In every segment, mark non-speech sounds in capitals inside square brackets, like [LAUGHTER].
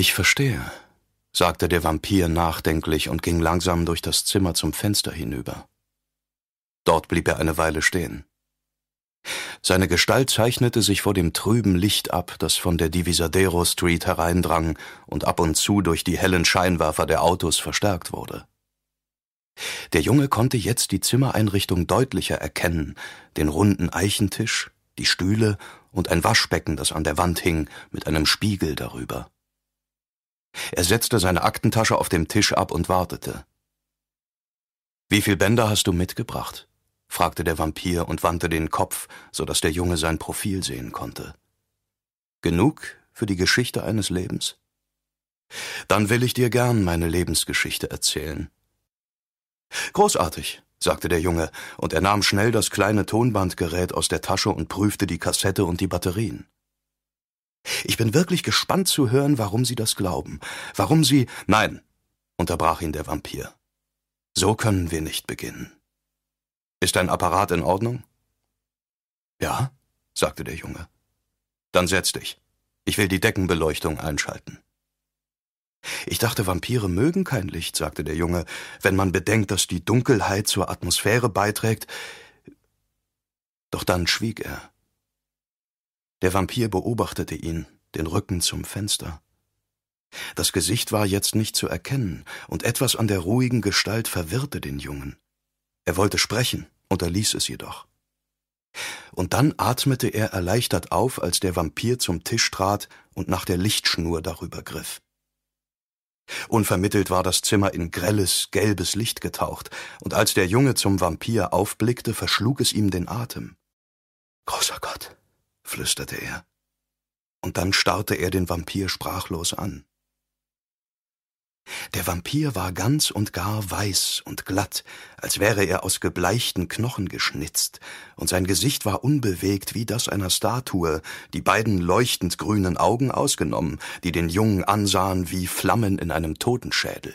Ich verstehe, sagte der Vampir nachdenklich und ging langsam durch das Zimmer zum Fenster hinüber. Dort blieb er eine Weile stehen. Seine Gestalt zeichnete sich vor dem trüben Licht ab, das von der Divisadero Street hereindrang und ab und zu durch die hellen Scheinwerfer der Autos verstärkt wurde. Der Junge konnte jetzt die Zimmereinrichtung deutlicher erkennen, den runden Eichentisch, die Stühle und ein Waschbecken, das an der Wand hing, mit einem Spiegel darüber. Er setzte seine Aktentasche auf dem Tisch ab und wartete. Wie viel Bänder hast du mitgebracht? fragte der Vampir und wandte den Kopf, so dass der Junge sein Profil sehen konnte. Genug für die Geschichte eines Lebens? Dann will ich dir gern meine Lebensgeschichte erzählen. Großartig, sagte der Junge, und er nahm schnell das kleine Tonbandgerät aus der Tasche und prüfte die Kassette und die Batterien. Ich bin wirklich gespannt zu hören, warum Sie das glauben, warum Sie. Nein, unterbrach ihn der Vampir. So können wir nicht beginnen. Ist dein Apparat in Ordnung? Ja, sagte der Junge. Dann setz dich. Ich will die Deckenbeleuchtung einschalten. Ich dachte, Vampire mögen kein Licht, sagte der Junge, wenn man bedenkt, dass die Dunkelheit zur Atmosphäre beiträgt. Doch dann schwieg er. Der Vampir beobachtete ihn, den Rücken zum Fenster. Das Gesicht war jetzt nicht zu erkennen, und etwas an der ruhigen Gestalt verwirrte den Jungen. Er wollte sprechen, unterließ es jedoch. Und dann atmete er erleichtert auf, als der Vampir zum Tisch trat und nach der Lichtschnur darüber griff. Unvermittelt war das Zimmer in grelles, gelbes Licht getaucht, und als der Junge zum Vampir aufblickte, verschlug es ihm den Atem. Großer Gott, flüsterte er. Und dann starrte er den Vampir sprachlos an. Der Vampir war ganz und gar weiß und glatt, als wäre er aus gebleichten Knochen geschnitzt, und sein Gesicht war unbewegt wie das einer Statue, die beiden leuchtend grünen Augen ausgenommen, die den Jungen ansahen wie Flammen in einem Totenschädel.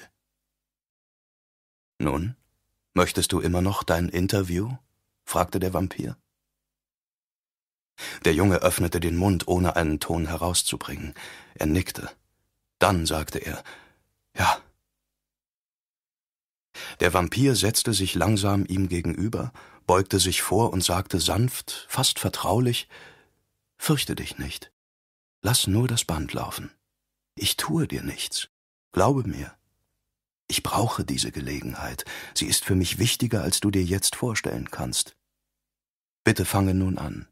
Nun, möchtest du immer noch dein Interview? fragte der Vampir. Der Junge öffnete den Mund, ohne einen Ton herauszubringen. Er nickte. Dann sagte er, ja. Der Vampir setzte sich langsam ihm gegenüber, beugte sich vor und sagte sanft, fast vertraulich Fürchte dich nicht. Lass nur das Band laufen. Ich tue dir nichts. Glaube mir. Ich brauche diese Gelegenheit. Sie ist für mich wichtiger, als du dir jetzt vorstellen kannst. Bitte fange nun an.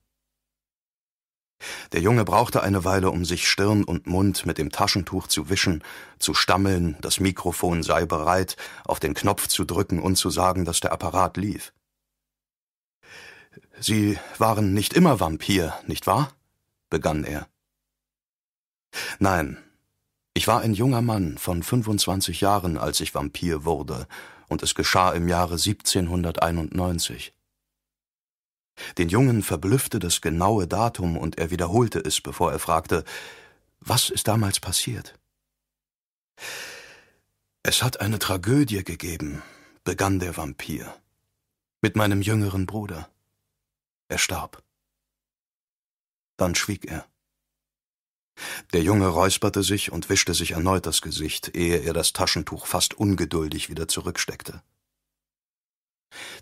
Der Junge brauchte eine Weile, um sich Stirn und Mund mit dem Taschentuch zu wischen, zu stammeln, das Mikrofon sei bereit, auf den Knopf zu drücken und zu sagen, dass der Apparat lief. Sie waren nicht immer Vampir, nicht wahr? begann er. Nein, ich war ein junger Mann von 25 Jahren, als ich Vampir wurde, und es geschah im Jahre 1791. Den Jungen verblüffte das genaue Datum, und er wiederholte es, bevor er fragte Was ist damals passiert? Es hat eine Tragödie gegeben, begann der Vampir, mit meinem jüngeren Bruder. Er starb. Dann schwieg er. Der Junge räusperte sich und wischte sich erneut das Gesicht, ehe er das Taschentuch fast ungeduldig wieder zurücksteckte.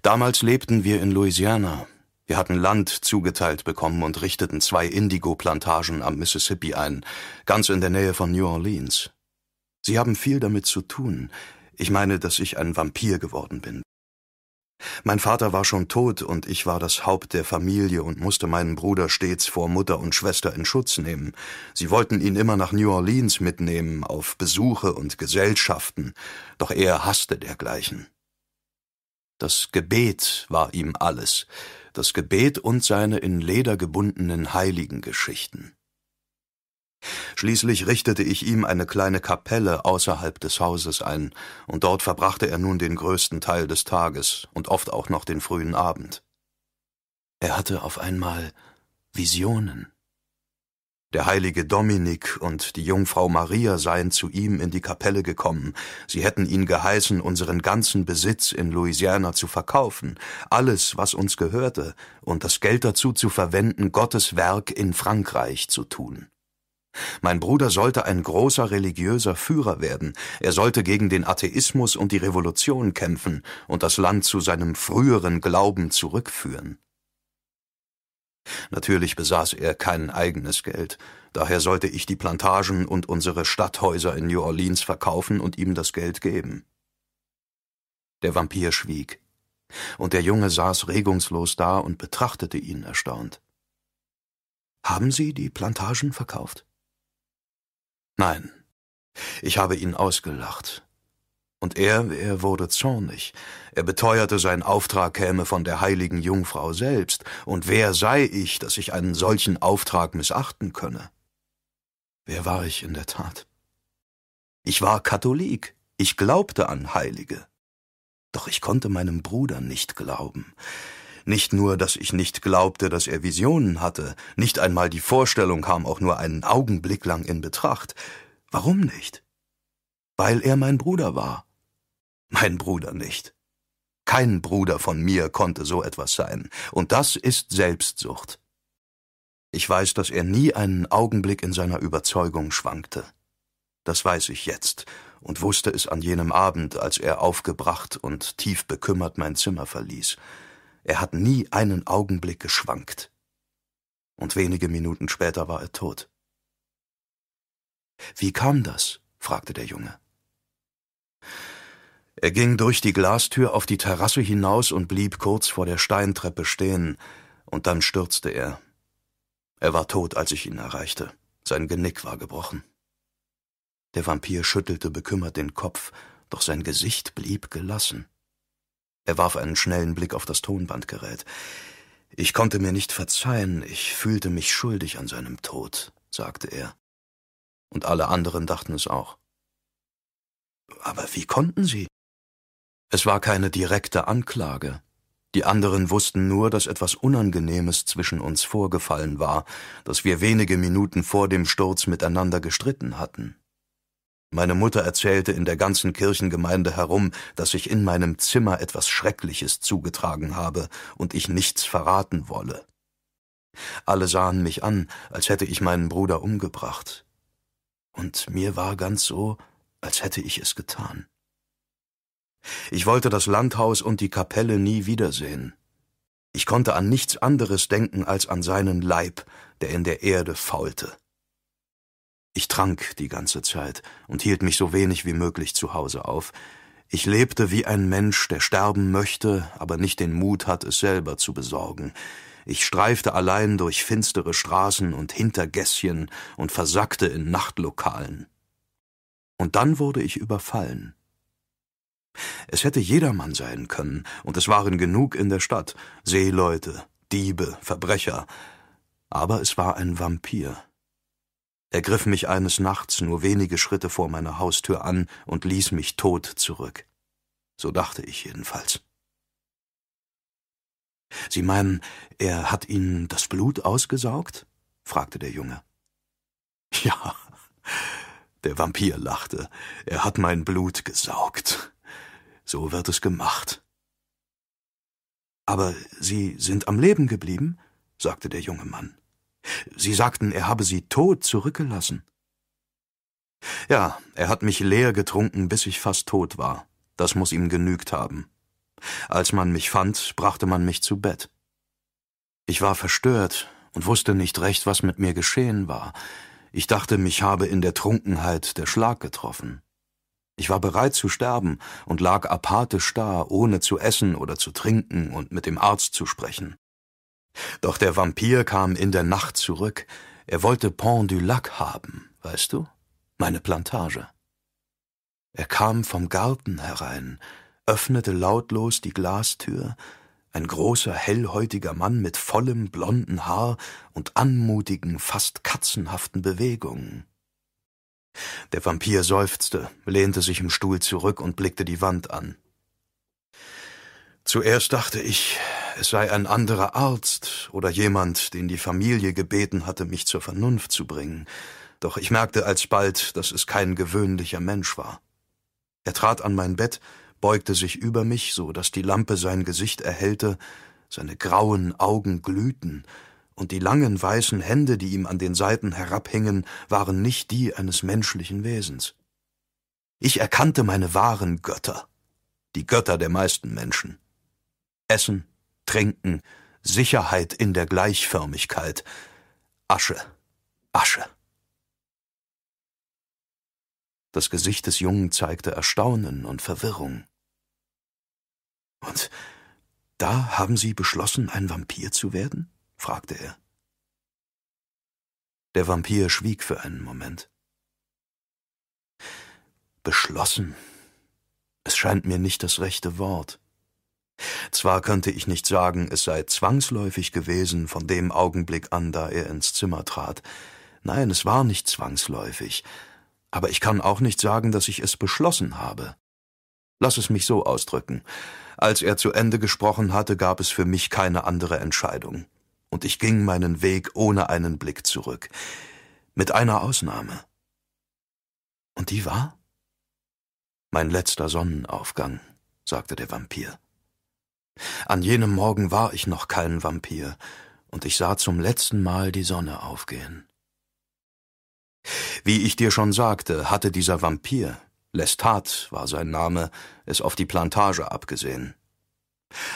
Damals lebten wir in Louisiana, wir hatten Land zugeteilt bekommen und richteten zwei Indigo-Plantagen am Mississippi ein, ganz in der Nähe von New Orleans. Sie haben viel damit zu tun. Ich meine, dass ich ein Vampir geworden bin. Mein Vater war schon tot und ich war das Haupt der Familie und musste meinen Bruder stets vor Mutter und Schwester in Schutz nehmen. Sie wollten ihn immer nach New Orleans mitnehmen, auf Besuche und Gesellschaften, doch er hasste dergleichen. Das Gebet war ihm alles, das Gebet und seine in Leder gebundenen Heiligengeschichten. Schließlich richtete ich ihm eine kleine Kapelle außerhalb des Hauses ein, und dort verbrachte er nun den größten Teil des Tages und oft auch noch den frühen Abend. Er hatte auf einmal Visionen. Der heilige Dominik und die Jungfrau Maria seien zu ihm in die Kapelle gekommen. Sie hätten ihn geheißen, unseren ganzen Besitz in Louisiana zu verkaufen, alles, was uns gehörte, und das Geld dazu zu verwenden, Gottes Werk in Frankreich zu tun. Mein Bruder sollte ein großer religiöser Führer werden, er sollte gegen den Atheismus und die Revolution kämpfen und das Land zu seinem früheren Glauben zurückführen. Natürlich besaß er kein eigenes Geld, daher sollte ich die Plantagen und unsere Stadthäuser in New Orleans verkaufen und ihm das Geld geben. Der Vampir schwieg, und der Junge saß regungslos da und betrachtete ihn erstaunt. Haben Sie die Plantagen verkauft? Nein, ich habe ihn ausgelacht. Und er, er wurde zornig. Er beteuerte, sein Auftrag käme von der heiligen Jungfrau selbst, und wer sei ich, dass ich einen solchen Auftrag missachten könne? Wer war ich in der Tat? Ich war Katholik, ich glaubte an Heilige. Doch ich konnte meinem Bruder nicht glauben. Nicht nur, dass ich nicht glaubte, dass er Visionen hatte, nicht einmal die Vorstellung kam auch nur einen Augenblick lang in Betracht. Warum nicht? Weil er mein Bruder war. Mein Bruder nicht. Kein Bruder von mir konnte so etwas sein, und das ist Selbstsucht. Ich weiß, dass er nie einen Augenblick in seiner Überzeugung schwankte. Das weiß ich jetzt und wusste es an jenem Abend, als er aufgebracht und tief bekümmert mein Zimmer verließ. Er hat nie einen Augenblick geschwankt. Und wenige Minuten später war er tot. Wie kam das? fragte der Junge. Er ging durch die Glastür auf die Terrasse hinaus und blieb kurz vor der Steintreppe stehen, und dann stürzte er. Er war tot, als ich ihn erreichte. Sein Genick war gebrochen. Der Vampir schüttelte bekümmert den Kopf, doch sein Gesicht blieb gelassen. Er warf einen schnellen Blick auf das Tonbandgerät. Ich konnte mir nicht verzeihen, ich fühlte mich schuldig an seinem Tod, sagte er. Und alle anderen dachten es auch. Aber wie konnten Sie? Es war keine direkte Anklage. Die anderen wussten nur, dass etwas Unangenehmes zwischen uns vorgefallen war, dass wir wenige Minuten vor dem Sturz miteinander gestritten hatten. Meine Mutter erzählte in der ganzen Kirchengemeinde herum, dass sich in meinem Zimmer etwas Schreckliches zugetragen habe und ich nichts verraten wolle. Alle sahen mich an, als hätte ich meinen Bruder umgebracht. Und mir war ganz so, als hätte ich es getan. Ich wollte das Landhaus und die Kapelle nie wiedersehen. Ich konnte an nichts anderes denken als an seinen Leib, der in der Erde faulte. Ich trank die ganze Zeit und hielt mich so wenig wie möglich zu Hause auf. Ich lebte wie ein Mensch, der sterben möchte, aber nicht den Mut hat, es selber zu besorgen. Ich streifte allein durch finstere Straßen und Hintergässchen und versackte in Nachtlokalen. Und dann wurde ich überfallen. Es hätte jedermann sein können, und es waren genug in der Stadt, Seeleute, Diebe, Verbrecher, aber es war ein Vampir. Er griff mich eines Nachts nur wenige Schritte vor meiner Haustür an und ließ mich tot zurück. So dachte ich jedenfalls. Sie meinen, er hat Ihnen das Blut ausgesaugt? fragte der Junge. Ja, der Vampir lachte. Er hat mein Blut gesaugt. So wird es gemacht. Aber Sie sind am Leben geblieben? sagte der junge Mann. Sie sagten, er habe Sie tot zurückgelassen. Ja, er hat mich leer getrunken, bis ich fast tot war. Das muss ihm genügt haben. Als man mich fand, brachte man mich zu Bett. Ich war verstört und wusste nicht recht, was mit mir geschehen war. Ich dachte, mich habe in der Trunkenheit der Schlag getroffen. Ich war bereit zu sterben und lag apathisch da, ohne zu essen oder zu trinken und mit dem Arzt zu sprechen. Doch der Vampir kam in der Nacht zurück. Er wollte Pont du Lac haben, weißt du? Meine Plantage. Er kam vom Garten herein, öffnete lautlos die Glastür, ein großer, hellhäutiger Mann mit vollem blonden Haar und anmutigen, fast katzenhaften Bewegungen. Der Vampir seufzte, lehnte sich im Stuhl zurück und blickte die Wand an. Zuerst dachte ich, es sei ein anderer Arzt oder jemand, den die Familie gebeten hatte, mich zur Vernunft zu bringen, doch ich merkte alsbald, dass es kein gewöhnlicher Mensch war. Er trat an mein Bett, beugte sich über mich, so dass die Lampe sein Gesicht erhellte, seine grauen Augen glühten, und die langen weißen Hände, die ihm an den Seiten herabhingen, waren nicht die eines menschlichen Wesens. Ich erkannte meine wahren Götter, die Götter der meisten Menschen. Essen, Trinken, Sicherheit in der Gleichförmigkeit, Asche, Asche. Das Gesicht des Jungen zeigte Erstaunen und Verwirrung. Und da haben Sie beschlossen, ein Vampir zu werden? Fragte er. Der Vampir schwieg für einen Moment. Beschlossen. Es scheint mir nicht das rechte Wort. Zwar könnte ich nicht sagen, es sei zwangsläufig gewesen von dem Augenblick an, da er ins Zimmer trat. Nein, es war nicht zwangsläufig. Aber ich kann auch nicht sagen, dass ich es beschlossen habe. Lass es mich so ausdrücken. Als er zu Ende gesprochen hatte, gab es für mich keine andere Entscheidung. Und ich ging meinen Weg ohne einen Blick zurück. Mit einer Ausnahme. Und die war? Mein letzter Sonnenaufgang, sagte der Vampir. An jenem Morgen war ich noch kein Vampir, und ich sah zum letzten Mal die Sonne aufgehen. Wie ich dir schon sagte, hatte dieser Vampir, Lestat war sein Name, es auf die Plantage abgesehen.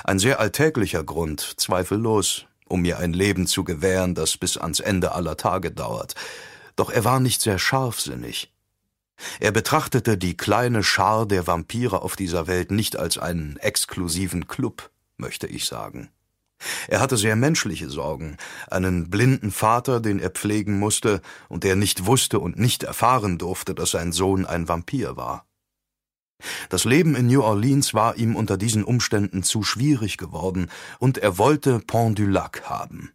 Ein sehr alltäglicher Grund, zweifellos, um mir ein Leben zu gewähren, das bis ans Ende aller Tage dauert. Doch er war nicht sehr scharfsinnig. Er betrachtete die kleine Schar der Vampire auf dieser Welt nicht als einen exklusiven Klub, möchte ich sagen. Er hatte sehr menschliche Sorgen, einen blinden Vater, den er pflegen musste und der nicht wusste und nicht erfahren durfte, dass sein Sohn ein Vampir war. Das Leben in New Orleans war ihm unter diesen Umständen zu schwierig geworden, und er wollte Pont du Lac haben.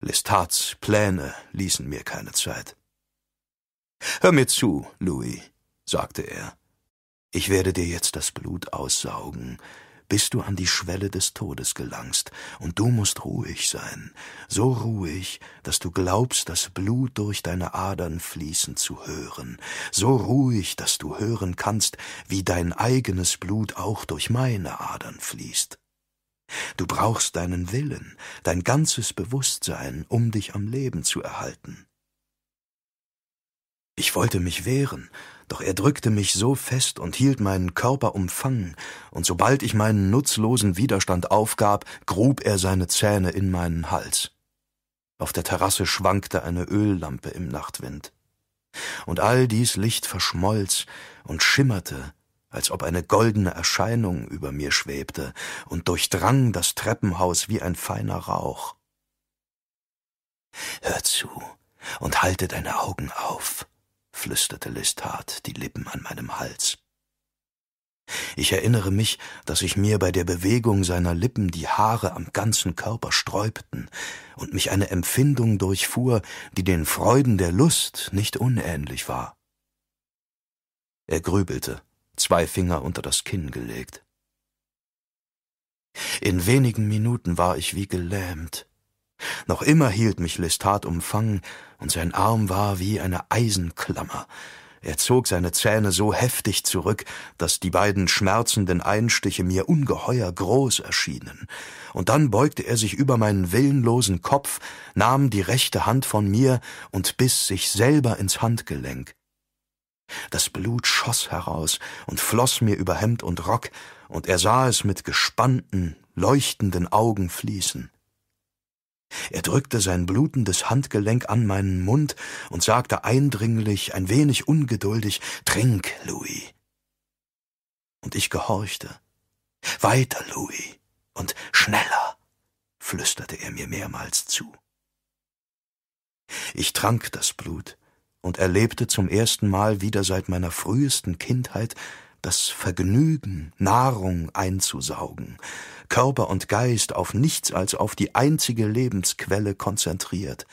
Lestats Pläne ließen mir keine Zeit. Hör mir zu, Louis, sagte er. Ich werde dir jetzt das Blut aussaugen, bis du an die Schwelle des Todes gelangst, und du musst ruhig sein, so ruhig, dass du glaubst, das Blut durch deine Adern fließen zu hören, so ruhig, dass du hören kannst, wie dein eigenes Blut auch durch meine Adern fließt. Du brauchst deinen Willen, dein ganzes Bewusstsein, um dich am Leben zu erhalten. Ich wollte mich wehren, doch er drückte mich so fest und hielt meinen Körper umfangen, und sobald ich meinen nutzlosen Widerstand aufgab, grub er seine Zähne in meinen Hals. Auf der Terrasse schwankte eine Öllampe im Nachtwind. Und all dies Licht verschmolz und schimmerte, als ob eine goldene Erscheinung über mir schwebte und durchdrang das Treppenhaus wie ein feiner Rauch. Hör zu und halte deine Augen auf, flüsterte Lestat, die Lippen an meinem Hals. Ich erinnere mich, dass sich mir bei der Bewegung seiner Lippen die Haare am ganzen Körper sträubten und mich eine Empfindung durchfuhr, die den Freuden der Lust nicht unähnlich war. Er grübelte, zwei Finger unter das Kinn gelegt. In wenigen Minuten war ich wie gelähmt. Noch immer hielt mich Lestat umfangen, und sein Arm war wie eine Eisenklammer. Er zog seine Zähne so heftig zurück, dass die beiden schmerzenden Einstiche mir ungeheuer groß erschienen. Und dann beugte er sich über meinen willenlosen Kopf, nahm die rechte Hand von mir und biss sich selber ins Handgelenk. Das Blut schoss heraus und floss mir über Hemd und Rock, und er sah es mit gespannten, leuchtenden Augen fließen. Er drückte sein blutendes Handgelenk an meinen Mund und sagte eindringlich, ein wenig ungeduldig, Trink, Louis. Und ich gehorchte. Weiter, Louis, und schneller, flüsterte er mir mehrmals zu. Ich trank das Blut und erlebte zum ersten Mal wieder seit meiner frühesten Kindheit das Vergnügen, Nahrung einzusaugen, Körper und Geist auf nichts als auf die einzige Lebensquelle konzentriert.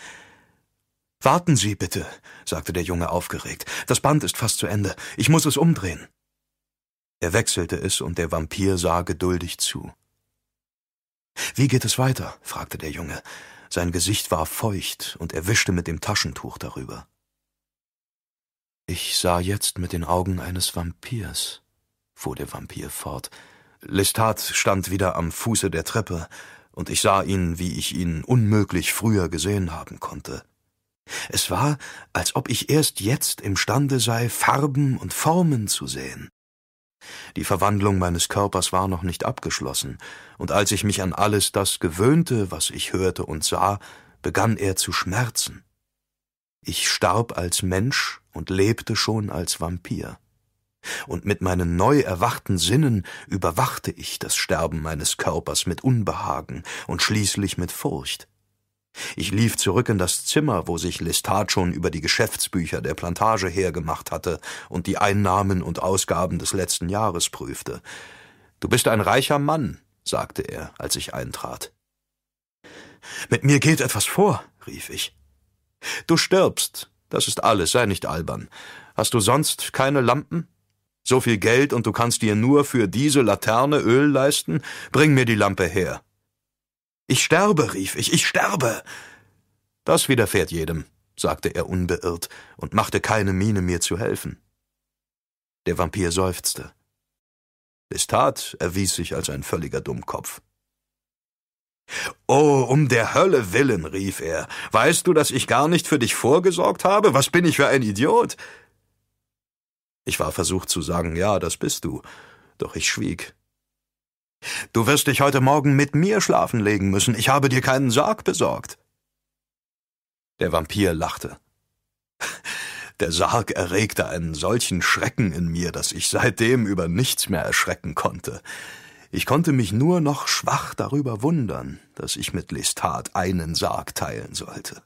Warten Sie bitte, sagte der Junge aufgeregt. Das Band ist fast zu Ende. Ich muss es umdrehen. Er wechselte es und der Vampir sah geduldig zu. Wie geht es weiter? fragte der Junge. Sein Gesicht war feucht und er wischte mit dem Taschentuch darüber. Ich sah jetzt mit den Augen eines Vampirs, fuhr der Vampir fort. Lestat stand wieder am Fuße der Treppe, und ich sah ihn, wie ich ihn unmöglich früher gesehen haben konnte. Es war, als ob ich erst jetzt imstande sei, Farben und Formen zu sehen. Die Verwandlung meines Körpers war noch nicht abgeschlossen, und als ich mich an alles das gewöhnte, was ich hörte und sah, begann er zu schmerzen. Ich starb als Mensch und lebte schon als Vampir. Und mit meinen neu erwachten Sinnen überwachte ich das Sterben meines Körpers mit Unbehagen und schließlich mit Furcht. Ich lief zurück in das Zimmer, wo sich Lestat schon über die Geschäftsbücher der Plantage hergemacht hatte und die Einnahmen und Ausgaben des letzten Jahres prüfte. Du bist ein reicher Mann, sagte er, als ich eintrat. Mit mir geht etwas vor, rief ich. Du stirbst, das ist alles, sei nicht albern. Hast du sonst keine Lampen? So viel Geld und du kannst dir nur für diese Laterne Öl leisten? Bring mir die Lampe her. Ich sterbe, rief ich, ich sterbe. Das widerfährt jedem, sagte er unbeirrt und machte keine Miene, mir zu helfen. Der Vampir seufzte. Lestat erwies sich als ein völliger Dummkopf. Oh, um der Hölle willen, rief er. Weißt du, dass ich gar nicht für dich vorgesorgt habe? Was bin ich für ein Idiot? Ich war versucht zu sagen, ja, das bist du, doch ich schwieg. Du wirst dich heute Morgen mit mir schlafen legen müssen. Ich habe dir keinen Sarg besorgt. Der Vampir lachte. [LAUGHS] Der Sarg erregte einen solchen Schrecken in mir, dass ich seitdem über nichts mehr erschrecken konnte. Ich konnte mich nur noch schwach darüber wundern, dass ich mit Lestat einen Sarg teilen sollte.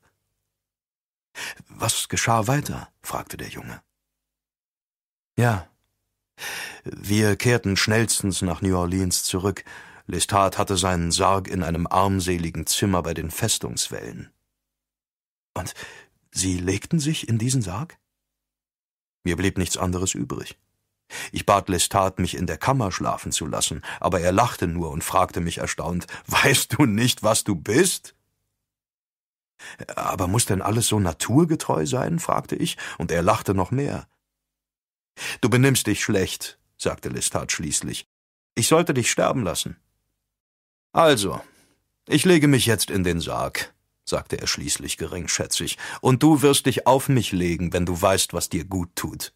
Was geschah weiter? fragte der Junge. Ja, wir kehrten schnellstens nach New Orleans zurück. Lestat hatte seinen Sarg in einem armseligen Zimmer bei den Festungswällen. Und Sie legten sich in diesen Sarg? Mir blieb nichts anderes übrig. Ich bat Lestat, mich in der Kammer schlafen zu lassen, aber er lachte nur und fragte mich erstaunt, [LAUGHS] Weißt du nicht, was du bist? Aber muss denn alles so naturgetreu sein? fragte ich, und er lachte noch mehr. Du benimmst dich schlecht, sagte Lestat schließlich. Ich sollte dich sterben lassen. Also, ich lege mich jetzt in den Sarg, sagte er schließlich geringschätzig, und du wirst dich auf mich legen, wenn du weißt, was dir gut tut.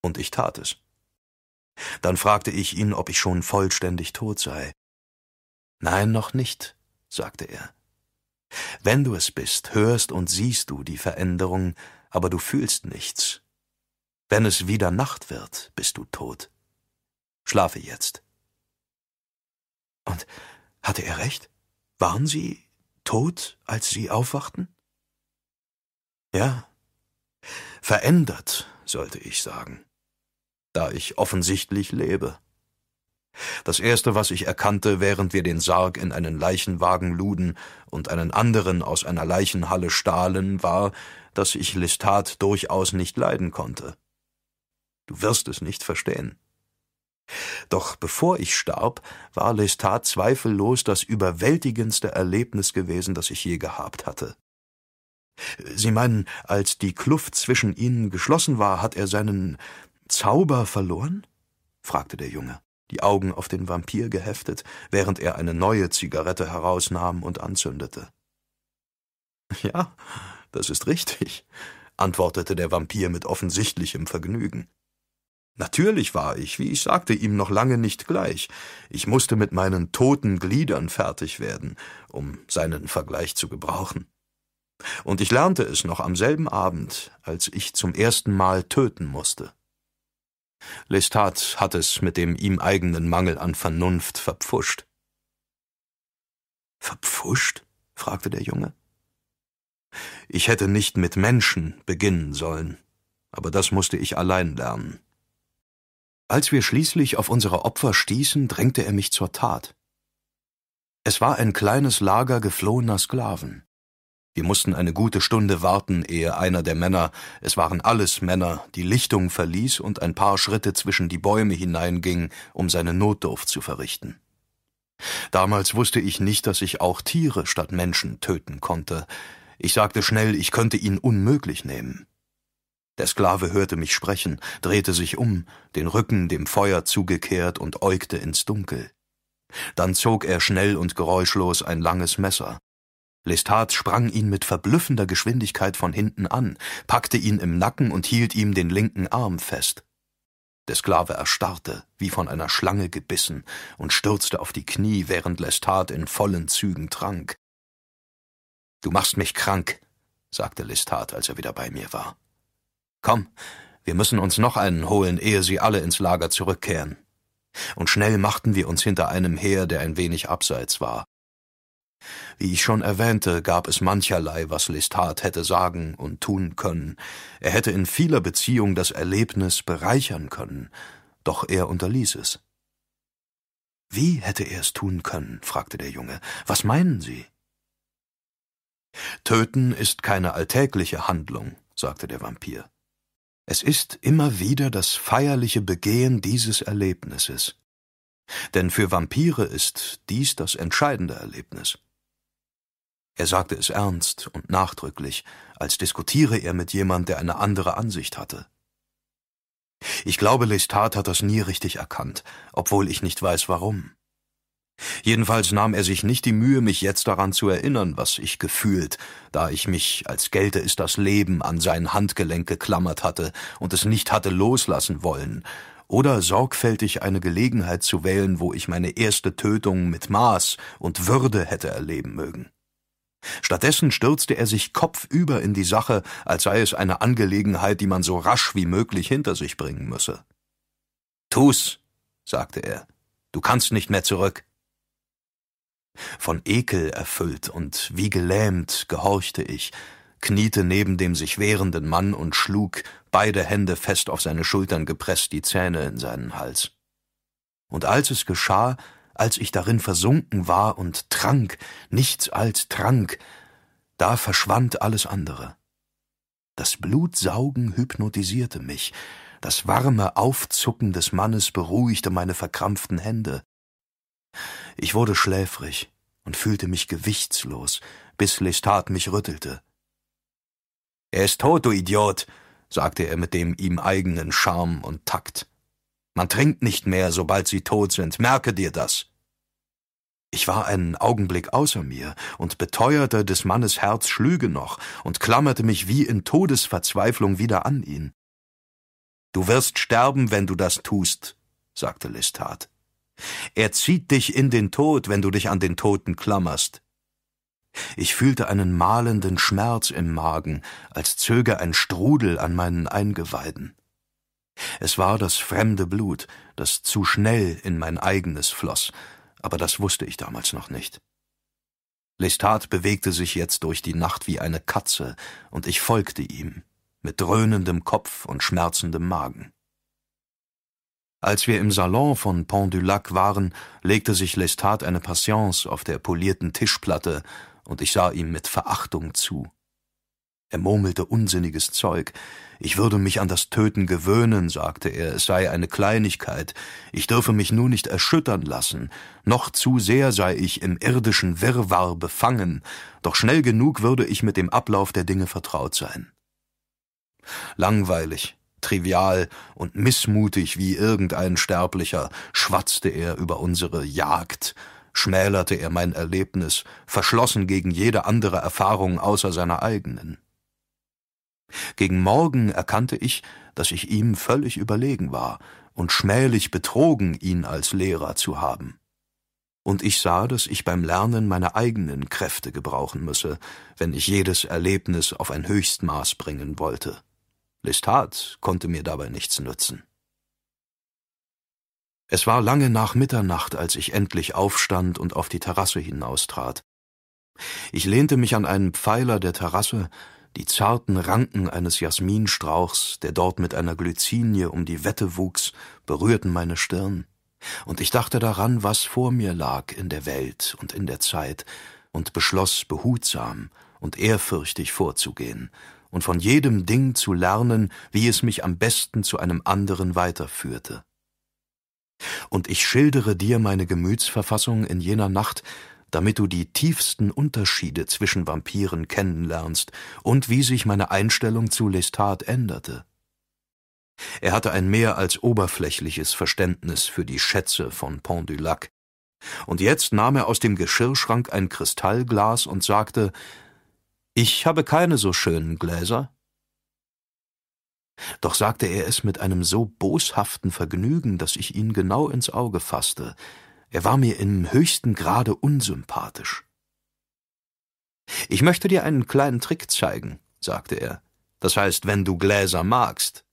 Und ich tat es. Dann fragte ich ihn, ob ich schon vollständig tot sei. Nein, noch nicht, sagte er. Wenn du es bist, hörst und siehst du die Veränderung, aber du fühlst nichts, wenn es wieder Nacht wird, bist du tot. Schlafe jetzt. Und hatte er recht? Waren Sie tot, als Sie aufwachten? Ja. Verändert, sollte ich sagen, da ich offensichtlich lebe. Das erste, was ich erkannte, während wir den Sarg in einen Leichenwagen luden und einen anderen aus einer Leichenhalle stahlen, war, dass ich Lestat durchaus nicht leiden konnte. Du wirst es nicht verstehen. Doch bevor ich starb, war Lestat zweifellos das überwältigendste Erlebnis gewesen, das ich je gehabt hatte. Sie meinen, als die Kluft zwischen ihnen geschlossen war, hat er seinen Zauber verloren? fragte der Junge, die Augen auf den Vampir geheftet, während er eine neue Zigarette herausnahm und anzündete. Ja, das ist richtig, antwortete der Vampir mit offensichtlichem Vergnügen. Natürlich war ich, wie ich sagte, ihm noch lange nicht gleich. Ich musste mit meinen toten Gliedern fertig werden, um seinen Vergleich zu gebrauchen. Und ich lernte es noch am selben Abend, als ich zum ersten Mal töten musste. Lestat hat es mit dem ihm eigenen Mangel an Vernunft verpfuscht. Verpfuscht? fragte der Junge. Ich hätte nicht mit Menschen beginnen sollen, aber das musste ich allein lernen. Als wir schließlich auf unsere Opfer stießen, drängte er mich zur Tat. Es war ein kleines Lager geflohener Sklaven. Wir mussten eine gute Stunde warten, ehe einer der Männer, es waren alles Männer, die Lichtung verließ und ein paar Schritte zwischen die Bäume hineinging, um seine Notdurft zu verrichten. Damals wusste ich nicht, dass ich auch Tiere statt Menschen töten konnte. Ich sagte schnell, ich könnte ihn unmöglich nehmen. Der Sklave hörte mich sprechen, drehte sich um, den Rücken dem Feuer zugekehrt und äugte ins Dunkel. Dann zog er schnell und geräuschlos ein langes Messer. Lestat sprang ihn mit verblüffender Geschwindigkeit von hinten an, packte ihn im Nacken und hielt ihm den linken Arm fest. Der Sklave erstarrte, wie von einer Schlange gebissen, und stürzte auf die Knie, während Lestat in vollen Zügen trank. Du machst mich krank, sagte Lestat, als er wieder bei mir war. Komm, wir müssen uns noch einen holen, ehe sie alle ins Lager zurückkehren. Und schnell machten wir uns hinter einem her, der ein wenig abseits war. Wie ich schon erwähnte, gab es mancherlei, was Lestat hätte sagen und tun können. Er hätte in vieler Beziehung das Erlebnis bereichern können, doch er unterließ es. Wie hätte er es tun können? fragte der Junge. Was meinen Sie? Töten ist keine alltägliche Handlung, sagte der Vampir. Es ist immer wieder das feierliche Begehen dieses Erlebnisses. Denn für Vampire ist dies das entscheidende Erlebnis. Er sagte es ernst und nachdrücklich, als diskutiere er mit jemand, der eine andere Ansicht hatte. Ich glaube, Lestat hat das nie richtig erkannt, obwohl ich nicht weiß warum. Jedenfalls nahm er sich nicht die Mühe, mich jetzt daran zu erinnern, was ich gefühlt, da ich mich, als gelte es das Leben, an sein Handgelenk geklammert hatte und es nicht hatte loslassen wollen, oder sorgfältig eine Gelegenheit zu wählen, wo ich meine erste Tötung mit Maß und Würde hätte erleben mögen. Stattdessen stürzte er sich kopfüber in die Sache, als sei es eine Angelegenheit, die man so rasch wie möglich hinter sich bringen müsse. Tu's, sagte er, du kannst nicht mehr zurück. Von Ekel erfüllt und wie gelähmt gehorchte ich, kniete neben dem sich wehrenden Mann und schlug, beide Hände fest auf seine Schultern gepresst, die Zähne in seinen Hals. Und als es geschah, als ich darin versunken war und trank, nichts als trank, da verschwand alles andere. Das Blutsaugen hypnotisierte mich, das warme Aufzucken des Mannes beruhigte meine verkrampften Hände. Ich wurde schläfrig und fühlte mich gewichtslos, bis Lestat mich rüttelte. Er ist tot, du Idiot, sagte er mit dem ihm eigenen Charme und Takt. Man trinkt nicht mehr, sobald sie tot sind, merke dir das. Ich war einen Augenblick außer mir und beteuerte, des Mannes Herz schlüge noch und klammerte mich wie in Todesverzweiflung wieder an ihn. Du wirst sterben, wenn du das tust, sagte Lestat. Er zieht dich in den Tod, wenn du dich an den Toten klammerst. Ich fühlte einen mahlenden Schmerz im Magen, als zöge ein Strudel an meinen Eingeweiden. Es war das fremde Blut, das zu schnell in mein eigenes floss, aber das wusste ich damals noch nicht. Lestat bewegte sich jetzt durch die Nacht wie eine Katze, und ich folgte ihm, mit dröhnendem Kopf und schmerzendem Magen. Als wir im Salon von Pont du Lac waren, legte sich Lestat eine Patience auf der polierten Tischplatte, und ich sah ihm mit Verachtung zu. Er murmelte unsinniges Zeug. Ich würde mich an das Töten gewöhnen, sagte er, es sei eine Kleinigkeit, ich dürfe mich nur nicht erschüttern lassen, noch zu sehr sei ich im irdischen Wirrwarr befangen, doch schnell genug würde ich mit dem Ablauf der Dinge vertraut sein. Langweilig, trivial und missmutig wie irgendein Sterblicher schwatzte er über unsere Jagd, schmälerte er mein Erlebnis, verschlossen gegen jede andere Erfahrung außer seiner eigenen. Gegen Morgen erkannte ich, dass ich ihm völlig überlegen war und schmählich betrogen, ihn als Lehrer zu haben. Und ich sah, dass ich beim Lernen meine eigenen Kräfte gebrauchen müsse, wenn ich jedes Erlebnis auf ein Höchstmaß bringen wollte. Lestat konnte mir dabei nichts nützen. Es war lange nach Mitternacht, als ich endlich aufstand und auf die Terrasse hinaustrat. Ich lehnte mich an einen Pfeiler der Terrasse, die zarten Ranken eines Jasminstrauchs, der dort mit einer Glycinie um die Wette wuchs, berührten meine Stirn, und ich dachte daran, was vor mir lag in der Welt und in der Zeit, und beschloss behutsam und ehrfürchtig vorzugehen und von jedem Ding zu lernen, wie es mich am besten zu einem anderen weiterführte. Und ich schildere dir meine Gemütsverfassung in jener Nacht, damit du die tiefsten Unterschiede zwischen Vampiren kennenlernst und wie sich meine Einstellung zu Lestat änderte. Er hatte ein mehr als oberflächliches Verständnis für die Schätze von Pont du Lac. Und jetzt nahm er aus dem Geschirrschrank ein Kristallglas und sagte Ich habe keine so schönen Gläser. Doch sagte er es mit einem so boshaften Vergnügen, dass ich ihn genau ins Auge fasste. Er war mir im höchsten Grade unsympathisch. Ich möchte dir einen kleinen Trick zeigen, sagte er. Das heißt, wenn du Gläser magst.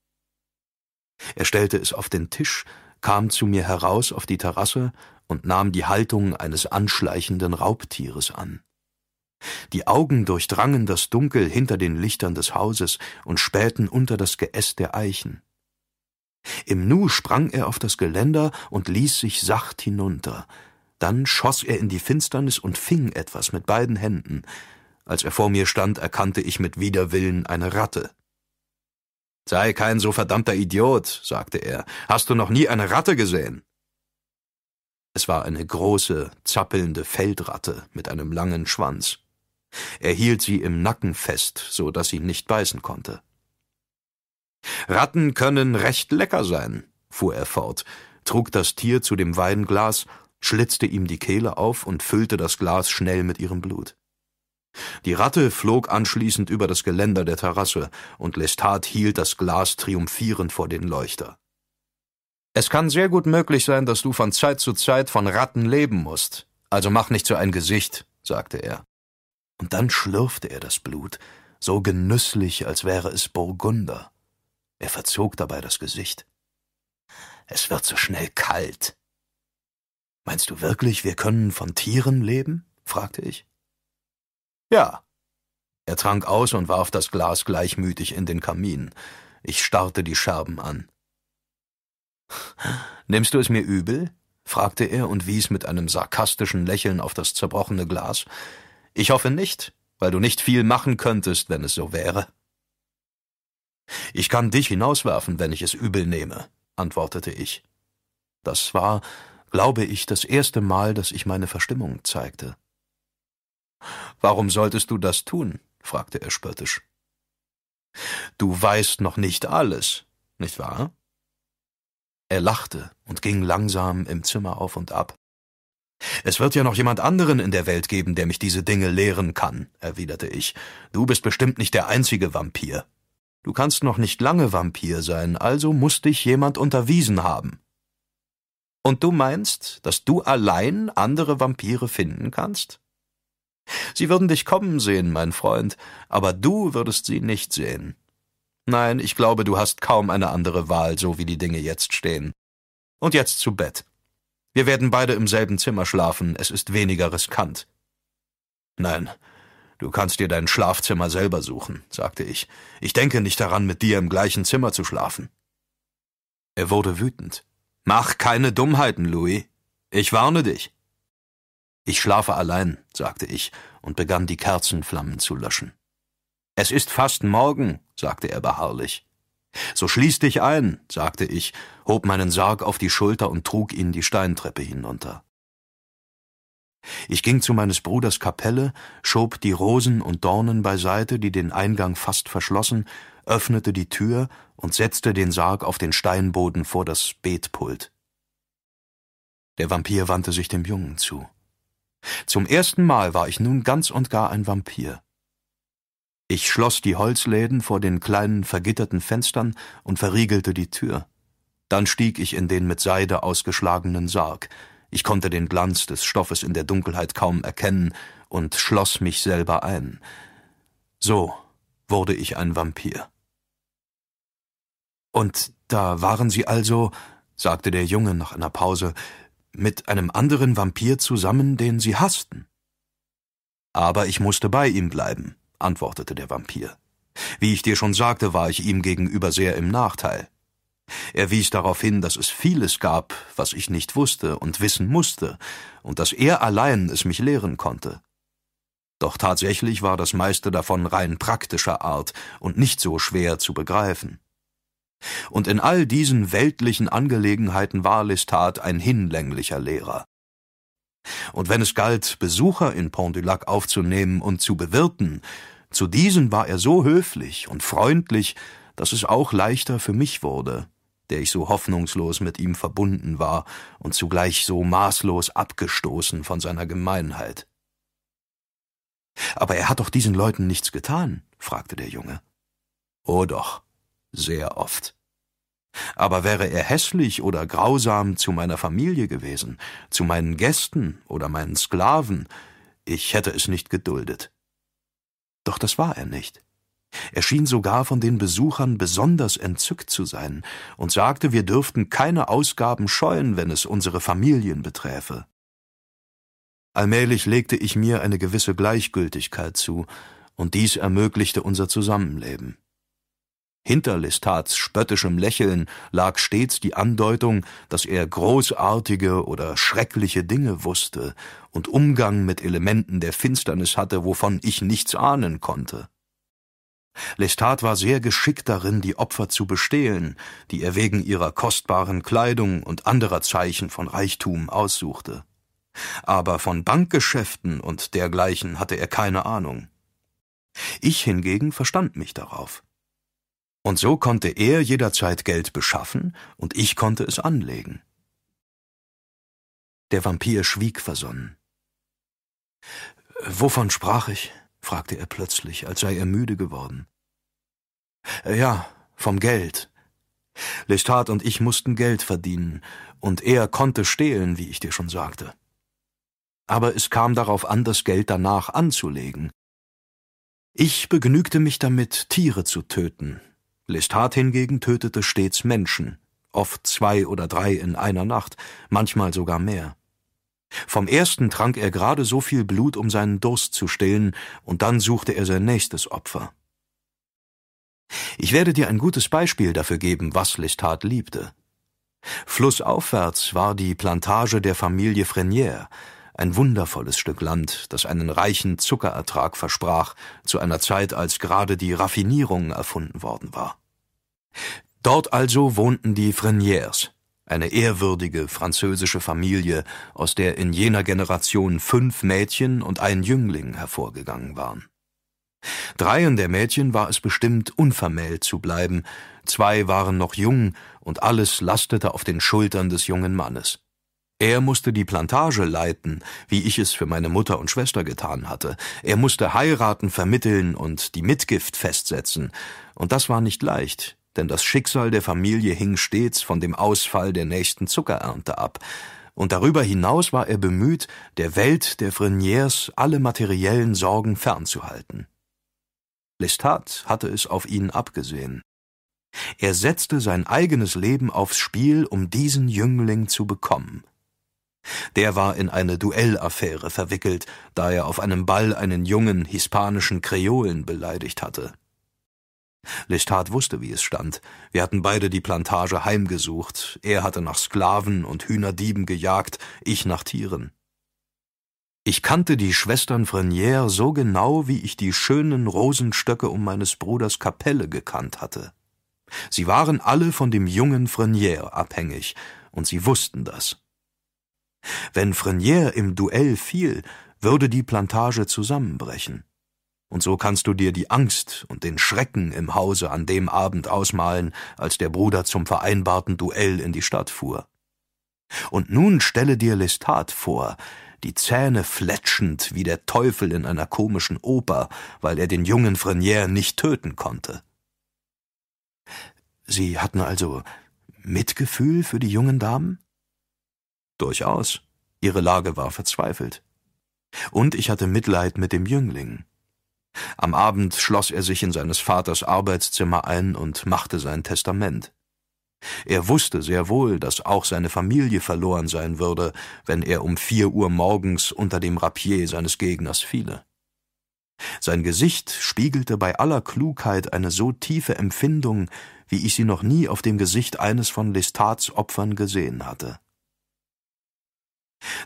Er stellte es auf den Tisch, kam zu mir heraus auf die Terrasse und nahm die Haltung eines anschleichenden Raubtieres an. Die Augen durchdrangen das Dunkel hinter den Lichtern des Hauses und spähten unter das Geäst der Eichen. Im Nu sprang er auf das Geländer und ließ sich sacht hinunter. Dann schoss er in die Finsternis und fing etwas mit beiden Händen. Als er vor mir stand, erkannte ich mit Widerwillen eine Ratte. Sei kein so verdammter Idiot, sagte er. Hast du noch nie eine Ratte gesehen? Es war eine große, zappelnde Feldratte mit einem langen Schwanz. Er hielt sie im Nacken fest, so dass sie nicht beißen konnte. Ratten können recht lecker sein, fuhr er fort, trug das Tier zu dem Weinglas, schlitzte ihm die Kehle auf und füllte das Glas schnell mit ihrem Blut. Die Ratte flog anschließend über das Geländer der Terrasse, und Lestat hielt das Glas triumphierend vor den Leuchter. Es kann sehr gut möglich sein, dass du von Zeit zu Zeit von Ratten leben musst, also mach nicht so ein Gesicht, sagte er. Und dann schlürfte er das Blut, so genüsslich, als wäre es Burgunder. Er verzog dabei das Gesicht. Es wird so schnell kalt. Meinst du wirklich, wir können von Tieren leben? fragte ich. Ja. Er trank aus und warf das Glas gleichmütig in den Kamin. Ich starrte die Scherben an. Nimmst du es mir übel? fragte er und wies mit einem sarkastischen Lächeln auf das zerbrochene Glas. Ich hoffe nicht, weil du nicht viel machen könntest, wenn es so wäre. Ich kann dich hinauswerfen, wenn ich es übel nehme, antwortete ich. Das war, glaube ich, das erste Mal, dass ich meine Verstimmung zeigte. Warum solltest du das tun? fragte er spöttisch. Du weißt noch nicht alles, nicht wahr? Er lachte und ging langsam im Zimmer auf und ab. Es wird ja noch jemand anderen in der Welt geben, der mich diese Dinge lehren kann, erwiderte ich. Du bist bestimmt nicht der einzige Vampir. Du kannst noch nicht lange Vampir sein, also muss dich jemand unterwiesen haben. Und du meinst, dass du allein andere Vampire finden kannst? Sie würden dich kommen sehen, mein Freund, aber du würdest sie nicht sehen. Nein, ich glaube, du hast kaum eine andere Wahl, so wie die Dinge jetzt stehen. Und jetzt zu Bett. Wir werden beide im selben Zimmer schlafen, es ist weniger riskant. Nein, du kannst dir dein Schlafzimmer selber suchen, sagte ich. Ich denke nicht daran, mit dir im gleichen Zimmer zu schlafen. Er wurde wütend. Mach keine Dummheiten, Louis. Ich warne dich. Ich schlafe allein, sagte ich und begann die Kerzenflammen zu löschen. Es ist fast morgen, sagte er beharrlich. So schließ dich ein, sagte ich, hob meinen Sarg auf die Schulter und trug ihn die Steintreppe hinunter. Ich ging zu meines Bruders Kapelle, schob die Rosen und Dornen beiseite, die den Eingang fast verschlossen, öffnete die Tür und setzte den Sarg auf den Steinboden vor das Betpult. Der Vampir wandte sich dem Jungen zu. Zum ersten Mal war ich nun ganz und gar ein Vampir. Ich schloss die Holzläden vor den kleinen vergitterten Fenstern und verriegelte die Tür. Dann stieg ich in den mit Seide ausgeschlagenen Sarg. Ich konnte den Glanz des Stoffes in der Dunkelheit kaum erkennen und schloss mich selber ein. So wurde ich ein Vampir. Und da waren Sie also, sagte der Junge nach einer Pause, mit einem anderen Vampir zusammen, den sie hassten. Aber ich musste bei ihm bleiben, antwortete der Vampir. Wie ich dir schon sagte, war ich ihm gegenüber sehr im Nachteil. Er wies darauf hin, dass es vieles gab, was ich nicht wusste und wissen musste, und dass er allein es mich lehren konnte. Doch tatsächlich war das meiste davon rein praktischer Art und nicht so schwer zu begreifen. Und in all diesen weltlichen Angelegenheiten war Lestat ein hinlänglicher Lehrer. Und wenn es galt, Besucher in Pont du Lac aufzunehmen und zu bewirten, zu diesen war er so höflich und freundlich, dass es auch leichter für mich wurde. der ich so hoffnungslos mit ihm verbunden war und zugleich so maßlos abgestoßen von seiner Gemeinheit. Aber er hat doch diesen Leuten nichts getan, fragte der Junge. Oh doch, sehr oft. Aber wäre er hässlich oder grausam zu meiner Familie gewesen, zu meinen Gästen oder meinen Sklaven, ich hätte es nicht geduldet. Doch das war er nicht. Er schien sogar von den Besuchern besonders entzückt zu sein und sagte, wir dürften keine Ausgaben scheuen, wenn es unsere Familien beträfe. Allmählich legte ich mir eine gewisse Gleichgültigkeit zu, und dies ermöglichte unser Zusammenleben. Hinter Lestats spöttischem Lächeln lag stets die Andeutung, dass er großartige oder schreckliche Dinge wusste und Umgang mit Elementen der Finsternis hatte, wovon ich nichts ahnen konnte. Lestat war sehr geschickt darin, die Opfer zu bestehlen, die er wegen ihrer kostbaren Kleidung und anderer Zeichen von Reichtum aussuchte. Aber von Bankgeschäften und dergleichen hatte er keine Ahnung. Ich hingegen verstand mich darauf. Und so konnte er jederzeit Geld beschaffen und ich konnte es anlegen. Der Vampir schwieg versonnen. Wovon sprach ich? fragte er plötzlich, als sei er müde geworden. Ja, vom Geld. Lestat und ich mussten Geld verdienen, und er konnte stehlen, wie ich dir schon sagte. Aber es kam darauf an, das Geld danach anzulegen. Ich begnügte mich damit, Tiere zu töten. Lestat hingegen tötete stets Menschen, oft zwei oder drei in einer Nacht, manchmal sogar mehr. Vom ersten trank er gerade so viel Blut, um seinen Durst zu stillen, und dann suchte er sein nächstes Opfer. Ich werde dir ein gutes Beispiel dafür geben, was Lestat liebte. Flussaufwärts war die Plantage der Familie Frenier, ein wundervolles Stück Land, das einen reichen Zuckerertrag versprach, zu einer Zeit, als gerade die Raffinierung erfunden worden war. Dort also wohnten die Freniers, eine ehrwürdige französische Familie, aus der in jener Generation fünf Mädchen und ein Jüngling hervorgegangen waren. Dreien der Mädchen war es bestimmt, unvermählt zu bleiben, zwei waren noch jung, und alles lastete auf den Schultern des jungen Mannes. Er musste die Plantage leiten, wie ich es für meine Mutter und Schwester getan hatte. Er musste heiraten, vermitteln und die Mitgift festsetzen. Und das war nicht leicht, denn das Schicksal der Familie hing stets von dem Ausfall der nächsten Zuckerernte ab, und darüber hinaus war er bemüht, der Welt der Freniers alle materiellen Sorgen fernzuhalten. Lestat hatte es auf ihn abgesehen. Er setzte sein eigenes Leben aufs Spiel, um diesen Jüngling zu bekommen. Der war in eine Duellaffäre verwickelt, da er auf einem Ball einen jungen hispanischen Kreolen beleidigt hatte. Lestat wusste, wie es stand. Wir hatten beide die Plantage heimgesucht. Er hatte nach Sklaven und Hühnerdieben gejagt, ich nach Tieren. Ich kannte die Schwestern Frenier so genau, wie ich die schönen Rosenstöcke um meines Bruders Kapelle gekannt hatte. Sie waren alle von dem jungen Frenier abhängig, und sie wussten das. Wenn Frenier im Duell fiel, würde die Plantage zusammenbrechen. Und so kannst du dir die Angst und den Schrecken im Hause an dem Abend ausmalen, als der Bruder zum vereinbarten Duell in die Stadt fuhr. Und nun stelle dir Lestat vor, die Zähne fletschend wie der Teufel in einer komischen Oper, weil er den jungen Frenier nicht töten konnte. Sie hatten also Mitgefühl für die jungen Damen? Durchaus. Ihre Lage war verzweifelt. Und ich hatte Mitleid mit dem Jüngling. Am Abend schloss er sich in seines Vaters Arbeitszimmer ein und machte sein Testament. Er wusste sehr wohl, dass auch seine Familie verloren sein würde, wenn er um vier Uhr morgens unter dem Rapier seines Gegners fiele. Sein Gesicht spiegelte bei aller Klugheit eine so tiefe Empfindung, wie ich sie noch nie auf dem Gesicht eines von Lestats Opfern gesehen hatte.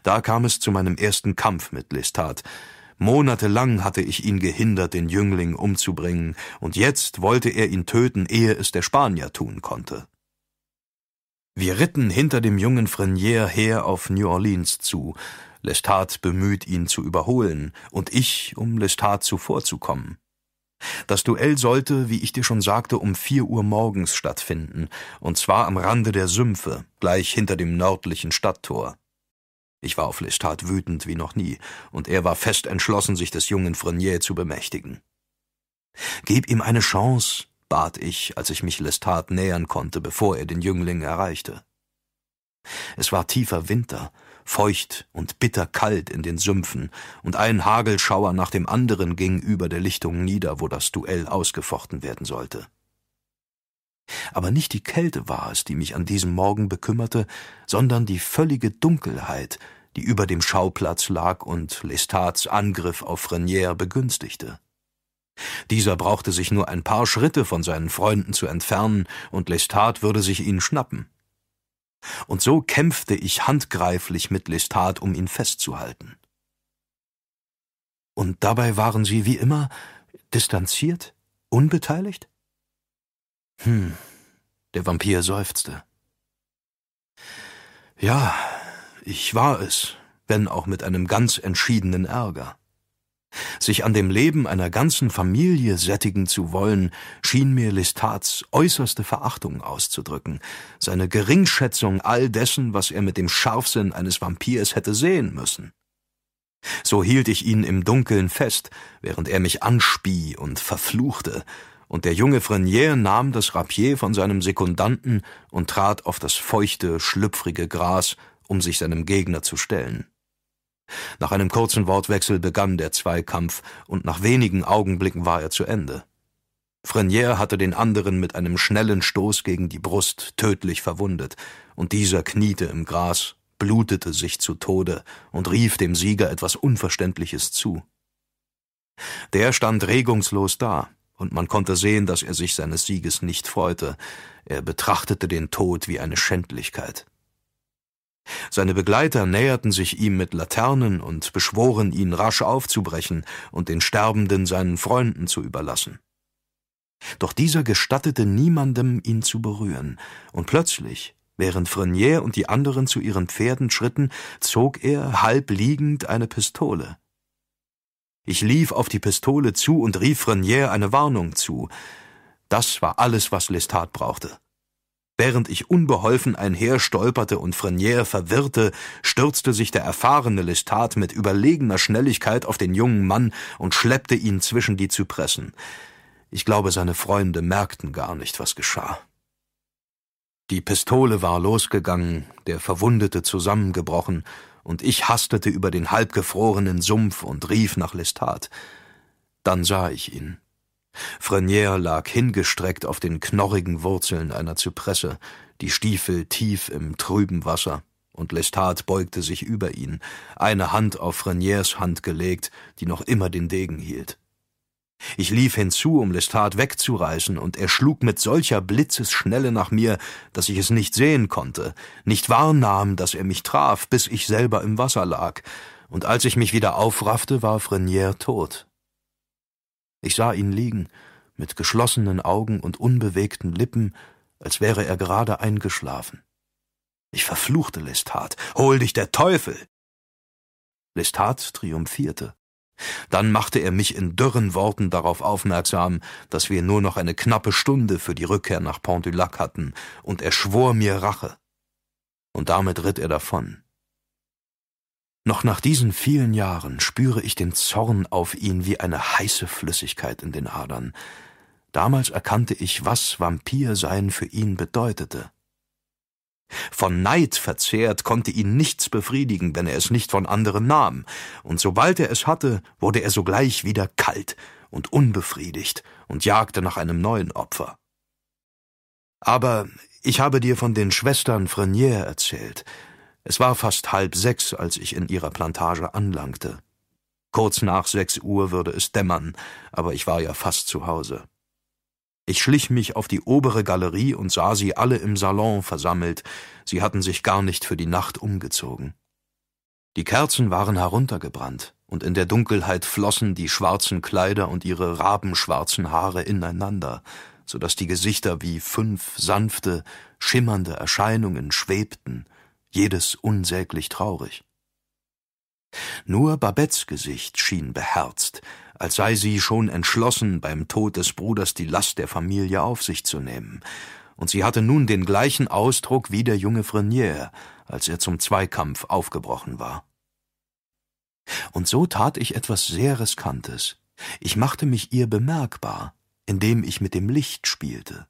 Da kam es zu meinem ersten Kampf mit Lestat, Monatelang hatte ich ihn gehindert, den Jüngling umzubringen, und jetzt wollte er ihn töten, ehe es der Spanier tun konnte. Wir ritten hinter dem jungen Frenier her auf New Orleans zu, Lestat bemüht, ihn zu überholen, und ich, um Lestat zuvorzukommen. Das Duell sollte, wie ich dir schon sagte, um vier Uhr morgens stattfinden, und zwar am Rande der Sümpfe, gleich hinter dem nördlichen Stadttor. Ich war auf Lestat wütend wie noch nie, und er war fest entschlossen, sich des jungen Frenier zu bemächtigen. Gib ihm eine Chance, bat ich, als ich mich Lestat nähern konnte, bevor er den Jüngling erreichte. Es war tiefer Winter, feucht und bitterkalt in den Sümpfen, und ein Hagelschauer nach dem anderen ging über der Lichtung nieder, wo das Duell ausgefochten werden sollte. Aber nicht die Kälte war es, die mich an diesem Morgen bekümmerte, sondern die völlige Dunkelheit, die über dem Schauplatz lag und Lestats Angriff auf Renier begünstigte. Dieser brauchte sich nur ein paar Schritte von seinen Freunden zu entfernen, und Lestat würde sich ihn schnappen. Und so kämpfte ich handgreiflich mit Lestat, um ihn festzuhalten. Und dabei waren sie wie immer distanziert, unbeteiligt? Hm, der Vampir seufzte. Ja, ich war es, wenn auch mit einem ganz entschiedenen Ärger. Sich an dem Leben einer ganzen Familie sättigen zu wollen, schien mir Lestats äußerste Verachtung auszudrücken, seine Geringschätzung all dessen, was er mit dem Scharfsinn eines Vampirs hätte sehen müssen. So hielt ich ihn im Dunkeln fest, während er mich anspie und verfluchte, und der junge Frenier nahm das Rapier von seinem Sekundanten und trat auf das feuchte, schlüpfrige Gras, um sich seinem Gegner zu stellen. Nach einem kurzen Wortwechsel begann der Zweikampf, und nach wenigen Augenblicken war er zu Ende. Frenier hatte den anderen mit einem schnellen Stoß gegen die Brust tödlich verwundet, und dieser kniete im Gras, blutete sich zu Tode und rief dem Sieger etwas Unverständliches zu. Der stand regungslos da, und man konnte sehen, dass er sich seines Sieges nicht freute, er betrachtete den Tod wie eine Schändlichkeit. Seine Begleiter näherten sich ihm mit Laternen und beschworen ihn, rasch aufzubrechen und den Sterbenden seinen Freunden zu überlassen. Doch dieser gestattete niemandem, ihn zu berühren, und plötzlich, während Frenier und die anderen zu ihren Pferden schritten, zog er, halb liegend, eine Pistole. Ich lief auf die Pistole zu und rief Frenier eine Warnung zu. Das war alles, was Lestat brauchte. Während ich unbeholfen einherstolperte und Frenier verwirrte, stürzte sich der erfahrene Lestat mit überlegener Schnelligkeit auf den jungen Mann und schleppte ihn zwischen die Zypressen. Ich glaube, seine Freunde merkten gar nicht, was geschah. Die Pistole war losgegangen, der Verwundete zusammengebrochen, und ich hastete über den halbgefrorenen Sumpf und rief nach Lestat. Dann sah ich ihn. Frenier lag hingestreckt auf den knorrigen Wurzeln einer Zypresse, die Stiefel tief im trüben Wasser, und Lestat beugte sich über ihn, eine Hand auf Freniers Hand gelegt, die noch immer den Degen hielt. Ich lief hinzu, um Lestat wegzureißen, und er schlug mit solcher Blitzesschnelle nach mir, dass ich es nicht sehen konnte, nicht wahrnahm, dass er mich traf, bis ich selber im Wasser lag, und als ich mich wieder aufraffte, war Frenier tot. Ich sah ihn liegen, mit geschlossenen Augen und unbewegten Lippen, als wäre er gerade eingeschlafen. Ich verfluchte Lestat. Hol dich der Teufel! Lestat triumphierte. Dann machte er mich in dürren Worten darauf aufmerksam, dass wir nur noch eine knappe Stunde für die Rückkehr nach Pont du Lac hatten, und er schwor mir Rache. Und damit ritt er davon. Noch nach diesen vielen Jahren spüre ich den Zorn auf ihn wie eine heiße Flüssigkeit in den Adern. Damals erkannte ich, was Vampirsein für ihn bedeutete. Von Neid verzehrt konnte ihn nichts befriedigen, wenn er es nicht von anderen nahm, und sobald er es hatte, wurde er sogleich wieder kalt und unbefriedigt und jagte nach einem neuen Opfer. Aber ich habe dir von den Schwestern Frenier erzählt, es war fast halb sechs, als ich in ihrer Plantage anlangte. Kurz nach sechs Uhr würde es dämmern, aber ich war ja fast zu Hause. Ich schlich mich auf die obere Galerie und sah sie alle im Salon versammelt, sie hatten sich gar nicht für die Nacht umgezogen. Die Kerzen waren heruntergebrannt, und in der Dunkelheit flossen die schwarzen Kleider und ihre rabenschwarzen Haare ineinander, so dass die Gesichter wie fünf sanfte, schimmernde Erscheinungen schwebten jedes unsäglich traurig. Nur Babettes Gesicht schien beherzt, als sei sie schon entschlossen, beim Tod des Bruders die Last der Familie auf sich zu nehmen, und sie hatte nun den gleichen Ausdruck wie der junge Frenier, als er zum Zweikampf aufgebrochen war. Und so tat ich etwas sehr Riskantes. Ich machte mich ihr bemerkbar, indem ich mit dem Licht spielte.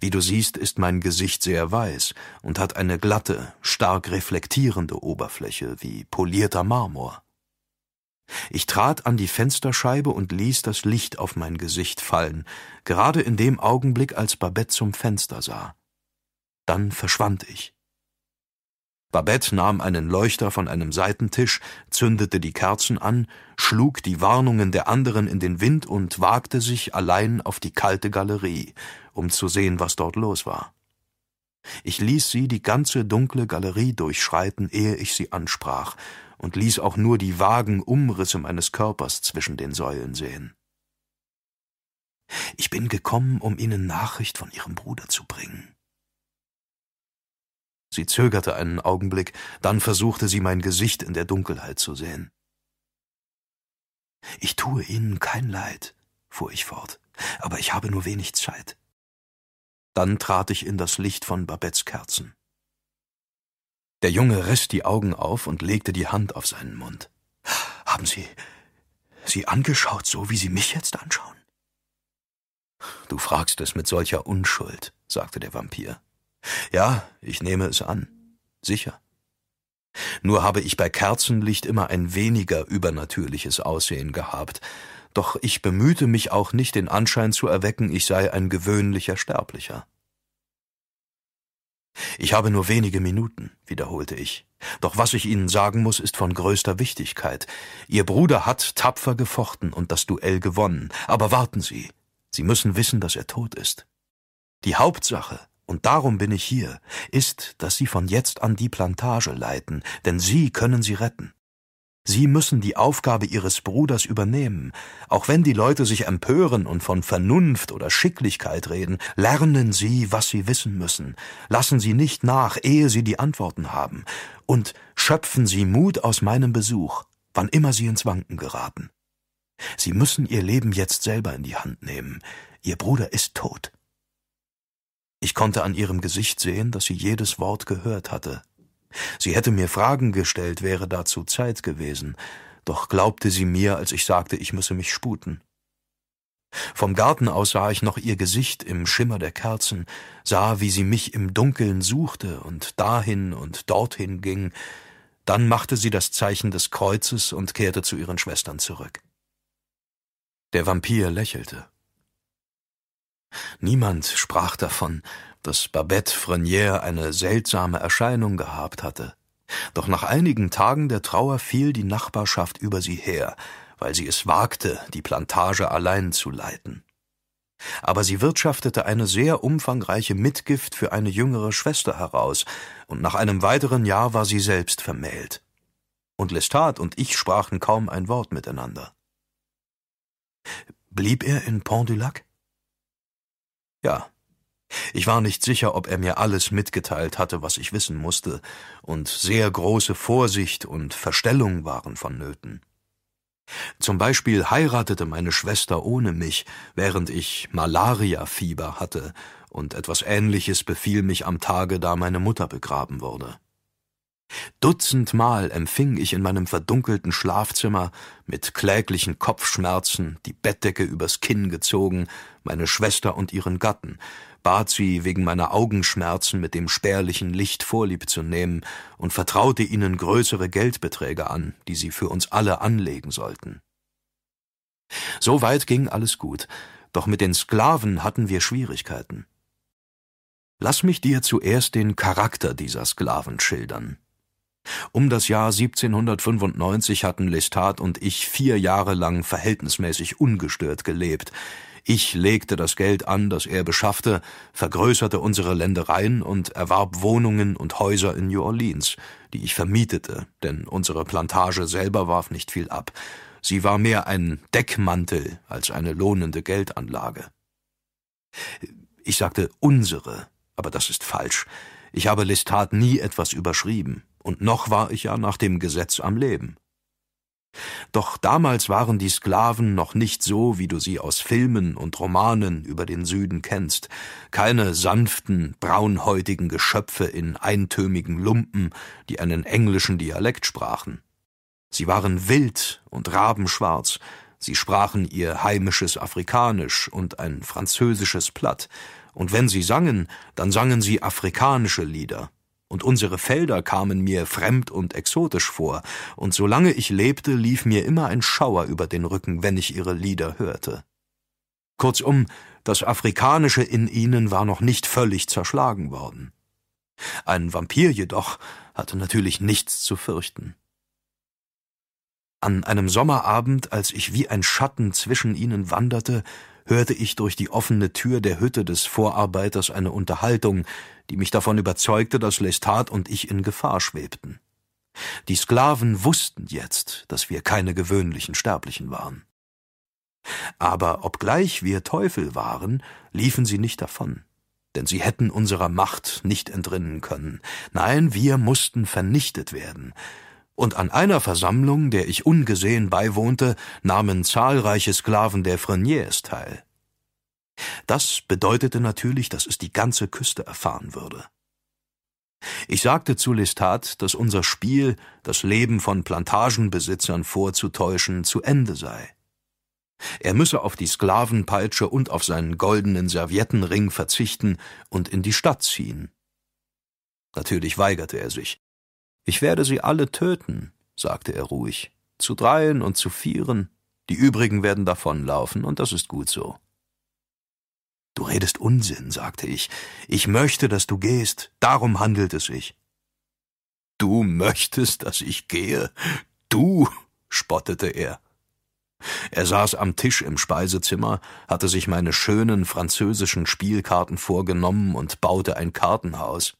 Wie du siehst, ist mein Gesicht sehr weiß und hat eine glatte, stark reflektierende Oberfläche wie polierter Marmor. Ich trat an die Fensterscheibe und ließ das Licht auf mein Gesicht fallen, gerade in dem Augenblick, als Babette zum Fenster sah. Dann verschwand ich. Babette nahm einen Leuchter von einem Seitentisch, zündete die Kerzen an, schlug die Warnungen der anderen in den Wind und wagte sich allein auf die kalte Galerie, um zu sehen, was dort los war. Ich ließ sie die ganze dunkle Galerie durchschreiten, ehe ich sie ansprach, und ließ auch nur die vagen Umrisse meines Körpers zwischen den Säulen sehen. Ich bin gekommen, um Ihnen Nachricht von Ihrem Bruder zu bringen. Sie zögerte einen Augenblick, dann versuchte sie mein Gesicht in der Dunkelheit zu sehen. Ich tue Ihnen kein Leid, fuhr ich fort, aber ich habe nur wenig Zeit. Dann trat ich in das Licht von Babettes Kerzen. Der Junge riss die Augen auf und legte die Hand auf seinen Mund. Haben Sie Sie angeschaut, so wie Sie mich jetzt anschauen? Du fragst es mit solcher Unschuld, sagte der Vampir. Ja, ich nehme es an. Sicher. Nur habe ich bei Kerzenlicht immer ein weniger übernatürliches Aussehen gehabt, doch ich bemühte mich auch nicht den Anschein zu erwecken, ich sei ein gewöhnlicher Sterblicher. Ich habe nur wenige Minuten, wiederholte ich. Doch was ich Ihnen sagen muss, ist von größter Wichtigkeit. Ihr Bruder hat tapfer gefochten und das Duell gewonnen. Aber warten Sie. Sie müssen wissen, dass er tot ist. Die Hauptsache und darum bin ich hier, ist, dass Sie von jetzt an die Plantage leiten, denn Sie können sie retten. Sie müssen die Aufgabe Ihres Bruders übernehmen. Auch wenn die Leute sich empören und von Vernunft oder Schicklichkeit reden, lernen Sie, was Sie wissen müssen. Lassen Sie nicht nach, ehe Sie die Antworten haben. Und schöpfen Sie Mut aus meinem Besuch, wann immer Sie ins Wanken geraten. Sie müssen Ihr Leben jetzt selber in die Hand nehmen. Ihr Bruder ist tot. Ich konnte an ihrem Gesicht sehen, dass sie jedes Wort gehört hatte. Sie hätte mir Fragen gestellt, wäre dazu Zeit gewesen, doch glaubte sie mir, als ich sagte, ich müsse mich sputen. Vom Garten aus sah ich noch ihr Gesicht im Schimmer der Kerzen, sah, wie sie mich im Dunkeln suchte und dahin und dorthin ging, dann machte sie das Zeichen des Kreuzes und kehrte zu ihren Schwestern zurück. Der Vampir lächelte. Niemand sprach davon, dass Babette Frenier eine seltsame Erscheinung gehabt hatte. Doch nach einigen Tagen der Trauer fiel die Nachbarschaft über sie her, weil sie es wagte, die Plantage allein zu leiten. Aber sie wirtschaftete eine sehr umfangreiche Mitgift für eine jüngere Schwester heraus, und nach einem weiteren Jahr war sie selbst vermählt. Und Lestat und ich sprachen kaum ein Wort miteinander. Blieb er in Pont du Lac? Ja. Ich war nicht sicher, ob er mir alles mitgeteilt hatte, was ich wissen musste, und sehr große Vorsicht und Verstellung waren vonnöten. Zum Beispiel heiratete meine Schwester ohne mich, während ich Malariafieber hatte, und etwas Ähnliches befiel mich am Tage, da meine Mutter begraben wurde. Dutzendmal empfing ich in meinem verdunkelten Schlafzimmer mit kläglichen Kopfschmerzen, die Bettdecke übers Kinn gezogen, meine Schwester und ihren Gatten, bat sie wegen meiner Augenschmerzen mit dem spärlichen Licht Vorlieb zu nehmen und vertraute ihnen größere Geldbeträge an, die sie für uns alle anlegen sollten. Soweit ging alles gut, doch mit den Sklaven hatten wir Schwierigkeiten. Lass mich dir zuerst den Charakter dieser Sklaven schildern. Um das Jahr 1795 hatten Lestat und ich vier Jahre lang verhältnismäßig ungestört gelebt. Ich legte das Geld an, das er beschaffte, vergrößerte unsere Ländereien und erwarb Wohnungen und Häuser in New Orleans, die ich vermietete, denn unsere Plantage selber warf nicht viel ab. Sie war mehr ein Deckmantel als eine lohnende Geldanlage. Ich sagte unsere, aber das ist falsch. Ich habe Lestat nie etwas überschrieben. und noch war ich ja nach dem Gesetz am Leben. Doch damals waren die Sklaven noch nicht so, wie du sie aus Filmen und Romanen über den Süden kennst, keine sanften, braunhäutigen Geschöpfe in eintömigen Lumpen, die einen englischen Dialekt sprachen. Sie waren wild und rabenschwarz, sie sprachen ihr heimisches Afrikanisch und ein französisches Platt, und wenn sie sangen, dann sangen sie afrikanische Lieder, und unsere Felder kamen mir fremd und exotisch vor, und solange ich lebte, lief mir immer ein Schauer über den Rücken, wenn ich ihre Lieder hörte. Kurzum, das Afrikanische in ihnen war noch nicht völlig zerschlagen worden. Ein Vampir jedoch hatte natürlich nichts zu fürchten. An einem Sommerabend, als ich wie ein Schatten zwischen ihnen wanderte, hörte ich durch die offene Tür der Hütte des Vorarbeiters eine Unterhaltung, die mich davon überzeugte, dass Lestat und ich in Gefahr schwebten. Die Sklaven wussten jetzt, dass wir keine gewöhnlichen Sterblichen waren. Aber obgleich wir Teufel waren, liefen sie nicht davon, denn sie hätten unserer Macht nicht entrinnen können. Nein, wir mussten vernichtet werden, und an einer Versammlung, der ich ungesehen beiwohnte, nahmen zahlreiche Sklaven der Freniers teil. Das bedeutete natürlich, dass es die ganze Küste erfahren würde. Ich sagte zu Lestat, dass unser Spiel, das Leben von Plantagenbesitzern vorzutäuschen, zu Ende sei. Er müsse auf die Sklavenpeitsche und auf seinen goldenen Serviettenring verzichten und in die Stadt ziehen. Natürlich weigerte er sich, ich werde sie alle töten, sagte er ruhig, zu dreien und zu vieren, die übrigen werden davonlaufen, und das ist gut so. Du redest Unsinn, sagte ich. Ich möchte, dass du gehst, darum handelt es sich. Du möchtest, dass ich gehe? Du, spottete er. Er saß am Tisch im Speisezimmer, hatte sich meine schönen französischen Spielkarten vorgenommen und baute ein Kartenhaus.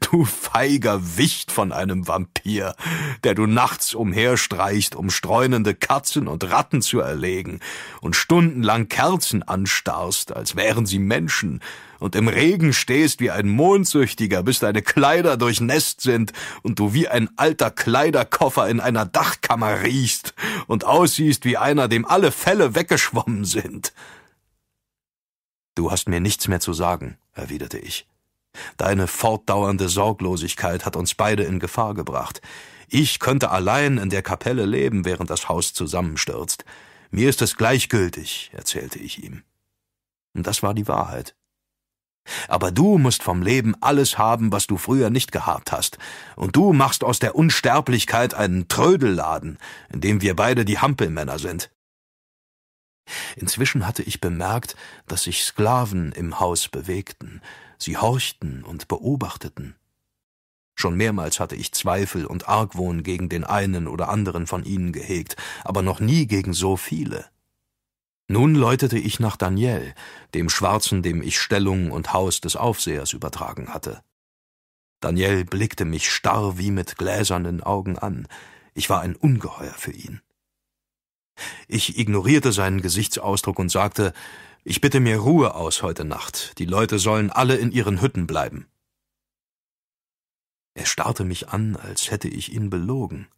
Du feiger Wicht von einem Vampir, der du nachts umherstreichst, um streunende Katzen und Ratten zu erlegen und stundenlang Kerzen anstarrst, als wären sie Menschen, und im Regen stehst wie ein Mondsüchtiger, bis deine Kleider durchnässt sind und du wie ein alter Kleiderkoffer in einer Dachkammer riechst und aussiehst wie einer, dem alle Felle weggeschwommen sind. Du hast mir nichts mehr zu sagen, erwiderte ich. Deine fortdauernde Sorglosigkeit hat uns beide in Gefahr gebracht. Ich könnte allein in der Kapelle leben, während das Haus zusammenstürzt. Mir ist es gleichgültig, erzählte ich ihm. Und das war die Wahrheit. Aber du musst vom Leben alles haben, was du früher nicht gehabt hast, und du machst aus der Unsterblichkeit einen Trödelladen, in dem wir beide die Hampelmänner sind. Inzwischen hatte ich bemerkt, dass sich Sklaven im Haus bewegten, Sie horchten und beobachteten. Schon mehrmals hatte ich Zweifel und Argwohn gegen den einen oder anderen von ihnen gehegt, aber noch nie gegen so viele. Nun läutete ich nach Daniel, dem Schwarzen, dem ich Stellung und Haus des Aufsehers übertragen hatte. Daniel blickte mich starr wie mit gläsernen Augen an. Ich war ein Ungeheuer für ihn. Ich ignorierte seinen Gesichtsausdruck und sagte, ich bitte mir Ruhe aus heute Nacht. Die Leute sollen alle in ihren Hütten bleiben. Er starrte mich an, als hätte ich ihn belogen.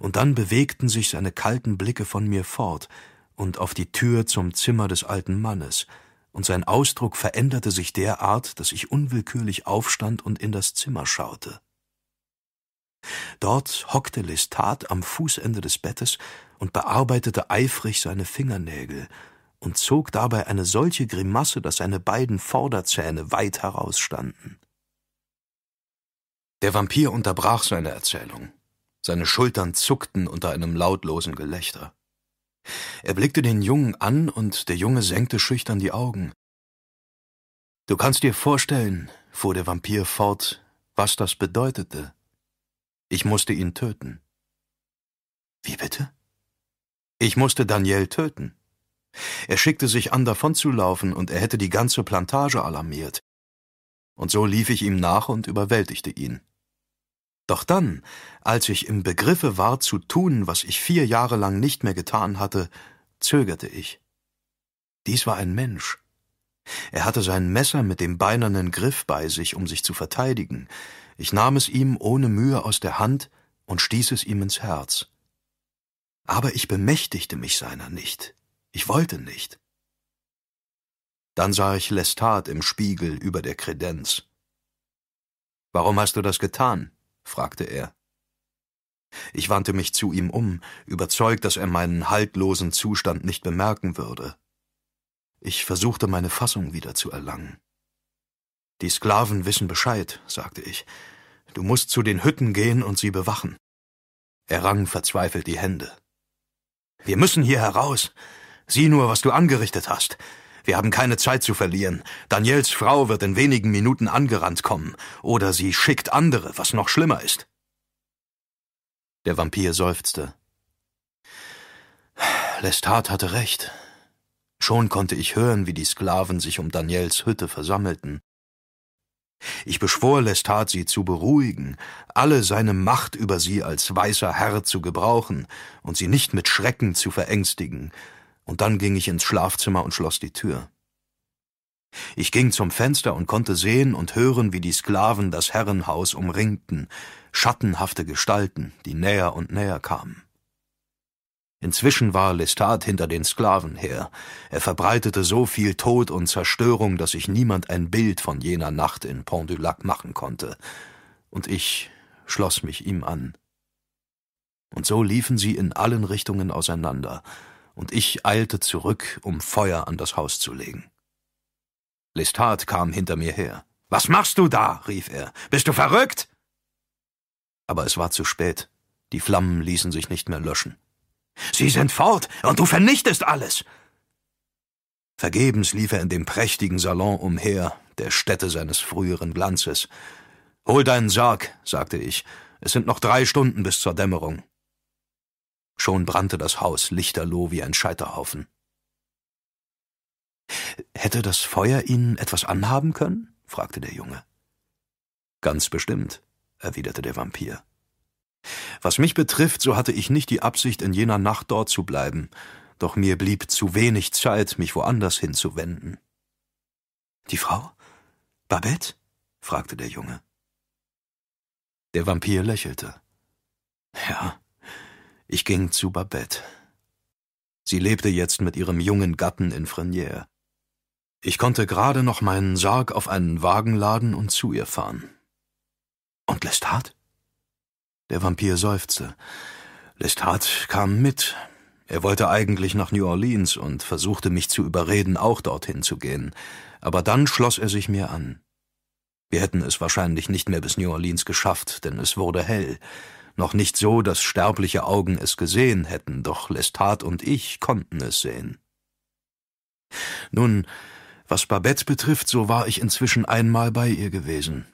Und dann bewegten sich seine kalten Blicke von mir fort und auf die Tür zum Zimmer des alten Mannes, und sein Ausdruck veränderte sich derart, dass ich unwillkürlich aufstand und in das Zimmer schaute. Dort hockte Lestat am Fußende des Bettes und bearbeitete eifrig seine Fingernägel, und zog dabei eine solche Grimasse, dass seine beiden Vorderzähne weit herausstanden. Der Vampir unterbrach seine Erzählung. Seine Schultern zuckten unter einem lautlosen Gelächter. Er blickte den Jungen an, und der Junge senkte schüchtern die Augen. Du kannst dir vorstellen, fuhr der Vampir fort, was das bedeutete. Ich musste ihn töten. Wie bitte? Ich musste Daniel töten. Er schickte sich an, davonzulaufen, und er hätte die ganze Plantage alarmiert. Und so lief ich ihm nach und überwältigte ihn. Doch dann, als ich im Begriffe war zu tun, was ich vier Jahre lang nicht mehr getan hatte, zögerte ich. Dies war ein Mensch, Er hatte sein Messer mit dem beinernen Griff bei sich, um sich zu verteidigen. Ich nahm es ihm ohne Mühe aus der Hand und stieß es ihm ins Herz. Aber ich bemächtigte mich seiner nicht. Ich wollte nicht. Dann sah ich Lestat im Spiegel über der Kredenz. Warum hast du das getan? fragte er. Ich wandte mich zu ihm um, überzeugt, dass er meinen haltlosen Zustand nicht bemerken würde. Ich versuchte meine Fassung wieder zu erlangen. Die Sklaven wissen Bescheid, sagte ich. Du musst zu den Hütten gehen und sie bewachen. Er rang verzweifelt die Hände. Wir müssen hier heraus. Sieh nur, was du angerichtet hast. Wir haben keine Zeit zu verlieren. Daniels Frau wird in wenigen Minuten angerannt kommen, oder sie schickt andere, was noch schlimmer ist. Der Vampir seufzte. Lestat hatte recht. Schon konnte ich hören, wie die Sklaven sich um Daniels Hütte versammelten. Ich beschwor Lestat, sie zu beruhigen, alle seine Macht über sie als weißer Herr zu gebrauchen und sie nicht mit Schrecken zu verängstigen, und dann ging ich ins Schlafzimmer und schloss die Tür. Ich ging zum Fenster und konnte sehen und hören, wie die Sklaven das Herrenhaus umringten, schattenhafte Gestalten, die näher und näher kamen. Inzwischen war Lestat hinter den Sklaven her. Er verbreitete so viel Tod und Zerstörung, dass sich niemand ein Bild von jener Nacht in Pont du Lac machen konnte. Und ich schloss mich ihm an. Und so liefen sie in allen Richtungen auseinander, und ich eilte zurück, um Feuer an das Haus zu legen. Lestat kam hinter mir her. Was machst du da? rief er. Bist du verrückt? Aber es war zu spät. Die Flammen ließen sich nicht mehr löschen. Sie sind fort, und du vernichtest alles. Vergebens lief er in dem prächtigen Salon umher, der Stätte seines früheren Glanzes. Hol deinen Sarg, sagte ich. Es sind noch drei Stunden bis zur Dämmerung. Schon brannte das Haus lichterloh wie ein Scheiterhaufen. Hätte das Feuer Ihnen etwas anhaben können? fragte der Junge. Ganz bestimmt, erwiderte der Vampir. Was mich betrifft, so hatte ich nicht die Absicht, in jener Nacht dort zu bleiben, doch mir blieb zu wenig Zeit, mich woanders hinzuwenden. Die Frau? Babette? fragte der Junge. Der Vampir lächelte. Ja, ich ging zu Babette. Sie lebte jetzt mit ihrem jungen Gatten in Frenières. Ich konnte gerade noch meinen Sarg auf einen Wagen laden und zu ihr fahren. Und Lestat? Der Vampir seufzte. Lestat kam mit. Er wollte eigentlich nach New Orleans und versuchte mich zu überreden, auch dorthin zu gehen. Aber dann schloss er sich mir an. Wir hätten es wahrscheinlich nicht mehr bis New Orleans geschafft, denn es wurde hell. Noch nicht so, dass sterbliche Augen es gesehen hätten, doch Lestat und ich konnten es sehen. Nun, was Babette betrifft, so war ich inzwischen einmal bei ihr gewesen.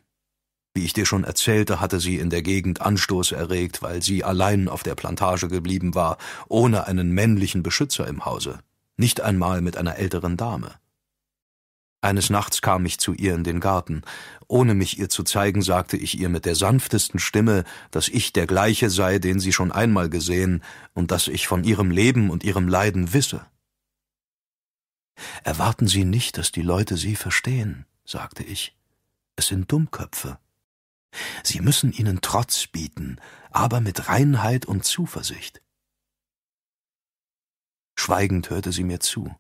Wie ich dir schon erzählte, hatte sie in der Gegend Anstoß erregt, weil sie allein auf der Plantage geblieben war, ohne einen männlichen Beschützer im Hause, nicht einmal mit einer älteren Dame. Eines Nachts kam ich zu ihr in den Garten. Ohne mich ihr zu zeigen, sagte ich ihr mit der sanftesten Stimme, dass ich der gleiche sei, den sie schon einmal gesehen, und dass ich von ihrem Leben und ihrem Leiden wisse. Erwarten Sie nicht, dass die Leute Sie verstehen, sagte ich. Es sind Dummköpfe. Sie müssen ihnen Trotz bieten, aber mit Reinheit und Zuversicht. Schweigend hörte sie mir zu,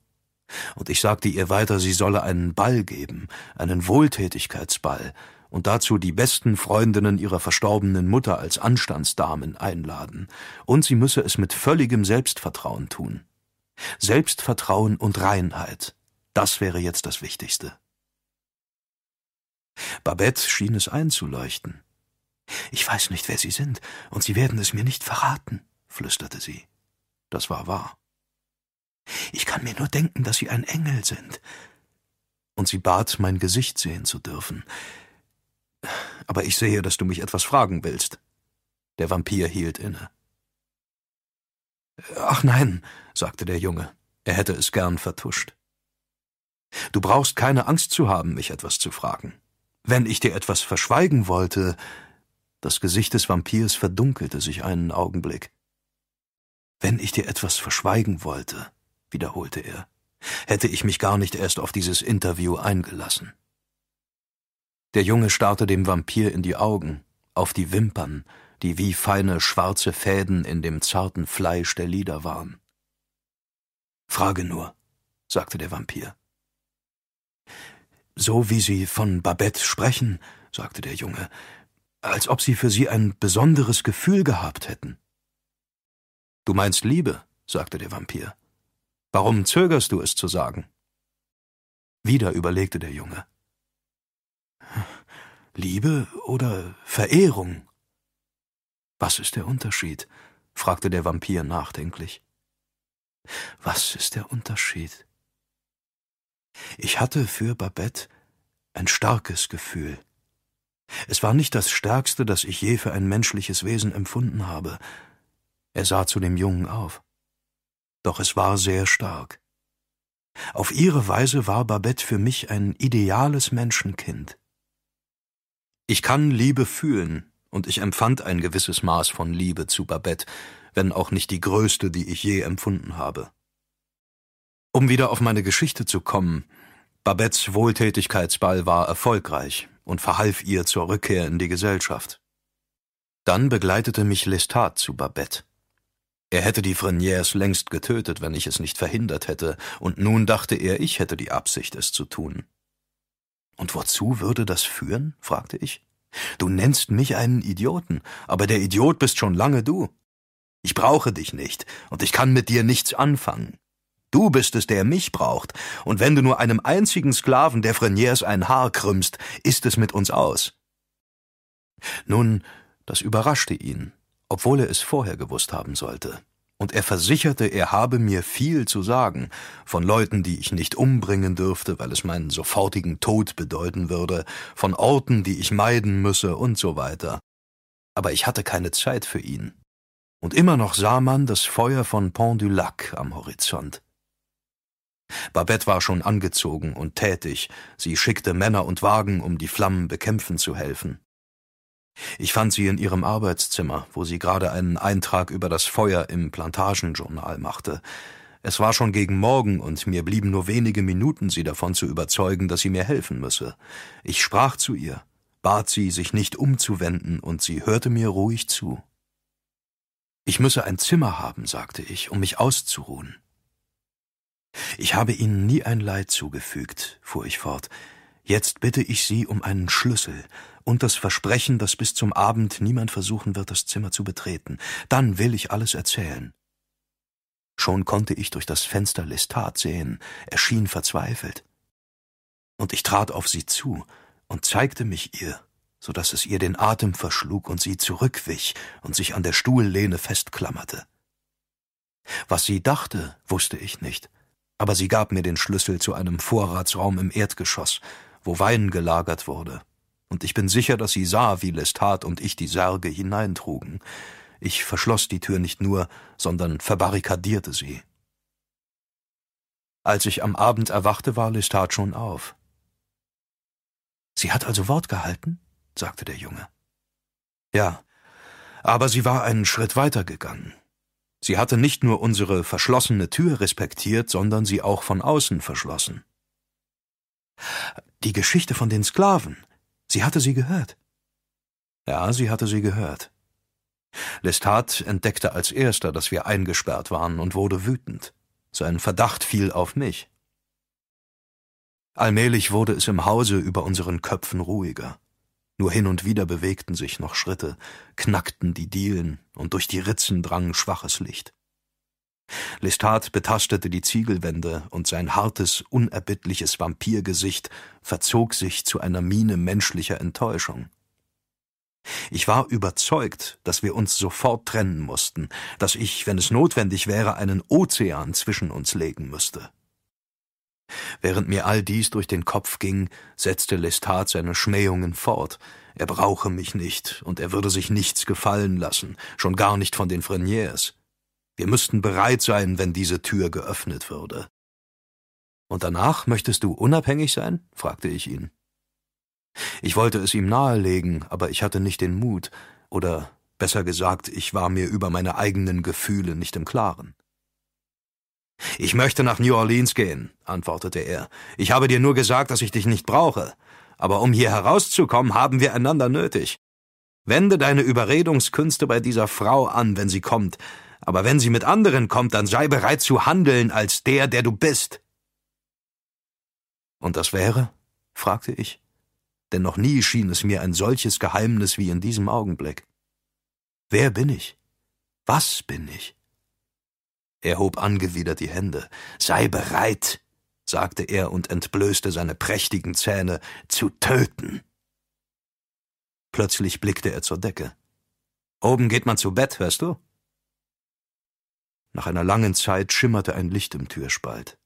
und ich sagte ihr weiter, sie solle einen Ball geben, einen Wohltätigkeitsball, und dazu die besten Freundinnen ihrer verstorbenen Mutter als Anstandsdamen einladen, und sie müsse es mit völligem Selbstvertrauen tun. Selbstvertrauen und Reinheit, das wäre jetzt das Wichtigste. Babette schien es einzuleuchten. Ich weiß nicht, wer Sie sind, und Sie werden es mir nicht verraten, flüsterte sie. Das war wahr. Ich kann mir nur denken, dass Sie ein Engel sind. Und sie bat, mein Gesicht sehen zu dürfen. Aber ich sehe, dass du mich etwas fragen willst. Der Vampir hielt inne. Ach nein, sagte der Junge, er hätte es gern vertuscht. Du brauchst keine Angst zu haben, mich etwas zu fragen. Wenn ich dir etwas verschweigen wollte. Das Gesicht des Vampirs verdunkelte sich einen Augenblick. Wenn ich dir etwas verschweigen wollte, wiederholte er, hätte ich mich gar nicht erst auf dieses Interview eingelassen. Der Junge starrte dem Vampir in die Augen, auf die Wimpern, die wie feine schwarze Fäden in dem zarten Fleisch der Lider waren. Frage nur, sagte der Vampir. So wie Sie von Babette sprechen, sagte der Junge, als ob Sie für sie ein besonderes Gefühl gehabt hätten. Du meinst Liebe, sagte der Vampir. Warum zögerst du es zu sagen? Wieder überlegte der Junge. Liebe oder Verehrung? Was ist der Unterschied? fragte der Vampir nachdenklich. Was ist der Unterschied? Ich hatte für Babette ein starkes Gefühl. Es war nicht das stärkste, das ich je für ein menschliches Wesen empfunden habe. Er sah zu dem Jungen auf. Doch es war sehr stark. Auf ihre Weise war Babette für mich ein ideales Menschenkind. Ich kann Liebe fühlen, und ich empfand ein gewisses Maß von Liebe zu Babette, wenn auch nicht die größte, die ich je empfunden habe. Um wieder auf meine Geschichte zu kommen, Babettes Wohltätigkeitsball war erfolgreich und verhalf ihr zur Rückkehr in die Gesellschaft. Dann begleitete mich Lestat zu Babette. Er hätte die Freniers längst getötet, wenn ich es nicht verhindert hätte, und nun dachte er, ich hätte die Absicht, es zu tun. Und wozu würde das führen? fragte ich. Du nennst mich einen Idioten, aber der Idiot bist schon lange du. Ich brauche dich nicht, und ich kann mit dir nichts anfangen. Du bist es, der mich braucht, und wenn du nur einem einzigen Sklaven der Freniers ein Haar krümmst, ist es mit uns aus. Nun, das überraschte ihn, obwohl er es vorher gewusst haben sollte, und er versicherte, er habe mir viel zu sagen, von Leuten, die ich nicht umbringen dürfte, weil es meinen sofortigen Tod bedeuten würde, von Orten, die ich meiden müsse und so weiter. Aber ich hatte keine Zeit für ihn. Und immer noch sah man das Feuer von Pont du Lac am Horizont. Babette war schon angezogen und tätig, sie schickte Männer und Wagen, um die Flammen bekämpfen zu helfen. Ich fand sie in ihrem Arbeitszimmer, wo sie gerade einen Eintrag über das Feuer im Plantagenjournal machte. Es war schon gegen Morgen und mir blieben nur wenige Minuten, sie davon zu überzeugen, dass sie mir helfen müsse. Ich sprach zu ihr, bat sie, sich nicht umzuwenden, und sie hörte mir ruhig zu. Ich müsse ein Zimmer haben, sagte ich, um mich auszuruhen. Ich habe Ihnen nie ein Leid zugefügt, fuhr ich fort. Jetzt bitte ich Sie um einen Schlüssel und das Versprechen, dass bis zum Abend niemand versuchen wird, das Zimmer zu betreten. Dann will ich alles erzählen. Schon konnte ich durch das Fenster Lestat sehen, er schien verzweifelt. Und ich trat auf sie zu und zeigte mich ihr, so dass es ihr den Atem verschlug und sie zurückwich und sich an der Stuhllehne festklammerte. Was sie dachte, wusste ich nicht aber sie gab mir den Schlüssel zu einem Vorratsraum im Erdgeschoss, wo Wein gelagert wurde, und ich bin sicher, dass sie sah, wie Lestat und ich die Särge hineintrugen. Ich verschloss die Tür nicht nur, sondern verbarrikadierte sie. Als ich am Abend erwachte, war Lestat schon auf. Sie hat also Wort gehalten? sagte der Junge. Ja, aber sie war einen Schritt weiter gegangen. Sie hatte nicht nur unsere verschlossene Tür respektiert, sondern sie auch von außen verschlossen. Die Geschichte von den Sklaven, sie hatte sie gehört. Ja, sie hatte sie gehört. Lestat entdeckte als erster, dass wir eingesperrt waren und wurde wütend. Sein Verdacht fiel auf mich. Allmählich wurde es im Hause über unseren Köpfen ruhiger. Nur hin und wieder bewegten sich noch Schritte, knackten die Dielen, und durch die Ritzen drang schwaches Licht. Lestat betastete die Ziegelwände, und sein hartes, unerbittliches Vampirgesicht verzog sich zu einer Miene menschlicher Enttäuschung. Ich war überzeugt, dass wir uns sofort trennen mussten, dass ich, wenn es notwendig wäre, einen Ozean zwischen uns legen müsste. Während mir all dies durch den Kopf ging, setzte Lestat seine Schmähungen fort. Er brauche mich nicht, und er würde sich nichts gefallen lassen, schon gar nicht von den Freniers. Wir müssten bereit sein, wenn diese Tür geöffnet würde. Und danach möchtest du unabhängig sein? fragte ich ihn. Ich wollte es ihm nahelegen, aber ich hatte nicht den Mut, oder besser gesagt, ich war mir über meine eigenen Gefühle nicht im Klaren. Ich möchte nach New Orleans gehen, antwortete er. Ich habe dir nur gesagt, dass ich dich nicht brauche. Aber um hier herauszukommen, haben wir einander nötig. Wende deine Überredungskünste bei dieser Frau an, wenn sie kommt. Aber wenn sie mit anderen kommt, dann sei bereit zu handeln als der, der du bist. Und das wäre? fragte ich. Denn noch nie schien es mir ein solches Geheimnis wie in diesem Augenblick. Wer bin ich? Was bin ich? Er hob angewidert die Hände. Sei bereit, sagte er und entblößte seine prächtigen Zähne, zu töten. Plötzlich blickte er zur Decke. Oben geht man zu Bett, hörst du? Nach einer langen Zeit schimmerte ein Licht im Türspalt.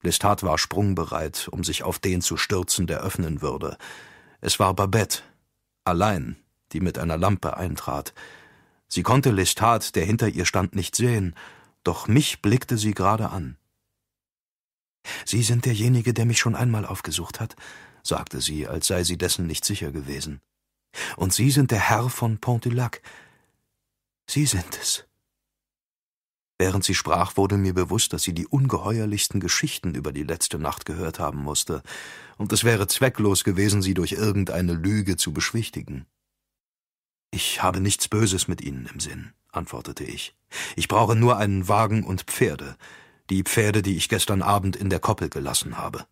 Lestat war sprungbereit, um sich auf den zu stürzen, der öffnen würde. Es war Babette, allein, die mit einer Lampe eintrat. Sie konnte Lestat, der hinter ihr stand, nicht sehen, doch mich blickte sie gerade an. Sie sind derjenige, der mich schon einmal aufgesucht hat, sagte sie, als sei sie dessen nicht sicher gewesen. Und Sie sind der Herr von Pont-du-Lac. Sie sind es. Während sie sprach, wurde mir bewusst, dass sie die ungeheuerlichsten Geschichten über die letzte Nacht gehört haben musste, und es wäre zwecklos gewesen, sie durch irgendeine Lüge zu beschwichtigen. Ich habe nichts Böses mit Ihnen im Sinn, antwortete ich. Ich brauche nur einen Wagen und Pferde, die Pferde, die ich gestern Abend in der Koppel gelassen habe.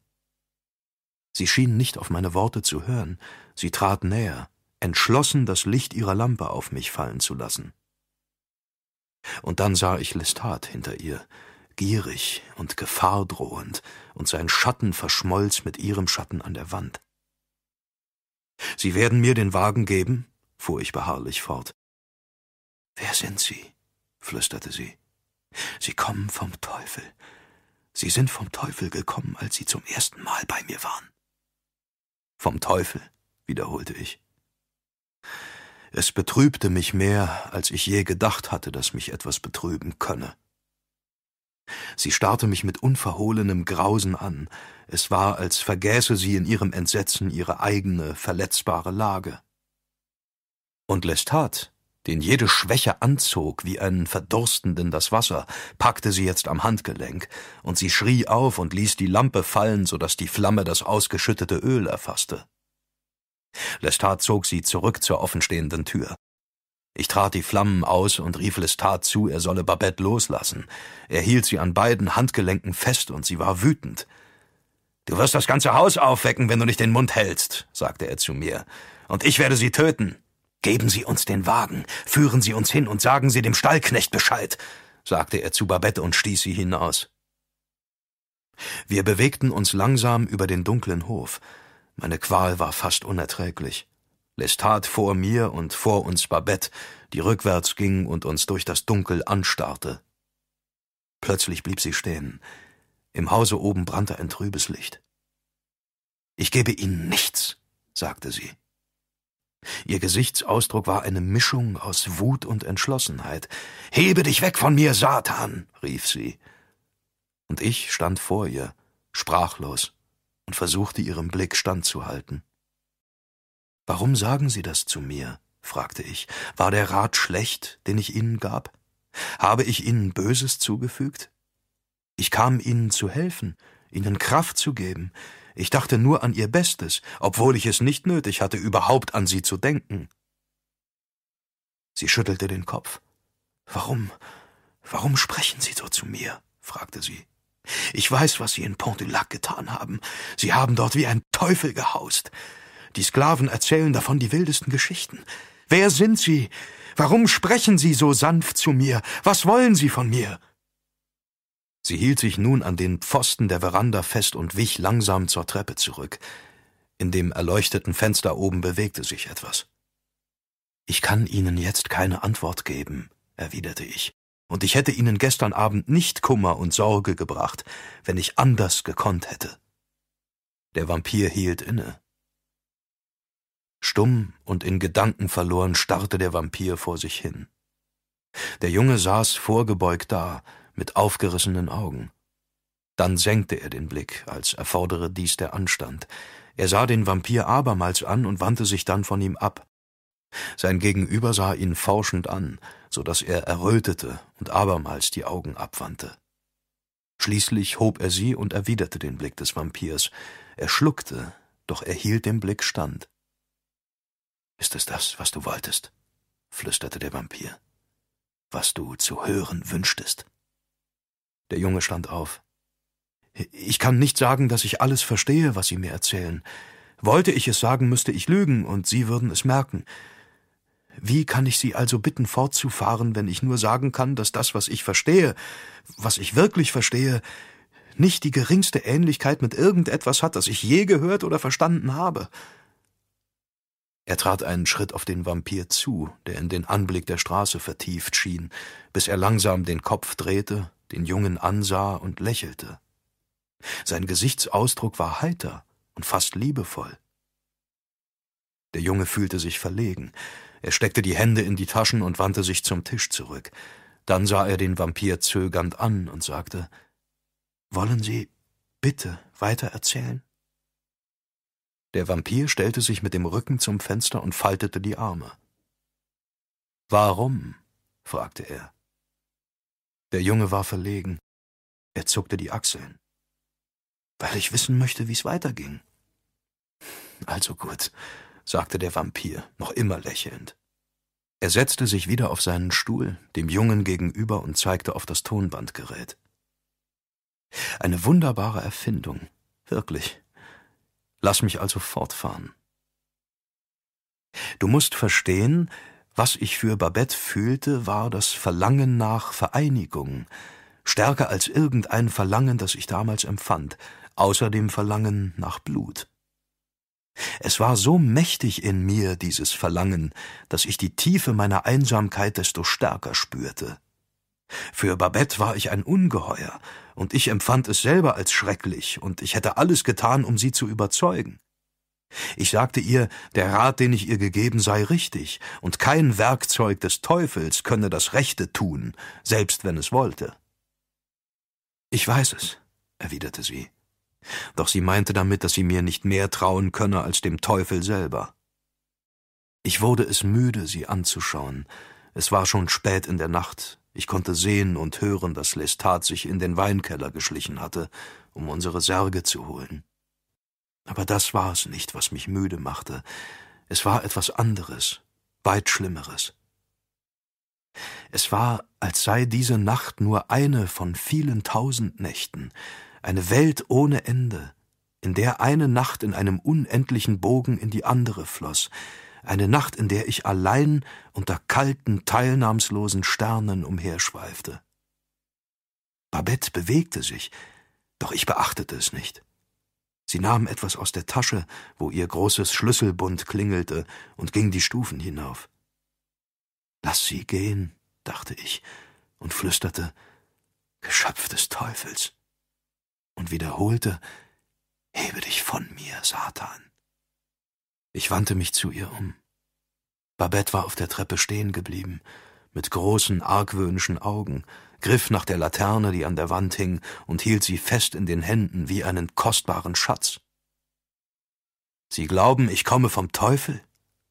Sie schien nicht auf meine Worte zu hören, sie trat näher, entschlossen, das Licht ihrer Lampe auf mich fallen zu lassen. Und dann sah ich Lestat hinter ihr, gierig und gefahrdrohend, und sein Schatten verschmolz mit ihrem Schatten an der Wand. Sie werden mir den Wagen geben? fuhr ich beharrlich fort. Wer sind Sie? flüsterte sie. Sie kommen vom Teufel. Sie sind vom Teufel gekommen, als Sie zum ersten Mal bei mir waren. Vom Teufel, wiederholte ich. Es betrübte mich mehr, als ich je gedacht hatte, dass mich etwas betrüben könne. Sie starrte mich mit unverhohlenem Grausen an, es war, als vergäße sie in ihrem Entsetzen ihre eigene, verletzbare Lage. Und Lestat, den jede Schwäche anzog wie einen Verdurstenden das Wasser, packte sie jetzt am Handgelenk, und sie schrie auf und ließ die Lampe fallen, so dass die Flamme das ausgeschüttete Öl erfasste. Lestat zog sie zurück zur offenstehenden Tür. Ich trat die Flammen aus und rief Lestat zu, er solle Babette loslassen. Er hielt sie an beiden Handgelenken fest und sie war wütend. Du wirst das ganze Haus aufwecken, wenn du nicht den Mund hältst, sagte er zu mir, und ich werde sie töten. Geben Sie uns den Wagen, führen Sie uns hin und sagen Sie dem Stallknecht Bescheid, sagte er zu Babette und stieß sie hinaus. Wir bewegten uns langsam über den dunklen Hof. Meine Qual war fast unerträglich. Lestat vor mir und vor uns Babette, die rückwärts ging und uns durch das Dunkel anstarrte. Plötzlich blieb sie stehen. Im Hause oben brannte ein trübes Licht. Ich gebe Ihnen nichts, sagte sie. Ihr Gesichtsausdruck war eine Mischung aus Wut und Entschlossenheit. Hebe dich weg von mir, Satan, rief sie. Und ich stand vor ihr, sprachlos, und versuchte ihrem Blick standzuhalten. Warum sagen Sie das zu mir? fragte ich. War der Rat schlecht, den ich Ihnen gab? Habe ich Ihnen Böses zugefügt? Ich kam Ihnen zu helfen, Ihnen Kraft zu geben, ich dachte nur an ihr Bestes, obwohl ich es nicht nötig hatte, überhaupt an sie zu denken. Sie schüttelte den Kopf. Warum, warum sprechen Sie so zu mir? fragte sie. Ich weiß, was Sie in Pont du Lac getan haben. Sie haben dort wie ein Teufel gehaust. Die Sklaven erzählen davon die wildesten Geschichten. Wer sind Sie? Warum sprechen Sie so sanft zu mir? Was wollen Sie von mir? Sie hielt sich nun an den Pfosten der Veranda fest und wich langsam zur Treppe zurück. In dem erleuchteten Fenster oben bewegte sich etwas. Ich kann Ihnen jetzt keine Antwort geben, erwiderte ich, und ich hätte Ihnen gestern Abend nicht Kummer und Sorge gebracht, wenn ich anders gekonnt hätte. Der Vampir hielt inne. Stumm und in Gedanken verloren starrte der Vampir vor sich hin. Der Junge saß vorgebeugt da, mit aufgerissenen Augen. Dann senkte er den Blick, als erfordere dies der Anstand. Er sah den Vampir abermals an und wandte sich dann von ihm ab. Sein Gegenüber sah ihn forschend an, so dass er errötete und abermals die Augen abwandte. Schließlich hob er sie und erwiderte den Blick des Vampirs. Er schluckte, doch er hielt dem Blick stand. Ist es das, was du wolltest? flüsterte der Vampir. Was du zu hören wünschtest. Der Junge stand auf. Ich kann nicht sagen, dass ich alles verstehe, was Sie mir erzählen. Wollte ich es sagen, müsste ich lügen, und Sie würden es merken. Wie kann ich Sie also bitten, fortzufahren, wenn ich nur sagen kann, dass das, was ich verstehe, was ich wirklich verstehe, nicht die geringste Ähnlichkeit mit irgendetwas hat, das ich je gehört oder verstanden habe? Er trat einen Schritt auf den Vampir zu, der in den Anblick der Straße vertieft schien, bis er langsam den Kopf drehte, den Jungen ansah und lächelte. Sein Gesichtsausdruck war heiter und fast liebevoll. Der Junge fühlte sich verlegen. Er steckte die Hände in die Taschen und wandte sich zum Tisch zurück. Dann sah er den Vampir zögernd an und sagte Wollen Sie bitte weiter erzählen? Der Vampir stellte sich mit dem Rücken zum Fenster und faltete die Arme. Warum? fragte er. Der Junge war verlegen. Er zuckte die Achseln. Weil ich wissen möchte, wie es weiterging. Also gut, sagte der Vampir, noch immer lächelnd. Er setzte sich wieder auf seinen Stuhl, dem Jungen gegenüber, und zeigte auf das Tonbandgerät. Eine wunderbare Erfindung, wirklich. Lass mich also fortfahren. Du musst verstehen, was ich für Babette fühlte, war das Verlangen nach Vereinigung, stärker als irgendein Verlangen, das ich damals empfand, außer dem Verlangen nach Blut. Es war so mächtig in mir, dieses Verlangen, dass ich die Tiefe meiner Einsamkeit desto stärker spürte. Für Babette war ich ein Ungeheuer, und ich empfand es selber als schrecklich, und ich hätte alles getan, um sie zu überzeugen. Ich sagte ihr, der Rat, den ich ihr gegeben, sei richtig, und kein Werkzeug des Teufels könne das Rechte tun, selbst wenn es wollte. Ich weiß es, erwiderte sie. Doch sie meinte damit, dass sie mir nicht mehr trauen könne als dem Teufel selber. Ich wurde es müde, sie anzuschauen. Es war schon spät in der Nacht. Ich konnte sehen und hören, dass Lestat sich in den Weinkeller geschlichen hatte, um unsere Särge zu holen. Aber das war es nicht, was mich müde machte. Es war etwas anderes, weit Schlimmeres. Es war, als sei diese Nacht nur eine von vielen tausend Nächten, eine Welt ohne Ende, in der eine Nacht in einem unendlichen Bogen in die andere floss, eine Nacht, in der ich allein unter kalten, teilnahmslosen Sternen umherschweifte. Babette bewegte sich, doch ich beachtete es nicht. Sie nahm etwas aus der Tasche, wo ihr großes Schlüsselbund klingelte, und ging die Stufen hinauf. Lass sie gehen, dachte ich und flüsterte Geschöpf des Teufels und wiederholte Hebe dich von mir, Satan. Ich wandte mich zu ihr um. Babette war auf der Treppe stehen geblieben, mit großen, argwöhnischen Augen, griff nach der Laterne, die an der Wand hing, und hielt sie fest in den Händen wie einen kostbaren Schatz. Sie glauben, ich komme vom Teufel?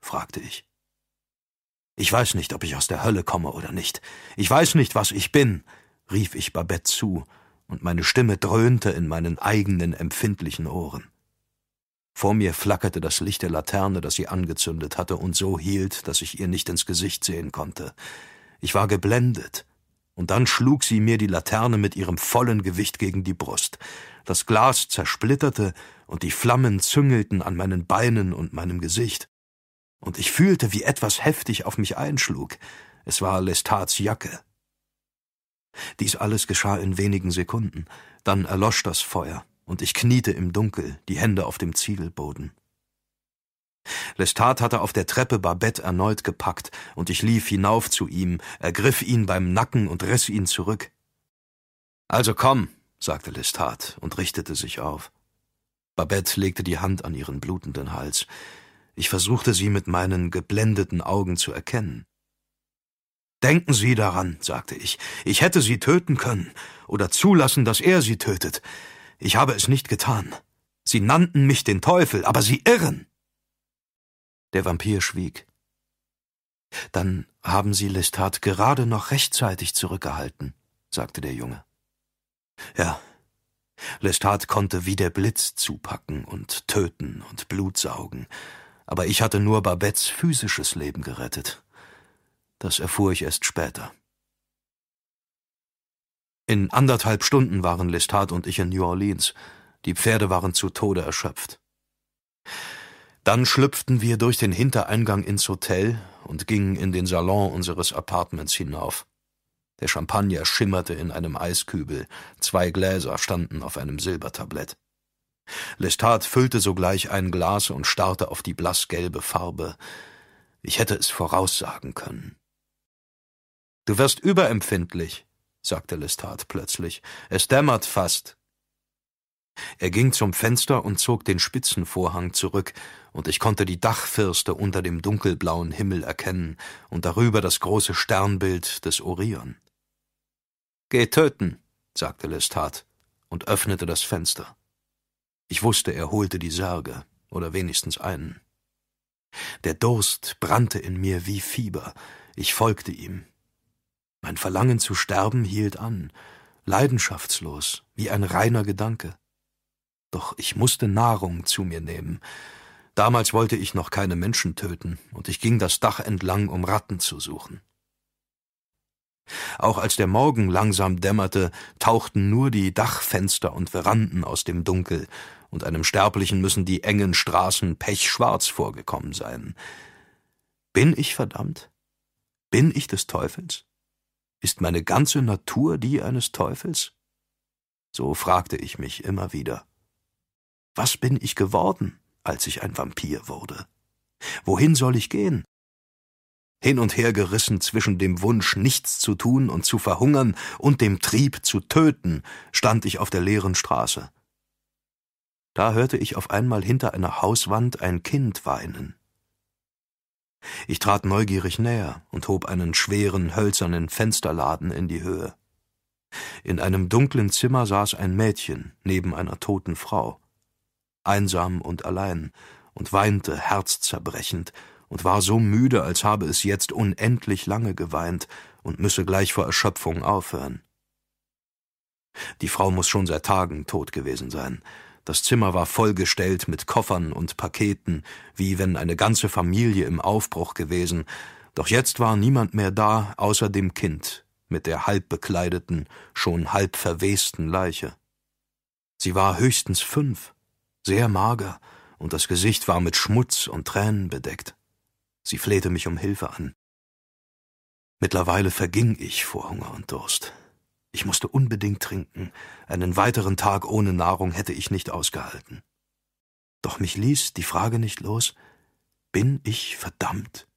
fragte ich. Ich weiß nicht, ob ich aus der Hölle komme oder nicht. Ich weiß nicht, was ich bin, rief ich Babette zu, und meine Stimme dröhnte in meinen eigenen empfindlichen Ohren. Vor mir flackerte das Licht der Laterne, das sie angezündet hatte und so hielt, dass ich ihr nicht ins Gesicht sehen konnte. Ich war geblendet, und dann schlug sie mir die Laterne mit ihrem vollen Gewicht gegen die Brust. Das Glas zersplitterte, und die Flammen züngelten an meinen Beinen und meinem Gesicht und ich fühlte, wie etwas heftig auf mich einschlug. Es war Lestats Jacke. Dies alles geschah in wenigen Sekunden, dann erlosch das Feuer, und ich kniete im Dunkel, die Hände auf dem Ziegelboden. Lestat hatte auf der Treppe Babette erneut gepackt, und ich lief hinauf zu ihm, ergriff ihn beim Nacken und riss ihn zurück. Also komm, sagte Lestat und richtete sich auf. Babette legte die Hand an ihren blutenden Hals. Ich versuchte sie mit meinen geblendeten Augen zu erkennen. Denken Sie daran, sagte ich, ich hätte Sie töten können oder zulassen, dass er Sie tötet. Ich habe es nicht getan. Sie nannten mich den Teufel, aber Sie irren. Der Vampir schwieg. Dann haben Sie Lestat gerade noch rechtzeitig zurückgehalten, sagte der Junge. Ja, Lestat konnte wie der Blitz zupacken und töten und Blut saugen, aber ich hatte nur Babettes physisches Leben gerettet. Das erfuhr ich erst später. In anderthalb Stunden waren Lestat und ich in New Orleans. Die Pferde waren zu Tode erschöpft. Dann schlüpften wir durch den Hintereingang ins Hotel und gingen in den Salon unseres Appartements hinauf. Der Champagner schimmerte in einem Eiskübel, zwei Gläser standen auf einem Silbertablett. Lestat füllte sogleich ein Glas und starrte auf die blassgelbe Farbe. Ich hätte es voraussagen können. Du wirst überempfindlich, sagte Lestat plötzlich. Es dämmert fast. Er ging zum Fenster und zog den Spitzenvorhang zurück, und ich konnte die Dachfirste unter dem dunkelblauen Himmel erkennen und darüber das große Sternbild des Orion. Geh töten, sagte Lestat und öffnete das Fenster. Ich wusste, er holte die Särge, oder wenigstens einen. Der Durst brannte in mir wie Fieber. Ich folgte ihm. Mein Verlangen zu sterben hielt an, leidenschaftslos, wie ein reiner Gedanke. Doch ich musste Nahrung zu mir nehmen. Damals wollte ich noch keine Menschen töten, und ich ging das Dach entlang, um Ratten zu suchen. Auch als der Morgen langsam dämmerte, tauchten nur die Dachfenster und Veranden aus dem Dunkel, und einem Sterblichen müssen die engen Straßen pechschwarz vorgekommen sein. Bin ich verdammt? Bin ich des Teufels? Ist meine ganze Natur die eines Teufels? So fragte ich mich immer wieder. Was bin ich geworden, als ich ein Vampir wurde? Wohin soll ich gehen? Hin und her gerissen zwischen dem Wunsch, nichts zu tun und zu verhungern und dem Trieb zu töten, stand ich auf der leeren Straße. Da hörte ich auf einmal hinter einer Hauswand ein Kind weinen. Ich trat neugierig näher und hob einen schweren, hölzernen Fensterladen in die Höhe. In einem dunklen Zimmer saß ein Mädchen neben einer toten Frau, einsam und allein, und weinte herzzerbrechend und war so müde, als habe es jetzt unendlich lange geweint und müsse gleich vor Erschöpfung aufhören. Die Frau muss schon seit Tagen tot gewesen sein, das Zimmer war vollgestellt mit Koffern und Paketen, wie wenn eine ganze Familie im Aufbruch gewesen, doch jetzt war niemand mehr da, außer dem Kind mit der halbbekleideten, schon halb verwesten Leiche. Sie war höchstens fünf, sehr mager, und das Gesicht war mit Schmutz und Tränen bedeckt. Sie flehte mich um Hilfe an. Mittlerweile verging ich vor Hunger und Durst. Ich musste unbedingt trinken, einen weiteren Tag ohne Nahrung hätte ich nicht ausgehalten. Doch mich ließ die Frage nicht los, bin ich verdammt?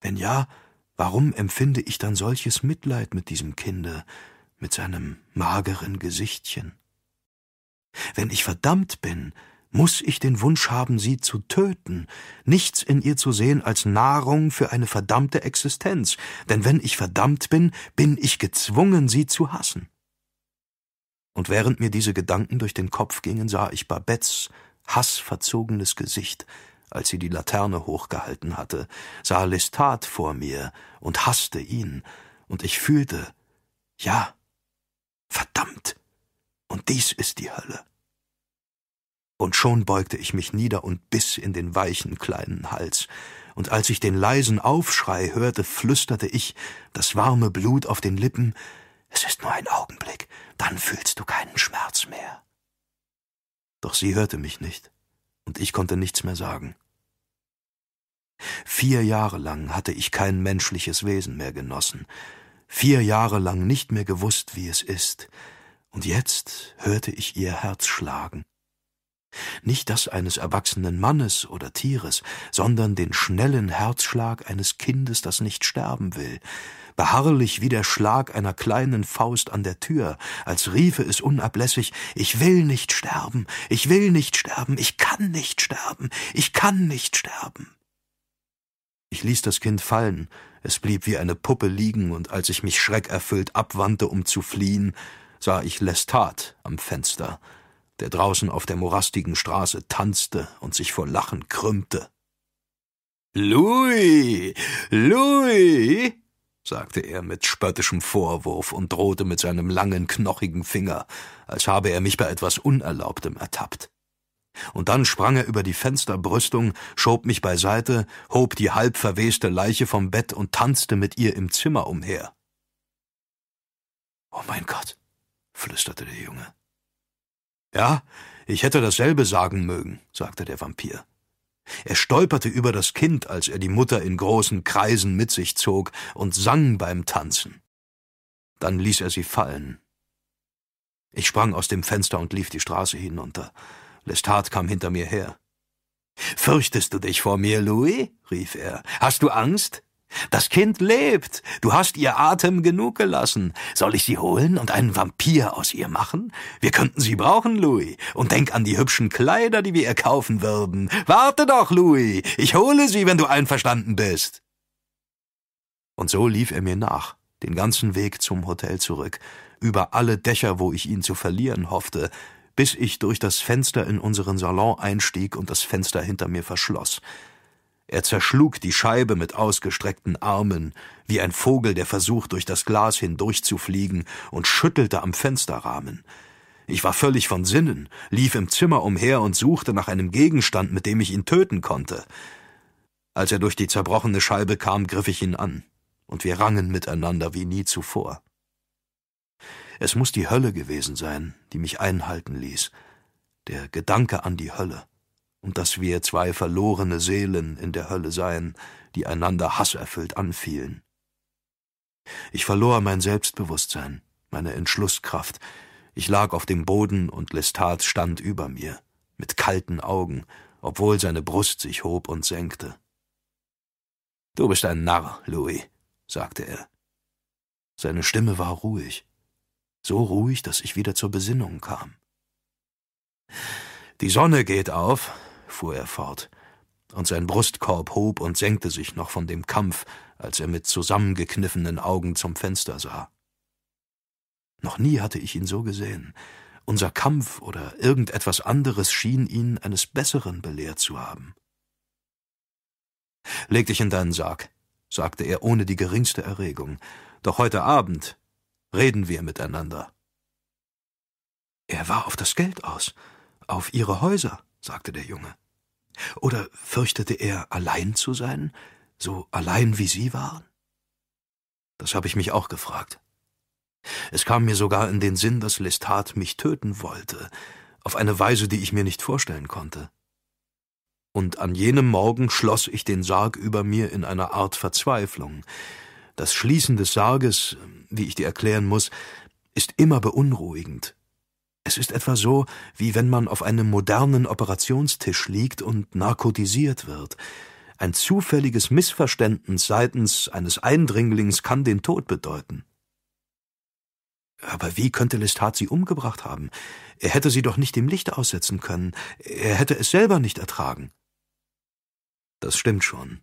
Wenn ja, warum empfinde ich dann solches Mitleid mit diesem Kinde, mit seinem mageren Gesichtchen? Wenn ich verdammt bin, muss ich den Wunsch haben, sie zu töten, nichts in ihr zu sehen als Nahrung für eine verdammte Existenz, denn wenn ich verdammt bin, bin ich gezwungen, sie zu hassen. Und während mir diese Gedanken durch den Kopf gingen, sah ich Babettes hassverzogenes Gesicht, als sie die Laterne hochgehalten hatte, sah Lestat vor mir und hasste ihn, und ich fühlte, ja, verdammt, und dies ist die Hölle und schon beugte ich mich nieder und biss in den weichen kleinen Hals, und als ich den leisen Aufschrei hörte, flüsterte ich, das warme Blut auf den Lippen, es ist nur ein Augenblick, dann fühlst du keinen Schmerz mehr. Doch sie hörte mich nicht, und ich konnte nichts mehr sagen. Vier Jahre lang hatte ich kein menschliches Wesen mehr genossen, vier Jahre lang nicht mehr gewusst, wie es ist, und jetzt hörte ich ihr Herz schlagen nicht das eines erwachsenen Mannes oder Tieres, sondern den schnellen Herzschlag eines Kindes, das nicht sterben will, beharrlich wie der Schlag einer kleinen Faust an der Tür, als riefe es unablässig Ich will nicht sterben, ich will nicht sterben, ich kann nicht sterben, ich kann nicht sterben. Ich ließ das Kind fallen, es blieb wie eine Puppe liegen, und als ich mich schreckerfüllt abwandte, um zu fliehen, sah ich Lestat am Fenster, der draußen auf der morastigen Straße tanzte und sich vor Lachen krümmte. Louis, Louis, sagte er mit spöttischem Vorwurf und drohte mit seinem langen, knochigen Finger, als habe er mich bei etwas Unerlaubtem ertappt. Und dann sprang er über die Fensterbrüstung, schob mich beiseite, hob die halb verweste Leiche vom Bett und tanzte mit ihr im Zimmer umher. Oh mein Gott, flüsterte der Junge. Ja, ich hätte dasselbe sagen mögen, sagte der Vampir. Er stolperte über das Kind, als er die Mutter in großen Kreisen mit sich zog, und sang beim Tanzen. Dann ließ er sie fallen. Ich sprang aus dem Fenster und lief die Straße hinunter. Lestat kam hinter mir her. Fürchtest du dich vor mir, Louis? rief er. Hast du Angst? Das Kind lebt. Du hast ihr Atem genug gelassen. Soll ich sie holen und einen Vampir aus ihr machen? Wir könnten sie brauchen, Louis. Und denk an die hübschen Kleider, die wir ihr kaufen würden. Warte doch, Louis. Ich hole sie, wenn du einverstanden bist. Und so lief er mir nach, den ganzen Weg zum Hotel zurück, über alle Dächer, wo ich ihn zu verlieren hoffte, bis ich durch das Fenster in unseren Salon einstieg und das Fenster hinter mir verschloss. Er zerschlug die Scheibe mit ausgestreckten Armen, wie ein Vogel, der versucht, durch das Glas hindurchzufliegen, und schüttelte am Fensterrahmen. Ich war völlig von Sinnen, lief im Zimmer umher und suchte nach einem Gegenstand, mit dem ich ihn töten konnte. Als er durch die zerbrochene Scheibe kam, griff ich ihn an, und wir rangen miteinander wie nie zuvor. Es muss die Hölle gewesen sein, die mich einhalten ließ, der Gedanke an die Hölle und dass wir zwei verlorene Seelen in der Hölle seien, die einander hasserfüllt anfielen. Ich verlor mein Selbstbewusstsein, meine Entschlusskraft. Ich lag auf dem Boden und Lestat stand über mir, mit kalten Augen, obwohl seine Brust sich hob und senkte. Du bist ein Narr, Louis, sagte er. Seine Stimme war ruhig, so ruhig, dass ich wieder zur Besinnung kam. Die Sonne geht auf, fuhr er fort, und sein Brustkorb hob und senkte sich noch von dem Kampf, als er mit zusammengekniffenen Augen zum Fenster sah. Noch nie hatte ich ihn so gesehen. Unser Kampf oder irgendetwas anderes schien ihn eines Besseren belehrt zu haben. Leg dich in deinen Sarg, sagte er ohne die geringste Erregung. Doch heute Abend reden wir miteinander. Er war auf das Geld aus, auf ihre Häuser, sagte der Junge. Oder fürchtete er, allein zu sein, so allein wie Sie waren? Das habe ich mich auch gefragt. Es kam mir sogar in den Sinn, dass Lestat mich töten wollte, auf eine Weise, die ich mir nicht vorstellen konnte. Und an jenem Morgen schloss ich den Sarg über mir in einer Art Verzweiflung. Das Schließen des Sarges, wie ich dir erklären muss, ist immer beunruhigend, es ist etwa so, wie wenn man auf einem modernen Operationstisch liegt und narkotisiert wird. Ein zufälliges Missverständnis seitens eines Eindringlings kann den Tod bedeuten. Aber wie könnte Lestat sie umgebracht haben? Er hätte sie doch nicht dem Licht aussetzen können. Er hätte es selber nicht ertragen. Das stimmt schon.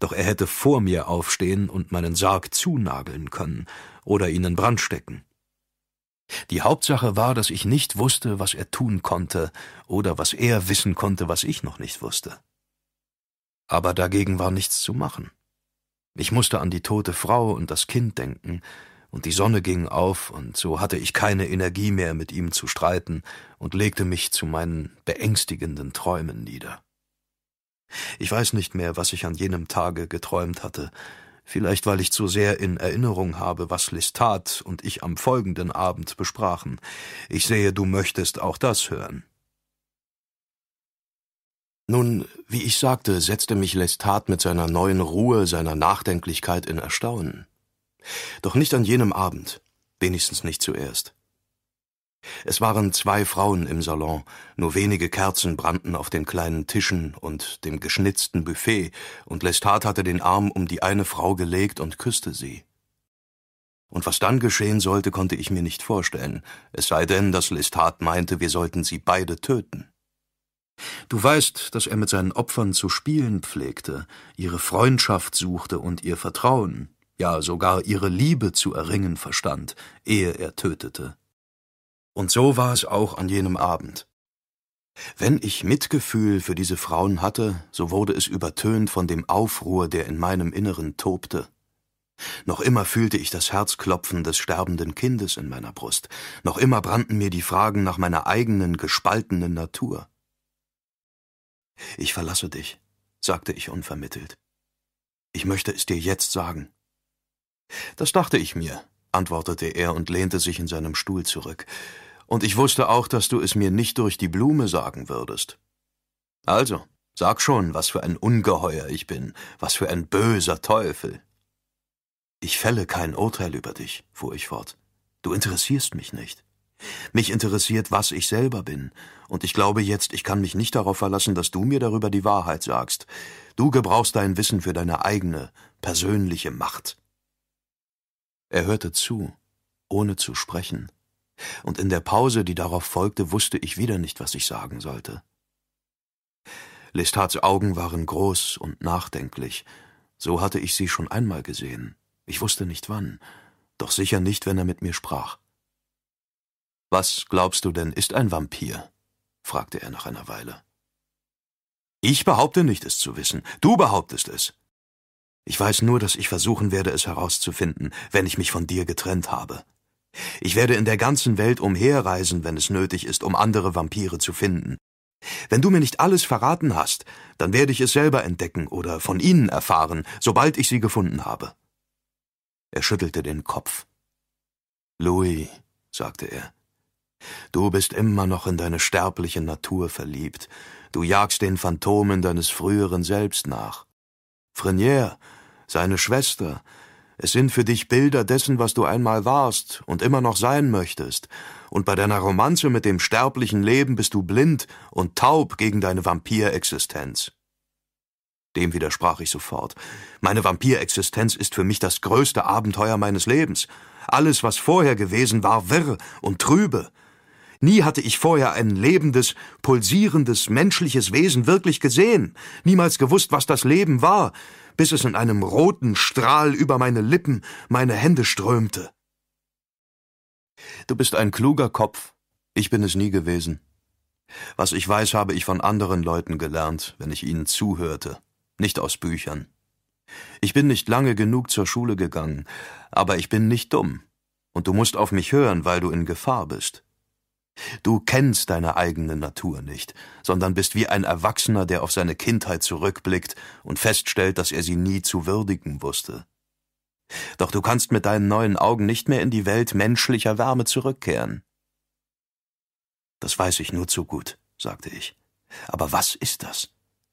Doch er hätte vor mir aufstehen und meinen Sarg zunageln können oder ihn in Brand stecken. Die Hauptsache war, dass ich nicht wusste, was er tun konnte oder was er wissen konnte, was ich noch nicht wusste. Aber dagegen war nichts zu machen. Ich musste an die tote Frau und das Kind denken, und die Sonne ging auf, und so hatte ich keine Energie mehr, mit ihm zu streiten, und legte mich zu meinen beängstigenden Träumen nieder. Ich weiß nicht mehr, was ich an jenem Tage geträumt hatte, vielleicht weil ich zu sehr in Erinnerung habe, was Lestat und ich am folgenden Abend besprachen. Ich sehe, du möchtest auch das hören. Nun, wie ich sagte, setzte mich Lestat mit seiner neuen Ruhe, seiner Nachdenklichkeit in Erstaunen. Doch nicht an jenem Abend, wenigstens nicht zuerst. Es waren zwei Frauen im Salon, nur wenige Kerzen brannten auf den kleinen Tischen und dem geschnitzten Buffet, und Lestat hatte den Arm um die eine Frau gelegt und küsste sie. Und was dann geschehen sollte, konnte ich mir nicht vorstellen, es sei denn, dass Lestat meinte, wir sollten sie beide töten. Du weißt, dass er mit seinen Opfern zu spielen pflegte, ihre Freundschaft suchte und ihr Vertrauen, ja sogar ihre Liebe zu erringen verstand, ehe er tötete. Und so war es auch an jenem Abend. Wenn ich Mitgefühl für diese Frauen hatte, so wurde es übertönt von dem Aufruhr, der in meinem Inneren tobte. Noch immer fühlte ich das Herzklopfen des sterbenden Kindes in meiner Brust, noch immer brannten mir die Fragen nach meiner eigenen gespaltenen Natur. Ich verlasse dich, sagte ich unvermittelt. Ich möchte es dir jetzt sagen. Das dachte ich mir, antwortete er und lehnte sich in seinem Stuhl zurück. Und ich wusste auch, dass du es mir nicht durch die Blume sagen würdest. Also, sag schon, was für ein Ungeheuer ich bin, was für ein böser Teufel. Ich fälle kein Urteil über dich, fuhr ich fort. Du interessierst mich nicht. Mich interessiert, was ich selber bin, und ich glaube jetzt, ich kann mich nicht darauf verlassen, dass du mir darüber die Wahrheit sagst. Du gebrauchst dein Wissen für deine eigene, persönliche Macht. Er hörte zu, ohne zu sprechen, und in der Pause, die darauf folgte, wusste ich wieder nicht, was ich sagen sollte. Lestats Augen waren groß und nachdenklich, so hatte ich sie schon einmal gesehen. Ich wusste nicht wann, doch sicher nicht, wenn er mit mir sprach. Was glaubst du denn, ist ein Vampir? fragte er nach einer Weile. Ich behaupte nicht, es zu wissen. Du behauptest es. Ich weiß nur, dass ich versuchen werde, es herauszufinden, wenn ich mich von dir getrennt habe. Ich werde in der ganzen Welt umherreisen, wenn es nötig ist, um andere Vampire zu finden. Wenn du mir nicht alles verraten hast, dann werde ich es selber entdecken oder von ihnen erfahren, sobald ich sie gefunden habe. Er schüttelte den Kopf. Louis, sagte er, du bist immer noch in deine sterbliche Natur verliebt. Du jagst den Phantomen deines früheren Selbst nach. Frenier, seine Schwester, es sind für dich Bilder dessen, was du einmal warst und immer noch sein möchtest, und bei deiner Romanze mit dem sterblichen Leben bist du blind und taub gegen deine Vampirexistenz. Dem widersprach ich sofort. Meine Vampirexistenz ist für mich das größte Abenteuer meines Lebens. Alles, was vorher gewesen war, wirr und trübe. Nie hatte ich vorher ein lebendes, pulsierendes, menschliches Wesen wirklich gesehen, niemals gewusst, was das Leben war, bis es in einem roten Strahl über meine Lippen, meine Hände strömte. Du bist ein kluger Kopf, ich bin es nie gewesen. Was ich weiß, habe ich von anderen Leuten gelernt, wenn ich ihnen zuhörte nicht aus Büchern. Ich bin nicht lange genug zur Schule gegangen, aber ich bin nicht dumm, und du musst auf mich hören, weil du in Gefahr bist. Du kennst deine eigene Natur nicht, sondern bist wie ein Erwachsener, der auf seine Kindheit zurückblickt und feststellt, dass er sie nie zu würdigen wusste. Doch du kannst mit deinen neuen Augen nicht mehr in die Welt menschlicher Wärme zurückkehren. Das weiß ich nur zu gut, sagte ich. Aber was ist das?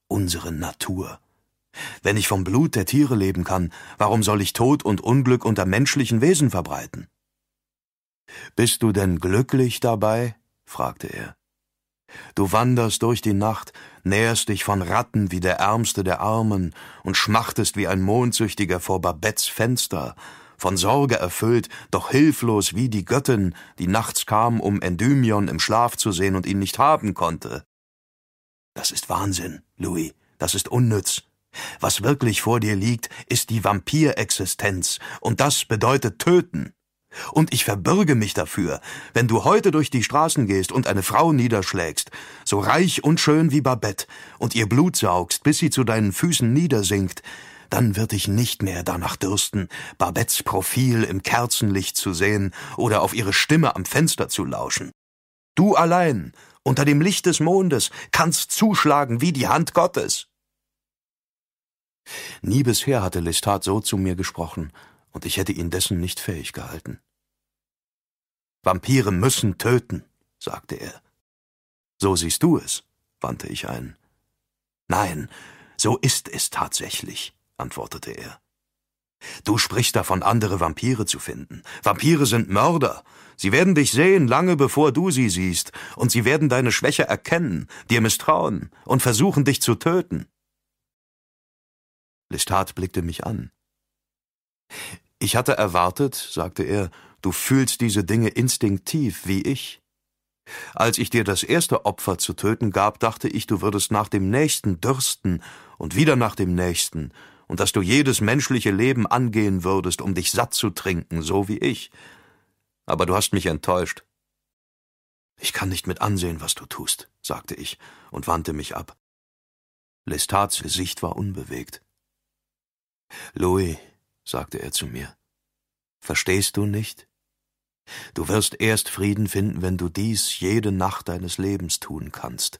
Unsere Natur. Wenn ich vom Blut der Tiere leben kann, warum soll ich Tod und Unglück unter menschlichen Wesen verbreiten? Bist du denn glücklich dabei? fragte er. Du wanderst durch die Nacht, näherst dich von Ratten wie der Ärmste der Armen und schmachtest wie ein Mondsüchtiger vor Babettes Fenster, von Sorge erfüllt, doch hilflos wie die Göttin, die nachts kam, um Endymion im Schlaf zu sehen und ihn nicht haben konnte. Das ist Wahnsinn, Louis, das ist unnütz, was wirklich vor dir liegt, ist die Vampirexistenz, und das bedeutet töten. Und ich verbürge mich dafür, wenn du heute durch die Straßen gehst und eine Frau niederschlägst, so reich und schön wie Babette, und ihr Blut saugst, bis sie zu deinen Füßen niedersinkt, dann wird ich nicht mehr danach dürsten, Babettes Profil im Kerzenlicht zu sehen oder auf ihre Stimme am Fenster zu lauschen. Du allein, unter dem Licht des Mondes, kannst zuschlagen wie die Hand Gottes. Nie bisher hatte Lestat so zu mir gesprochen, und ich hätte ihn dessen nicht fähig gehalten. Vampire müssen töten, sagte er. So siehst du es, wandte ich ein. Nein, so ist es tatsächlich, antwortete er. Du sprichst davon, andere Vampire zu finden. Vampire sind Mörder. Sie werden dich sehen, lange bevor du sie siehst, und sie werden deine Schwäche erkennen, dir misstrauen und versuchen, dich zu töten. Lestat blickte mich an. Ich hatte erwartet, sagte er, du fühlst diese Dinge instinktiv wie ich. Als ich dir das erste Opfer zu töten gab, dachte ich, du würdest nach dem nächsten dürsten und wieder nach dem nächsten, und dass du jedes menschliche Leben angehen würdest, um dich satt zu trinken, so wie ich. Aber du hast mich enttäuscht. Ich kann nicht mit ansehen, was du tust, sagte ich und wandte mich ab. Lestats Gesicht war unbewegt. Louis, sagte er zu mir. Verstehst du nicht? Du wirst erst Frieden finden, wenn du dies jede Nacht deines Lebens tun kannst.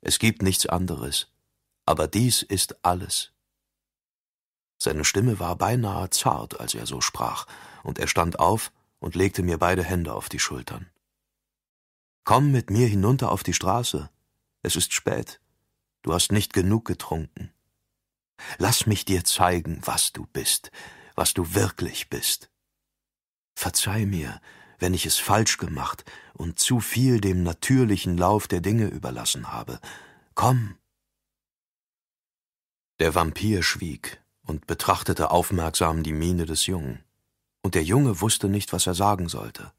Es gibt nichts anderes. Aber dies ist alles. Seine Stimme war beinahe zart, als er so sprach, und er stand auf und legte mir beide Hände auf die Schultern. Komm mit mir hinunter auf die Straße. Es ist spät. Du hast nicht genug getrunken. Lass mich dir zeigen, was du bist, was du wirklich bist. Verzeih mir, wenn ich es falsch gemacht und zu viel dem natürlichen Lauf der Dinge überlassen habe. Komm. Der Vampir schwieg und betrachtete aufmerksam die Miene des Jungen, und der Junge wusste nicht, was er sagen sollte.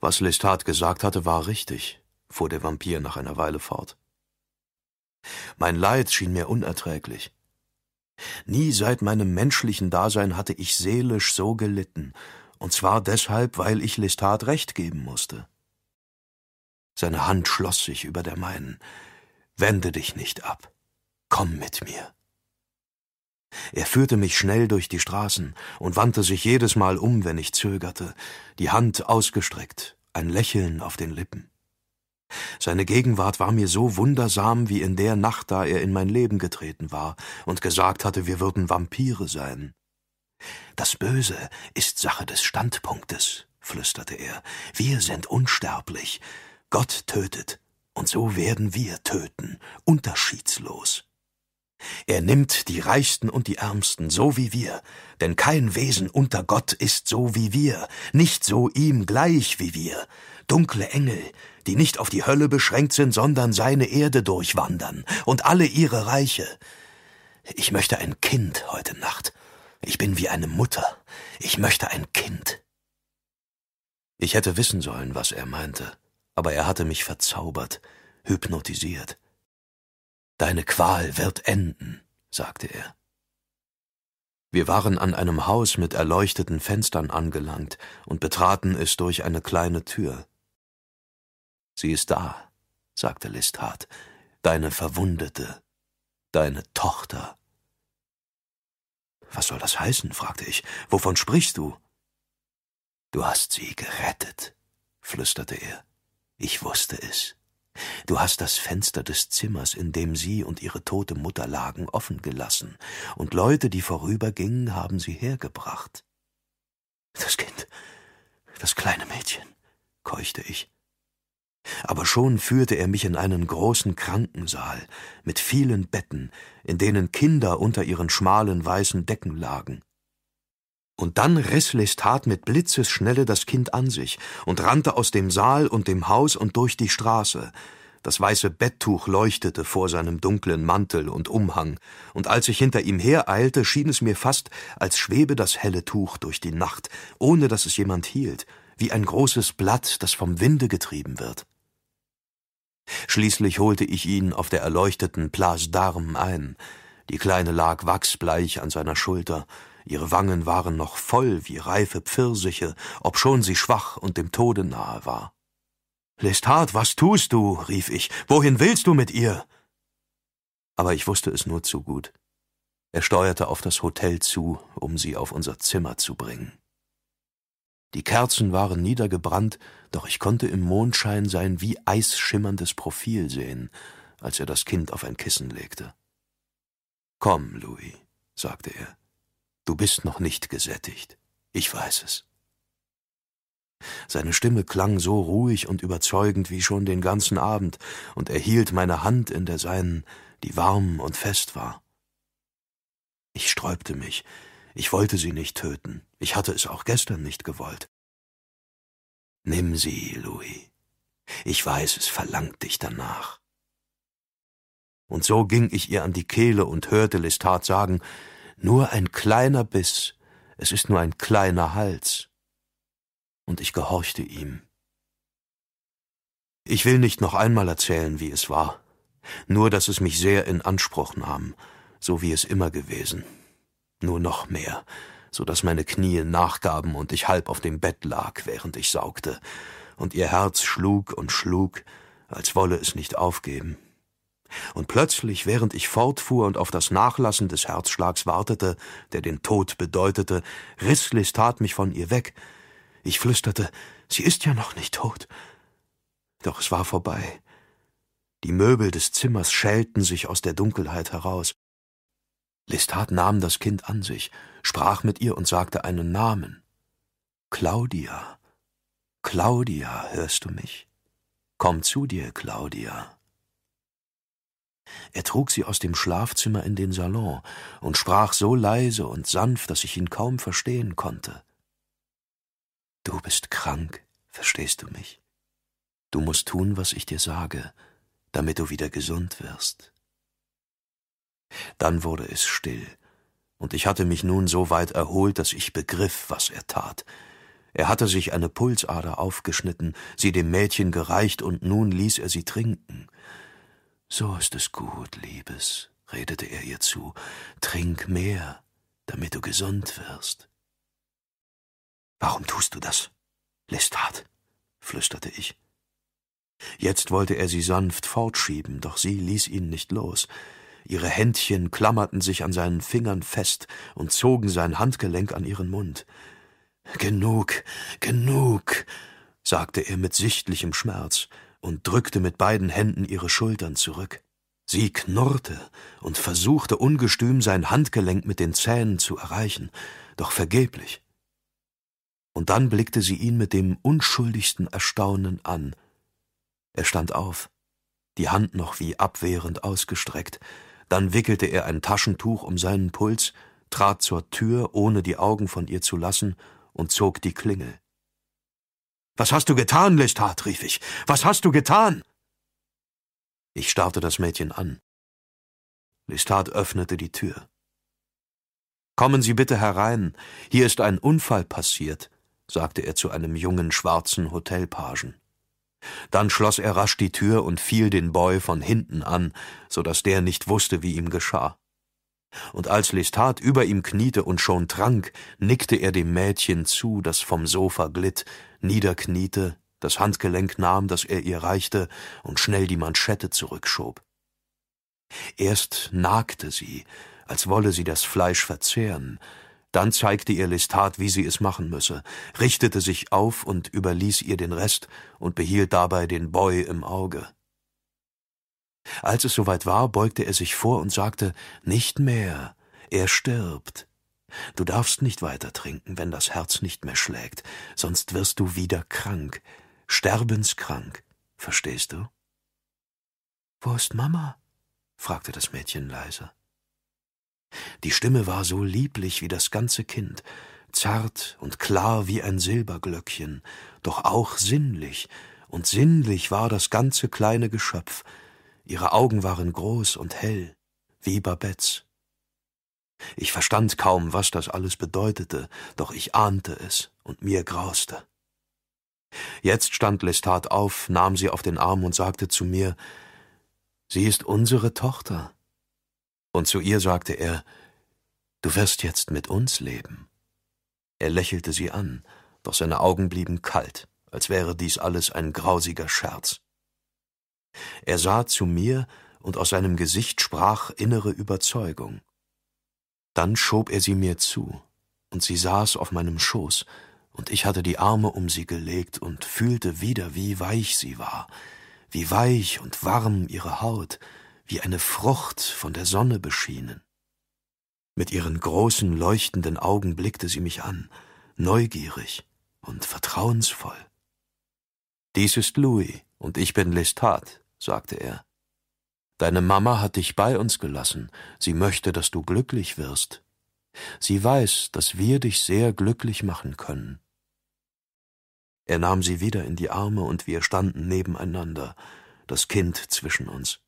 Was Lestat gesagt hatte, war richtig, fuhr der Vampir nach einer Weile fort. Mein Leid schien mir unerträglich. Nie seit meinem menschlichen Dasein hatte ich seelisch so gelitten, und zwar deshalb, weil ich Lestat recht geben musste. Seine Hand schloss sich über der meinen. Wende dich nicht ab. Komm mit mir. Er führte mich schnell durch die Straßen und wandte sich jedes Mal um, wenn ich zögerte, die Hand ausgestreckt, ein Lächeln auf den Lippen. Seine Gegenwart war mir so wundersam wie in der Nacht, da er in mein Leben getreten war und gesagt hatte, wir würden Vampire sein. Das Böse ist Sache des Standpunktes, flüsterte er. Wir sind unsterblich. Gott tötet, und so werden wir töten, unterschiedslos. Er nimmt die Reichsten und die Ärmsten, so wie wir, denn kein Wesen unter Gott ist so wie wir, nicht so ihm gleich wie wir. Dunkle Engel, die nicht auf die Hölle beschränkt sind, sondern seine Erde durchwandern und alle ihre Reiche. Ich möchte ein Kind heute Nacht. Ich bin wie eine Mutter. Ich möchte ein Kind. Ich hätte wissen sollen, was er meinte, aber er hatte mich verzaubert, hypnotisiert. Deine Qual wird enden, sagte er. Wir waren an einem Haus mit erleuchteten Fenstern angelangt und betraten es durch eine kleine Tür. Sie ist da, sagte Lestat, deine Verwundete, deine Tochter. Was soll das heißen? fragte ich. Wovon sprichst du? Du hast sie gerettet, flüsterte er. Ich wusste es. Du hast das Fenster des Zimmers, in dem sie und ihre tote Mutter lagen, offen gelassen, und Leute, die vorübergingen, haben sie hergebracht. Das Kind, das kleine Mädchen, keuchte ich. Aber schon führte er mich in einen großen Krankensaal mit vielen Betten, in denen Kinder unter ihren schmalen weißen Decken lagen. Und dann riss Lestat mit Blitzesschnelle das Kind an sich und rannte aus dem Saal und dem Haus und durch die Straße. Das weiße Betttuch leuchtete vor seinem dunklen Mantel und Umhang, und als ich hinter ihm hereilte, schien es mir fast, als schwebe das helle Tuch durch die Nacht, ohne dass es jemand hielt, wie ein großes Blatt, das vom Winde getrieben wird. Schließlich holte ich ihn auf der erleuchteten Place d'Armes ein. Die Kleine lag wachsbleich an seiner Schulter, ihre Wangen waren noch voll wie reife Pfirsiche, obschon sie schwach und dem Tode nahe war. Lestat, was tust du? rief ich. Wohin willst du mit ihr? Aber ich wusste es nur zu gut. Er steuerte auf das Hotel zu, um sie auf unser Zimmer zu bringen. Die Kerzen waren niedergebrannt, doch ich konnte im Mondschein sein wie eisschimmerndes Profil sehen, als er das Kind auf ein Kissen legte. Komm, Louis, sagte er, du bist noch nicht gesättigt, ich weiß es. Seine Stimme klang so ruhig und überzeugend wie schon den ganzen Abend, und er hielt meine Hand in der seinen, die warm und fest war. Ich sträubte mich, ich wollte sie nicht töten. Ich hatte es auch gestern nicht gewollt. Nimm sie, Louis. Ich weiß, es verlangt dich danach. Und so ging ich ihr an die Kehle und hörte Lestat sagen, nur ein kleiner Biss, es ist nur ein kleiner Hals. Und ich gehorchte ihm. Ich will nicht noch einmal erzählen, wie es war, nur dass es mich sehr in Anspruch nahm, so wie es immer gewesen nur noch mehr, so dass meine Knie nachgaben und ich halb auf dem Bett lag, während ich saugte, und ihr Herz schlug und schlug, als wolle es nicht aufgeben. und plötzlich, während ich fortfuhr und auf das Nachlassen des Herzschlags wartete, der den Tod bedeutete, riss Lestat mich von ihr weg. Ich flüsterte, sie ist ja noch nicht tot. Doch es war vorbei. Die Möbel des Zimmers schälten sich aus der Dunkelheit heraus. Lestat nahm das Kind an sich, sprach mit ihr und sagte einen Namen. Claudia. Claudia, hörst du mich? Komm zu dir, Claudia. Er trug sie aus dem Schlafzimmer in den Salon und sprach so leise und sanft, dass ich ihn kaum verstehen konnte. Du bist krank, verstehst du mich? Du musst tun, was ich dir sage, damit du wieder gesund wirst. Dann wurde es still, und ich hatte mich nun so weit erholt, dass ich begriff, was er tat. Er hatte sich eine Pulsader aufgeschnitten, sie dem Mädchen gereicht, und nun ließ er sie trinken. So ist es gut, Liebes, redete er ihr zu, trink mehr, damit du gesund wirst. Warum tust du das? Lestat, flüsterte ich. Jetzt wollte er sie sanft fortschieben, doch sie ließ ihn nicht los. Ihre Händchen klammerten sich an seinen Fingern fest und zogen sein Handgelenk an ihren Mund. Genug, genug, sagte er mit sichtlichem Schmerz und drückte mit beiden Händen ihre Schultern zurück. Sie knurrte und versuchte ungestüm sein Handgelenk mit den Zähnen zu erreichen, doch vergeblich. Und dann blickte sie ihn mit dem unschuldigsten Erstaunen an. Er stand auf, die Hand noch wie abwehrend ausgestreckt, dann wickelte er ein Taschentuch um seinen Puls, trat zur Tür, ohne die Augen von ihr zu lassen, und zog die Klingel. Was hast du getan, Lestat? rief ich. Was hast du getan? Ich starrte das Mädchen an. Lestat öffnete die Tür. Kommen Sie bitte herein. Hier ist ein Unfall passiert, sagte er zu einem jungen schwarzen Hotelpagen. Dann schloss er rasch die Tür und fiel den Boy von hinten an, so dass der nicht wusste, wie ihm geschah. Und als Lestat über ihm kniete und schon trank, nickte er dem Mädchen zu, das vom Sofa glitt, niederkniete, das Handgelenk nahm, das er ihr reichte, und schnell die Manschette zurückschob. Erst nagte sie, als wolle sie das Fleisch verzehren, dann zeigte ihr Lestat, wie sie es machen müsse, richtete sich auf und überließ ihr den Rest und behielt dabei den Boy im Auge. Als es soweit war, beugte er sich vor und sagte Nicht mehr, er stirbt. Du darfst nicht weiter trinken, wenn das Herz nicht mehr schlägt, sonst wirst du wieder krank, sterbenskrank, verstehst du? Wo ist Mama? fragte das Mädchen leise. Die Stimme war so lieblich wie das ganze Kind, zart und klar wie ein Silberglöckchen, doch auch sinnlich, und sinnlich war das ganze kleine Geschöpf, ihre Augen waren groß und hell, wie Babettes. Ich verstand kaum, was das alles bedeutete, doch ich ahnte es, und mir grauste. Jetzt stand Lestat auf, nahm sie auf den Arm und sagte zu mir Sie ist unsere Tochter. Und zu ihr sagte er Du wirst jetzt mit uns leben. Er lächelte sie an, doch seine Augen blieben kalt, als wäre dies alles ein grausiger Scherz. Er sah zu mir, und aus seinem Gesicht sprach innere Überzeugung. Dann schob er sie mir zu, und sie saß auf meinem Schoß, und ich hatte die Arme um sie gelegt und fühlte wieder, wie weich sie war, wie weich und warm ihre Haut, wie eine Frucht von der Sonne beschienen. Mit ihren großen leuchtenden Augen blickte sie mich an, neugierig und vertrauensvoll. Dies ist Louis, und ich bin Lestat, sagte er. Deine Mama hat dich bei uns gelassen, sie möchte, dass du glücklich wirst. Sie weiß, dass wir dich sehr glücklich machen können. Er nahm sie wieder in die Arme und wir standen nebeneinander, das Kind zwischen uns.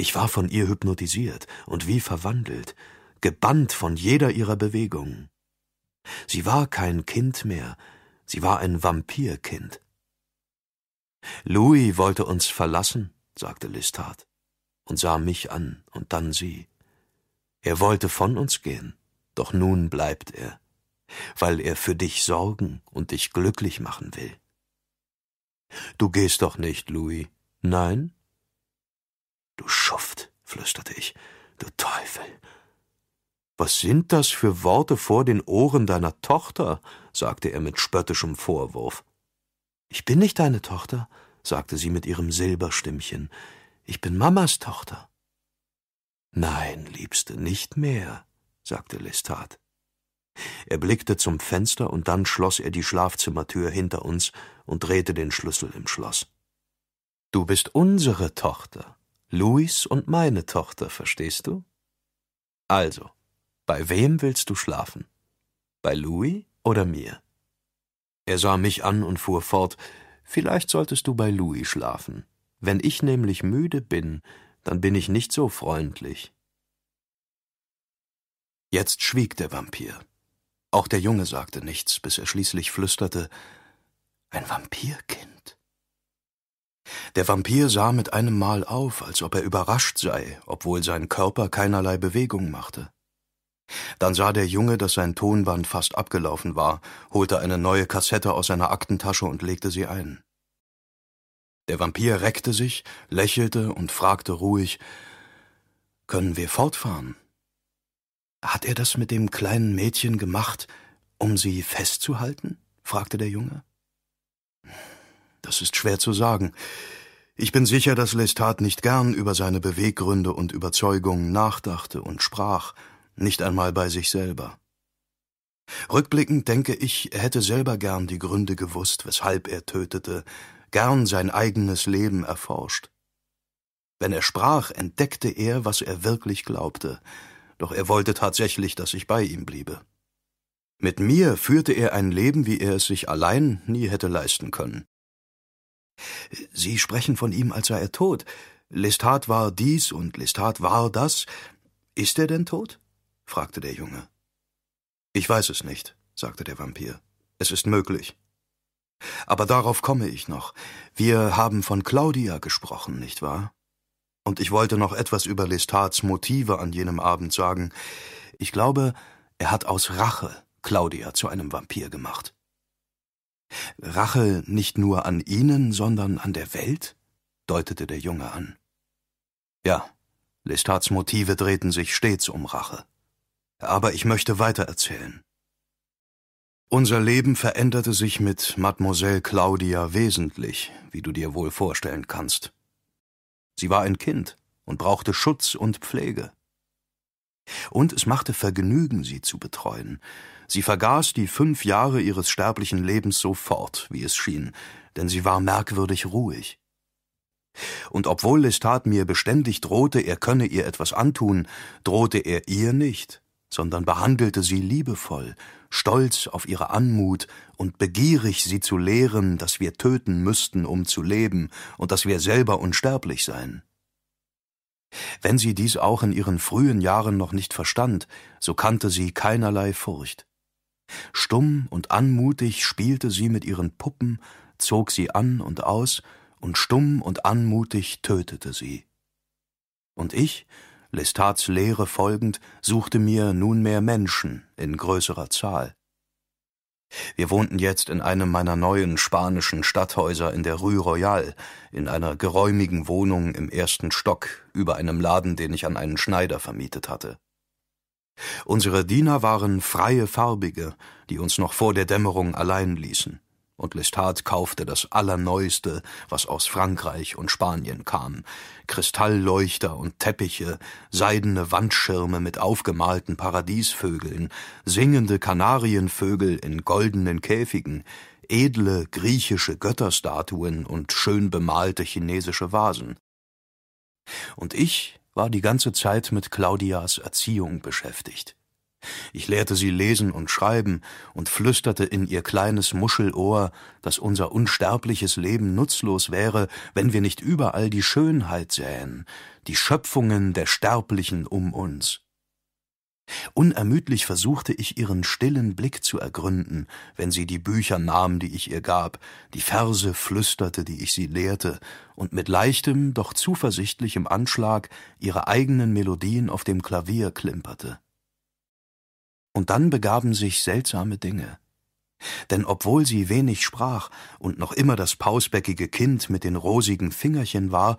Ich war von ihr hypnotisiert und wie verwandelt, gebannt von jeder ihrer Bewegungen. Sie war kein Kind mehr, sie war ein Vampirkind. Louis wollte uns verlassen, sagte Lestat und sah mich an und dann sie. Er wollte von uns gehen, doch nun bleibt er, weil er für dich sorgen und dich glücklich machen will. Du gehst doch nicht, Louis. Nein? Du Schuft, flüsterte ich, du Teufel. Was sind das für Worte vor den Ohren deiner Tochter? sagte er mit spöttischem Vorwurf. Ich bin nicht deine Tochter, sagte sie mit ihrem Silberstimmchen. Ich bin Mamas Tochter. Nein, Liebste, nicht mehr, sagte Lestat. Er blickte zum Fenster und dann schloss er die Schlafzimmertür hinter uns und drehte den Schlüssel im Schloss. Du bist unsere Tochter, Louis und meine Tochter, verstehst du? Also, bei wem willst du schlafen? Bei Louis oder mir? Er sah mich an und fuhr fort Vielleicht solltest du bei Louis schlafen. Wenn ich nämlich müde bin, dann bin ich nicht so freundlich. Jetzt schwieg der Vampir. Auch der Junge sagte nichts, bis er schließlich flüsterte Ein Vampirkind. Der Vampir sah mit einem Mal auf, als ob er überrascht sei, obwohl sein Körper keinerlei Bewegung machte. Dann sah der Junge, dass sein Tonband fast abgelaufen war, holte eine neue Kassette aus seiner Aktentasche und legte sie ein. Der Vampir reckte sich, lächelte und fragte ruhig Können wir fortfahren? Hat er das mit dem kleinen Mädchen gemacht, um sie festzuhalten? fragte der Junge. Das ist schwer zu sagen. Ich bin sicher, dass Lestat nicht gern über seine Beweggründe und Überzeugungen nachdachte und sprach, nicht einmal bei sich selber. Rückblickend denke ich, er hätte selber gern die Gründe gewusst, weshalb er tötete, gern sein eigenes Leben erforscht. Wenn er sprach, entdeckte er, was er wirklich glaubte, doch er wollte tatsächlich, dass ich bei ihm bliebe. Mit mir führte er ein Leben, wie er es sich allein nie hätte leisten können. Sie sprechen von ihm, als sei er tot. Lestat war dies und Lestat war das. Ist er denn tot? fragte der Junge. Ich weiß es nicht, sagte der Vampir. Es ist möglich. Aber darauf komme ich noch. Wir haben von Claudia gesprochen, nicht wahr? Und ich wollte noch etwas über Lestats Motive an jenem Abend sagen. Ich glaube, er hat aus Rache Claudia zu einem Vampir gemacht. Rache nicht nur an Ihnen, sondern an der Welt? deutete der Junge an. Ja, Lestats Motive drehten sich stets um Rache. Aber ich möchte weitererzählen. Unser Leben veränderte sich mit Mademoiselle Claudia wesentlich, wie du dir wohl vorstellen kannst. Sie war ein Kind und brauchte Schutz und Pflege. Und es machte Vergnügen, sie zu betreuen. Sie vergaß die fünf Jahre ihres sterblichen Lebens sofort, wie es schien, denn sie war merkwürdig ruhig. Und obwohl Lestat mir beständig drohte, er könne ihr etwas antun, drohte er ihr nicht, sondern behandelte sie liebevoll, stolz auf ihre Anmut und begierig, sie zu lehren, dass wir töten müssten, um zu leben, und dass wir selber unsterblich seien. Wenn sie dies auch in ihren frühen Jahren noch nicht verstand, so kannte sie keinerlei Furcht. Stumm und anmutig spielte sie mit ihren Puppen, zog sie an und aus, und stumm und anmutig tötete sie. Und ich, Lestats Lehre folgend, suchte mir nunmehr Menschen in größerer Zahl. Wir wohnten jetzt in einem meiner neuen spanischen Stadthäuser in der Rue Royale, in einer geräumigen Wohnung im ersten Stock über einem Laden, den ich an einen Schneider vermietet hatte. Unsere Diener waren freie Farbige, die uns noch vor der Dämmerung allein ließen und Lestat kaufte das Allerneueste, was aus Frankreich und Spanien kam. Kristallleuchter und Teppiche, seidene Wandschirme mit aufgemalten Paradiesvögeln, singende Kanarienvögel in goldenen Käfigen, edle griechische Götterstatuen und schön bemalte chinesische Vasen. Und ich war die ganze Zeit mit Claudias Erziehung beschäftigt. Ich lehrte sie lesen und schreiben und flüsterte in ihr kleines Muschelohr, dass unser unsterbliches Leben nutzlos wäre, wenn wir nicht überall die Schönheit sähen, die Schöpfungen der Sterblichen um uns. Unermüdlich versuchte ich ihren stillen Blick zu ergründen, wenn sie die Bücher nahm, die ich ihr gab, die Verse flüsterte, die ich sie lehrte, und mit leichtem, doch zuversichtlichem Anschlag ihre eigenen Melodien auf dem Klavier klimperte. Und dann begaben sich seltsame Dinge. Denn obwohl sie wenig sprach und noch immer das pausbäckige Kind mit den rosigen Fingerchen war,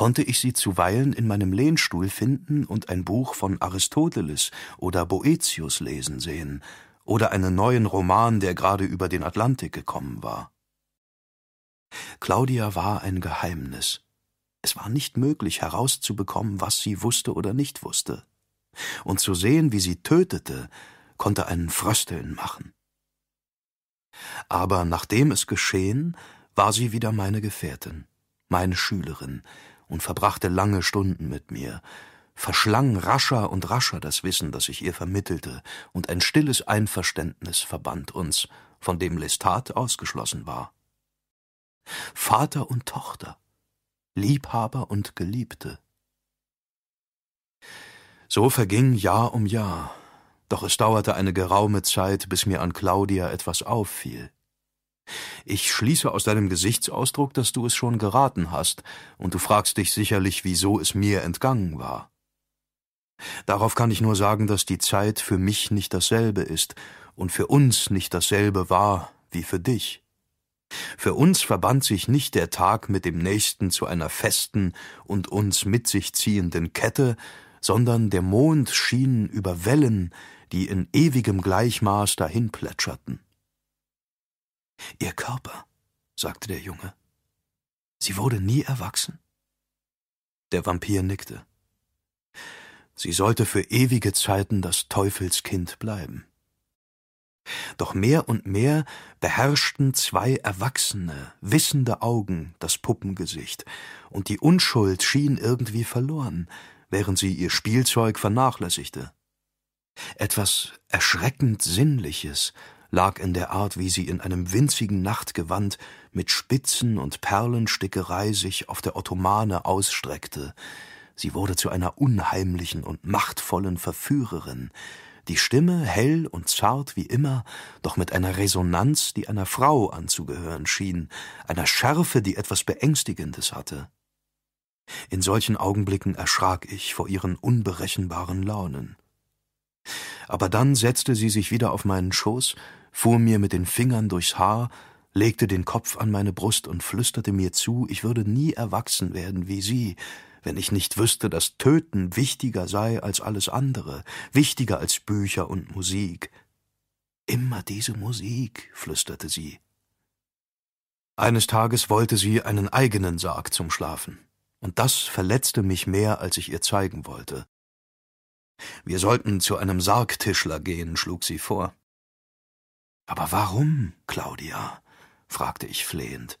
konnte ich sie zuweilen in meinem Lehnstuhl finden und ein Buch von Aristoteles oder Boetius lesen sehen oder einen neuen Roman, der gerade über den Atlantik gekommen war. Claudia war ein Geheimnis. Es war nicht möglich herauszubekommen, was sie wusste oder nicht wusste. Und zu sehen, wie sie tötete, konnte einen Frösteln machen. Aber nachdem es geschehen, war sie wieder meine Gefährtin, meine Schülerin, und verbrachte lange Stunden mit mir, verschlang rascher und rascher das Wissen, das ich ihr vermittelte, und ein stilles Einverständnis verband uns, von dem Lestat ausgeschlossen war. Vater und Tochter, Liebhaber und Geliebte. So verging Jahr um Jahr, doch es dauerte eine geraume Zeit, bis mir an Claudia etwas auffiel. Ich schließe aus deinem Gesichtsausdruck, dass du es schon geraten hast, und du fragst dich sicherlich, wieso es mir entgangen war. Darauf kann ich nur sagen, dass die Zeit für mich nicht dasselbe ist und für uns nicht dasselbe war wie für dich. Für uns verband sich nicht der Tag mit dem nächsten zu einer festen und uns mit sich ziehenden Kette, sondern der Mond schien über Wellen, die in ewigem Gleichmaß dahinplätscherten. Ihr Körper, sagte der Junge. Sie wurde nie erwachsen? Der Vampir nickte. Sie sollte für ewige Zeiten das Teufelskind bleiben. Doch mehr und mehr beherrschten zwei erwachsene, wissende Augen das Puppengesicht, und die Unschuld schien irgendwie verloren, während sie ihr Spielzeug vernachlässigte. Etwas erschreckend Sinnliches lag in der Art, wie sie in einem winzigen Nachtgewand mit Spitzen und Perlenstickerei sich auf der Ottomane ausstreckte. Sie wurde zu einer unheimlichen und machtvollen Verführerin, die Stimme hell und zart wie immer, doch mit einer Resonanz, die einer Frau anzugehören schien, einer Schärfe, die etwas Beängstigendes hatte. In solchen Augenblicken erschrak ich vor ihren unberechenbaren Launen. Aber dann setzte sie sich wieder auf meinen Schoß, fuhr mir mit den Fingern durchs Haar, legte den Kopf an meine Brust und flüsterte mir zu, ich würde nie erwachsen werden wie sie, wenn ich nicht wüsste, dass Töten wichtiger sei als alles andere, wichtiger als Bücher und Musik. Immer diese Musik, flüsterte sie. Eines Tages wollte sie einen eigenen Sarg zum Schlafen, und das verletzte mich mehr, als ich ihr zeigen wollte. Wir sollten zu einem Sargtischler gehen, schlug sie vor. Aber warum, Claudia? fragte ich flehend.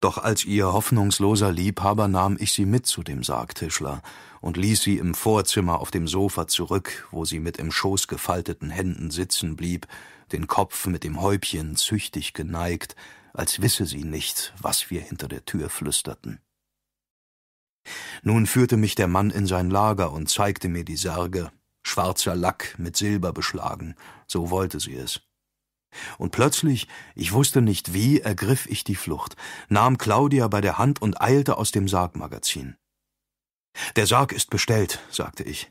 Doch als ihr hoffnungsloser Liebhaber nahm ich sie mit zu dem Sargtischler und ließ sie im Vorzimmer auf dem Sofa zurück, wo sie mit im Schoß gefalteten Händen sitzen blieb, den Kopf mit dem Häubchen züchtig geneigt, als wisse sie nicht, was wir hinter der Tür flüsterten. Nun führte mich der Mann in sein Lager und zeigte mir die Särge, schwarzer Lack mit Silber beschlagen, so wollte sie es. Und plötzlich, ich wusste nicht wie, ergriff ich die Flucht, nahm Claudia bei der Hand und eilte aus dem Sargmagazin. Der Sarg ist bestellt, sagte ich.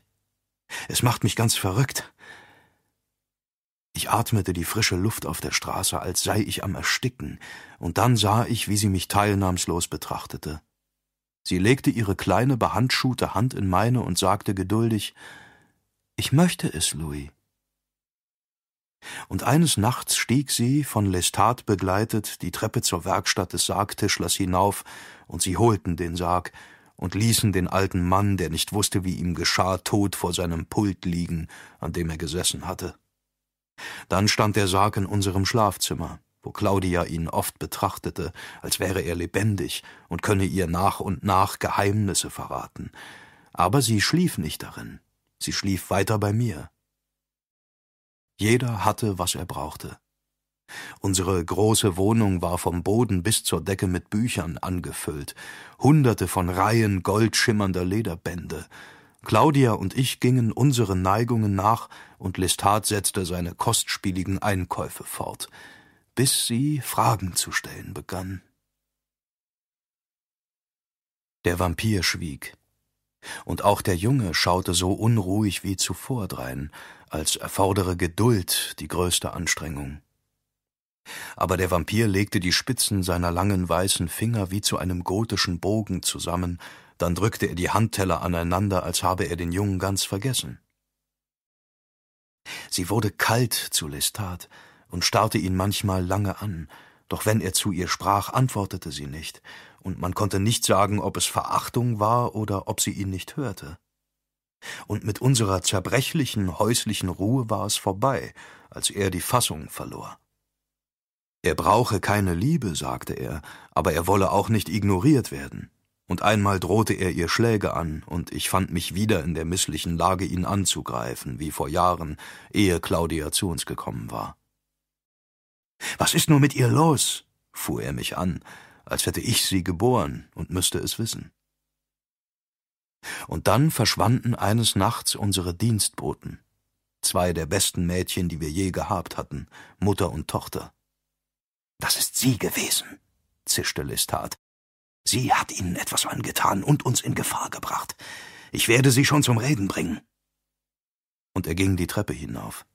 Es macht mich ganz verrückt. Ich atmete die frische Luft auf der Straße, als sei ich am Ersticken, und dann sah ich, wie sie mich teilnahmslos betrachtete. Sie legte ihre kleine, behandschuhte Hand in meine und sagte geduldig Ich möchte es, Louis. Und eines Nachts stieg sie, von Lestat begleitet, die Treppe zur Werkstatt des Sargtischlers hinauf, und sie holten den Sarg und ließen den alten Mann, der nicht wusste, wie ihm geschah, tot vor seinem Pult liegen, an dem er gesessen hatte. Dann stand der Sarg in unserem Schlafzimmer wo Claudia ihn oft betrachtete, als wäre er lebendig und könne ihr nach und nach Geheimnisse verraten. Aber sie schlief nicht darin, sie schlief weiter bei mir. Jeder hatte, was er brauchte. Unsere große Wohnung war vom Boden bis zur Decke mit Büchern angefüllt, hunderte von Reihen goldschimmernder Lederbände. Claudia und ich gingen unseren Neigungen nach, und Lestat setzte seine kostspieligen Einkäufe fort bis sie Fragen zu stellen begann. Der Vampir schwieg, und auch der Junge schaute so unruhig wie zuvor drein, als erfordere Geduld die größte Anstrengung. Aber der Vampir legte die Spitzen seiner langen weißen Finger wie zu einem gotischen Bogen zusammen, dann drückte er die Handteller aneinander, als habe er den Jungen ganz vergessen. Sie wurde kalt zu Lestat und starrte ihn manchmal lange an, doch wenn er zu ihr sprach, antwortete sie nicht, und man konnte nicht sagen, ob es Verachtung war oder ob sie ihn nicht hörte. Und mit unserer zerbrechlichen häuslichen Ruhe war es vorbei, als er die Fassung verlor. Er brauche keine Liebe, sagte er, aber er wolle auch nicht ignoriert werden. Und einmal drohte er ihr Schläge an, und ich fand mich wieder in der misslichen Lage, ihn anzugreifen, wie vor Jahren, ehe Claudia zu uns gekommen war. Was ist nur mit ihr los? fuhr er mich an, als hätte ich sie geboren und müsste es wissen. Und dann verschwanden eines Nachts unsere Dienstboten, zwei der besten Mädchen, die wir je gehabt hatten, Mutter und Tochter. Das ist sie gewesen, zischte Lestat. Sie hat ihnen etwas angetan und uns in Gefahr gebracht. Ich werde sie schon zum Reden bringen. Und er ging die Treppe hinauf.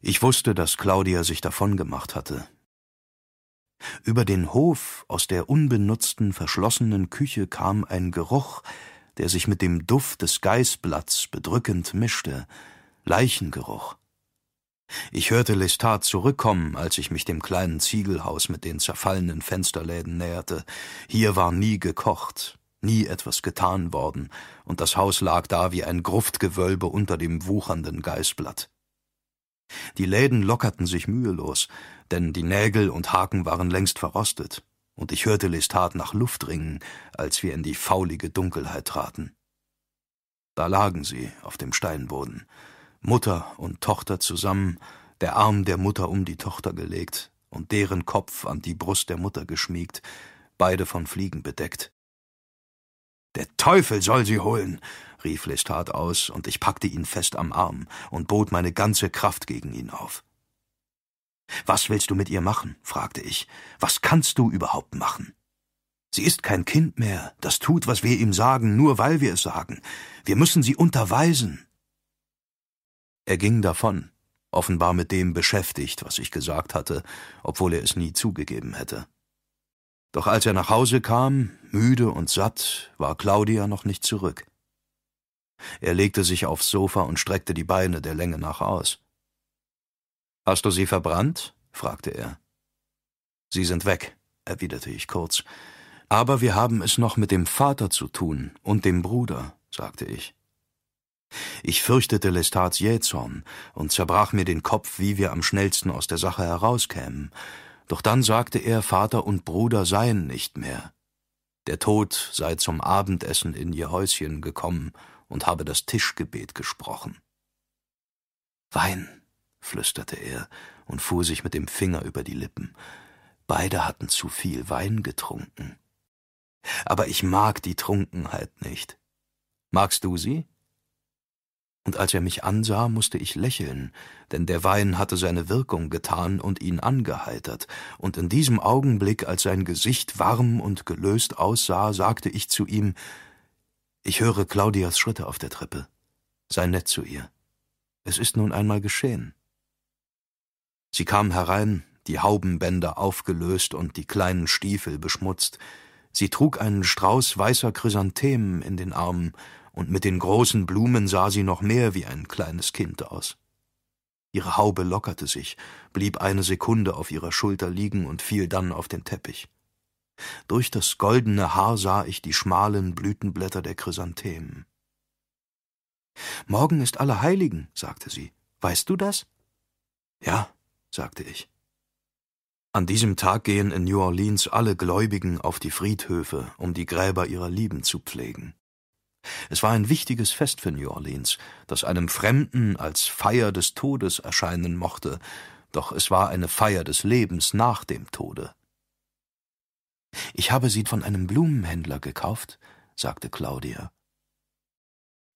Ich wusste, dass Claudia sich davongemacht hatte. Über den Hof aus der unbenutzten, verschlossenen Küche kam ein Geruch, der sich mit dem Duft des Geißblatts bedrückend mischte, Leichengeruch. Ich hörte Lestat zurückkommen, als ich mich dem kleinen Ziegelhaus mit den zerfallenen Fensterläden näherte. Hier war nie gekocht, nie etwas getan worden, und das Haus lag da wie ein Gruftgewölbe unter dem wuchernden Geißblatt. Die Läden lockerten sich mühelos, denn die Nägel und Haken waren längst verrostet, und ich hörte Lestat nach Luft ringen, als wir in die faulige Dunkelheit traten. Da lagen sie auf dem Steinboden, Mutter und Tochter zusammen, der Arm der Mutter um die Tochter gelegt und deren Kopf an die Brust der Mutter geschmiegt, beide von Fliegen bedeckt. Der Teufel soll sie holen, rief Lestat aus, und ich packte ihn fest am Arm und bot meine ganze Kraft gegen ihn auf. Was willst du mit ihr machen? fragte ich. Was kannst du überhaupt machen? Sie ist kein Kind mehr, das tut, was wir ihm sagen, nur weil wir es sagen. Wir müssen sie unterweisen. Er ging davon, offenbar mit dem beschäftigt, was ich gesagt hatte, obwohl er es nie zugegeben hätte. Doch als er nach Hause kam, müde und satt, war Claudia noch nicht zurück. Er legte sich aufs Sofa und streckte die Beine der Länge nach aus. Hast du sie verbrannt? fragte er. Sie sind weg, erwiderte ich kurz. Aber wir haben es noch mit dem Vater zu tun und dem Bruder, sagte ich. Ich fürchtete Lestats Jähzorn und zerbrach mir den Kopf, wie wir am schnellsten aus der Sache herauskämen. Doch dann sagte er, Vater und Bruder seien nicht mehr. Der Tod sei zum Abendessen in ihr Häuschen gekommen und habe das Tischgebet gesprochen. Wein, flüsterte er und fuhr sich mit dem Finger über die Lippen. Beide hatten zu viel Wein getrunken. Aber ich mag die Trunkenheit nicht. Magst du sie? Und als er mich ansah, musste ich lächeln, denn der Wein hatte seine Wirkung getan und ihn angeheitert, und in diesem Augenblick, als sein Gesicht warm und gelöst aussah, sagte ich zu ihm Ich höre Claudias Schritte auf der Treppe. Sei nett zu ihr. Es ist nun einmal geschehen. Sie kam herein, die Haubenbänder aufgelöst und die kleinen Stiefel beschmutzt. Sie trug einen Strauß weißer Chrysanthemen in den Armen und mit den großen Blumen sah sie noch mehr wie ein kleines Kind aus. Ihre Haube lockerte sich, blieb eine Sekunde auf ihrer Schulter liegen und fiel dann auf den Teppich. Durch das goldene Haar sah ich die schmalen Blütenblätter der Chrysanthemen. Morgen ist Allerheiligen, sagte sie. Weißt du das? Ja, sagte ich. An diesem Tag gehen in New Orleans alle Gläubigen auf die Friedhöfe, um die Gräber ihrer Lieben zu pflegen. Es war ein wichtiges Fest für New Orleans, das einem Fremden als Feier des Todes erscheinen mochte, doch es war eine Feier des Lebens nach dem Tode. Ich habe sie von einem Blumenhändler gekauft, sagte Claudia.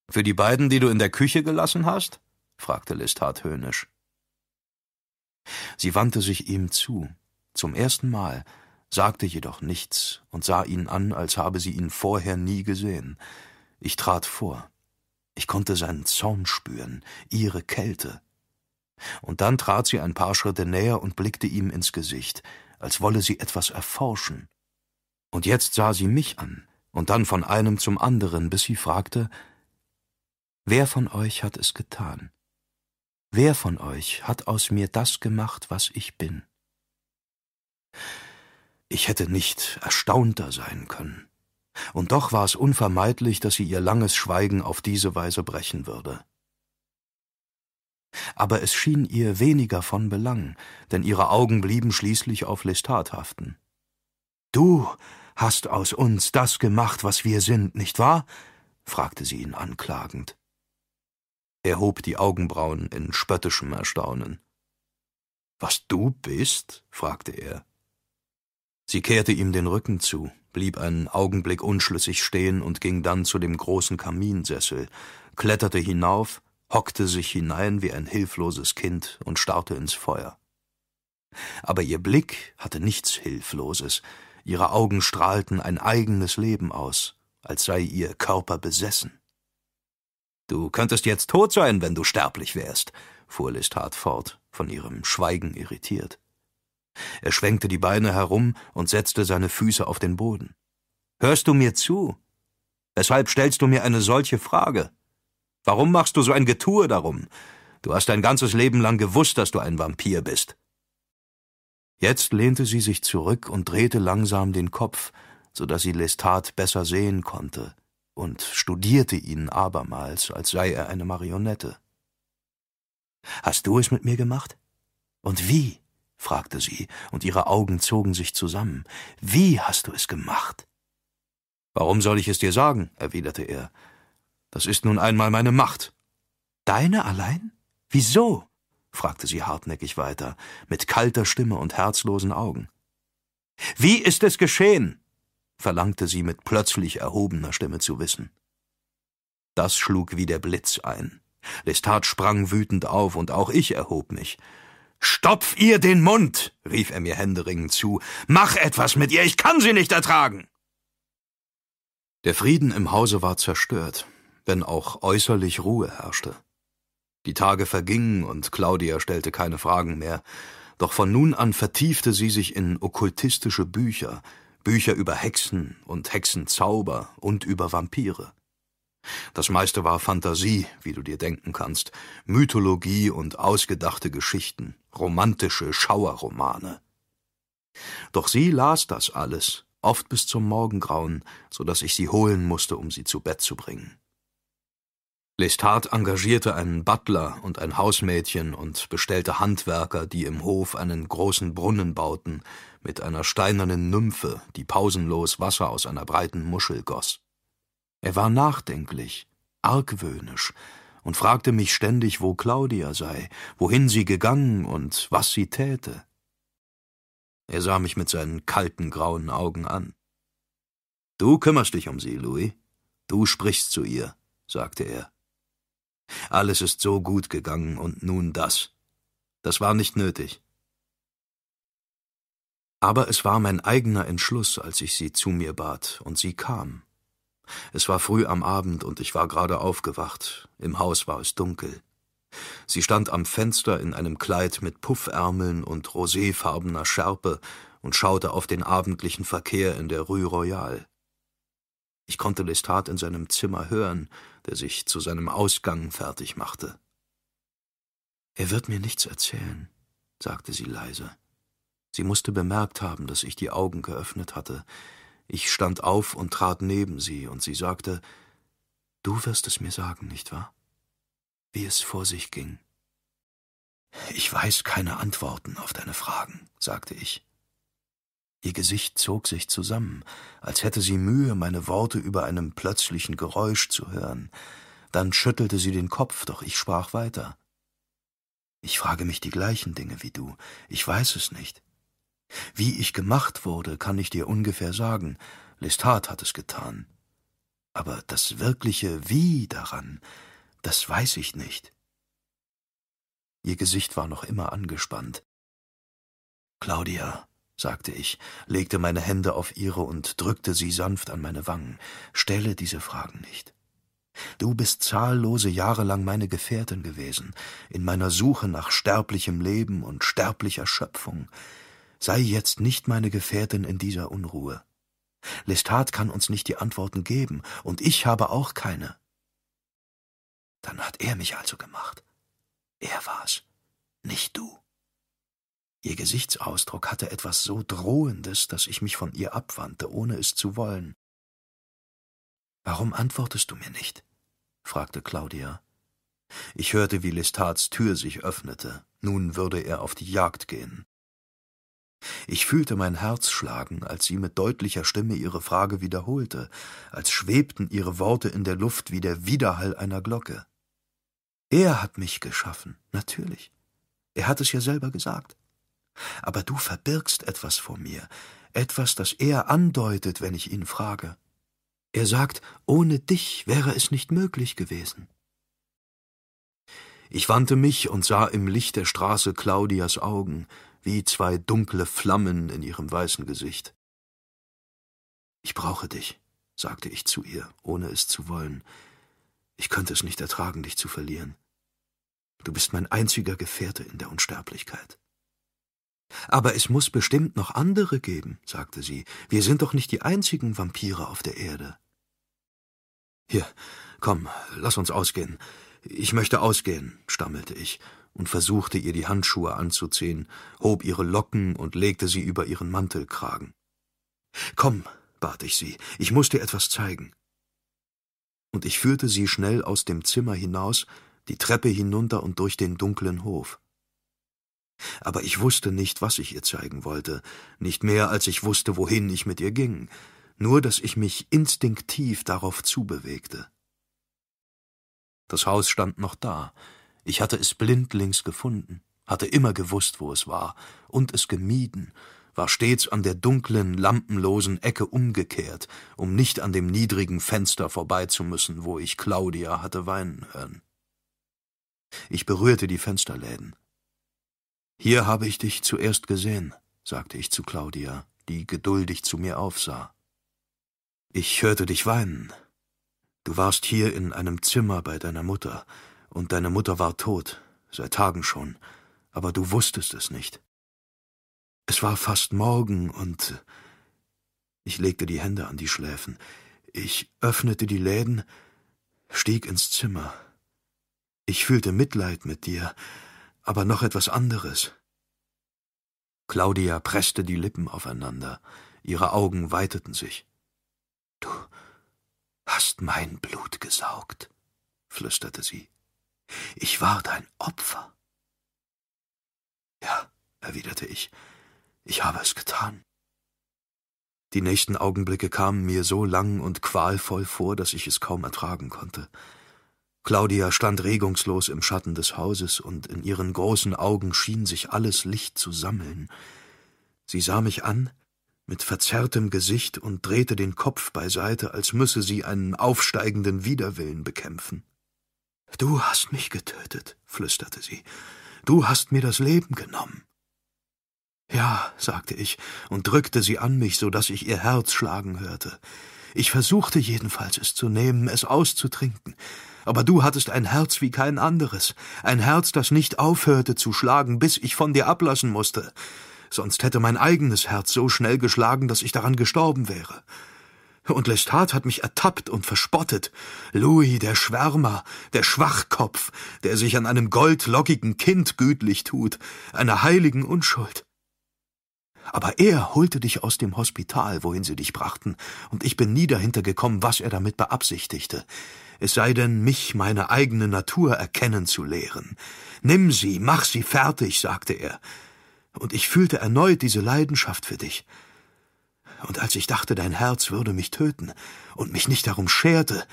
Für die beiden, die du in der Küche gelassen hast? fragte Lestat höhnisch. Sie wandte sich ihm zu, zum ersten Mal, sagte jedoch nichts und sah ihn an, als habe sie ihn vorher nie gesehen. Ich trat vor. Ich konnte seinen Zorn spüren, ihre Kälte. Und dann trat sie ein paar Schritte näher und blickte ihm ins Gesicht, als wolle sie etwas erforschen. Und jetzt sah sie mich an, und dann von einem zum anderen, bis sie fragte, Wer von euch hat es getan? Wer von euch hat aus mir das gemacht, was ich bin? Ich hätte nicht erstaunter sein können. Und doch war es unvermeidlich, dass sie ihr langes Schweigen auf diese Weise brechen würde. Aber es schien ihr weniger von Belang, denn ihre Augen blieben schließlich auf Lestat haften. Du hast aus uns das gemacht, was wir sind, nicht wahr? fragte sie ihn anklagend. Er hob die Augenbrauen in spöttischem Erstaunen. Was du bist? fragte er. Sie kehrte ihm den Rücken zu, blieb einen Augenblick unschlüssig stehen und ging dann zu dem großen Kaminsessel, kletterte hinauf, hockte sich hinein wie ein hilfloses Kind und starrte ins Feuer. Aber ihr Blick hatte nichts Hilfloses, ihre Augen strahlten ein eigenes Leben aus, als sei ihr Körper besessen. Du könntest jetzt tot sein, wenn du sterblich wärst, fuhr Lestat fort, von ihrem Schweigen irritiert. Er schwenkte die Beine herum und setzte seine Füße auf den Boden. Hörst du mir zu? Weshalb stellst du mir eine solche Frage? Warum machst du so ein Getue darum? Du hast dein ganzes Leben lang gewusst, dass du ein Vampir bist. Jetzt lehnte sie sich zurück und drehte langsam den Kopf, so dass sie Lestat besser sehen konnte, und studierte ihn abermals, als sei er eine Marionette. Hast du es mit mir gemacht? Und wie? Fragte sie, und ihre Augen zogen sich zusammen. Wie hast du es gemacht? Warum soll ich es dir sagen? erwiderte er. Das ist nun einmal meine Macht. Deine allein? Wieso? fragte sie hartnäckig weiter, mit kalter Stimme und herzlosen Augen. Wie ist es geschehen? verlangte sie mit plötzlich erhobener Stimme zu wissen. Das schlug wie der Blitz ein. Lestat sprang wütend auf, und auch ich erhob mich. Stopf ihr den Mund, rief er mir händeringend zu. Mach etwas mit ihr, ich kann sie nicht ertragen. Der Frieden im Hause war zerstört, wenn auch äußerlich Ruhe herrschte. Die Tage vergingen und Claudia stellte keine Fragen mehr, doch von nun an vertiefte sie sich in okkultistische Bücher, Bücher über Hexen und Hexenzauber und über Vampire. Das meiste war Fantasie, wie du dir denken kannst, Mythologie und ausgedachte Geschichten, romantische Schauerromane. Doch sie las das alles, oft bis zum Morgengrauen, so dass ich sie holen musste, um sie zu Bett zu bringen. Lestat engagierte einen Butler und ein Hausmädchen und bestellte Handwerker, die im Hof einen großen Brunnen bauten, mit einer steinernen Nymphe, die pausenlos Wasser aus einer breiten Muschel goss. Er war nachdenklich, argwöhnisch und fragte mich ständig, wo Claudia sei, wohin sie gegangen und was sie täte. Er sah mich mit seinen kalten grauen Augen an. Du kümmerst dich um sie, Louis. Du sprichst zu ihr, sagte er. Alles ist so gut gegangen und nun das. Das war nicht nötig. Aber es war mein eigener Entschluss, als ich sie zu mir bat, und sie kam. Es war früh am Abend und ich war gerade aufgewacht. Im Haus war es dunkel. Sie stand am Fenster in einem Kleid mit Puffärmeln und roséfarbener Schärpe und schaute auf den abendlichen Verkehr in der Rue Royale. Ich konnte Lestat in seinem Zimmer hören, der sich zu seinem Ausgang fertig machte. Er wird mir nichts erzählen, sagte sie leise. Sie musste bemerkt haben, dass ich die Augen geöffnet hatte. Ich stand auf und trat neben sie, und sie sagte Du wirst es mir sagen, nicht wahr? Wie es vor sich ging. Ich weiß keine Antworten auf deine Fragen, sagte ich. Ihr Gesicht zog sich zusammen, als hätte sie Mühe, meine Worte über einem plötzlichen Geräusch zu hören. Dann schüttelte sie den Kopf, doch ich sprach weiter. Ich frage mich die gleichen Dinge wie du. Ich weiß es nicht. Wie ich gemacht wurde, kann ich dir ungefähr sagen. Lestat hat es getan. Aber das wirkliche Wie daran, das weiß ich nicht. Ihr Gesicht war noch immer angespannt. Claudia, sagte ich, legte meine Hände auf ihre und drückte sie sanft an meine Wangen, stelle diese Fragen nicht. Du bist zahllose Jahre lang meine Gefährtin gewesen, in meiner Suche nach sterblichem Leben und sterblicher Schöpfung. Sei jetzt nicht meine Gefährtin in dieser Unruhe. Lestat kann uns nicht die Antworten geben, und ich habe auch keine. Dann hat er mich also gemacht. Er war's, nicht du. Ihr Gesichtsausdruck hatte etwas so Drohendes, dass ich mich von ihr abwandte, ohne es zu wollen. Warum antwortest du mir nicht? fragte Claudia. Ich hörte, wie Lestats Tür sich öffnete. Nun würde er auf die Jagd gehen. Ich fühlte mein Herz schlagen, als sie mit deutlicher Stimme ihre Frage wiederholte, als schwebten ihre Worte in der Luft wie der Widerhall einer Glocke. Er hat mich geschaffen, natürlich. Er hat es ja selber gesagt. Aber du verbirgst etwas vor mir, etwas, das er andeutet, wenn ich ihn frage. Er sagt, ohne dich wäre es nicht möglich gewesen. Ich wandte mich und sah im Licht der Straße Claudias Augen, wie zwei dunkle Flammen in ihrem weißen Gesicht. Ich brauche dich, sagte ich zu ihr, ohne es zu wollen. Ich könnte es nicht ertragen, dich zu verlieren. Du bist mein einziger Gefährte in der Unsterblichkeit. Aber es muss bestimmt noch andere geben, sagte sie. Wir sind doch nicht die einzigen Vampire auf der Erde. Hier, komm, lass uns ausgehen. Ich möchte ausgehen, stammelte ich und versuchte ihr die Handschuhe anzuziehen, hob ihre Locken und legte sie über ihren Mantelkragen. Komm, bat ich sie, ich muss dir etwas zeigen. Und ich führte sie schnell aus dem Zimmer hinaus, die Treppe hinunter und durch den dunklen Hof. Aber ich wusste nicht, was ich ihr zeigen wollte, nicht mehr als ich wusste, wohin ich mit ihr ging, nur dass ich mich instinktiv darauf zubewegte. Das Haus stand noch da, ich hatte es blindlings gefunden, hatte immer gewusst, wo es war, und es gemieden, war stets an der dunklen, lampenlosen Ecke umgekehrt, um nicht an dem niedrigen Fenster vorbeizumüssen, wo ich Claudia hatte weinen hören. Ich berührte die Fensterläden. Hier habe ich dich zuerst gesehen, sagte ich zu Claudia, die geduldig zu mir aufsah. Ich hörte dich weinen. Du warst hier in einem Zimmer bei deiner Mutter, und deine Mutter war tot, seit Tagen schon, aber du wusstest es nicht. Es war fast Morgen, und ich legte die Hände an die Schläfen. Ich öffnete die Läden, stieg ins Zimmer. Ich fühlte Mitleid mit dir, aber noch etwas anderes. Claudia presste die Lippen aufeinander, ihre Augen weiteten sich. Du hast mein Blut gesaugt, flüsterte sie. Ich war dein Opfer. Ja, erwiderte ich, ich habe es getan. Die nächsten Augenblicke kamen mir so lang und qualvoll vor, dass ich es kaum ertragen konnte. Claudia stand regungslos im Schatten des Hauses, und in ihren großen Augen schien sich alles Licht zu sammeln. Sie sah mich an, mit verzerrtem Gesicht und drehte den Kopf beiseite, als müsse sie einen aufsteigenden Widerwillen bekämpfen. Du hast mich getötet, flüsterte sie. Du hast mir das Leben genommen. Ja, sagte ich und drückte sie an mich, so dass ich ihr Herz schlagen hörte. Ich versuchte jedenfalls es zu nehmen, es auszutrinken. Aber du hattest ein Herz wie kein anderes, ein Herz, das nicht aufhörte zu schlagen, bis ich von dir ablassen musste sonst hätte mein eigenes Herz so schnell geschlagen, dass ich daran gestorben wäre. Und Lestat hat mich ertappt und verspottet. Louis, der Schwärmer, der Schwachkopf, der sich an einem goldlockigen Kind gütlich tut, einer heiligen Unschuld. Aber er holte dich aus dem Hospital, wohin sie dich brachten, und ich bin nie dahinter gekommen, was er damit beabsichtigte. Es sei denn, mich meine eigene Natur erkennen zu lehren. Nimm sie, mach sie fertig, sagte er und ich fühlte erneut diese Leidenschaft für dich. Und als ich dachte, dein Herz würde mich töten und mich nicht darum scherte,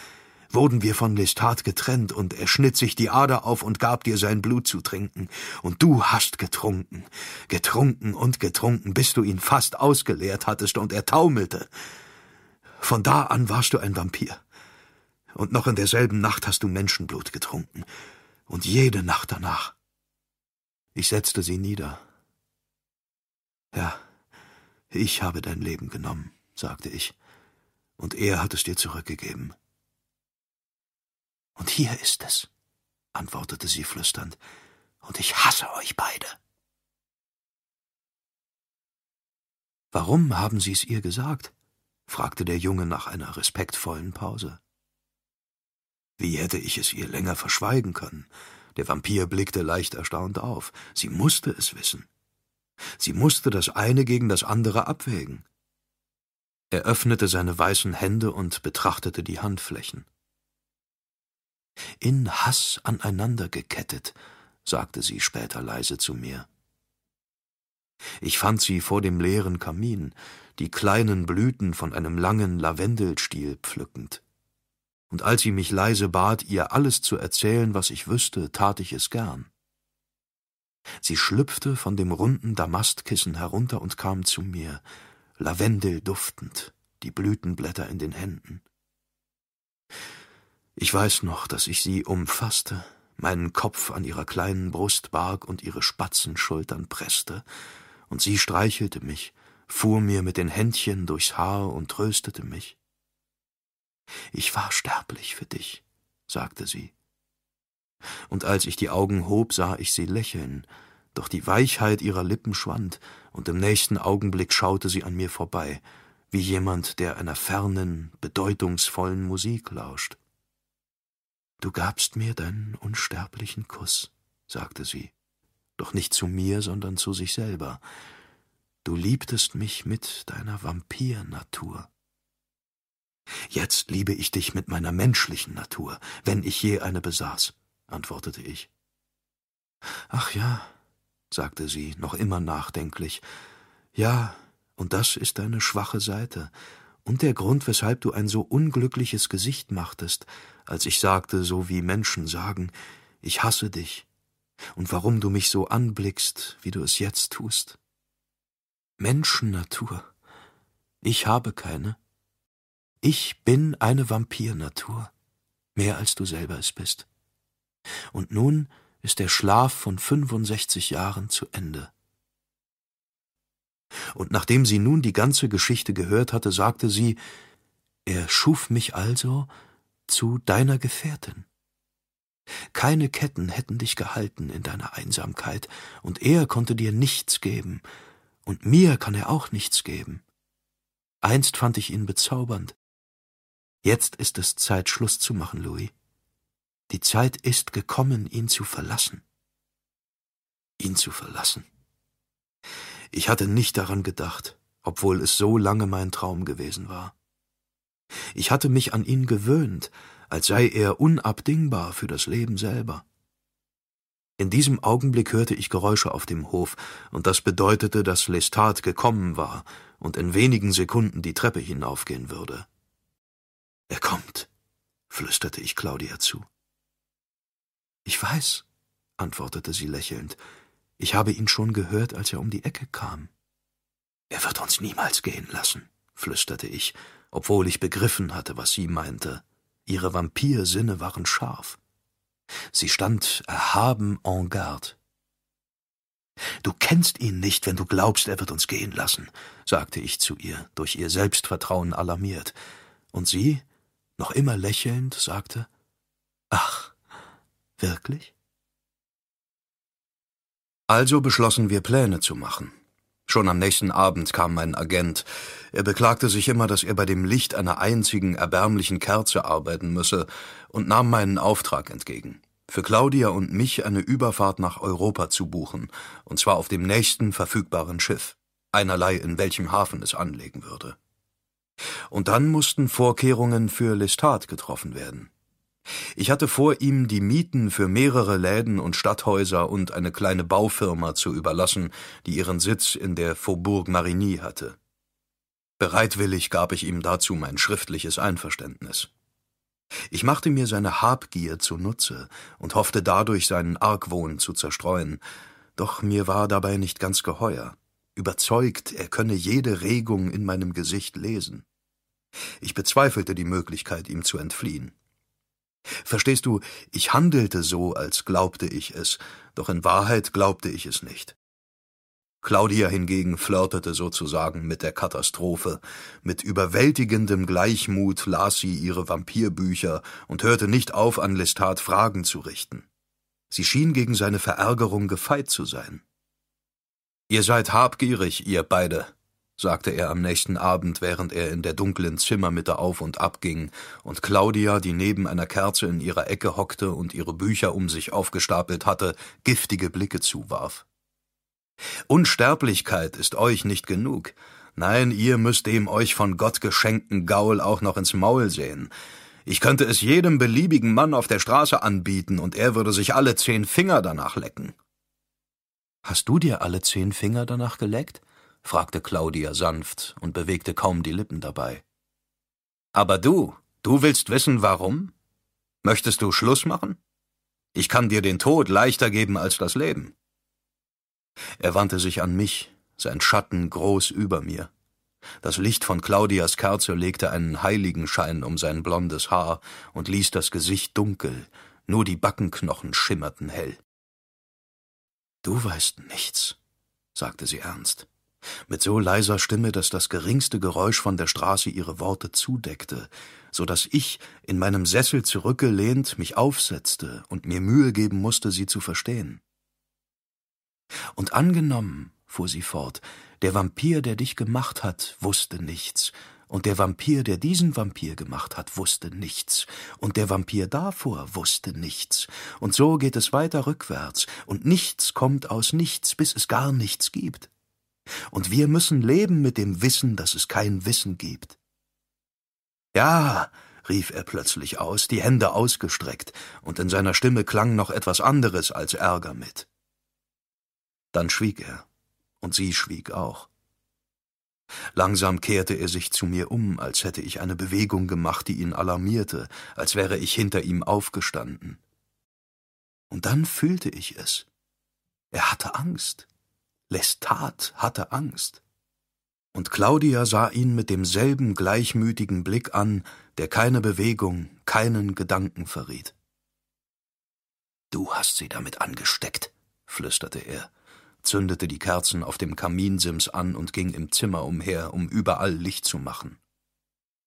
wurden wir von Lestat getrennt, und er schnitt sich die Ader auf und gab dir sein Blut zu trinken, und du hast getrunken, getrunken und getrunken, bis du ihn fast ausgeleert hattest und er taumelte. Von da an warst du ein Vampir. Und noch in derselben Nacht hast du Menschenblut getrunken, und jede Nacht danach. Ich setzte sie nieder, ja, ich habe dein Leben genommen, sagte ich, und er hat es dir zurückgegeben. Und hier ist es, antwortete sie flüsternd, und ich hasse euch beide. Warum haben Sie es ihr gesagt? fragte der Junge nach einer respektvollen Pause. Wie hätte ich es ihr länger verschweigen können? Der Vampir blickte leicht erstaunt auf. Sie musste es wissen. Sie musste das eine gegen das andere abwägen. Er öffnete seine weißen Hände und betrachtete die Handflächen. In Hass aneinander gekettet, sagte sie später leise zu mir. Ich fand sie vor dem leeren Kamin, die kleinen Blüten von einem langen Lavendelstiel pflückend. Und als sie mich leise bat, ihr alles zu erzählen, was ich wüsste, tat ich es gern. Sie schlüpfte von dem runden Damastkissen herunter und kam zu mir, lavendelduftend, die Blütenblätter in den Händen. Ich weiß noch, dass ich sie umfasste, meinen Kopf an ihrer kleinen Brust barg und ihre Spatzenschultern presste und sie streichelte mich, fuhr mir mit den Händchen durchs Haar und tröstete mich. Ich war sterblich für dich, sagte sie. Und als ich die Augen hob, sah ich sie lächeln, doch die Weichheit ihrer Lippen schwand, und im nächsten Augenblick schaute sie an mir vorbei, wie jemand, der einer fernen, bedeutungsvollen Musik lauscht. Du gabst mir deinen unsterblichen Kuss, sagte sie doch nicht zu mir, sondern zu sich selber. Du liebtest mich mit deiner Vampirnatur. Jetzt liebe ich dich mit meiner menschlichen Natur, wenn ich je eine besaß, antwortete ich. Ach ja, sagte sie, noch immer nachdenklich, ja, und das ist deine schwache Seite, und der Grund, weshalb du ein so unglückliches Gesicht machtest, als ich sagte, so wie Menschen sagen, ich hasse dich, und warum du mich so anblickst, wie du es jetzt tust. Menschennatur. Ich habe keine. Ich bin eine Vampirnatur, mehr als du selber es bist. Und nun ist der Schlaf von 65 Jahren zu Ende. Und nachdem sie nun die ganze Geschichte gehört hatte, sagte sie, er schuf mich also zu deiner Gefährtin. Keine Ketten hätten dich gehalten in deiner Einsamkeit, und er konnte dir nichts geben, und mir kann er auch nichts geben. Einst fand ich ihn bezaubernd. Jetzt ist es Zeit, Schluss zu machen, Louis. Die Zeit ist gekommen, ihn zu verlassen. Ihn zu verlassen. Ich hatte nicht daran gedacht, obwohl es so lange mein Traum gewesen war. Ich hatte mich an ihn gewöhnt, als sei er unabdingbar für das Leben selber. In diesem Augenblick hörte ich Geräusche auf dem Hof, und das bedeutete, dass Lestat gekommen war und in wenigen Sekunden die Treppe hinaufgehen würde. Er kommt, flüsterte ich Claudia zu. Ich weiß, antwortete sie lächelnd, ich habe ihn schon gehört, als er um die Ecke kam. Er wird uns niemals gehen lassen, flüsterte ich, obwohl ich begriffen hatte, was sie meinte. Ihre Vampirsinne waren scharf. Sie stand erhaben en garde. Du kennst ihn nicht, wenn du glaubst, er wird uns gehen lassen, sagte ich zu ihr, durch ihr Selbstvertrauen alarmiert. Und sie, noch immer lächelnd, sagte Ach, wirklich? Also beschlossen wir Pläne zu machen. Schon am nächsten Abend kam mein Agent. Er beklagte sich immer, dass er bei dem Licht einer einzigen erbärmlichen Kerze arbeiten müsse und nahm meinen Auftrag entgegen. Für Claudia und mich eine Überfahrt nach Europa zu buchen, und zwar auf dem nächsten verfügbaren Schiff, einerlei in welchem Hafen es anlegen würde. Und dann mussten Vorkehrungen für Lestat getroffen werden. Ich hatte vor, ihm die Mieten für mehrere Läden und Stadthäuser und eine kleine Baufirma zu überlassen, die ihren Sitz in der Faubourg Marigny hatte. Bereitwillig gab ich ihm dazu mein schriftliches Einverständnis. Ich machte mir seine Habgier zunutze und hoffte dadurch seinen Argwohn zu zerstreuen, doch mir war dabei nicht ganz geheuer, überzeugt, er könne jede Regung in meinem Gesicht lesen. Ich bezweifelte die Möglichkeit, ihm zu entfliehen. Verstehst du, ich handelte so, als glaubte ich es, doch in Wahrheit glaubte ich es nicht. Claudia hingegen flirtete sozusagen mit der Katastrophe. Mit überwältigendem Gleichmut las sie ihre Vampirbücher und hörte nicht auf, an Lestat Fragen zu richten. Sie schien gegen seine Verärgerung gefeit zu sein. Ihr seid habgierig, ihr beide, sagte er am nächsten Abend, während er in der dunklen Zimmermitte auf und ab ging und Claudia, die neben einer Kerze in ihrer Ecke hockte und ihre Bücher um sich aufgestapelt hatte, giftige Blicke zuwarf. Unsterblichkeit ist euch nicht genug. Nein, ihr müsst dem euch von Gott geschenkten Gaul auch noch ins Maul sehen. Ich könnte es jedem beliebigen Mann auf der Straße anbieten, und er würde sich alle zehn Finger danach lecken. Hast du dir alle zehn Finger danach geleckt? Fragte Claudia sanft und bewegte kaum die Lippen dabei. Aber du, du willst wissen, warum? Möchtest du Schluss machen? Ich kann dir den Tod leichter geben als das Leben. Er wandte sich an mich, sein Schatten groß über mir. Das Licht von Claudias Kerze legte einen Heiligenschein um sein blondes Haar und ließ das Gesicht dunkel, nur die Backenknochen schimmerten hell. Du weißt nichts, sagte sie ernst, mit so leiser Stimme, dass das geringste Geräusch von der Straße ihre Worte zudeckte, so dass ich, in meinem Sessel zurückgelehnt, mich aufsetzte und mir Mühe geben musste, sie zu verstehen. Und angenommen, fuhr sie fort, der Vampir, der dich gemacht hat, wusste nichts, und der Vampir, der diesen Vampir gemacht hat, wusste nichts, und der Vampir davor wusste nichts, und so geht es weiter rückwärts, und nichts kommt aus nichts, bis es gar nichts gibt. Und wir müssen leben mit dem Wissen, dass es kein Wissen gibt. Ja, rief er plötzlich aus, die Hände ausgestreckt, und in seiner Stimme klang noch etwas anderes als Ärger mit. Dann schwieg er, und sie schwieg auch. Langsam kehrte er sich zu mir um, als hätte ich eine Bewegung gemacht, die ihn alarmierte, als wäre ich hinter ihm aufgestanden. Und dann fühlte ich es. Er hatte Angst. Lestat hatte Angst. Und Claudia sah ihn mit demselben gleichmütigen Blick an, der keine Bewegung, keinen Gedanken verriet. Du hast sie damit angesteckt, flüsterte er zündete die Kerzen auf dem Kaminsims an und ging im Zimmer umher, um überall Licht zu machen.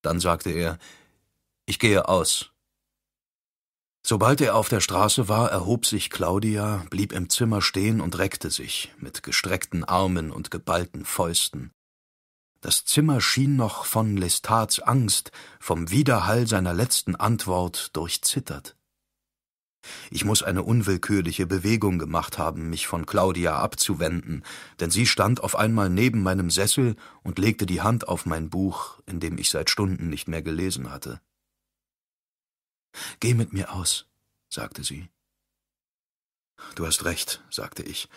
Dann sagte er Ich gehe aus. Sobald er auf der Straße war, erhob sich Claudia, blieb im Zimmer stehen und reckte sich, mit gestreckten Armen und geballten Fäusten. Das Zimmer schien noch von Lestats Angst, vom Widerhall seiner letzten Antwort durchzittert. Ich muss eine unwillkürliche Bewegung gemacht haben, mich von Claudia abzuwenden, denn sie stand auf einmal neben meinem Sessel und legte die Hand auf mein Buch, in dem ich seit Stunden nicht mehr gelesen hatte. Geh mit mir aus, sagte sie. Du hast recht, sagte ich.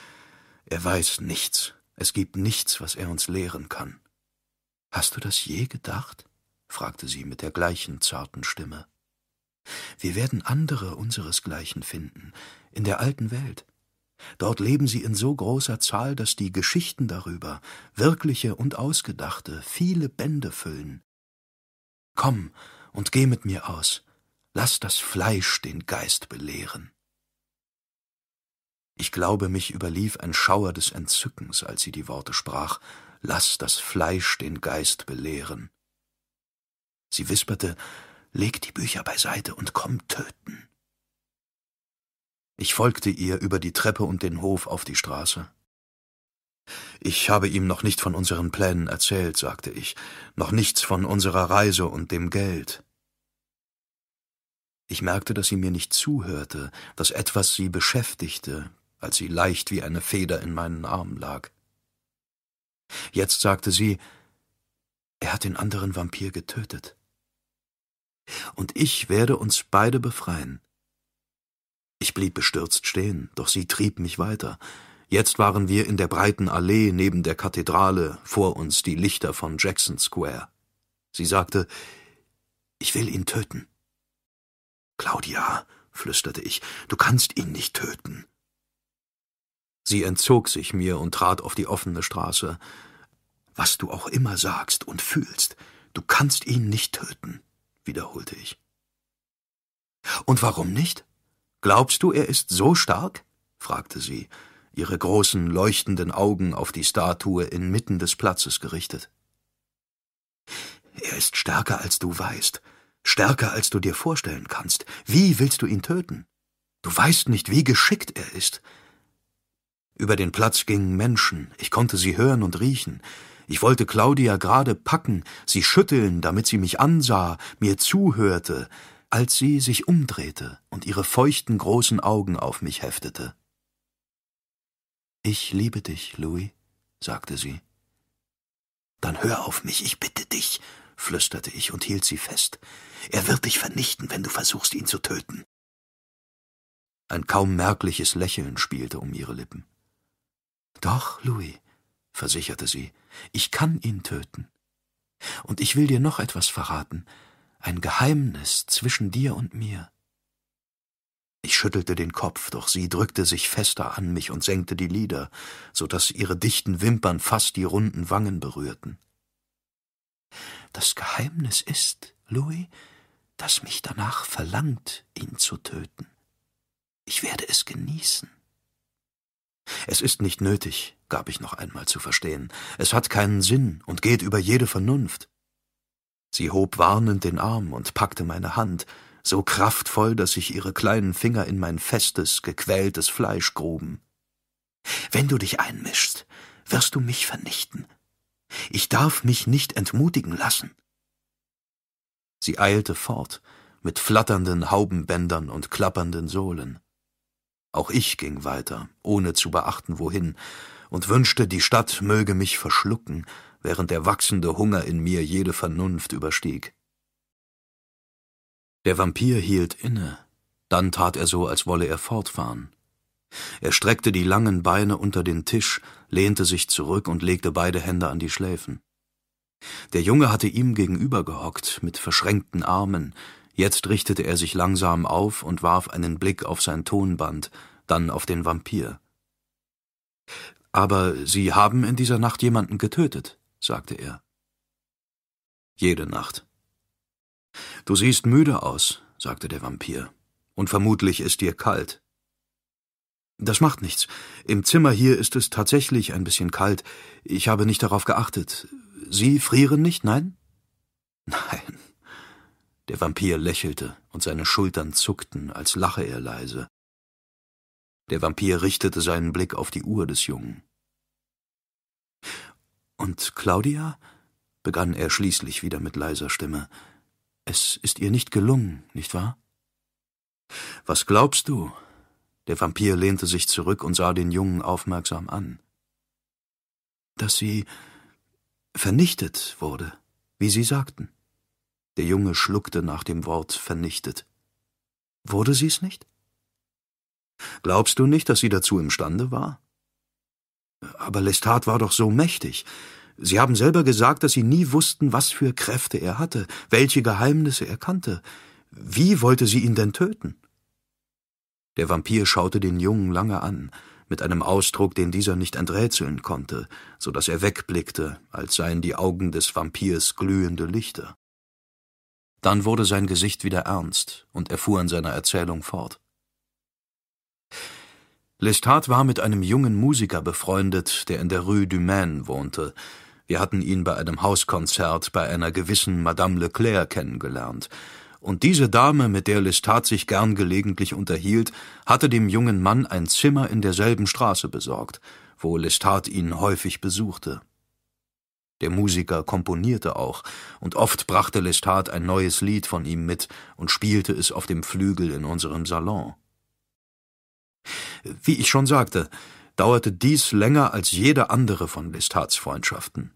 Er weiß nichts. Es gibt nichts, was er uns lehren kann. Hast du das je gedacht? fragte sie mit der gleichen zarten Stimme. Wir werden andere unseresgleichen finden, in der alten Welt. Dort leben sie in so großer Zahl, dass die Geschichten darüber, wirkliche und ausgedachte, viele Bände füllen. Komm und geh mit mir aus, lass das Fleisch den Geist belehren. Ich glaube, mich überlief ein Schauer des Entzückens, als sie die Worte sprach, lass das Fleisch den Geist belehren. Sie wisperte, Leg die Bücher beiseite und komm töten. Ich folgte ihr über die Treppe und den Hof auf die Straße. Ich habe ihm noch nicht von unseren Plänen erzählt, sagte ich, noch nichts von unserer Reise und dem Geld. Ich merkte, dass sie mir nicht zuhörte, dass etwas sie beschäftigte, als sie leicht wie eine Feder in meinen Armen lag. Jetzt sagte sie, er hat den anderen Vampir getötet und ich werde uns beide befreien. Ich blieb bestürzt stehen, doch sie trieb mich weiter. Jetzt waren wir in der breiten Allee neben der Kathedrale, vor uns die Lichter von Jackson Square. Sie sagte, ich will ihn töten. Claudia, flüsterte ich, du kannst ihn nicht töten. Sie entzog sich mir und trat auf die offene Straße. Was du auch immer sagst und fühlst, du kannst ihn nicht töten wiederholte ich. Und warum nicht? Glaubst du, er ist so stark? fragte sie. ihre großen leuchtenden Augen auf die Statue inmitten des Platzes gerichtet. Er ist stärker als du weißt, stärker als du dir vorstellen kannst. Wie willst du ihn töten? Du weißt nicht, wie geschickt er ist. Über den Platz gingen Menschen, ich konnte sie hören und riechen. Ich wollte Claudia gerade packen, sie schütteln, damit sie mich ansah, mir zuhörte, als sie sich umdrehte und ihre feuchten großen Augen auf mich heftete. Ich liebe dich, Louis, sagte sie. Dann hör auf mich, ich bitte dich, flüsterte ich und hielt sie fest. Er wird dich vernichten, wenn du versuchst, ihn zu töten. Ein kaum merkliches Lächeln spielte um ihre Lippen. Doch, Louis, versicherte sie, ich kann ihn töten. Und ich will dir noch etwas verraten, ein Geheimnis zwischen dir und mir. Ich schüttelte den Kopf, doch sie drückte sich fester an mich und senkte die Lider, so dass ihre dichten Wimpern fast die runden Wangen berührten. Das Geheimnis ist, Louis, dass mich danach verlangt, ihn zu töten. Ich werde es genießen. Es ist nicht nötig, gab ich noch einmal zu verstehen. Es hat keinen Sinn und geht über jede Vernunft. Sie hob warnend den Arm und packte meine Hand, so kraftvoll, dass sich ihre kleinen Finger in mein festes, gequältes Fleisch gruben. Wenn du dich einmischst, wirst du mich vernichten. Ich darf mich nicht entmutigen lassen. Sie eilte fort, mit flatternden Haubenbändern und klappernden Sohlen. Auch ich ging weiter, ohne zu beachten, wohin, und wünschte, die Stadt möge mich verschlucken, während der wachsende Hunger in mir jede Vernunft überstieg. Der Vampir hielt inne, dann tat er so, als wolle er fortfahren. Er streckte die langen Beine unter den Tisch, lehnte sich zurück und legte beide Hände an die Schläfen. Der Junge hatte ihm gegenüber gehockt, mit verschränkten Armen, jetzt richtete er sich langsam auf und warf einen Blick auf sein Tonband, dann auf den Vampir. Aber Sie haben in dieser Nacht jemanden getötet, sagte er. Jede Nacht. Du siehst müde aus, sagte der Vampir, und vermutlich ist dir kalt. Das macht nichts. Im Zimmer hier ist es tatsächlich ein bisschen kalt. Ich habe nicht darauf geachtet. Sie frieren nicht, nein? Nein. Der Vampir lächelte, und seine Schultern zuckten, als lache er leise. Der Vampir richtete seinen Blick auf die Uhr des Jungen. Und Claudia? begann er schließlich wieder mit leiser Stimme. Es ist ihr nicht gelungen, nicht wahr? Was glaubst du? Der Vampir lehnte sich zurück und sah den Jungen aufmerksam an. Dass sie vernichtet wurde, wie Sie sagten. Der Junge schluckte nach dem Wort vernichtet. Wurde sie es nicht? Glaubst du nicht, dass sie dazu imstande war? Aber Lestat war doch so mächtig. Sie haben selber gesagt, dass Sie nie wussten, was für Kräfte er hatte, welche Geheimnisse er kannte. Wie wollte sie ihn denn töten? Der Vampir schaute den Jungen lange an, mit einem Ausdruck, den dieser nicht enträtseln konnte, so dass er wegblickte, als seien die Augen des Vampirs glühende Lichter. Dann wurde sein Gesicht wieder ernst, und er fuhr in seiner Erzählung fort. Lestat war mit einem jungen Musiker befreundet, der in der Rue du Maine wohnte, wir hatten ihn bei einem Hauskonzert bei einer gewissen Madame Leclerc kennengelernt. Und diese Dame, mit der Lestat sich gern gelegentlich unterhielt, hatte dem jungen Mann ein Zimmer in derselben Straße besorgt, wo Lestat ihn häufig besuchte. Der Musiker komponierte auch, und oft brachte Lestat ein neues Lied von ihm mit und spielte es auf dem Flügel in unserem Salon. Wie ich schon sagte, dauerte dies länger als jede andere von Lestats Freundschaften.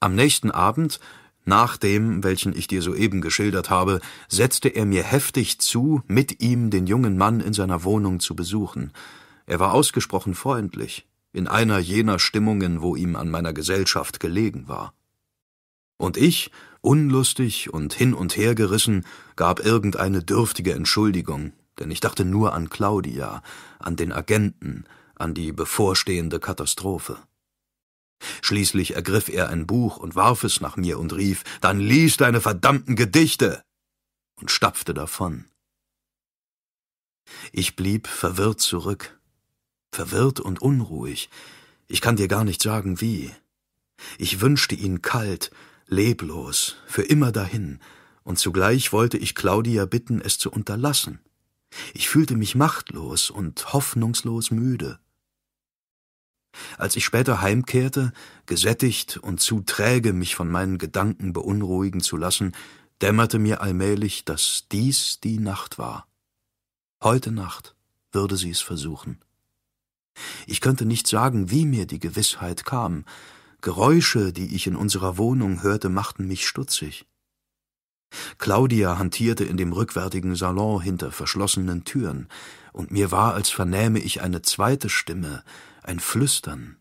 Am nächsten Abend, nach dem, welchen ich dir soeben geschildert habe, setzte er mir heftig zu, mit ihm den jungen Mann in seiner Wohnung zu besuchen. Er war ausgesprochen freundlich, in einer jener Stimmungen, wo ihm an meiner Gesellschaft gelegen war. Und ich, unlustig und hin und her gerissen, gab irgendeine dürftige Entschuldigung, denn ich dachte nur an Claudia, an den Agenten, an die bevorstehende Katastrophe. Schließlich ergriff er ein Buch und warf es nach mir und rief Dann lies deine verdammten Gedichte und stapfte davon. Ich blieb verwirrt zurück. verwirrt und unruhig. Ich kann dir gar nicht sagen, wie. Ich wünschte ihn kalt, leblos, für immer dahin, und zugleich wollte ich Claudia bitten, es zu unterlassen. Ich fühlte mich machtlos und hoffnungslos müde. Als ich später heimkehrte, gesättigt und zu träge, mich von meinen Gedanken beunruhigen zu lassen, dämmerte mir allmählich, dass dies die Nacht war. Heute Nacht würde sie es versuchen. Ich könnte nicht sagen, wie mir die Gewissheit kam. Geräusche, die ich in unserer Wohnung hörte, machten mich stutzig. Claudia hantierte in dem rückwärtigen Salon hinter verschlossenen Türen, und mir war, als vernähme ich eine zweite Stimme, ein Flüstern.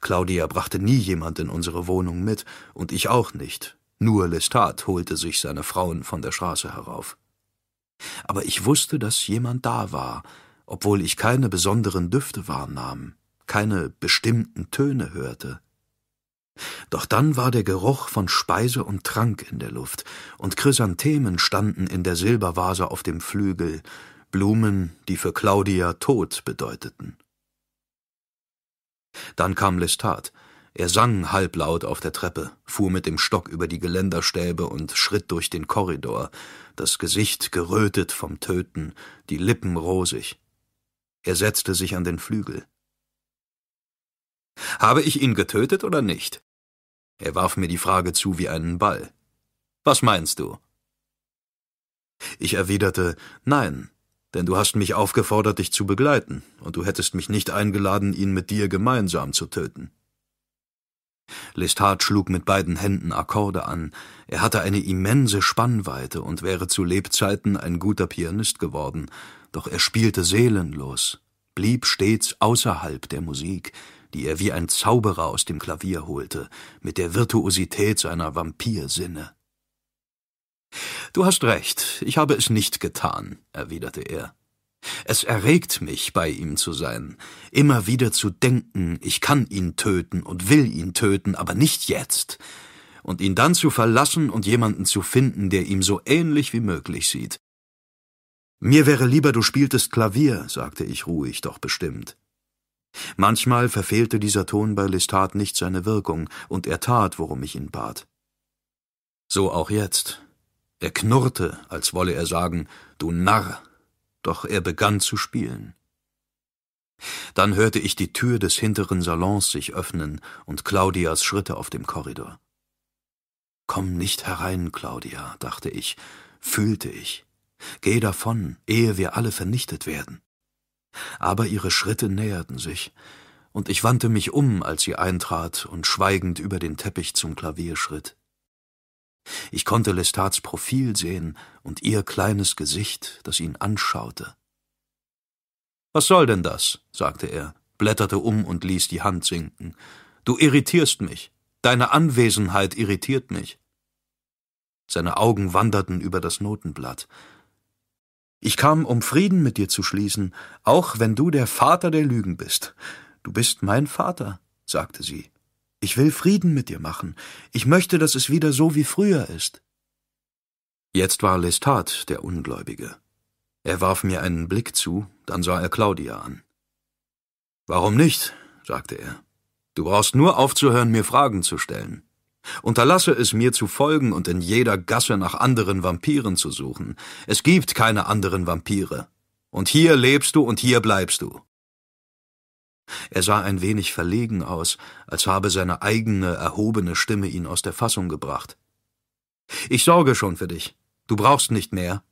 Claudia brachte nie jemand in unsere Wohnung mit, und ich auch nicht. Nur Lestat holte sich seine Frauen von der Straße herauf. Aber ich wusste, dass jemand da war, obwohl ich keine besonderen Düfte wahrnahm, keine bestimmten Töne hörte. Doch dann war der Geruch von Speise und Trank in der Luft, und Chrysanthemen standen in der Silbervase auf dem Flügel, Blumen, die für Claudia Tod bedeuteten. Dann kam Lestat. Er sang halblaut auf der Treppe, fuhr mit dem Stock über die Geländerstäbe und schritt durch den Korridor, das Gesicht gerötet vom Töten, die Lippen rosig. Er setzte sich an den Flügel. Habe ich ihn getötet oder nicht? Er warf mir die Frage zu wie einen Ball. Was meinst du? Ich erwiderte Nein, denn du hast mich aufgefordert, dich zu begleiten, und du hättest mich nicht eingeladen, ihn mit dir gemeinsam zu töten. Lestat schlug mit beiden Händen Akkorde an. Er hatte eine immense Spannweite und wäre zu Lebzeiten ein guter Pianist geworden, doch er spielte seelenlos, blieb stets außerhalb der Musik, die er wie ein Zauberer aus dem Klavier holte, mit der Virtuosität seiner Vampirsinne. Du hast recht, ich habe es nicht getan, erwiderte er. Es erregt mich, bei ihm zu sein, immer wieder zu denken, ich kann ihn töten und will ihn töten, aber nicht jetzt, und ihn dann zu verlassen und jemanden zu finden, der ihm so ähnlich wie möglich sieht. Mir wäre lieber, du spieltest Klavier, sagte ich ruhig, doch bestimmt. Manchmal verfehlte dieser Ton bei Lestat nicht seine Wirkung, und er tat, worum ich ihn bat. So auch jetzt. Er knurrte, als wolle er sagen, du Narr, doch er begann zu spielen. Dann hörte ich die Tür des hinteren Salons sich öffnen und Claudias Schritte auf dem Korridor. Komm nicht herein, Claudia, dachte ich, fühlte ich. Geh davon, ehe wir alle vernichtet werden. Aber ihre Schritte näherten sich, und ich wandte mich um, als sie eintrat und schweigend über den Teppich zum Klavier schritt. Ich konnte Lestats Profil sehen und ihr kleines Gesicht, das ihn anschaute. Was soll denn das? sagte er, blätterte um und ließ die Hand sinken. Du irritierst mich. Deine Anwesenheit irritiert mich. Seine Augen wanderten über das Notenblatt. Ich kam, um Frieden mit dir zu schließen, auch wenn du der Vater der Lügen bist. Du bist mein Vater, sagte sie. Ich will Frieden mit dir machen. Ich möchte, dass es wieder so wie früher ist. Jetzt war Lestat der Ungläubige. Er warf mir einen Blick zu, dann sah er Claudia an. Warum nicht? sagte er. Du brauchst nur aufzuhören, mir Fragen zu stellen. Unterlasse es mir zu folgen und in jeder Gasse nach anderen Vampiren zu suchen. Es gibt keine anderen Vampire. Und hier lebst du und hier bleibst du. Er sah ein wenig verlegen aus, als habe seine eigene erhobene Stimme ihn aus der Fassung gebracht. Ich sorge schon für dich. Du brauchst nicht mehr.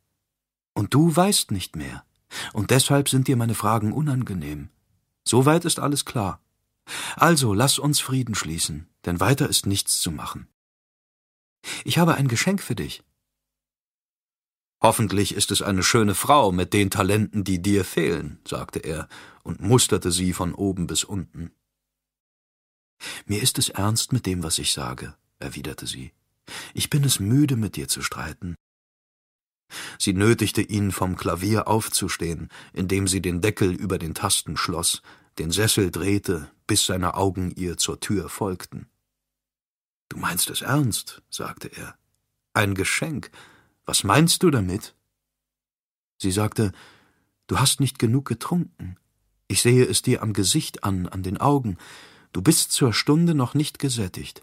Und du weißt nicht mehr. Und deshalb sind dir meine Fragen unangenehm. Soweit ist alles klar. Also lass uns Frieden schließen, denn weiter ist nichts zu machen. Ich habe ein Geschenk für dich. Hoffentlich ist es eine schöne Frau mit den Talenten, die dir fehlen, sagte er und musterte sie von oben bis unten. Mir ist es ernst mit dem, was ich sage, erwiderte sie. Ich bin es müde, mit dir zu streiten. Sie nötigte ihn, vom Klavier aufzustehen, indem sie den Deckel über den Tasten schloss, den Sessel drehte, bis seine Augen ihr zur Tür folgten. Du meinst es ernst, sagte er. Ein Geschenk, was meinst du damit? Sie sagte, Du hast nicht genug getrunken. Ich sehe es dir am Gesicht an, an den Augen. Du bist zur Stunde noch nicht gesättigt.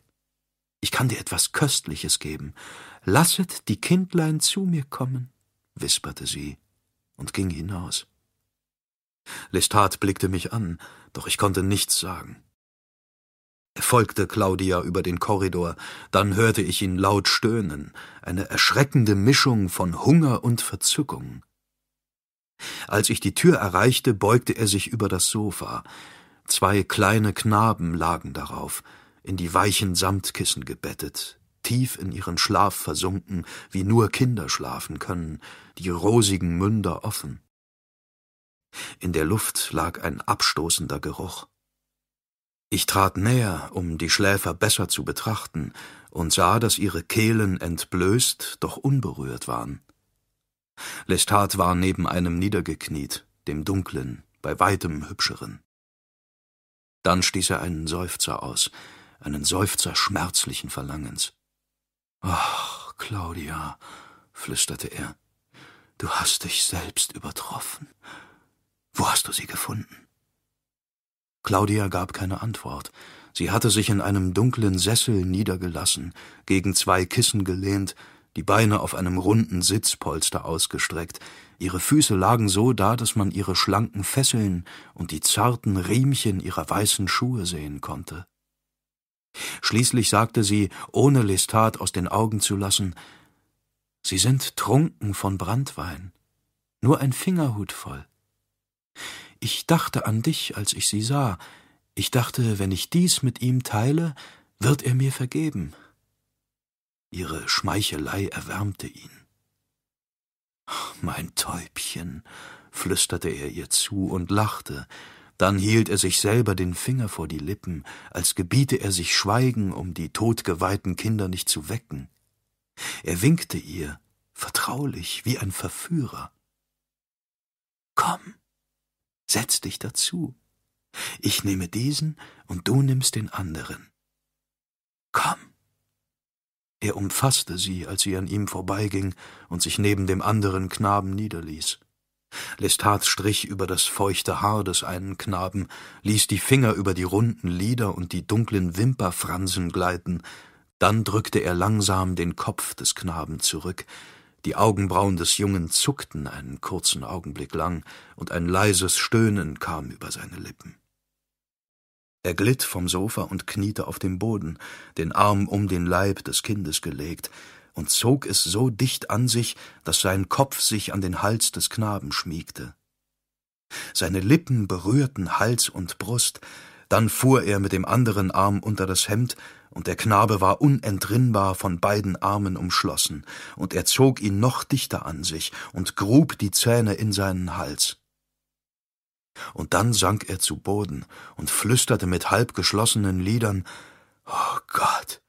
Ich kann dir etwas Köstliches geben. Lasset die Kindlein zu mir kommen, wisperte sie und ging hinaus. Lestat blickte mich an, doch ich konnte nichts sagen. Er folgte Claudia über den Korridor, dann hörte ich ihn laut stöhnen, eine erschreckende Mischung von Hunger und Verzückung. Als ich die Tür erreichte, beugte er sich über das Sofa. Zwei kleine Knaben lagen darauf, in die weichen Samtkissen gebettet, tief in ihren Schlaf versunken, wie nur Kinder schlafen können, die rosigen Münder offen. In der Luft lag ein abstoßender Geruch. Ich trat näher, um die Schläfer besser zu betrachten, und sah, dass ihre Kehlen entblößt, doch unberührt waren. Lestat war neben einem niedergekniet, dem dunklen, bei weitem hübscheren. Dann stieß er einen Seufzer aus, einen Seufzer schmerzlichen Verlangens. Ach, Claudia, flüsterte er, du hast dich selbst übertroffen. Wo hast du sie gefunden? Claudia gab keine Antwort. Sie hatte sich in einem dunklen Sessel niedergelassen, gegen zwei Kissen gelehnt, die Beine auf einem runden Sitzpolster ausgestreckt. Ihre Füße lagen so da, dass man ihre schlanken Fesseln und die zarten Riemchen ihrer weißen Schuhe sehen konnte. Schließlich sagte sie, ohne Lestat aus den Augen zu lassen, Sie sind trunken von Brandwein. Nur ein Fingerhut voll. Ich dachte an dich, als ich sie sah. Ich dachte, wenn ich dies mit ihm teile, wird er mir vergeben. Ihre Schmeichelei erwärmte ihn. Mein Täubchen, flüsterte er ihr zu und lachte, dann hielt er sich selber den Finger vor die Lippen, als gebiete er sich schweigen, um die todgeweihten Kinder nicht zu wecken. Er winkte ihr, vertraulich, wie ein Verführer. Komm, setz dich dazu. Ich nehme diesen und du nimmst den anderen. Komm. Er umfasste sie, als sie an ihm vorbeiging und sich neben dem anderen Knaben niederließ. Lestat strich über das feuchte Haar des einen Knaben, ließ die Finger über die runden Lider und die dunklen Wimperfransen gleiten, dann drückte er langsam den Kopf des Knaben zurück, die Augenbrauen des Jungen zuckten einen kurzen Augenblick lang, und ein leises Stöhnen kam über seine Lippen. Er glitt vom Sofa und kniete auf dem Boden, den Arm um den Leib des Kindes gelegt, und zog es so dicht an sich, dass sein Kopf sich an den Hals des Knaben schmiegte. Seine Lippen berührten Hals und Brust, dann fuhr er mit dem anderen Arm unter das Hemd, und der Knabe war unentrinnbar von beiden Armen umschlossen, und er zog ihn noch dichter an sich und grub die Zähne in seinen Hals. Und dann sank er zu Boden und flüsterte mit halb geschlossenen Lidern Oh Gott,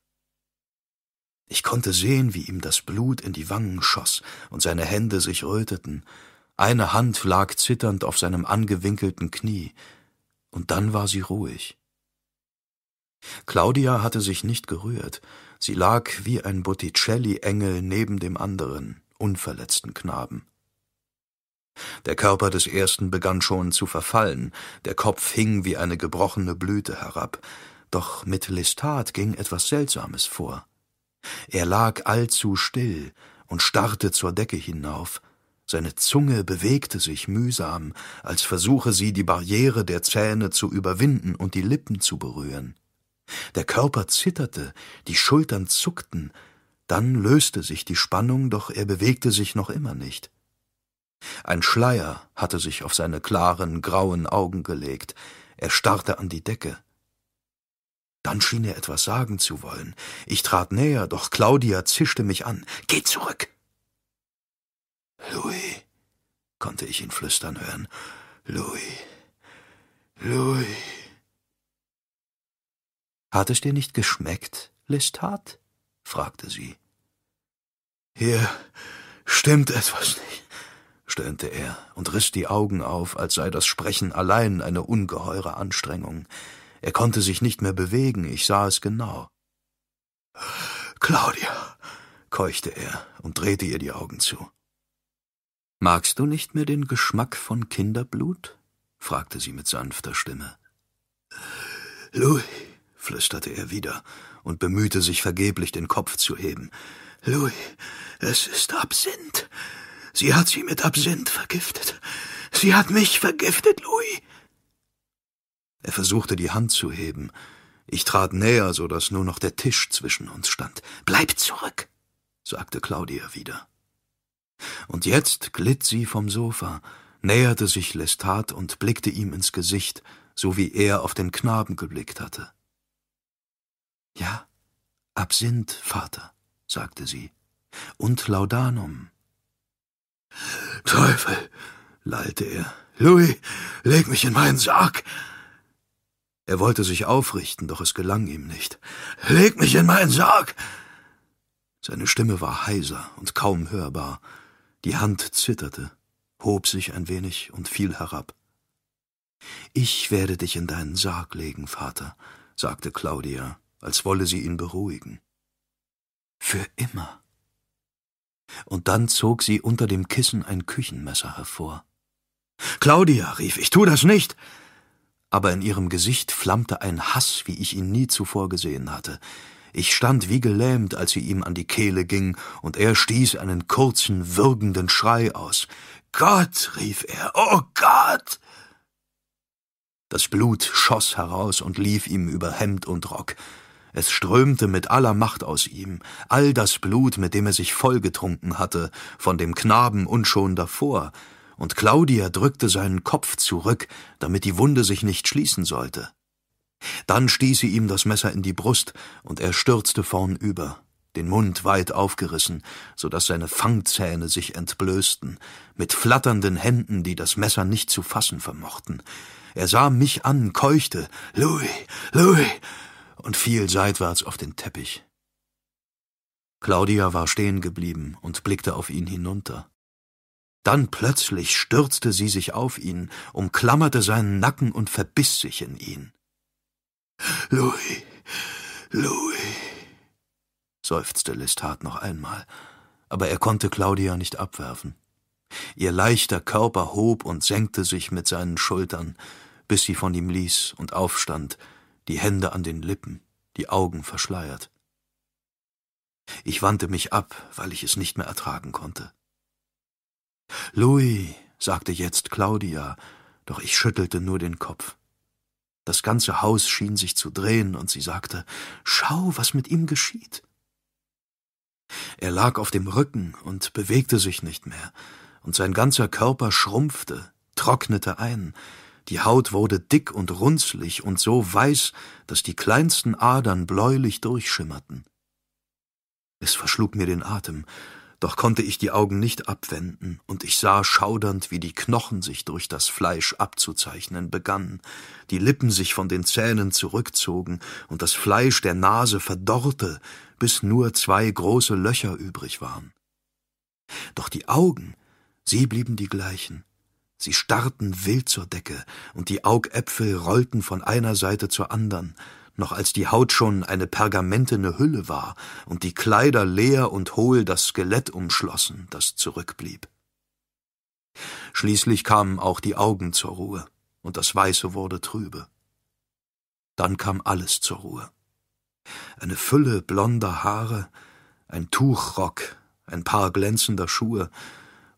ich konnte sehen, wie ihm das Blut in die Wangen schoss und seine Hände sich röteten. Eine Hand lag zitternd auf seinem angewinkelten Knie, und dann war sie ruhig. Claudia hatte sich nicht gerührt, sie lag wie ein Botticelli-Engel neben dem anderen, unverletzten Knaben. Der Körper des ersten begann schon zu verfallen, der Kopf hing wie eine gebrochene Blüte herab, doch mit Lestat ging etwas Seltsames vor. Er lag allzu still und starrte zur Decke hinauf. Seine Zunge bewegte sich mühsam, als versuche sie die Barriere der Zähne zu überwinden und die Lippen zu berühren. Der Körper zitterte, die Schultern zuckten, dann löste sich die Spannung, doch er bewegte sich noch immer nicht. Ein Schleier hatte sich auf seine klaren, grauen Augen gelegt, er starrte an die Decke. Dann schien er etwas sagen zu wollen. Ich trat näher, doch Claudia zischte mich an. Geh zurück! Louis, konnte ich ihn flüstern hören. Louis, Louis. Hat es dir nicht geschmeckt, Lestat? fragte sie. Hier stimmt etwas nicht, stöhnte er und riss die Augen auf, als sei das Sprechen allein eine ungeheure Anstrengung. Er konnte sich nicht mehr bewegen, ich sah es genau. Claudia, keuchte er und drehte ihr die Augen zu. Magst du nicht mehr den Geschmack von Kinderblut? fragte sie mit sanfter Stimme. Louis, flüsterte er wieder und bemühte sich vergeblich, den Kopf zu heben. Louis, es ist Absinth. Sie hat sie mit Absinth vergiftet. Sie hat mich vergiftet, Louis. Er versuchte die Hand zu heben. Ich trat näher, so dass nur noch der Tisch zwischen uns stand. Bleib zurück, sagte Claudia wieder. Und jetzt glitt sie vom Sofa, näherte sich Lestat und blickte ihm ins Gesicht, so wie er auf den Knaben geblickt hatte. Ja, Absinth, Vater, sagte sie, und Laudanum. Teufel, lallte er. Louis, leg mich in meinen Sarg. Er wollte sich aufrichten, doch es gelang ihm nicht. Leg mich in meinen Sarg. Seine Stimme war heiser und kaum hörbar. Die Hand zitterte, hob sich ein wenig und fiel herab. Ich werde dich in deinen Sarg legen, Vater, sagte Claudia, als wolle sie ihn beruhigen. Für immer. Und dann zog sie unter dem Kissen ein Küchenmesser hervor. Claudia, rief ich, tu das nicht. Aber in ihrem Gesicht flammte ein Hass, wie ich ihn nie zuvor gesehen hatte. Ich stand wie gelähmt, als sie ihm an die Kehle ging, und er stieß einen kurzen, würgenden Schrei aus. Gott, rief er, oh Gott! Das Blut schoss heraus und lief ihm über Hemd und Rock. Es strömte mit aller Macht aus ihm, all das Blut, mit dem er sich vollgetrunken hatte, von dem Knaben und schon davor, und Claudia drückte seinen Kopf zurück, damit die Wunde sich nicht schließen sollte. Dann stieß sie ihm das Messer in die Brust, und er stürzte vornüber, den Mund weit aufgerissen, so dass seine Fangzähne sich entblößten, mit flatternden Händen, die das Messer nicht zu fassen vermochten. Er sah mich an, keuchte Louis, Louis und fiel seitwärts auf den Teppich. Claudia war stehen geblieben und blickte auf ihn hinunter. Dann plötzlich stürzte sie sich auf ihn, umklammerte seinen Nacken und verbiss sich in ihn. Louis, Louis, seufzte Lestat noch einmal, aber er konnte Claudia nicht abwerfen. Ihr leichter Körper hob und senkte sich mit seinen Schultern, bis sie von ihm ließ und aufstand, die Hände an den Lippen, die Augen verschleiert. Ich wandte mich ab, weil ich es nicht mehr ertragen konnte. Louis, sagte jetzt Claudia, doch ich schüttelte nur den Kopf. Das ganze Haus schien sich zu drehen, und sie sagte Schau, was mit ihm geschieht. Er lag auf dem Rücken und bewegte sich nicht mehr, und sein ganzer Körper schrumpfte, trocknete ein, die Haut wurde dick und runzlig und so weiß, dass die kleinsten Adern bläulich durchschimmerten. Es verschlug mir den Atem, doch konnte ich die Augen nicht abwenden, und ich sah schaudernd, wie die Knochen sich durch das Fleisch abzuzeichnen begannen, die Lippen sich von den Zähnen zurückzogen und das Fleisch der Nase verdorrte, bis nur zwei große Löcher übrig waren. Doch die Augen, sie blieben die gleichen, Sie starrten wild zur Decke, und die Augäpfel rollten von einer Seite zur andern, noch als die Haut schon eine pergamentene Hülle war und die Kleider leer und hohl das Skelett umschlossen, das zurückblieb. Schließlich kamen auch die Augen zur Ruhe, und das Weiße wurde trübe. Dann kam alles zur Ruhe. Eine Fülle blonder Haare, ein Tuchrock, ein paar glänzender Schuhe,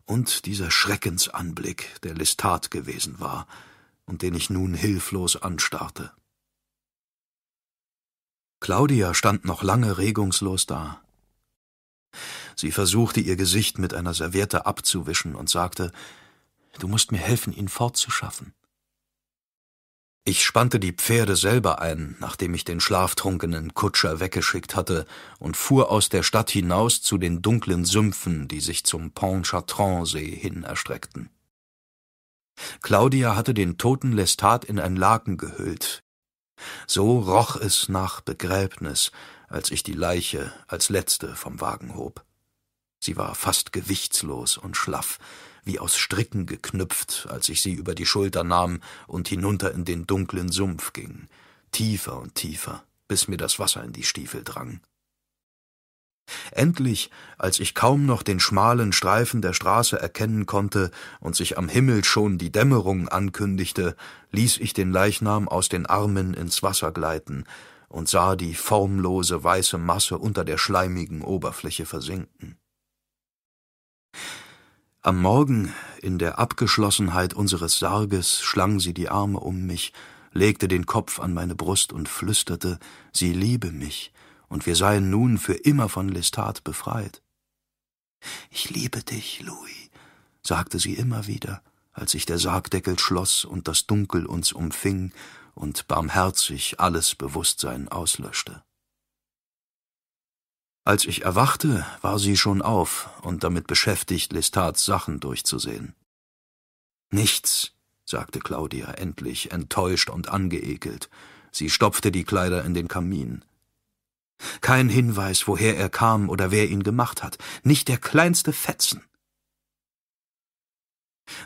und dieser Schreckensanblick, der Lestat gewesen war und den ich nun hilflos anstarrte. Claudia stand noch lange regungslos da. Sie versuchte ihr Gesicht mit einer Serviette abzuwischen und sagte Du musst mir helfen, ihn fortzuschaffen. Ich spannte die Pferde selber ein, nachdem ich den schlaftrunkenen Kutscher weggeschickt hatte, und fuhr aus der Stadt hinaus zu den dunklen Sümpfen, die sich zum Pontchartrain-See hin erstreckten. Claudia hatte den toten Lestat in ein Laken gehüllt. So roch es nach Begräbnis, als ich die Leiche als letzte vom Wagen hob. Sie war fast gewichtslos und schlaff, wie aus Stricken geknüpft, als ich sie über die Schulter nahm und hinunter in den dunklen Sumpf ging, tiefer und tiefer, bis mir das Wasser in die Stiefel drang. Endlich, als ich kaum noch den schmalen Streifen der Straße erkennen konnte und sich am Himmel schon die Dämmerung ankündigte, ließ ich den Leichnam aus den Armen ins Wasser gleiten und sah die formlose weiße Masse unter der schleimigen Oberfläche versinken. Am Morgen, in der Abgeschlossenheit unseres Sarges, schlang sie die Arme um mich, legte den Kopf an meine Brust und flüsterte, sie liebe mich, und wir seien nun für immer von Lestat befreit. Ich liebe dich, Louis, sagte sie immer wieder, als sich der Sargdeckel schloss und das Dunkel uns umfing und barmherzig alles Bewusstsein auslöschte. Als ich erwachte, war sie schon auf und damit beschäftigt, Lestats Sachen durchzusehen. Nichts, sagte Claudia endlich, enttäuscht und angeekelt. Sie stopfte die Kleider in den Kamin. Kein Hinweis, woher er kam oder wer ihn gemacht hat, nicht der kleinste Fetzen.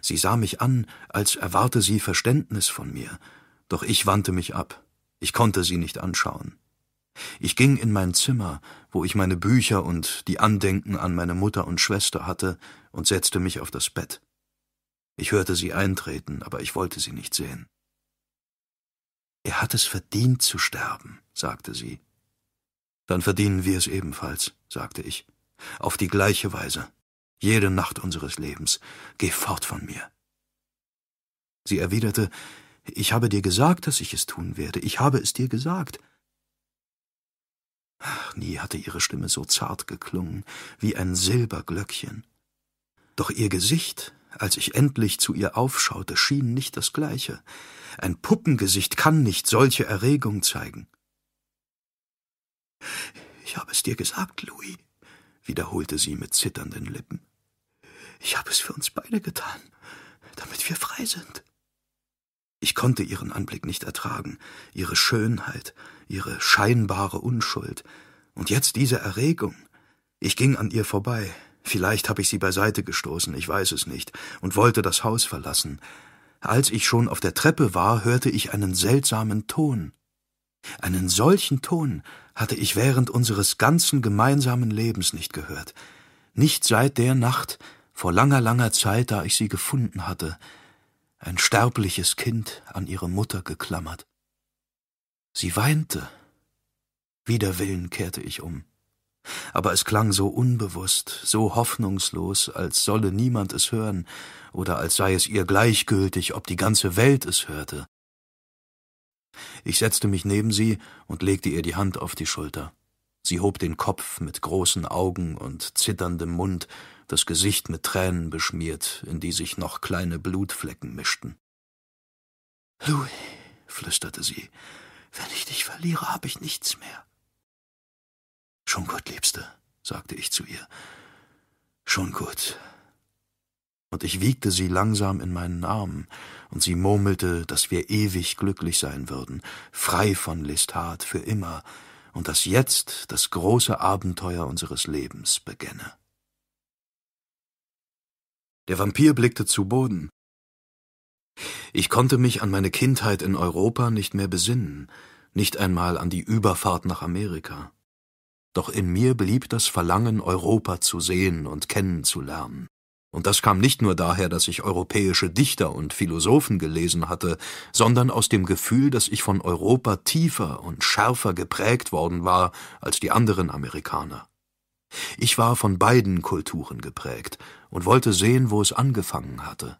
Sie sah mich an, als erwarte sie Verständnis von mir, doch ich wandte mich ab. Ich konnte sie nicht anschauen. Ich ging in mein Zimmer, wo ich meine Bücher und die Andenken an meine Mutter und Schwester hatte, und setzte mich auf das Bett. Ich hörte sie eintreten, aber ich wollte sie nicht sehen. Er hat es verdient zu sterben, sagte sie. Dann verdienen wir es ebenfalls, sagte ich, auf die gleiche Weise, jede Nacht unseres Lebens. Geh fort von mir. Sie erwiderte, ich habe dir gesagt, dass ich es tun werde, ich habe es dir gesagt. Ach, nie hatte ihre Stimme so zart geklungen, wie ein Silberglöckchen. Doch ihr Gesicht, als ich endlich zu ihr aufschaute, schien nicht das gleiche. Ein Puppengesicht kann nicht solche Erregung zeigen. Ich habe es dir gesagt, Louis, wiederholte sie mit zitternden Lippen. Ich habe es für uns beide getan, damit wir frei sind. Ich konnte ihren Anblick nicht ertragen, ihre Schönheit, ihre scheinbare Unschuld, und jetzt diese Erregung. Ich ging an ihr vorbei, vielleicht habe ich sie beiseite gestoßen, ich weiß es nicht, und wollte das Haus verlassen. Als ich schon auf der Treppe war, hörte ich einen seltsamen Ton. Einen solchen Ton hatte ich während unseres ganzen gemeinsamen Lebens nicht gehört, nicht seit der Nacht, vor langer, langer Zeit, da ich sie gefunden hatte, ein sterbliches Kind an ihre Mutter geklammert. Sie weinte. Wider Willen kehrte ich um. Aber es klang so unbewusst, so hoffnungslos, als solle niemand es hören, oder als sei es ihr gleichgültig, ob die ganze Welt es hörte. Ich setzte mich neben sie und legte ihr die Hand auf die Schulter. Sie hob den Kopf mit großen Augen und zitterndem Mund, das Gesicht mit Tränen beschmiert, in die sich noch kleine Blutflecken mischten. Louis, flüsterte sie, wenn ich dich verliere, habe ich nichts mehr. Schon gut, Liebste, sagte ich zu ihr. Schon gut und ich wiegte sie langsam in meinen Armen, und sie murmelte, dass wir ewig glücklich sein würden, frei von Lestat für immer, und dass jetzt das große Abenteuer unseres Lebens begänne. Der Vampir blickte zu Boden. Ich konnte mich an meine Kindheit in Europa nicht mehr besinnen, nicht einmal an die Überfahrt nach Amerika. Doch in mir blieb das Verlangen, Europa zu sehen und kennenzulernen. Und das kam nicht nur daher, dass ich europäische Dichter und Philosophen gelesen hatte, sondern aus dem Gefühl, dass ich von Europa tiefer und schärfer geprägt worden war als die anderen Amerikaner. Ich war von beiden Kulturen geprägt und wollte sehen, wo es angefangen hatte.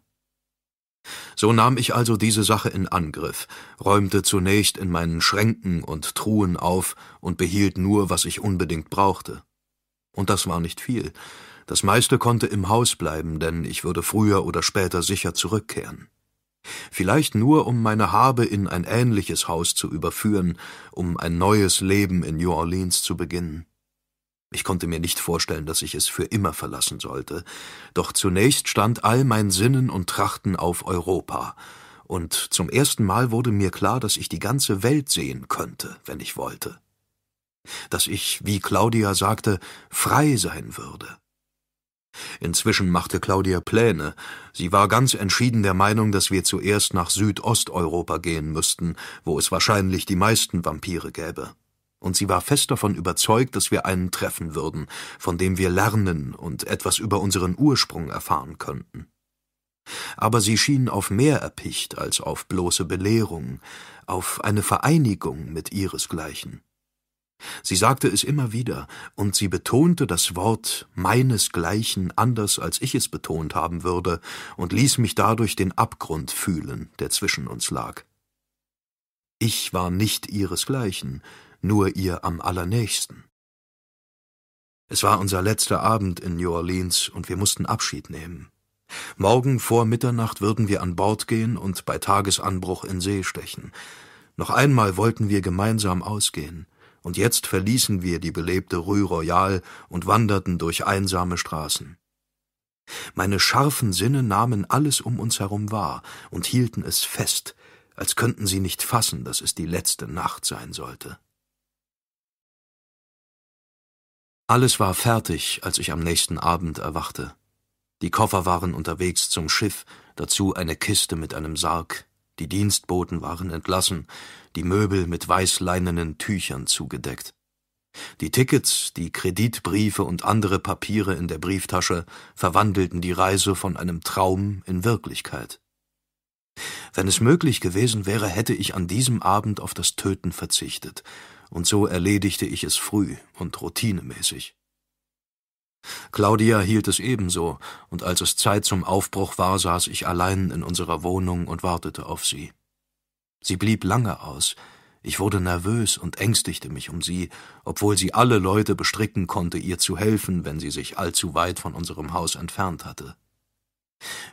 So nahm ich also diese Sache in Angriff, räumte zunächst in meinen Schränken und Truhen auf und behielt nur, was ich unbedingt brauchte. Und das war nicht viel, das meiste konnte im Haus bleiben, denn ich würde früher oder später sicher zurückkehren. Vielleicht nur, um meine Habe in ein ähnliches Haus zu überführen, um ein neues Leben in New Orleans zu beginnen. Ich konnte mir nicht vorstellen, dass ich es für immer verlassen sollte, doch zunächst stand all mein Sinnen und Trachten auf Europa, und zum ersten Mal wurde mir klar, dass ich die ganze Welt sehen könnte, wenn ich wollte. Dass ich, wie Claudia sagte, frei sein würde. Inzwischen machte Claudia Pläne. Sie war ganz entschieden der Meinung, dass wir zuerst nach Südosteuropa gehen müssten, wo es wahrscheinlich die meisten Vampire gäbe. und sie war fest davon überzeugt, dass wir einen treffen würden, von dem wir lernen und etwas über unseren Ursprung erfahren könnten. Aber sie schien auf mehr erpicht als auf bloße Belehrung, auf eine Vereinigung mit ihresgleichen. Sie sagte es immer wieder, und sie betonte das Wort meinesgleichen anders, als ich es betont haben würde, und ließ mich dadurch den Abgrund fühlen, der zwischen uns lag. Ich war nicht ihresgleichen, nur ihr am allernächsten. Es war unser letzter Abend in New Orleans, und wir mussten Abschied nehmen. Morgen vor Mitternacht würden wir an Bord gehen und bei Tagesanbruch in See stechen. Noch einmal wollten wir gemeinsam ausgehen und jetzt verließen wir die belebte Rue Royale und wanderten durch einsame Straßen. Meine scharfen Sinne nahmen alles um uns herum wahr und hielten es fest, als könnten sie nicht fassen, dass es die letzte Nacht sein sollte. Alles war fertig, als ich am nächsten Abend erwachte. Die Koffer waren unterwegs zum Schiff, dazu eine Kiste mit einem Sarg, die Dienstboten waren entlassen, die Möbel mit weißleinenen Tüchern zugedeckt. Die Tickets, die Kreditbriefe und andere Papiere in der Brieftasche verwandelten die Reise von einem Traum in Wirklichkeit. Wenn es möglich gewesen wäre, hätte ich an diesem Abend auf das Töten verzichtet, und so erledigte ich es früh und routinemäßig. Claudia hielt es ebenso, und als es Zeit zum Aufbruch war, saß ich allein in unserer Wohnung und wartete auf sie. Sie blieb lange aus, ich wurde nervös und ängstigte mich um sie, obwohl sie alle Leute bestricken konnte, ihr zu helfen, wenn sie sich allzu weit von unserem Haus entfernt hatte.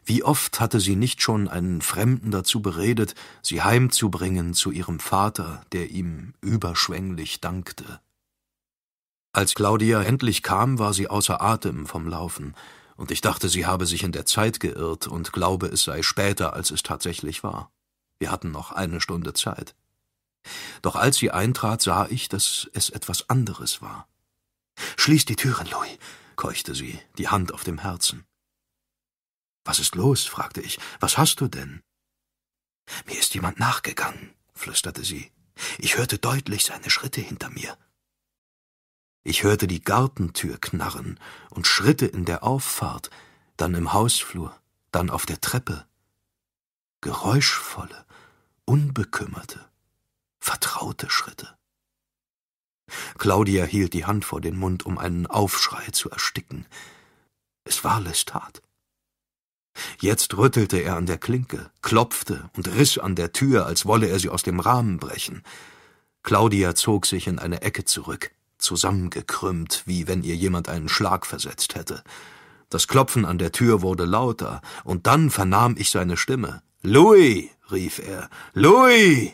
Wie oft hatte sie nicht schon einen Fremden dazu beredet, sie heimzubringen zu ihrem Vater, der ihm überschwänglich dankte. Als Claudia endlich kam, war sie außer Atem vom Laufen, und ich dachte, sie habe sich in der Zeit geirrt und glaube, es sei später, als es tatsächlich war. Wir hatten noch eine Stunde Zeit. Doch als sie eintrat, sah ich, dass es etwas anderes war. Schließ die Türen, Louis, keuchte sie, die Hand auf dem Herzen. Was ist los? fragte ich. Was hast du denn? Mir ist jemand nachgegangen, flüsterte sie. Ich hörte deutlich seine Schritte hinter mir. Ich hörte die Gartentür knarren und Schritte in der Auffahrt, dann im Hausflur, dann auf der Treppe. Geräuschvolle, unbekümmerte, vertraute Schritte. Claudia hielt die Hand vor den Mund, um einen Aufschrei zu ersticken. Es war Lestat. Jetzt rüttelte er an der Klinke, klopfte und riss an der Tür, als wolle er sie aus dem Rahmen brechen. Claudia zog sich in eine Ecke zurück zusammengekrümmt, wie wenn ihr jemand einen Schlag versetzt hätte. Das Klopfen an der Tür wurde lauter, und dann vernahm ich seine Stimme. Louis, rief er, Louis!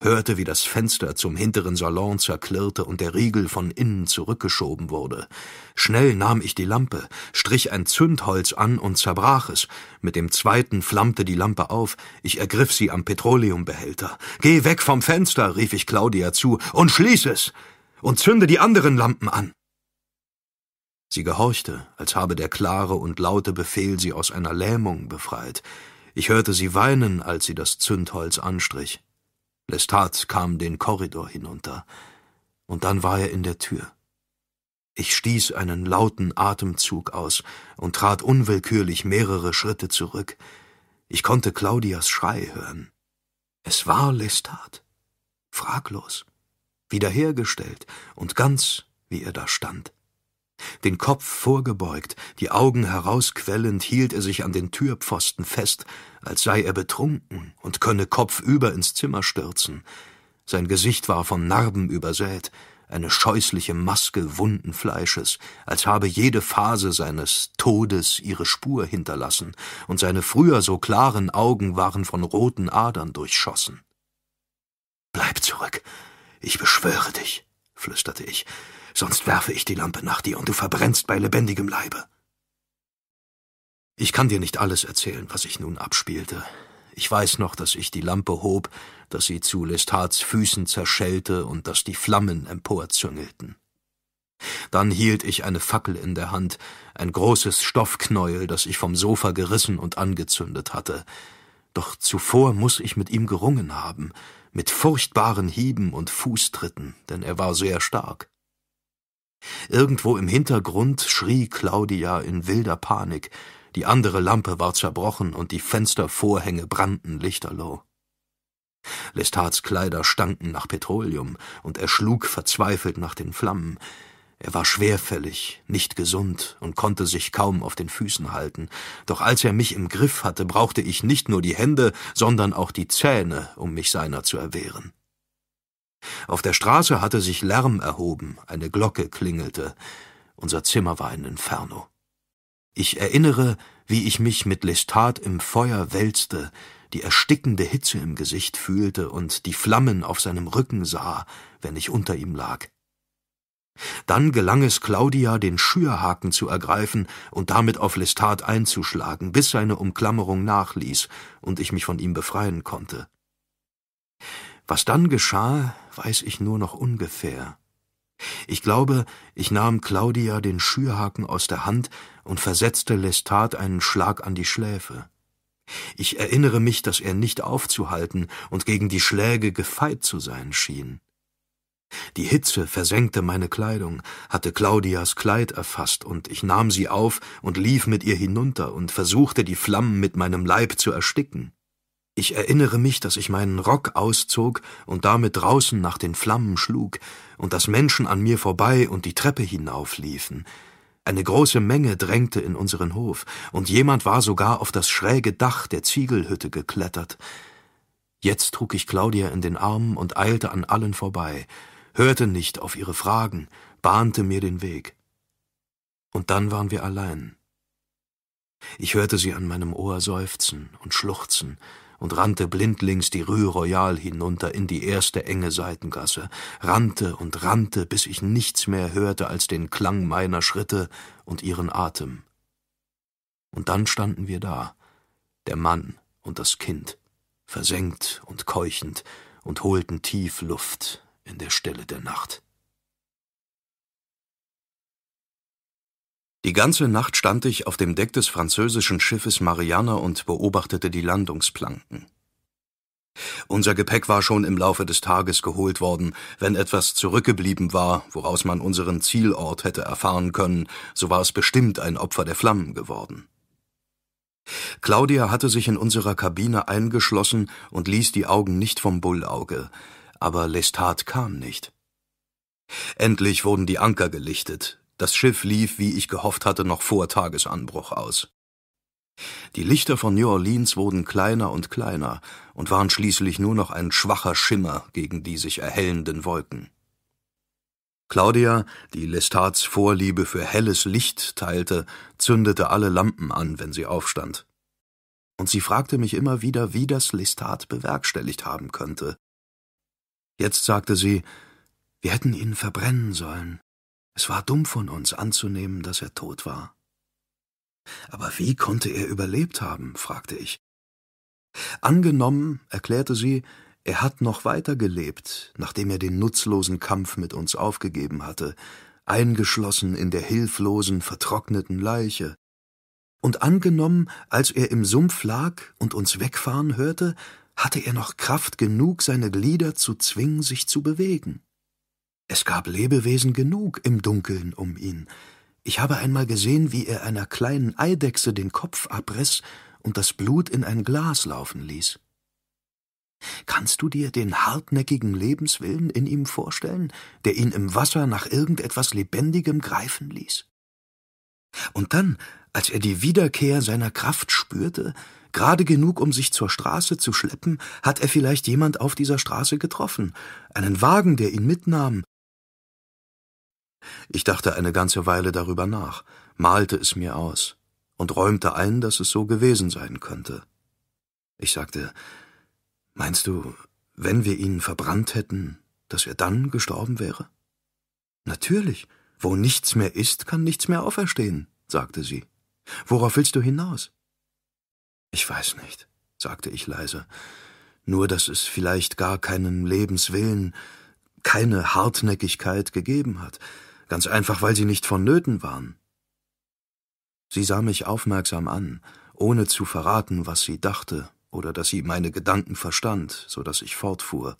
hörte, wie das Fenster zum hinteren Salon zerklirrte und der Riegel von innen zurückgeschoben wurde. Schnell nahm ich die Lampe, strich ein Zündholz an und zerbrach es. Mit dem zweiten flammte die Lampe auf. Ich ergriff sie am Petroleumbehälter. Geh weg vom Fenster, rief ich Claudia zu, und schließ es und zünde die anderen Lampen an. Sie gehorchte, als habe der klare und laute Befehl sie aus einer Lähmung befreit. Ich hörte sie weinen, als sie das Zündholz anstrich. Lestat kam den Korridor hinunter, und dann war er in der Tür. Ich stieß einen lauten Atemzug aus und trat unwillkürlich mehrere Schritte zurück. Ich konnte Claudias Schrei hören. Es war Lestat. Fraglos wiederhergestellt und ganz, wie er da stand. Den Kopf vorgebeugt, die Augen herausquellend, hielt er sich an den Türpfosten fest, als sei er betrunken und könne kopfüber ins Zimmer stürzen. Sein Gesicht war von Narben übersät, eine scheußliche Maske wunden Fleisches, als habe jede Phase seines Todes ihre Spur hinterlassen, und seine früher so klaren Augen waren von roten Adern durchschossen. Bleib zurück, ich beschwöre dich, flüsterte ich, sonst werfe ich die Lampe nach dir und du verbrennst bei lebendigem Leibe. Ich kann dir nicht alles erzählen, was sich nun abspielte. Ich weiß noch, dass ich die Lampe hob, dass sie zu Lestats Füßen zerschellte und dass die Flammen emporzüngelten. Dann hielt ich eine Fackel in der Hand, ein großes Stoffknäuel, das ich vom Sofa gerissen und angezündet hatte. doch zuvor muss ich mit ihm gerungen haben, mit furchtbaren Hieben und Fußtritten, denn er war sehr stark. Irgendwo im Hintergrund schrie Claudia in wilder Panik, die andere Lampe war zerbrochen und die Fenstervorhänge brannten lichterloh. Lestats Kleider stanken nach Petroleum, und er schlug verzweifelt nach den Flammen. Er war schwerfällig, nicht gesund und konnte sich kaum auf den Füßen halten. Doch als er mich im Griff hatte, brauchte ich nicht nur die Hände, sondern auch die Zähne, um mich seiner zu erwehren. Auf der Straße hatte sich Lärm erhoben, eine Glocke klingelte. Unser Zimmer war ein Inferno. Ich erinnere, wie ich mich mit Lestat im Feuer wälzte, die erstickende Hitze im Gesicht fühlte und die Flammen auf seinem Rücken sah, wenn ich unter ihm lag. Dann gelang es Claudia, den Schürhaken zu ergreifen und damit auf Lestat einzuschlagen, bis seine Umklammerung nachließ und ich mich von ihm befreien konnte. Was dann geschah, weiß ich nur noch ungefähr. Ich glaube, ich nahm Claudia den Schürhaken aus der Hand und versetzte Lestat einen Schlag an die Schläfe. Ich erinnere mich, dass er nicht aufzuhalten und gegen die Schläge gefeit zu sein schien. Die Hitze versenkte meine Kleidung, hatte Claudias Kleid erfasst, und ich nahm sie auf und lief mit ihr hinunter und versuchte, die Flammen mit meinem Leib zu ersticken. Ich erinnere mich, dass ich meinen Rock auszog und damit draußen nach den Flammen schlug, und dass Menschen an mir vorbei und die Treppe hinaufliefen. Eine große Menge drängte in unseren Hof, und jemand war sogar auf das schräge Dach der Ziegelhütte geklettert. Jetzt trug ich Claudia in den Armen und eilte an allen vorbei, hörte nicht auf ihre Fragen, bahnte mir den Weg. Und dann waren wir allein. Ich hörte sie an meinem Ohr seufzen und schluchzen und rannte blindlings die Rue Royale hinunter in die erste enge Seitengasse, rannte und rannte, bis ich nichts mehr hörte als den Klang meiner Schritte und ihren Atem. Und dann standen wir da, der Mann und das Kind, versenkt und keuchend, und holten tief Luft in der Stille der Nacht. Die ganze Nacht stand ich auf dem Deck des französischen Schiffes Marianne und beobachtete die Landungsplanken. Unser Gepäck war schon im Laufe des Tages geholt worden. Wenn etwas zurückgeblieben war, woraus man unseren Zielort hätte erfahren können, so war es bestimmt ein Opfer der Flammen geworden. Claudia hatte sich in unserer Kabine eingeschlossen und ließ die Augen nicht vom Bullauge, aber Lestat kam nicht. Endlich wurden die Anker gelichtet, das Schiff lief, wie ich gehofft hatte, noch vor Tagesanbruch aus. Die Lichter von New Orleans wurden kleiner und kleiner und waren schließlich nur noch ein schwacher Schimmer gegen die sich erhellenden Wolken. Claudia, die Lestats Vorliebe für helles Licht teilte, zündete alle Lampen an, wenn sie aufstand. Und sie fragte mich immer wieder, wie das Lestat bewerkstelligt haben könnte. Jetzt sagte sie, wir hätten ihn verbrennen sollen. Es war dumm von uns anzunehmen, dass er tot war. Aber wie konnte er überlebt haben? fragte ich. Angenommen, erklärte sie, er hat noch weiter gelebt, nachdem er den nutzlosen Kampf mit uns aufgegeben hatte, eingeschlossen in der hilflosen, vertrockneten Leiche. Und angenommen, als er im Sumpf lag und uns wegfahren hörte, hatte er noch Kraft genug, seine Glieder zu zwingen, sich zu bewegen. Es gab Lebewesen genug im Dunkeln um ihn. Ich habe einmal gesehen, wie er einer kleinen Eidechse den Kopf abriss und das Blut in ein Glas laufen ließ. Kannst du dir den hartnäckigen Lebenswillen in ihm vorstellen, der ihn im Wasser nach irgendetwas Lebendigem greifen ließ? Und dann, als er die Wiederkehr seiner Kraft spürte, gerade genug, um sich zur Straße zu schleppen, hat er vielleicht jemand auf dieser Straße getroffen, einen Wagen, der ihn mitnahm, ich dachte eine ganze Weile darüber nach, malte es mir aus und räumte ein, dass es so gewesen sein könnte. Ich sagte, meinst du, wenn wir ihn verbrannt hätten, dass er dann gestorben wäre? Natürlich, wo nichts mehr ist, kann nichts mehr auferstehen, sagte sie. Worauf willst du hinaus? Ich weiß nicht, sagte ich leise, nur dass es vielleicht gar keinen Lebenswillen, keine Hartnäckigkeit gegeben hat, ganz einfach, weil sie nicht vonnöten waren. Sie sah mich aufmerksam an, ohne zu verraten, was sie dachte oder dass sie meine Gedanken verstand, so dass ich fortfuhr.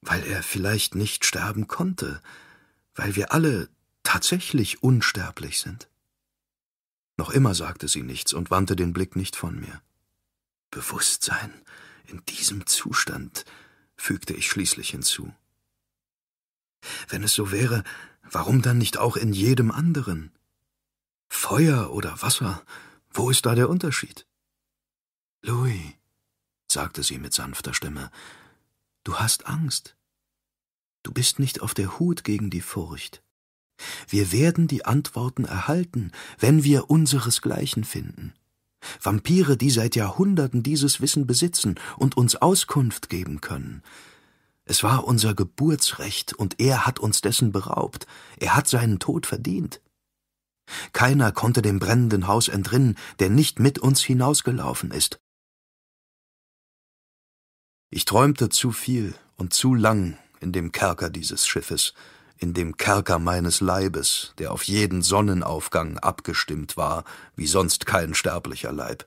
Weil er vielleicht nicht sterben konnte, weil wir alle tatsächlich unsterblich sind. Noch immer sagte sie nichts und wandte den Blick nicht von mir. Bewusstsein in diesem Zustand, fügte ich schließlich hinzu. Wenn es so wäre, warum dann nicht auch in jedem anderen? Feuer oder Wasser, wo ist da der Unterschied? Louis, sagte sie mit sanfter Stimme, du hast Angst. Du bist nicht auf der Hut gegen die Furcht. Wir werden die Antworten erhalten, wenn wir unseresgleichen finden. Vampire, die seit Jahrhunderten dieses Wissen besitzen und uns Auskunft geben können. Es war unser Geburtsrecht, und er hat uns dessen beraubt. Er hat seinen Tod verdient. Keiner konnte dem brennenden Haus entrinnen, der nicht mit uns hinausgelaufen ist. Ich träumte zu viel und zu lang in dem Kerker dieses Schiffes, in dem Kerker meines Leibes, der auf jeden Sonnenaufgang abgestimmt war, wie sonst kein sterblicher Leib.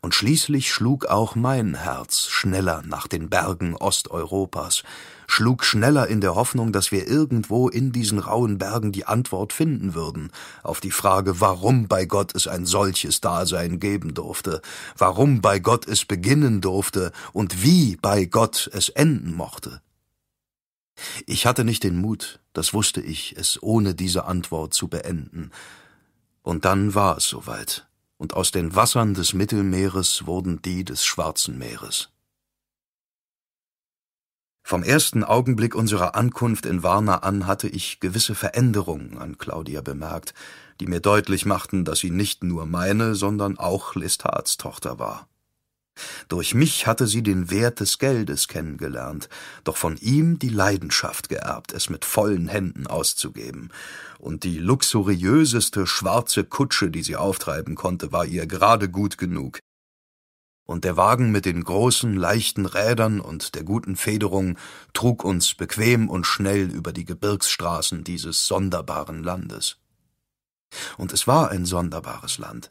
Und schließlich schlug auch mein Herz schneller nach den Bergen Osteuropas, schlug schneller in der Hoffnung, dass wir irgendwo in diesen rauen Bergen die Antwort finden würden auf die Frage, warum bei Gott es ein solches Dasein geben durfte, warum bei Gott es beginnen durfte und wie bei Gott es enden mochte. Ich hatte nicht den Mut, das wusste ich, es ohne diese Antwort zu beenden. Und dann war es soweit, und aus den Wassern des Mittelmeeres wurden die des Schwarzen Meeres. Vom ersten Augenblick unserer Ankunft in Varna an hatte ich gewisse Veränderungen an Claudia bemerkt, die mir deutlich machten, dass sie nicht nur meine, sondern auch Lestats Tochter war. Durch mich hatte sie den Wert des Geldes kennengelernt, doch von ihm die Leidenschaft geerbt, es mit vollen Händen auszugeben, und die luxuriöseste schwarze Kutsche, die sie auftreiben konnte, war ihr gerade gut genug. Und der Wagen mit den großen, leichten Rädern und der guten Federung trug uns bequem und schnell über die Gebirgsstraßen dieses sonderbaren Landes. Und es war ein sonderbares Land.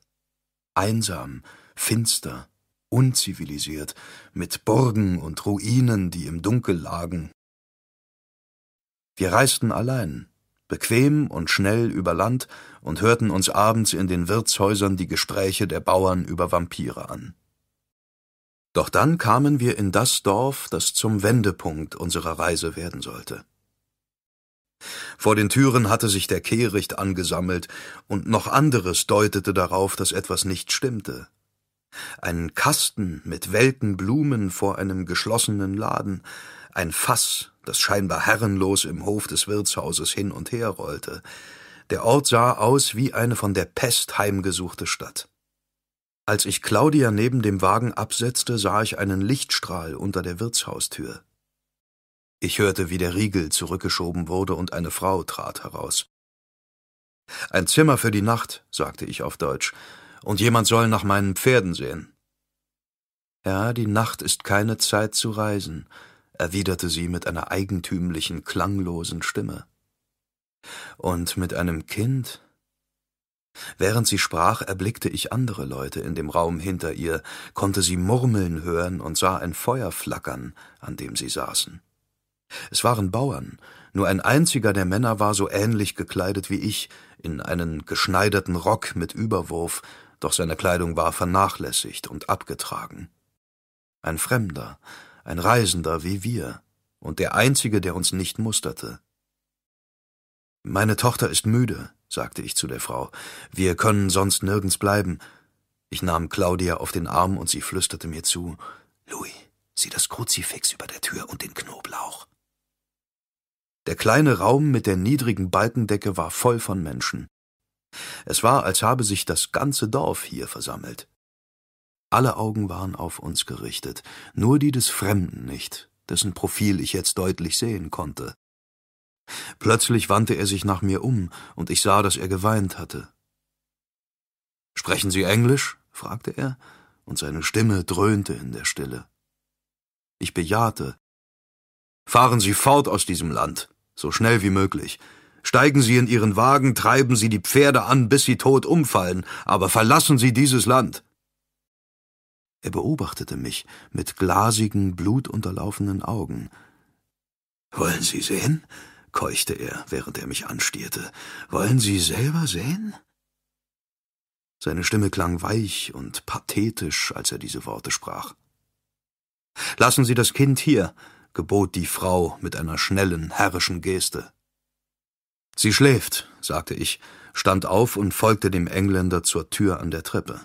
Einsam, finster, unzivilisiert, mit Burgen und Ruinen, die im Dunkel lagen. Wir reisten allein, bequem und schnell über Land und hörten uns abends in den Wirtshäusern die Gespräche der Bauern über Vampire an. Doch dann kamen wir in das Dorf, das zum Wendepunkt unserer Reise werden sollte. Vor den Türen hatte sich der Kehricht angesammelt, und noch anderes deutete darauf, dass etwas nicht stimmte. Ein Kasten mit welken Blumen vor einem geschlossenen Laden, ein Fass, das scheinbar herrenlos im Hof des Wirtshauses hin und her rollte. Der Ort sah aus wie eine von der Pest heimgesuchte Stadt. Als ich Claudia neben dem Wagen absetzte, sah ich einen Lichtstrahl unter der Wirtshaustür. Ich hörte, wie der Riegel zurückgeschoben wurde und eine Frau trat heraus. Ein Zimmer für die Nacht, sagte ich auf Deutsch, und jemand soll nach meinen Pferden sehen. Ja, die Nacht ist keine Zeit zu reisen, erwiderte sie mit einer eigentümlichen, klanglosen Stimme. Und mit einem Kind? Während sie sprach, erblickte ich andere Leute in dem Raum hinter ihr, konnte sie murmeln hören und sah ein Feuer flackern, an dem sie saßen. Es waren Bauern, nur ein einziger der Männer war so ähnlich gekleidet wie ich, in einen geschneiderten Rock mit Überwurf doch seine Kleidung war vernachlässigt und abgetragen. Ein Fremder, ein Reisender wie wir, und der einzige, der uns nicht musterte. Meine Tochter ist müde, sagte ich zu der Frau. Wir können sonst nirgends bleiben. Ich nahm Claudia auf den Arm und sie flüsterte mir zu Louis, sieh das Kruzifix über der Tür und den Knoblauch. Der kleine Raum mit der niedrigen Balkendecke war voll von Menschen. Es war, als habe sich das ganze Dorf hier versammelt. Alle Augen waren auf uns gerichtet, nur die des Fremden nicht, dessen Profil ich jetzt deutlich sehen konnte. Plötzlich wandte er sich nach mir um, und ich sah, dass er geweint hatte. Sprechen Sie Englisch? fragte er, und seine Stimme dröhnte in der Stille. Ich bejahte. Fahren Sie fort aus diesem Land, so schnell wie möglich. Steigen Sie in Ihren Wagen, treiben Sie die Pferde an, bis sie tot umfallen, aber verlassen Sie dieses Land. Er beobachtete mich mit glasigen, blutunterlaufenen Augen. Wollen Sie sehen? keuchte er, während er mich anstierte. Wollen Sie selber sehen? Seine Stimme klang weich und pathetisch, als er diese Worte sprach. Lassen Sie das Kind hier, gebot die Frau mit einer schnellen, herrischen Geste. Sie schläft, sagte ich, stand auf und folgte dem Engländer zur Tür an der Treppe.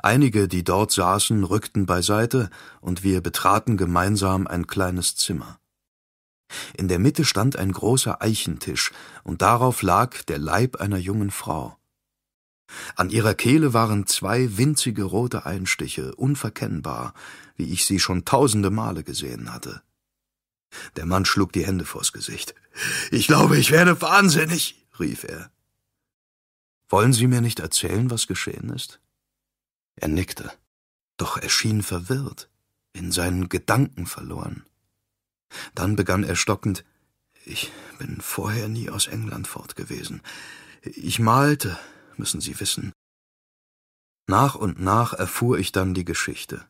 Einige, die dort saßen, rückten beiseite, und wir betraten gemeinsam ein kleines Zimmer. In der Mitte stand ein großer Eichentisch, und darauf lag der Leib einer jungen Frau. An ihrer Kehle waren zwei winzige rote Einstiche, unverkennbar, wie ich sie schon tausende Male gesehen hatte. Der Mann schlug die Hände vors Gesicht. Ich glaube, ich werde wahnsinnig, rief er. Wollen Sie mir nicht erzählen, was geschehen ist? Er nickte, doch er schien verwirrt, in seinen Gedanken verloren. Dann begann er stockend Ich bin vorher nie aus England fort gewesen. Ich malte, müssen Sie wissen. Nach und nach erfuhr ich dann die Geschichte.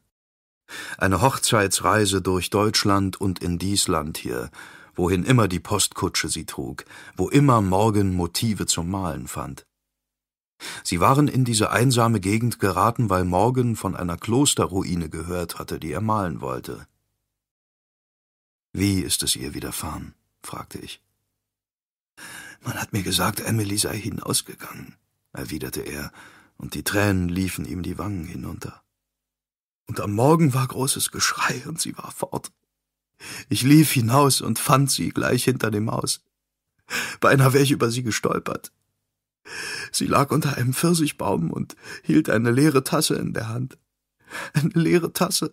Eine Hochzeitsreise durch Deutschland und in dies Land hier, wohin immer die Postkutsche sie trug, wo immer Morgen Motive zum Malen fand. Sie waren in diese einsame Gegend geraten, weil Morgan von einer Klosterruine gehört hatte, die er malen wollte. Wie ist es ihr widerfahren? fragte ich. Man hat mir gesagt, Emily sei hinausgegangen, erwiderte er, und die Tränen liefen ihm die Wangen hinunter. Und am Morgen war großes Geschrei, und sie war fort. Ich lief hinaus und fand sie gleich hinter dem Haus. Beinahe wäre ich über sie gestolpert. Sie lag unter einem Pfirsichbaum und hielt eine leere Tasse in der Hand. Eine leere Tasse.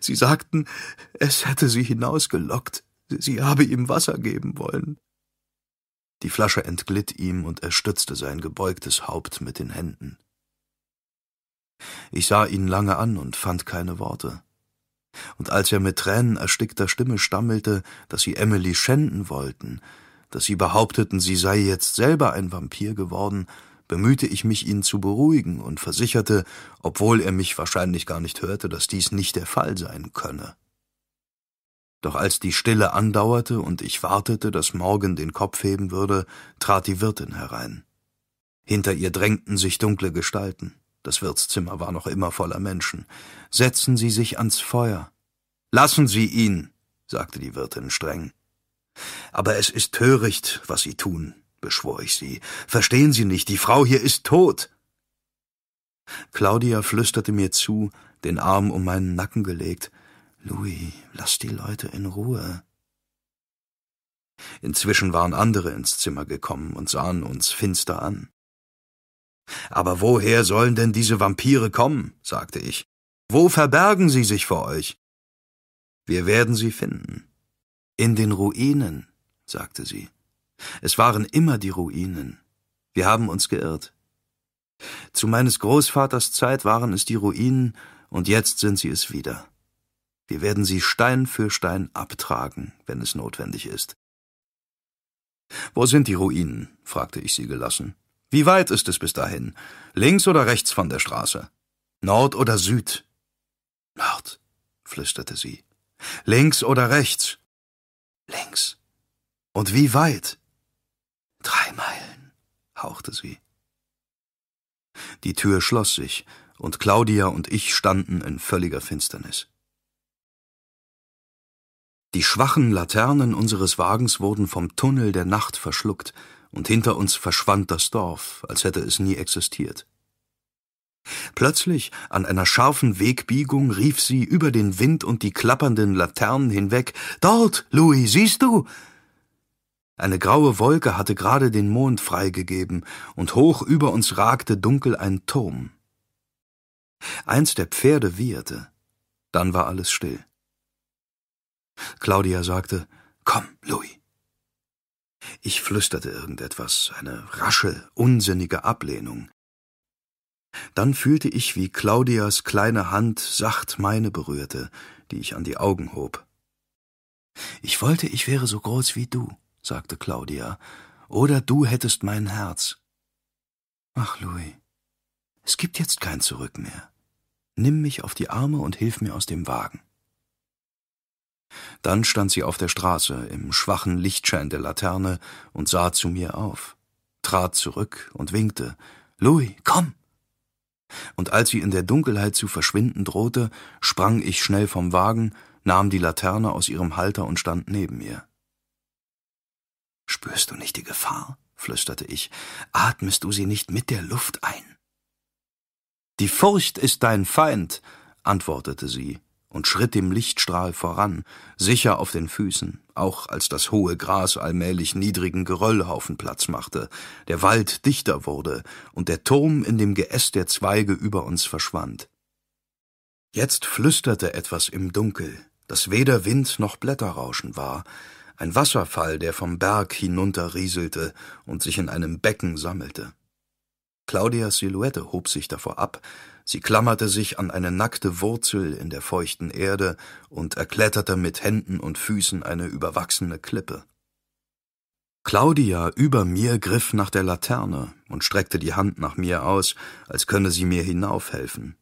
Sie sagten, es hätte sie hinausgelockt, sie habe ihm Wasser geben wollen. Die Flasche entglitt ihm und er stützte sein gebeugtes Haupt mit den Händen. Ich sah ihn lange an und fand keine Worte. Und als er mit Tränen erstickter Stimme stammelte, dass sie Emily schänden wollten, dass sie behaupteten, sie sei jetzt selber ein Vampir geworden, bemühte ich mich, ihn zu beruhigen und versicherte, obwohl er mich wahrscheinlich gar nicht hörte, dass dies nicht der Fall sein könne. Doch als die Stille andauerte und ich wartete, dass Morgan den Kopf heben würde, trat die Wirtin herein. Hinter ihr drängten sich dunkle Gestalten. Das Wirtszimmer war noch immer voller Menschen. Setzen Sie sich ans Feuer. Lassen Sie ihn, sagte die Wirtin streng. Aber es ist töricht, was Sie tun, beschwor ich sie. Verstehen Sie nicht, die Frau hier ist tot. Claudia flüsterte mir zu, den Arm um meinen Nacken gelegt. Louis, lass die Leute in Ruhe. Inzwischen waren andere ins Zimmer gekommen und sahen uns finster an. Aber woher sollen denn diese Vampire kommen? sagte ich. Wo verbergen sie sich vor euch? Wir werden sie finden. In den Ruinen, sagte sie. Es waren immer die Ruinen. Wir haben uns geirrt. Zu meines Großvaters Zeit waren es die Ruinen, und jetzt sind sie es wieder. Wir werden sie Stein für Stein abtragen, wenn es notwendig ist. Wo sind die Ruinen? fragte ich sie gelassen. Wie weit ist es bis dahin? Links oder rechts von der Straße? Nord oder Süd? Nord, flüsterte sie. Links oder rechts? Links. Und wie weit? Drei Meilen, hauchte sie. Die Tür schloss sich, und Claudia und ich standen in völliger Finsternis. Die schwachen Laternen unseres Wagens wurden vom Tunnel der Nacht verschluckt, und hinter uns verschwand das Dorf, als hätte es nie existiert. Plötzlich, an einer scharfen Wegbiegung, rief sie über den Wind und die klappernden Laternen hinweg Dort, Louis, siehst du? Eine graue Wolke hatte gerade den Mond freigegeben, und hoch über uns ragte dunkel ein Turm. Eins der Pferde wieherte, dann war alles still. Claudia sagte Komm, Louis. Ich flüsterte irgendetwas, eine rasche, unsinnige Ablehnung. Dann fühlte ich, wie Claudias kleine Hand sacht meine berührte, die ich an die Augen hob. Ich wollte, ich wäre so groß wie du, sagte Claudia, oder du hättest mein Herz. Ach, Louis, es gibt jetzt kein Zurück mehr. Nimm mich auf die Arme und hilf mir aus dem Wagen. Dann stand sie auf der Straße im schwachen Lichtschein der Laterne und sah zu mir auf, trat zurück und winkte Louis, komm. Und als sie in der Dunkelheit zu verschwinden drohte, sprang ich schnell vom Wagen, nahm die Laterne aus ihrem Halter und stand neben ihr. Spürst du nicht die Gefahr? flüsterte ich. Atmest du sie nicht mit der Luft ein? Die Furcht ist dein Feind, antwortete sie und schritt dem Lichtstrahl voran, sicher auf den Füßen, auch als das hohe Gras allmählich niedrigen Geröllhaufen Platz machte, der Wald dichter wurde und der Turm in dem Geäst der Zweige über uns verschwand. Jetzt flüsterte etwas im Dunkel, das weder Wind noch Blätterrauschen war, ein Wasserfall, der vom Berg hinunterrieselte und sich in einem Becken sammelte. Claudias Silhouette hob sich davor ab, sie klammerte sich an eine nackte Wurzel in der feuchten Erde und erkletterte mit Händen und Füßen eine überwachsene Klippe. Claudia über mir griff nach der Laterne und streckte die Hand nach mir aus, als könne sie mir hinaufhelfen.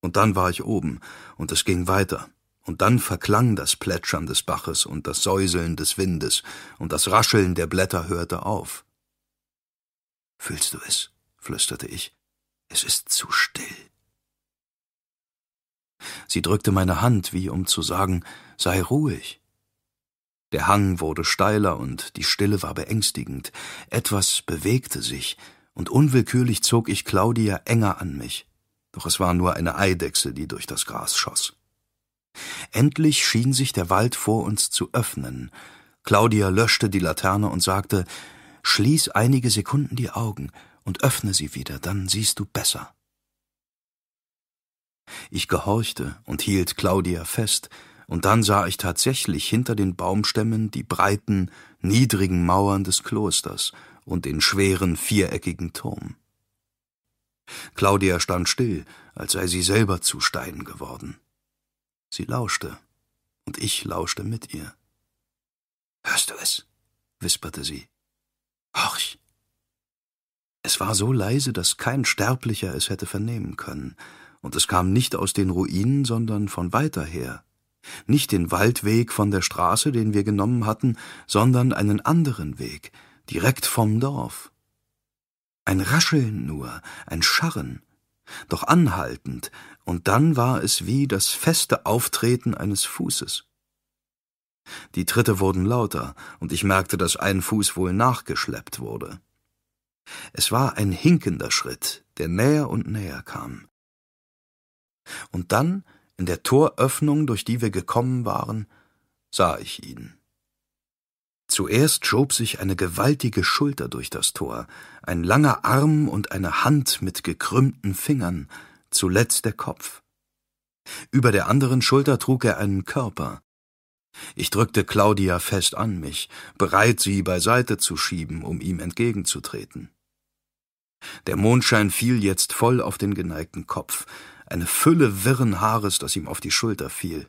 Und dann war ich oben, und es ging weiter, und dann verklang das Plätschern des Baches und das Säuseln des Windes, und das Rascheln der Blätter hörte auf. Fühlst du es? flüsterte ich. Es ist zu still. Sie drückte meine Hand, wie um zu sagen, sei ruhig. Der Hang wurde steiler und die Stille war beängstigend. Etwas bewegte sich, und unwillkürlich zog ich Claudia enger an mich. Doch es war nur eine Eidechse, die durch das Gras schoss. Endlich schien sich der Wald vor uns zu öffnen. Claudia löschte die Laterne und sagte Schließ einige Sekunden die Augen und öffne sie wieder, dann siehst du besser. Ich gehorchte und hielt Claudia fest, und dann sah ich tatsächlich hinter den Baumstämmen die breiten, niedrigen Mauern des Klosters und den schweren, viereckigen Turm. Claudia stand still, als sei sie selber zu Stein geworden. Sie lauschte, und ich lauschte mit ihr. Hörst du es? wisperte sie. Horch! Es war so leise, dass kein Sterblicher es hätte vernehmen können, und es kam nicht aus den Ruinen, sondern von weiter her. Nicht den Waldweg von der Straße, den wir genommen hatten, sondern einen anderen Weg, direkt vom Dorf. Ein Rascheln nur, ein Scharren, doch anhaltend, und dann war es wie das feste Auftreten eines Fußes. Die Tritte wurden lauter, und ich merkte, dass ein Fuß wohl nachgeschleppt wurde. Es war ein hinkender Schritt, der näher und näher kam. Und dann, in der Toröffnung, durch die wir gekommen waren, sah ich ihn. Zuerst schob sich eine gewaltige Schulter durch das Tor, ein langer Arm und eine Hand mit gekrümmten Fingern, zuletzt der Kopf. Über der anderen Schulter trug er einen Körper. Ich drückte Claudia fest an mich, bereit, sie beiseite zu schieben, um ihm entgegenzutreten. Der Mondschein fiel jetzt voll auf den geneigten Kopf, eine Fülle wirren Haares, das ihm auf die Schulter fiel.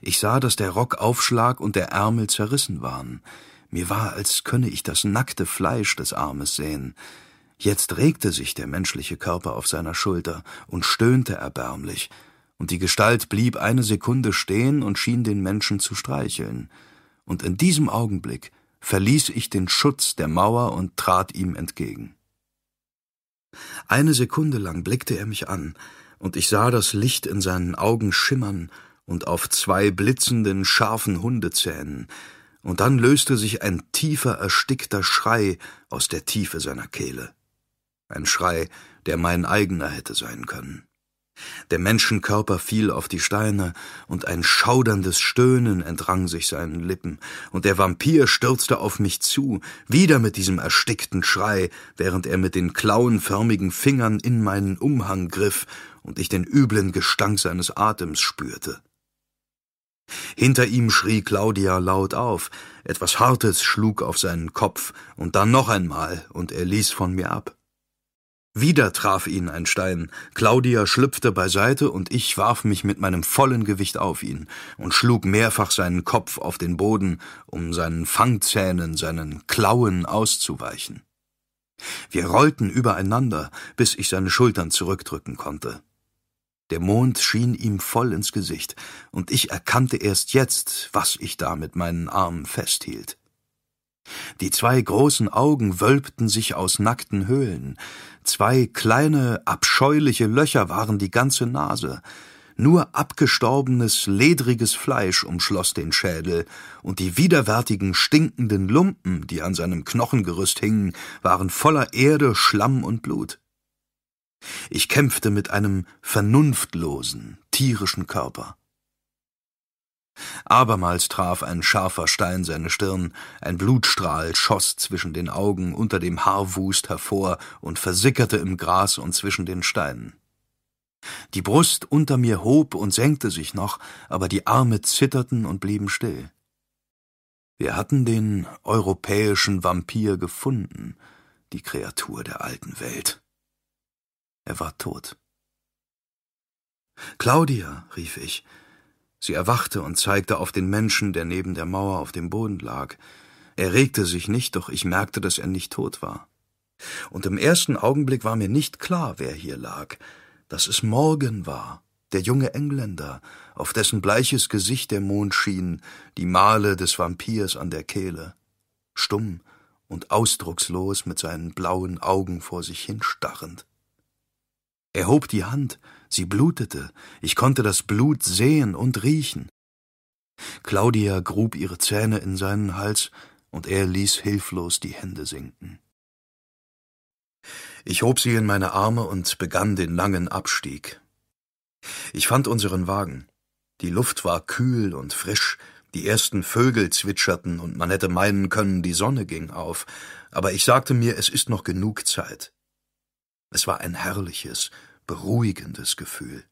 Ich sah, dass der Rock aufschlag und der Ärmel zerrissen waren. Mir war, als könne ich das nackte Fleisch des Armes sehen. Jetzt regte sich der menschliche Körper auf seiner Schulter und stöhnte erbärmlich, und die Gestalt blieb eine Sekunde stehen und schien den Menschen zu streicheln. Und in diesem Augenblick verließ ich den Schutz der Mauer und trat ihm entgegen. Eine Sekunde lang blickte er mich an, und ich sah das Licht in seinen Augen schimmern und auf zwei blitzenden, scharfen Hundezähnen, und dann löste sich ein tiefer, erstickter Schrei aus der Tiefe seiner Kehle ein Schrei, der mein eigener hätte sein können. Der Menschenkörper fiel auf die Steine, und ein schauderndes Stöhnen entrang sich seinen Lippen, und der Vampir stürzte auf mich zu, wieder mit diesem erstickten Schrei, während er mit den klauenförmigen Fingern in meinen Umhang griff und ich den üblen Gestank seines Atems spürte. Hinter ihm schrie Claudia laut auf, etwas Hartes schlug auf seinen Kopf, und dann noch einmal, und er ließ von mir ab. Wieder traf ihn ein Stein. Claudia schlüpfte beiseite und ich warf mich mit meinem vollen Gewicht auf ihn und schlug mehrfach seinen Kopf auf den Boden, um seinen Fangzähnen, seinen Klauen auszuweichen. Wir rollten übereinander, bis ich seine Schultern zurückdrücken konnte. Der Mond schien ihm voll ins Gesicht, und ich erkannte erst jetzt, was ich da mit meinen Armen festhielt. Die zwei großen Augen wölbten sich aus nackten Höhlen, zwei kleine, abscheuliche Löcher waren die ganze Nase, nur abgestorbenes, ledriges Fleisch umschloss den Schädel, und die widerwärtigen, stinkenden Lumpen, die an seinem Knochengerüst hingen, waren voller Erde, Schlamm und Blut. Ich kämpfte mit einem vernunftlosen, tierischen Körper. Abermals traf ein scharfer Stein seine Stirn, ein Blutstrahl schoss zwischen den Augen unter dem Haarwust hervor und versickerte im Gras und zwischen den Steinen. Die Brust unter mir hob und senkte sich noch, aber die Arme zitterten und blieben still. Wir hatten den europäischen Vampir gefunden, die Kreatur der alten Welt. Er war tot. Claudia, rief ich. Sie erwachte und zeigte auf den Menschen, der neben der Mauer auf dem Boden lag. Er regte sich nicht, doch ich merkte, dass er nicht tot war. Und im ersten Augenblick war mir nicht klar, wer hier lag dass es Morgan war, der junge Engländer, auf dessen bleiches Gesicht der Mond schien, die Male des Vampirs an der Kehle, stumm und ausdruckslos mit seinen blauen Augen vor sich hinstarrend. Er hob die Hand, sie blutete, ich konnte das Blut sehen und riechen. Claudia grub ihre Zähne in seinen Hals, und er ließ hilflos die Hände sinken. Ich hob sie in meine Arme und begann den langen Abstieg. Ich fand unseren Wagen. Die Luft war kühl und frisch, die ersten Vögel zwitscherten und man hätte meinen können, die Sonne ging auf, aber ich sagte mir, es ist noch genug Zeit. Es war ein herrliches, beruhigendes Gefühl.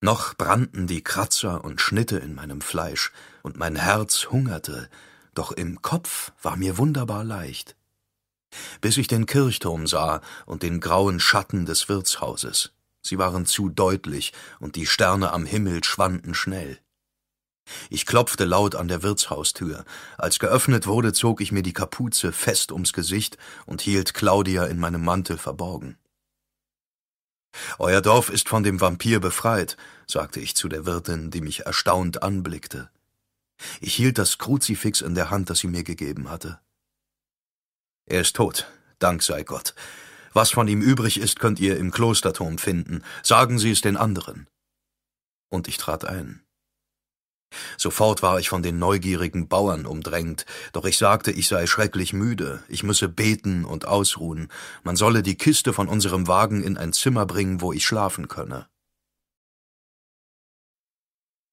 Noch brannten die Kratzer und Schnitte in meinem Fleisch, und mein Herz hungerte, doch im Kopf war mir wunderbar leicht bis ich den Kirchturm sah und den grauen Schatten des Wirtshauses. Sie waren zu deutlich, und die Sterne am Himmel schwanden schnell. Ich klopfte laut an der Wirtshaustür. Als geöffnet wurde, zog ich mir die Kapuze fest ums Gesicht und hielt Claudia in meinem Mantel verborgen. Euer Dorf ist von dem Vampir befreit, sagte ich zu der Wirtin, die mich erstaunt anblickte. Ich hielt das Kruzifix in der Hand, das sie mir gegeben hatte. Er ist tot, Dank sei Gott. Was von ihm übrig ist, könnt ihr im Klosterturm finden. Sagen Sie es den anderen. Und ich trat ein. Sofort war ich von den neugierigen Bauern umdrängt, doch ich sagte, ich sei schrecklich müde, ich müsse beten und ausruhen, man solle die Kiste von unserem Wagen in ein Zimmer bringen, wo ich schlafen könne.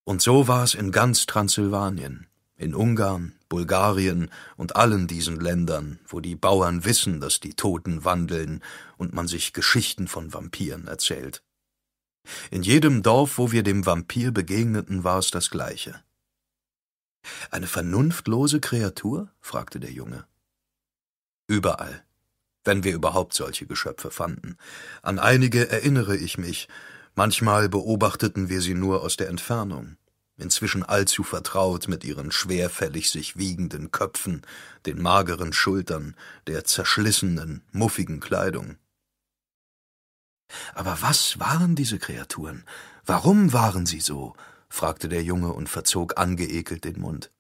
Und so war es in ganz Transsilvanien in Ungarn, Bulgarien und allen diesen Ländern, wo die Bauern wissen, dass die Toten wandeln und man sich Geschichten von Vampiren erzählt. In jedem Dorf, wo wir dem Vampir begegneten, war es das Gleiche. Eine vernunftlose Kreatur? fragte der Junge. Überall, wenn wir überhaupt solche Geschöpfe fanden. An einige erinnere ich mich, manchmal beobachteten wir sie nur aus der Entfernung inzwischen allzu vertraut mit ihren schwerfällig sich wiegenden Köpfen, den mageren Schultern, der zerschlissenen, muffigen Kleidung. Aber was waren diese Kreaturen? Warum waren sie so? fragte der Junge und verzog angeekelt den Mund.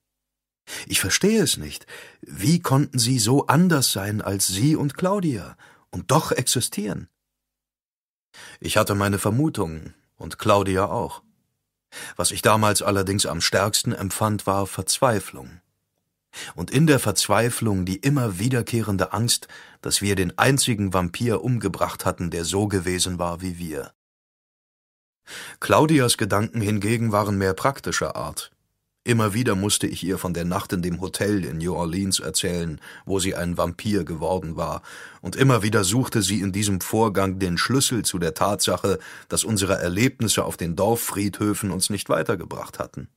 Ich verstehe es nicht. Wie konnten sie so anders sein als Sie und Claudia und doch existieren? Ich hatte meine Vermutungen und Claudia auch. Was ich damals allerdings am stärksten empfand, war Verzweiflung. Und in der Verzweiflung die immer wiederkehrende Angst, dass wir den einzigen Vampir umgebracht hatten, der so gewesen war wie wir. Claudias Gedanken hingegen waren mehr praktischer Art. Immer wieder musste ich ihr von der Nacht in dem Hotel in New Orleans erzählen, wo sie ein Vampir geworden war, und immer wieder suchte sie in diesem Vorgang den Schlüssel zu der Tatsache, dass unsere Erlebnisse auf den Dorffriedhöfen uns nicht weitergebracht hatten.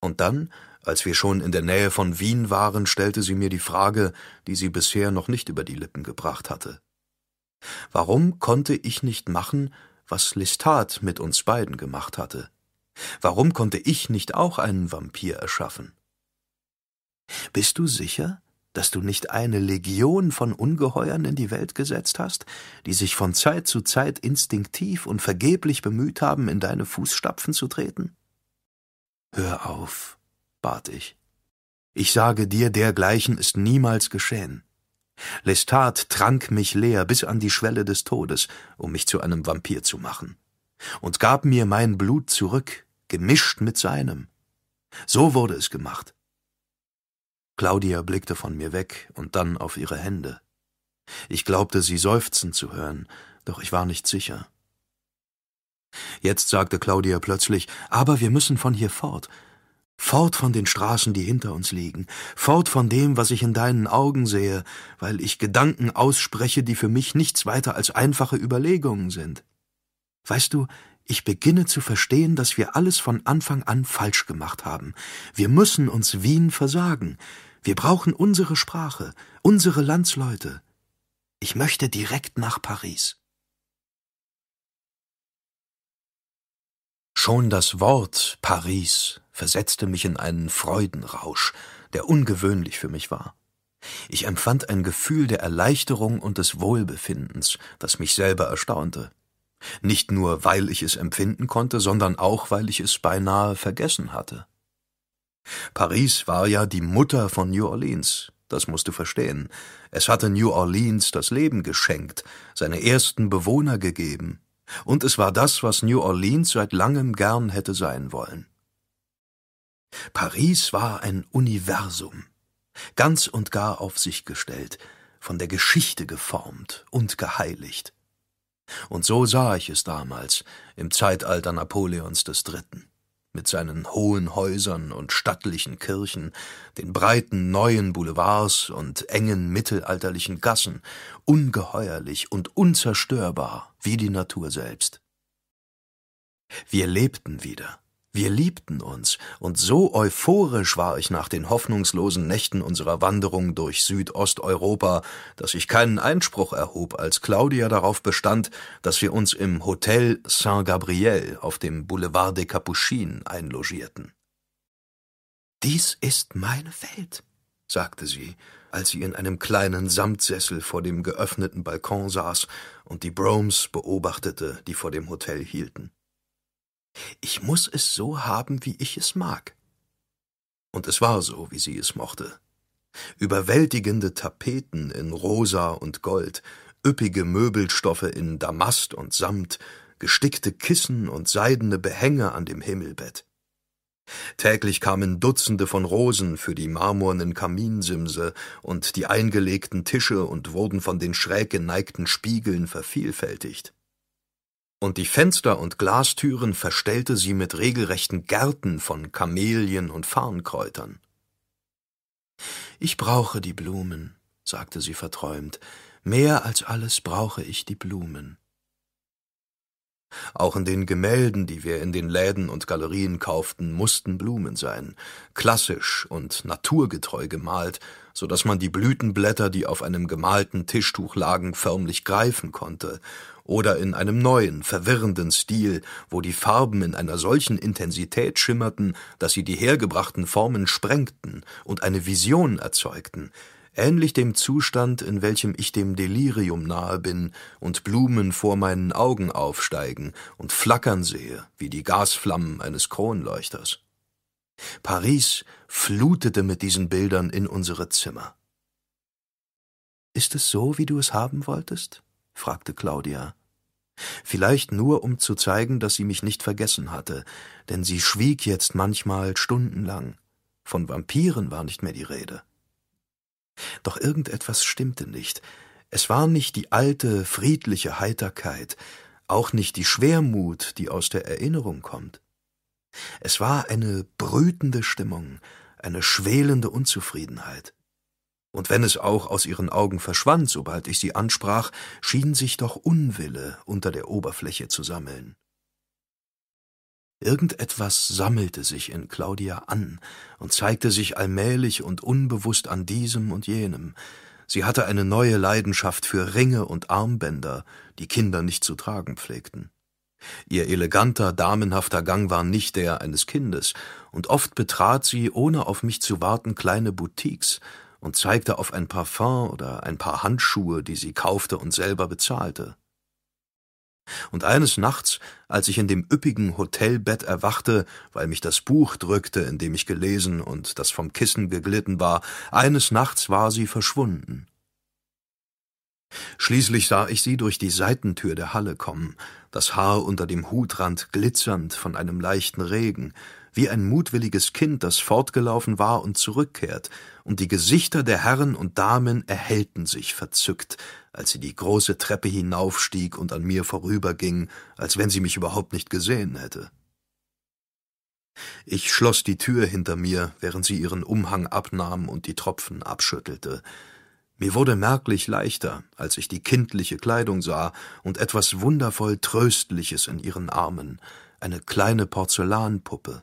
Und dann, als wir schon in der Nähe von Wien waren, stellte sie mir die Frage, die sie bisher noch nicht über die Lippen gebracht hatte. Warum konnte ich nicht machen, was Lestat mit uns beiden gemacht hatte? Warum konnte ich nicht auch einen Vampir erschaffen? Bist du sicher? dass du nicht eine Legion von Ungeheuern in die Welt gesetzt hast, die sich von Zeit zu Zeit instinktiv und vergeblich bemüht haben, in deine Fußstapfen zu treten? Hör auf, bat ich. Ich sage dir, dergleichen ist niemals geschehen. Lestat trank mich leer bis an die Schwelle des Todes, um mich zu einem Vampir zu machen, und gab mir mein Blut zurück, gemischt mit seinem. So wurde es gemacht. Claudia blickte von mir weg und dann auf ihre Hände. Ich glaubte, sie seufzen zu hören, doch ich war nicht sicher. Jetzt sagte Claudia plötzlich, aber wir müssen von hier fort. Fort von den Straßen, die hinter uns liegen, fort von dem, was ich in deinen Augen sehe, weil ich Gedanken ausspreche, die für mich nichts weiter als einfache Überlegungen sind. Weißt du, ich beginne zu verstehen, dass wir alles von Anfang an falsch gemacht haben. Wir müssen uns Wien versagen. Wir brauchen unsere Sprache, unsere Landsleute. Ich möchte direkt nach Paris. Schon das Wort Paris versetzte mich in einen Freudenrausch, der ungewöhnlich für mich war. Ich empfand ein Gefühl der Erleichterung und des Wohlbefindens, das mich selber erstaunte. Nicht nur, weil ich es empfinden konnte, sondern auch, weil ich es beinahe vergessen hatte. Paris war ja die Mutter von New Orleans, das musst du verstehen. Es hatte New Orleans das Leben geschenkt, seine ersten Bewohner gegeben, und es war das, was New Orleans seit langem gern hätte sein wollen. Paris war ein Universum, ganz und gar auf sich gestellt, von der Geschichte geformt und geheiligt. Und so sah ich es damals, im Zeitalter Napoleons III., mit seinen hohen Häusern und stattlichen Kirchen, den breiten neuen Boulevards und engen mittelalterlichen Gassen, ungeheuerlich und unzerstörbar wie die Natur selbst. Wir lebten wieder, wir liebten uns, und so euphorisch war ich nach den hoffnungslosen Nächten unserer Wanderung durch Südosteuropa, dass ich keinen Einspruch erhob, als Claudia darauf bestand, dass wir uns im Hotel Saint-Gabriel auf dem Boulevard des Capucines einlogierten. Dies ist meine Welt, sagte sie, als sie in einem kleinen Samtsessel vor dem geöffneten Balkon saß und die Bromes beobachtete, die vor dem Hotel hielten. Ich muss es so haben, wie ich es mag. Und es war so, wie sie es mochte. Überwältigende Tapeten in Rosa und Gold, üppige Möbelstoffe in Damast und Samt, gestickte Kissen und seidene Behänge an dem Himmelbett. Täglich kamen Dutzende von Rosen für die marmornen Kaminsimse und die eingelegten Tische und wurden von den schräg geneigten Spiegeln vervielfältigt und die Fenster und Glastüren verstellte sie mit regelrechten Gärten von Kamelien und Farnkräutern. Ich brauche die Blumen, sagte sie verträumt, mehr als alles brauche ich die Blumen. Auch in den Gemälden, die wir in den Läden und Galerien kauften, mussten Blumen sein, klassisch und naturgetreu gemalt, so dass man die Blütenblätter, die auf einem gemalten Tischtuch lagen, förmlich greifen konnte, oder in einem neuen, verwirrenden Stil, wo die Farben in einer solchen Intensität schimmerten, dass sie die hergebrachten Formen sprengten und eine Vision erzeugten, ähnlich dem Zustand, in welchem ich dem Delirium nahe bin und Blumen vor meinen Augen aufsteigen und flackern sehe, wie die Gasflammen eines Kronleuchters. Paris flutete mit diesen Bildern in unsere Zimmer. Ist es so, wie du es haben wolltest? fragte Claudia. Vielleicht nur, um zu zeigen, dass sie mich nicht vergessen hatte, denn sie schwieg jetzt manchmal stundenlang. Von Vampiren war nicht mehr die Rede. Doch irgendetwas stimmte nicht. Es war nicht die alte, friedliche Heiterkeit, auch nicht die Schwermut, die aus der Erinnerung kommt. Es war eine brütende Stimmung, eine schwelende Unzufriedenheit. Und wenn es auch aus ihren Augen verschwand, sobald ich sie ansprach, schien sich doch Unwille unter der Oberfläche zu sammeln. Irgendetwas sammelte sich in Claudia an und zeigte sich allmählich und unbewusst an diesem und jenem. Sie hatte eine neue Leidenschaft für Ringe und Armbänder, die Kinder nicht zu tragen pflegten. Ihr eleganter, damenhafter Gang war nicht der eines Kindes, und oft betrat sie, ohne auf mich zu warten, kleine Boutiques und zeigte auf ein Parfum oder ein paar Handschuhe, die sie kaufte und selber bezahlte. Und eines Nachts, als ich in dem üppigen Hotelbett erwachte, weil mich das Buch drückte, in dem ich gelesen und das vom Kissen geglitten war, eines Nachts war sie verschwunden. Schließlich sah ich sie durch die Seitentür der Halle kommen, das Haar unter dem Hutrand glitzernd von einem leichten Regen, wie ein mutwilliges Kind, das fortgelaufen war und zurückkehrt, und die Gesichter der Herren und Damen erhellten sich verzückt, als sie die große Treppe hinaufstieg und an mir vorüberging, als wenn sie mich überhaupt nicht gesehen hätte. Ich schloss die Tür hinter mir, während sie ihren Umhang abnahm und die Tropfen abschüttelte. Mir wurde merklich leichter, als ich die kindliche Kleidung sah und etwas wundervoll Tröstliches in ihren Armen, eine kleine Porzellanpuppe.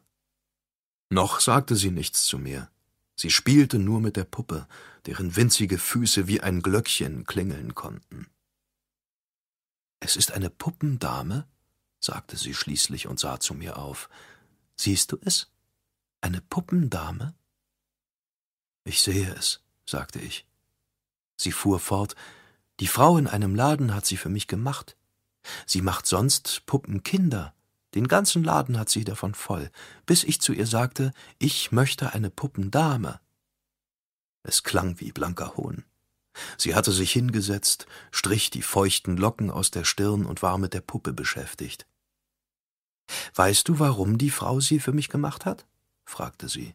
Noch sagte sie nichts zu mir. Sie spielte nur mit der Puppe, deren winzige Füße wie ein Glöckchen klingeln konnten. Es ist eine Puppendame, sagte sie schließlich und sah zu mir auf. Siehst du es? Eine Puppendame? Ich sehe es, sagte ich. Sie fuhr fort, die Frau in einem Laden hat sie für mich gemacht. Sie macht sonst Puppenkinder. Den ganzen Laden hat sie davon voll, bis ich zu ihr sagte, ich möchte eine Puppendame. Es klang wie blanker Hohn. Sie hatte sich hingesetzt, strich die feuchten Locken aus der Stirn und war mit der Puppe beschäftigt. Weißt du, warum die Frau sie für mich gemacht hat? fragte sie.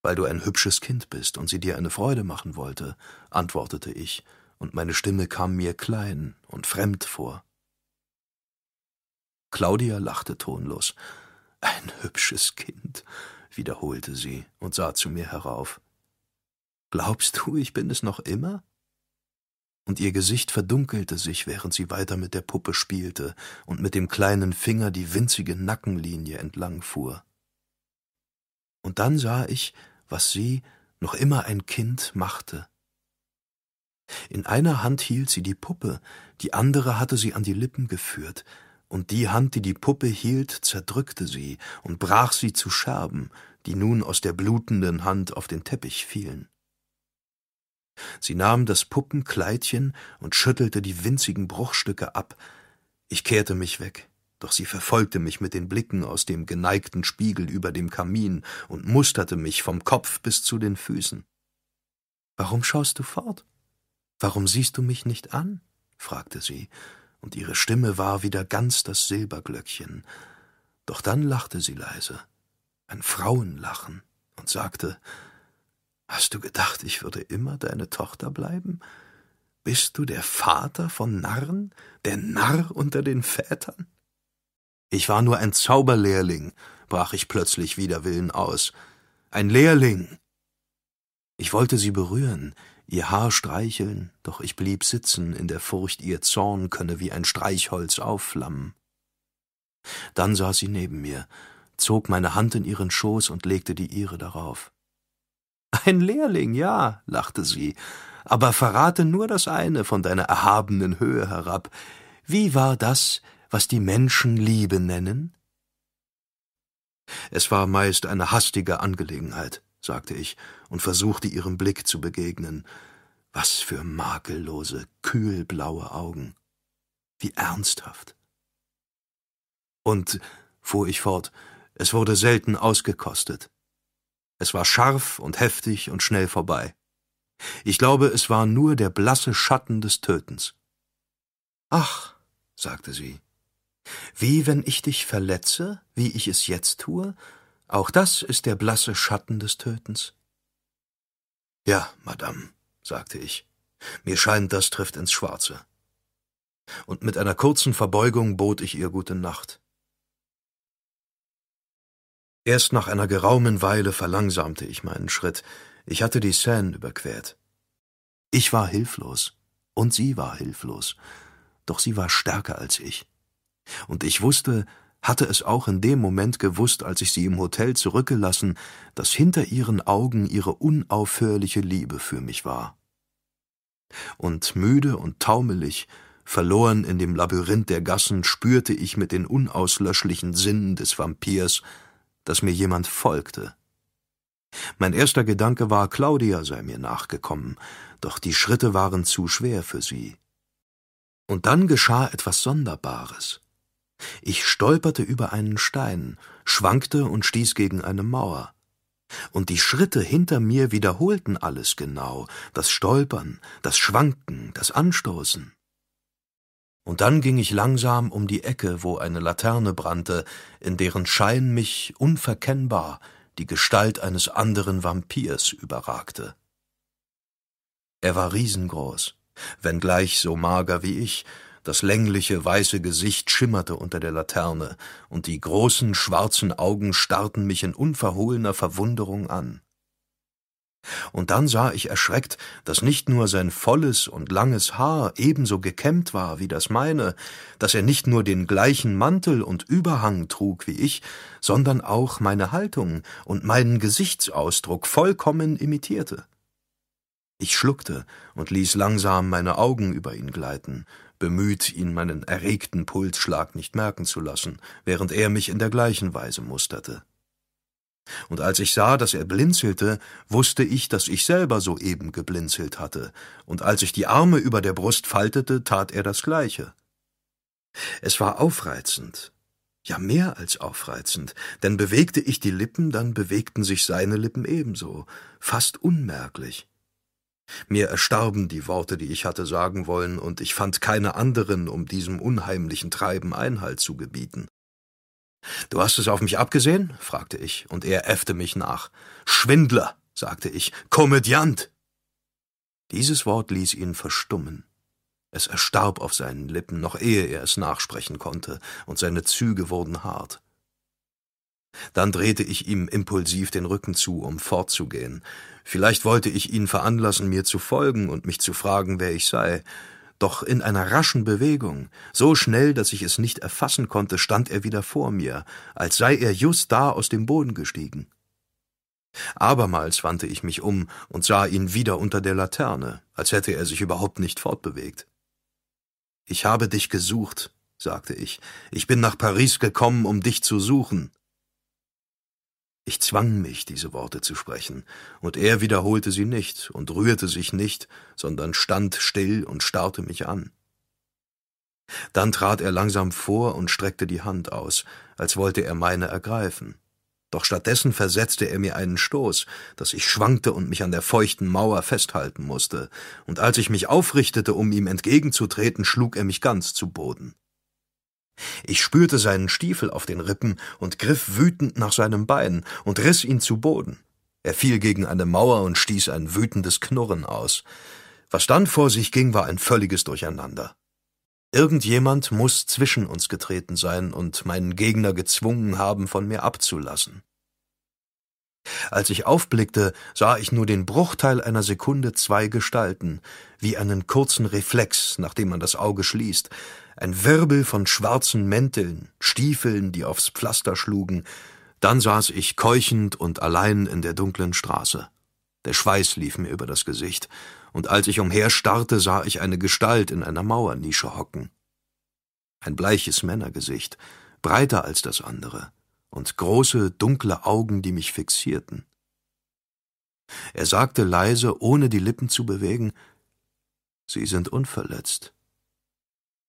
Weil du ein hübsches Kind bist und sie dir eine Freude machen wollte, antwortete ich, und meine Stimme kam mir klein und fremd vor. Claudia lachte tonlos. Ein hübsches Kind, wiederholte sie und sah zu mir herauf. Glaubst du, ich bin es noch immer? Und ihr Gesicht verdunkelte sich, während sie weiter mit der Puppe spielte und mit dem kleinen Finger die winzige Nackenlinie entlang fuhr. Und dann sah ich, was sie, noch immer ein Kind, machte. In einer Hand hielt sie die Puppe, die andere hatte sie an die Lippen geführt, und die Hand, die die Puppe hielt, zerdrückte sie und brach sie zu Scherben, die nun aus der blutenden Hand auf den Teppich fielen. Sie nahm das Puppenkleidchen und schüttelte die winzigen Bruchstücke ab. Ich kehrte mich weg doch sie verfolgte mich mit den Blicken aus dem geneigten Spiegel über dem Kamin und musterte mich vom Kopf bis zu den Füßen. Warum schaust du fort? Warum siehst du mich nicht an? fragte sie, und ihre Stimme war wieder ganz das Silberglöckchen. Doch dann lachte sie leise, ein Frauenlachen, und sagte Hast du gedacht, ich würde immer deine Tochter bleiben? Bist du der Vater von Narren, der Narr unter den Vätern? Ich war nur ein Zauberlehrling, brach ich plötzlich wider Willen aus. Ein Lehrling. Ich wollte sie berühren, ihr Haar streicheln, doch ich blieb sitzen in der Furcht, ihr Zorn könne wie ein Streichholz aufflammen. Dann saß sie neben mir, zog meine Hand in ihren Schoß und legte die ihre darauf. Ein Lehrling, ja, lachte sie, aber verrate nur das eine von deiner erhabenen Höhe herab. Wie war das, was die Menschen Liebe nennen? Es war meist eine hastige Angelegenheit, sagte ich und versuchte ihrem Blick zu begegnen. Was für makellose, kühlblaue Augen. Wie ernsthaft. Und, fuhr ich fort, es wurde selten ausgekostet. Es war scharf und heftig und schnell vorbei. Ich glaube, es war nur der blasse Schatten des Tötens. Ach, sagte sie, wie wenn ich dich verletze, wie ich es jetzt tue, auch das ist der blasse Schatten des Tötens. Ja, Madame, sagte ich, mir scheint, das trifft ins Schwarze. Und mit einer kurzen Verbeugung bot ich ihr gute Nacht. Erst nach einer geraumen Weile verlangsamte ich meinen Schritt. Ich hatte die Seine überquert. Ich war hilflos, und sie war hilflos, doch sie war stärker als ich. Und ich wusste, hatte es auch in dem Moment gewusst, als ich sie im Hotel zurückgelassen, dass hinter ihren Augen ihre unaufhörliche Liebe für mich war. Und müde und taumelig, verloren in dem Labyrinth der Gassen, spürte ich mit den unauslöschlichen Sinnen des Vampirs, dass mir jemand folgte, Mein erster Gedanke war, Claudia sei mir nachgekommen, doch die Schritte waren zu schwer für sie. Und dann geschah etwas Sonderbares. Ich stolperte über einen Stein, schwankte und stieß gegen eine Mauer. Und die Schritte hinter mir wiederholten alles genau, das Stolpern, das Schwanken, das Anstoßen. Und dann ging ich langsam um die Ecke, wo eine Laterne brannte, in deren Schein mich unverkennbar die Gestalt eines anderen Vampirs überragte. Er war riesengroß, wenngleich so mager wie ich, das längliche weiße Gesicht schimmerte unter der Laterne, und die großen schwarzen Augen starrten mich in unverhohlener Verwunderung an. Und dann sah ich erschreckt, dass nicht nur sein volles und langes Haar ebenso gekämmt war wie das meine, dass er nicht nur den gleichen Mantel und Überhang trug wie ich, sondern auch meine Haltung und meinen Gesichtsausdruck vollkommen imitierte. Ich schluckte und ließ langsam meine Augen über ihn gleiten, bemüht, ihn meinen erregten Pulsschlag nicht merken zu lassen, während er mich in der gleichen Weise musterte. Und als ich sah, dass er blinzelte, wusste ich, dass ich selber soeben geblinzelt hatte, und als ich die Arme über der Brust faltete, tat er das gleiche. Es war aufreizend, ja mehr als aufreizend, denn bewegte ich die Lippen, dann bewegten sich seine Lippen ebenso, fast unmerklich. Mir erstarben die Worte, die ich hatte sagen wollen, und ich fand keine anderen, um diesem unheimlichen Treiben Einhalt zu gebieten. Du hast es auf mich abgesehen? fragte ich, und er äffte mich nach. Schwindler, sagte ich, Komödiant. Dieses Wort ließ ihn verstummen. Es erstarb auf seinen Lippen, noch ehe er es nachsprechen konnte, und seine Züge wurden hart. Dann drehte ich ihm impulsiv den Rücken zu, um fortzugehen. Vielleicht wollte ich ihn veranlassen, mir zu folgen und mich zu fragen, wer ich sei. Doch in einer raschen Bewegung, so schnell, dass ich es nicht erfassen konnte, stand er wieder vor mir, als sei er just da aus dem Boden gestiegen. Abermals wandte ich mich um und sah ihn wieder unter der Laterne, als hätte er sich überhaupt nicht fortbewegt. Ich habe dich gesucht, sagte ich. Ich bin nach Paris gekommen, um dich zu suchen. Ich zwang mich, diese Worte zu sprechen, und er wiederholte sie nicht und rührte sich nicht, sondern stand still und starrte mich an. Dann trat er langsam vor und streckte die Hand aus, als wollte er meine ergreifen. Doch stattdessen versetzte er mir einen Stoß, dass ich schwankte und mich an der feuchten Mauer festhalten musste, und als ich mich aufrichtete, um ihm entgegenzutreten, schlug er mich ganz zu Boden. Ich spürte seinen Stiefel auf den Rippen und griff wütend nach seinem Bein und riss ihn zu Boden. Er fiel gegen eine Mauer und stieß ein wütendes Knurren aus. Was dann vor sich ging, war ein völliges Durcheinander. Irgendjemand muss zwischen uns getreten sein und meinen Gegner gezwungen haben, von mir abzulassen. Als ich aufblickte, sah ich nur den Bruchteil einer Sekunde zwei Gestalten, wie einen kurzen Reflex, nachdem man das Auge schließt, ein Wirbel von schwarzen Mänteln, Stiefeln, die aufs Pflaster schlugen, dann saß ich keuchend und allein in der dunklen Straße. Der Schweiß lief mir über das Gesicht, und als ich umherstarrte, sah ich eine Gestalt in einer Mauernische hocken. Ein bleiches Männergesicht, breiter als das andere, und große, dunkle Augen, die mich fixierten. Er sagte leise, ohne die Lippen zu bewegen, Sie sind unverletzt.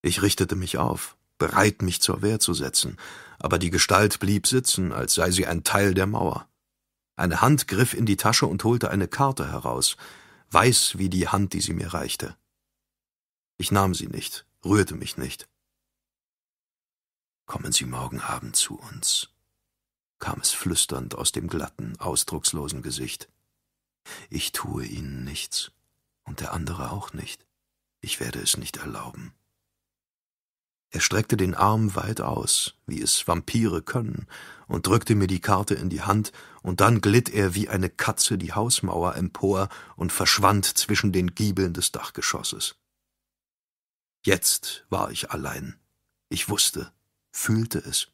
Ich richtete mich auf, bereit, mich zur Wehr zu setzen, aber die Gestalt blieb sitzen, als sei sie ein Teil der Mauer. Eine Hand griff in die Tasche und holte eine Karte heraus, weiß wie die Hand, die sie mir reichte. Ich nahm sie nicht, rührte mich nicht. Kommen Sie morgen Abend zu uns, kam es flüsternd aus dem glatten, ausdruckslosen Gesicht. Ich tue Ihnen nichts, und der andere auch nicht. Ich werde es nicht erlauben. Er streckte den Arm weit aus, wie es Vampire können, und drückte mir die Karte in die Hand, und dann glitt er wie eine Katze die Hausmauer empor und verschwand zwischen den Giebeln des Dachgeschosses. Jetzt war ich allein. Ich wusste, fühlte es.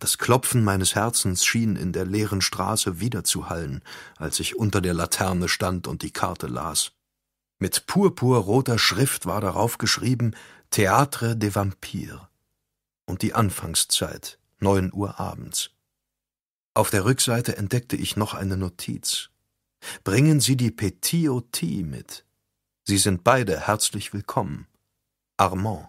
Das Klopfen meines Herzens schien in der leeren Straße wiederzuhallen, als ich unter der Laterne stand und die Karte las. Mit purpurroter Schrift war darauf geschrieben Théâtre des Vampires und die Anfangszeit, neun Uhr abends. Auf der Rückseite entdeckte ich noch eine Notiz. Bringen Sie die Petio Tea mit. Sie sind beide herzlich willkommen. Armand.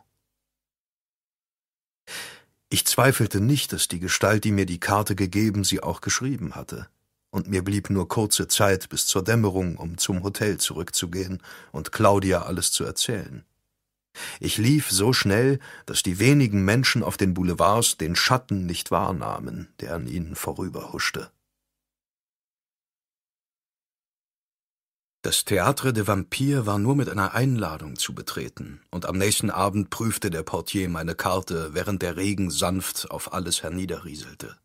Ich zweifelte nicht, dass die Gestalt, die mir die Karte gegeben, sie auch geschrieben hatte. Und mir blieb nur kurze Zeit bis zur Dämmerung, um zum Hotel zurückzugehen und Claudia alles zu erzählen. Ich lief so schnell, dass die wenigen Menschen auf den Boulevards den Schatten nicht wahrnahmen, der an ihnen vorüberhuschte. Das Théâtre de Vampire war nur mit einer Einladung zu betreten, und am nächsten Abend prüfte der Portier meine Karte, während der Regen sanft auf alles herniederrieselte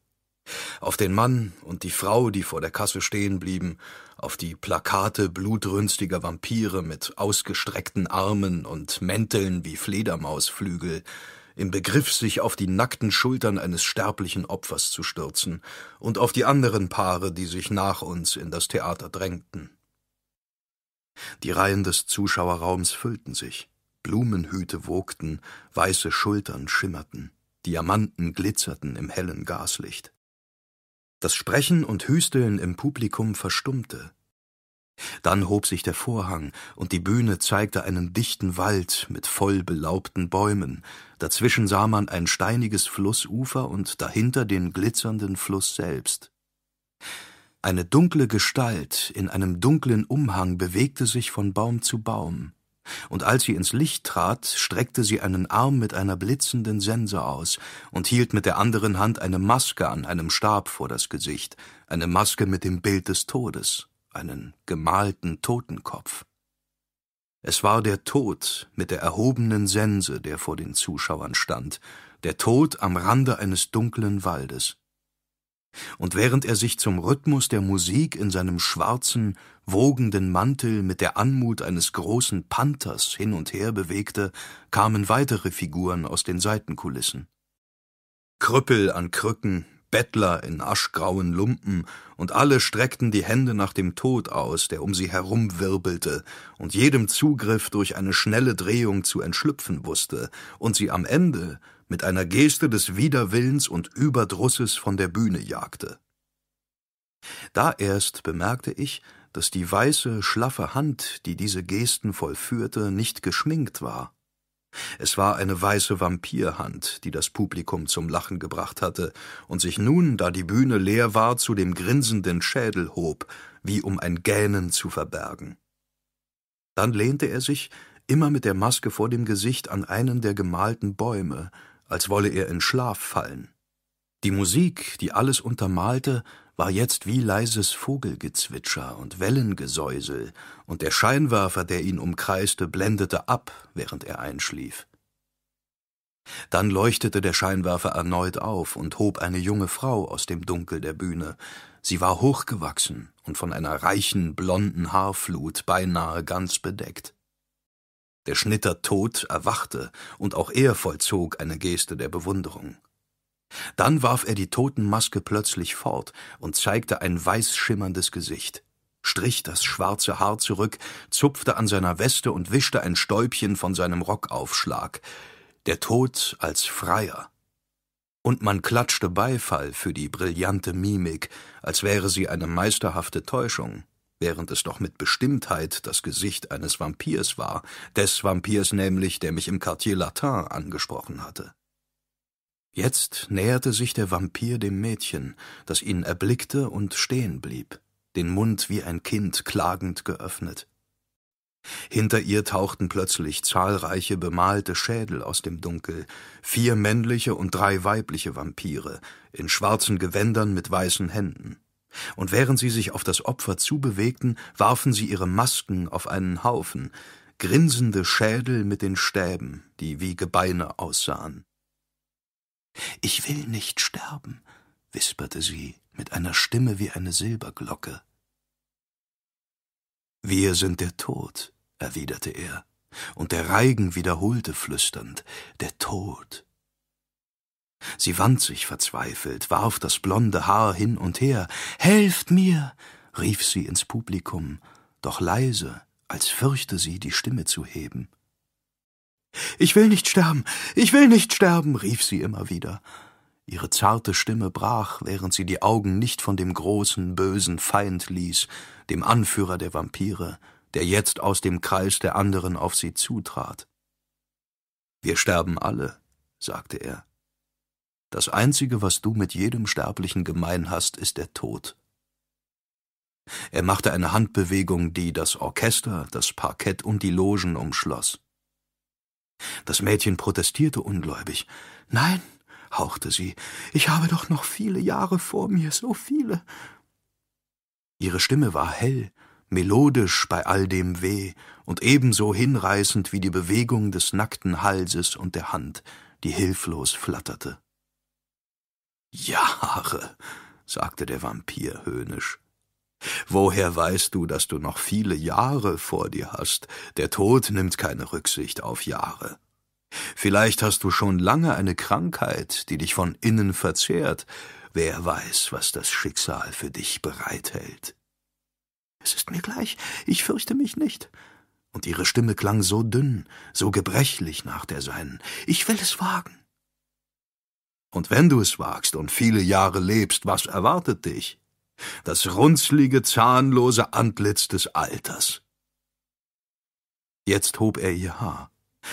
auf den Mann und die Frau, die vor der Kasse stehen blieben, auf die Plakate blutrünstiger Vampire mit ausgestreckten Armen und Mänteln wie Fledermausflügel, im Begriff, sich auf die nackten Schultern eines sterblichen Opfers zu stürzen, und auf die anderen Paare, die sich nach uns in das Theater drängten. Die Reihen des Zuschauerraums füllten sich, Blumenhüte wogten, weiße Schultern schimmerten, Diamanten glitzerten im hellen Gaslicht. Das Sprechen und Hüsteln im Publikum verstummte. Dann hob sich der Vorhang, und die Bühne zeigte einen dichten Wald mit voll belaubten Bäumen, dazwischen sah man ein steiniges Flussufer und dahinter den glitzernden Fluss selbst. Eine dunkle Gestalt in einem dunklen Umhang bewegte sich von Baum zu Baum und als sie ins Licht trat, streckte sie einen Arm mit einer blitzenden Sense aus und hielt mit der anderen Hand eine Maske an einem Stab vor das Gesicht, eine Maske mit dem Bild des Todes, einen gemalten Totenkopf. Es war der Tod mit der erhobenen Sense, der vor den Zuschauern stand, der Tod am Rande eines dunklen Waldes und während er sich zum Rhythmus der Musik in seinem schwarzen, wogenden Mantel mit der Anmut eines großen Panthers hin und her bewegte, kamen weitere Figuren aus den Seitenkulissen. Krüppel an Krücken, Bettler in aschgrauen Lumpen, und alle streckten die Hände nach dem Tod aus, der um sie herumwirbelte und jedem Zugriff durch eine schnelle Drehung zu entschlüpfen wusste und sie am Ende mit einer Geste des Widerwillens und Überdrusses von der Bühne jagte. Da erst bemerkte ich, dass die weiße, schlaffe Hand, die diese Gesten vollführte, nicht geschminkt war. Es war eine weiße Vampirhand, die das Publikum zum Lachen gebracht hatte und sich nun, da die Bühne leer war, zu dem grinsenden Schädel hob, wie um ein Gähnen zu verbergen. Dann lehnte er sich, immer mit der Maske vor dem Gesicht, an einen der gemalten Bäume, als wolle er in Schlaf fallen. Die Musik, die alles untermalte, war jetzt wie leises Vogelgezwitscher und Wellengesäusel, und der Scheinwerfer, der ihn umkreiste, blendete ab, während er einschlief. Dann leuchtete der Scheinwerfer erneut auf und hob eine junge Frau aus dem Dunkel der Bühne. Sie war hochgewachsen und von einer reichen, blonden Haarflut beinahe ganz bedeckt. Der Schnitter Tod erwachte, und auch er vollzog eine Geste der Bewunderung. Dann warf er die Totenmaske plötzlich fort und zeigte ein weiß schimmerndes Gesicht, strich das schwarze Haar zurück, zupfte an seiner Weste und wischte ein Stäubchen von seinem Rockaufschlag. Der Tod als Freier. Und man klatschte Beifall für die brillante Mimik, als wäre sie eine meisterhafte Täuschung während es doch mit Bestimmtheit das Gesicht eines Vampirs war, des Vampirs nämlich, der mich im Quartier Latin angesprochen hatte. Jetzt näherte sich der Vampir dem Mädchen, das ihn erblickte und stehen blieb, den Mund wie ein Kind klagend geöffnet. Hinter ihr tauchten plötzlich zahlreiche bemalte Schädel aus dem Dunkel, vier männliche und drei weibliche Vampire, in schwarzen Gewändern mit weißen Händen und während sie sich auf das Opfer zubewegten, warfen sie ihre Masken auf einen Haufen, grinsende Schädel mit den Stäben, die wie Gebeine aussahen. Ich will nicht sterben, wisperte sie mit einer Stimme wie eine Silberglocke. Wir sind der Tod, erwiderte er, und der Reigen wiederholte flüsternd, der Tod, Sie wand sich verzweifelt, warf das blonde Haar hin und her. Helft mir! rief sie ins Publikum, doch leise, als fürchte sie, die Stimme zu heben. Ich will nicht sterben, ich will nicht sterben, rief sie immer wieder. Ihre zarte Stimme brach, während sie die Augen nicht von dem großen, bösen Feind ließ, dem Anführer der Vampire, der jetzt aus dem Kreis der anderen auf sie zutrat. Wir sterben alle, sagte er. Das Einzige, was du mit jedem Sterblichen gemein hast, ist der Tod. Er machte eine Handbewegung, die das Orchester, das Parkett und die Logen umschloss. Das Mädchen protestierte ungläubig. Nein, hauchte sie, ich habe doch noch viele Jahre vor mir, so viele. Ihre Stimme war hell, melodisch bei all dem Weh und ebenso hinreißend wie die Bewegung des nackten Halses und der Hand, die hilflos flatterte. Jahre, sagte der Vampir höhnisch. Woher weißt du, dass du noch viele Jahre vor dir hast? Der Tod nimmt keine Rücksicht auf Jahre. Vielleicht hast du schon lange eine Krankheit, die dich von innen verzehrt. Wer weiß, was das Schicksal für dich bereithält. Es ist mir gleich, ich fürchte mich nicht. Und ihre Stimme klang so dünn, so gebrechlich nach der seinen. Ich will es wagen. Und wenn du es wagst und viele Jahre lebst, was erwartet dich? Das runzlige, zahnlose Antlitz des Alters. Jetzt hob er ihr Haar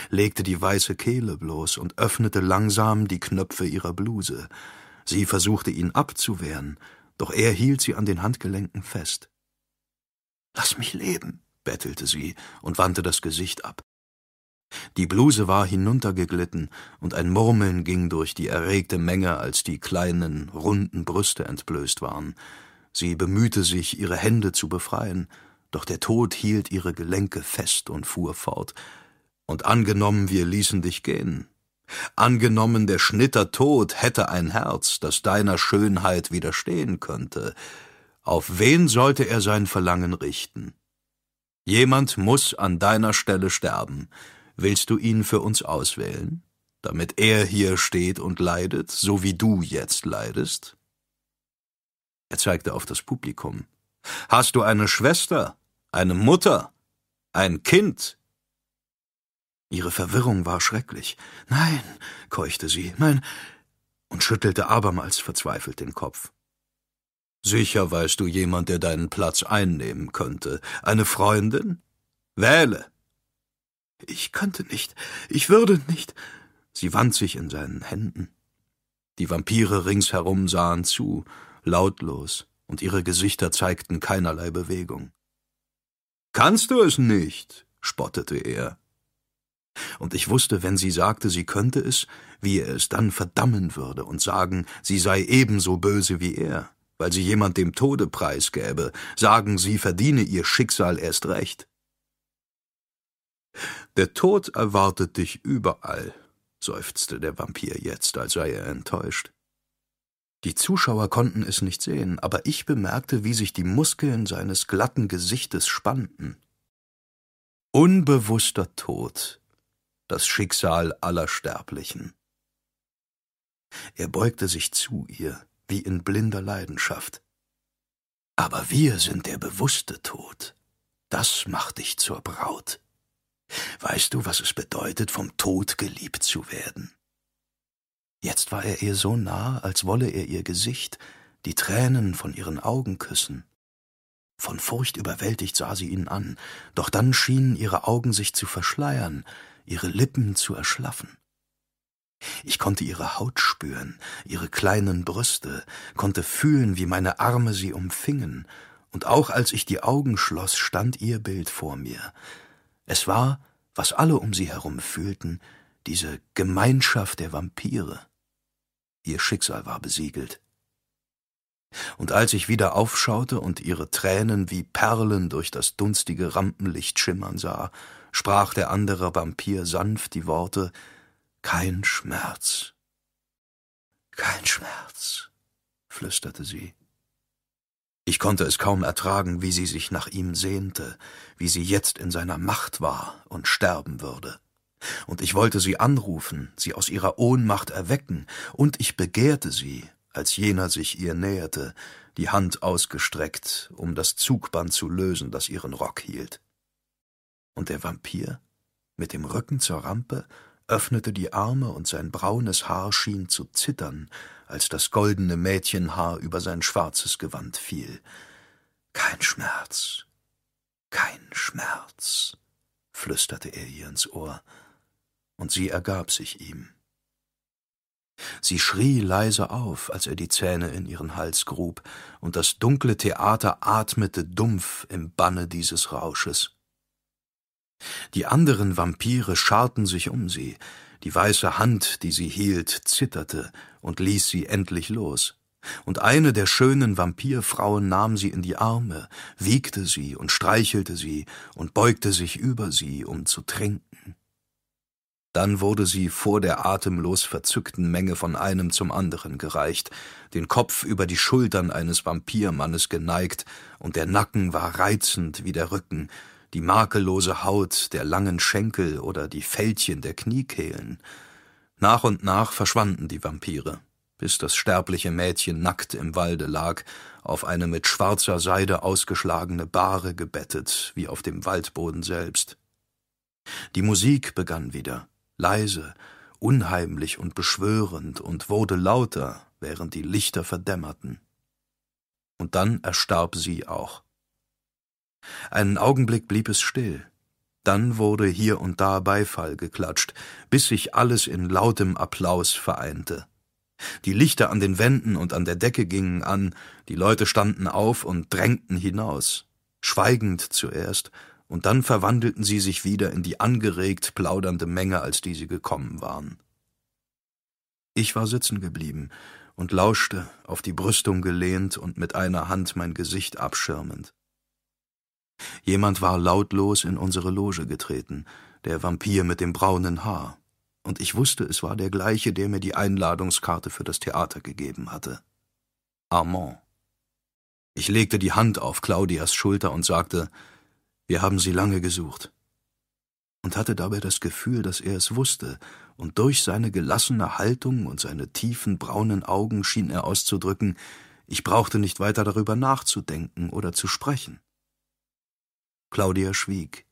legte die weiße Kehle bloß und öffnete langsam die Knöpfe ihrer Bluse. Sie versuchte ihn abzuwehren, doch er hielt sie an den Handgelenken fest. Lass mich leben, bettelte sie und wandte das Gesicht ab. Die Bluse war hinuntergeglitten, und ein Murmeln ging durch die erregte Menge, als die kleinen, runden Brüste entblößt waren. Sie bemühte sich, ihre Hände zu befreien, doch der Tod hielt ihre Gelenke fest und fuhr fort. Und angenommen, wir ließen dich gehen. Angenommen, der Schnitter Tod hätte ein Herz, das deiner Schönheit widerstehen könnte. Auf wen sollte er sein Verlangen richten? Jemand muss an deiner Stelle sterben. Willst du ihn für uns auswählen? Damit er hier steht und leidet, so wie du jetzt leidest? Er zeigte auf das Publikum. Hast du eine Schwester, eine Mutter, ein Kind, Ihre Verwirrung war schrecklich. Nein, keuchte sie, nein, und schüttelte abermals verzweifelt den Kopf. Sicher weißt du jemand, der deinen Platz einnehmen könnte. Eine Freundin? Wähle. Ich könnte nicht, ich würde nicht. Sie wand sich in seinen Händen. Die Vampire ringsherum sahen zu, lautlos, und ihre Gesichter zeigten keinerlei Bewegung. Kannst du es nicht? spottete er und ich wusste, wenn sie sagte, sie könnte es, wie er es dann verdammen würde und sagen, sie sei ebenso böse wie er, weil sie jemand dem Tode preisgäbe, sagen, sie verdiene ihr Schicksal erst recht. Der Tod erwartet dich überall, seufzte der Vampir jetzt, als sei er enttäuscht. Die Zuschauer konnten es nicht sehen, aber ich bemerkte, wie sich die Muskeln seines glatten Gesichtes spannten. Unbewusster Tod das Schicksal aller Sterblichen. Er beugte sich zu ihr, wie in blinder Leidenschaft. Aber wir sind der bewusste Tod. Das macht dich zur Braut. Weißt du, was es bedeutet, vom Tod geliebt zu werden? Jetzt war er ihr so nah, als wolle er ihr Gesicht, die Tränen von ihren Augen küssen. Von Furcht überwältigt sah sie ihn an, doch dann schienen ihre Augen sich zu verschleiern, ihre Lippen zu erschlaffen. Ich konnte ihre Haut spüren, ihre kleinen Brüste, konnte fühlen, wie meine Arme sie umfingen, und auch als ich die Augen schloss, stand ihr Bild vor mir. Es war, was alle um sie herum fühlten, diese Gemeinschaft der Vampire. Ihr Schicksal war besiegelt. Und als ich wieder aufschaute und ihre Tränen wie Perlen durch das dunstige Rampenlicht schimmern sah, sprach der andere Vampir sanft die Worte Kein Schmerz. Kein Schmerz, flüsterte sie. Ich konnte es kaum ertragen, wie sie sich nach ihm sehnte, wie sie jetzt in seiner Macht war und sterben würde. Und ich wollte sie anrufen, sie aus ihrer Ohnmacht erwecken, und ich begehrte sie, als jener sich ihr näherte, die Hand ausgestreckt, um das Zugband zu lösen, das ihren Rock hielt. Und der Vampir, mit dem Rücken zur Rampe, öffnete die Arme und sein braunes Haar schien zu zittern, als das goldene Mädchenhaar über sein schwarzes Gewand fiel. Kein Schmerz, kein Schmerz, flüsterte er ihr ins Ohr, und sie ergab sich ihm. Sie schrie leise auf, als er die Zähne in ihren Hals grub, und das dunkle Theater atmete dumpf im Banne dieses Rausches. Die anderen Vampire scharten sich um sie, die weiße Hand, die sie hielt, zitterte und ließ sie endlich los. Und eine der schönen Vampirfrauen nahm sie in die Arme, wiegte sie und streichelte sie und beugte sich über sie, um zu trinken. Dann wurde sie vor der atemlos verzückten Menge von einem zum anderen gereicht, den Kopf über die Schultern eines Vampirmannes geneigt, und der Nacken war reizend wie der Rücken, die makellose Haut der langen Schenkel oder die Fältchen der Kniekehlen. Nach und nach verschwanden die Vampire, bis das sterbliche Mädchen nackt im Walde lag, auf eine mit schwarzer Seide ausgeschlagene Bahre gebettet, wie auf dem Waldboden selbst. Die Musik begann wieder, leise, unheimlich und beschwörend und wurde lauter, während die Lichter verdämmerten. Und dann erstarb sie auch. Einen Augenblick blieb es still. Dann wurde hier und da Beifall geklatscht, bis sich alles in lautem Applaus vereinte. Die Lichter an den Wänden und an der Decke gingen an, die Leute standen auf und drängten hinaus, schweigend zuerst, und dann verwandelten sie sich wieder in die angeregt plaudernde Menge, als die sie gekommen waren. Ich war sitzen geblieben und lauschte, auf die Brüstung gelehnt und mit einer Hand mein Gesicht abschirmend. Jemand war lautlos in unsere Loge getreten, der Vampir mit dem braunen Haar, und ich wusste, es war der gleiche, der mir die Einladungskarte für das Theater gegeben hatte. Armand. Ich legte die Hand auf Claudias Schulter und sagte, wir haben sie lange gesucht. Und hatte dabei das Gefühl, dass er es wusste, und durch seine gelassene Haltung und seine tiefen braunen Augen schien er auszudrücken, ich brauchte nicht weiter darüber nachzudenken oder zu sprechen. Claudia schwieg.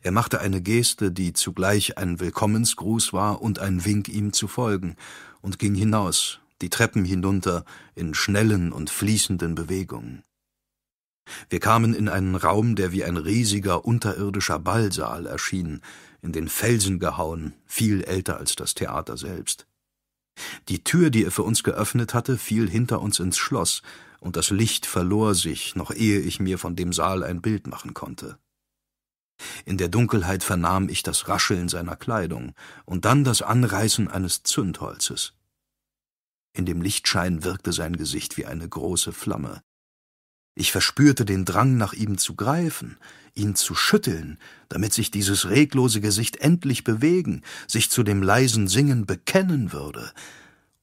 Er machte eine Geste, die zugleich ein Willkommensgruß war und ein Wink, ihm zu folgen, und ging hinaus, die Treppen hinunter, in schnellen und fließenden Bewegungen. Wir kamen in einen Raum, der wie ein riesiger unterirdischer Ballsaal erschien, in den Felsen gehauen, viel älter als das Theater selbst. Die Tür, die er für uns geöffnet hatte, fiel hinter uns ins Schloss, und das Licht verlor sich, noch ehe ich mir von dem Saal ein Bild machen konnte. In der Dunkelheit vernahm ich das Rascheln seiner Kleidung und dann das Anreißen eines Zündholzes. In dem Lichtschein wirkte sein Gesicht wie eine große Flamme. Ich verspürte den Drang, nach ihm zu greifen, ihn zu schütteln, damit sich dieses reglose Gesicht endlich bewegen, sich zu dem leisen Singen bekennen würde.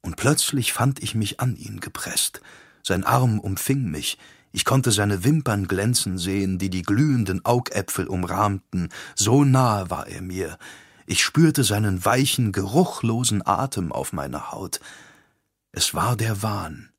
Und plötzlich fand ich mich an ihn gepresst, sein Arm umfing mich, ich konnte seine Wimpern glänzen sehen, die die glühenden Augäpfel umrahmten, so nahe war er mir. Ich spürte seinen weichen, geruchlosen Atem auf meiner Haut. Es war der Wahn.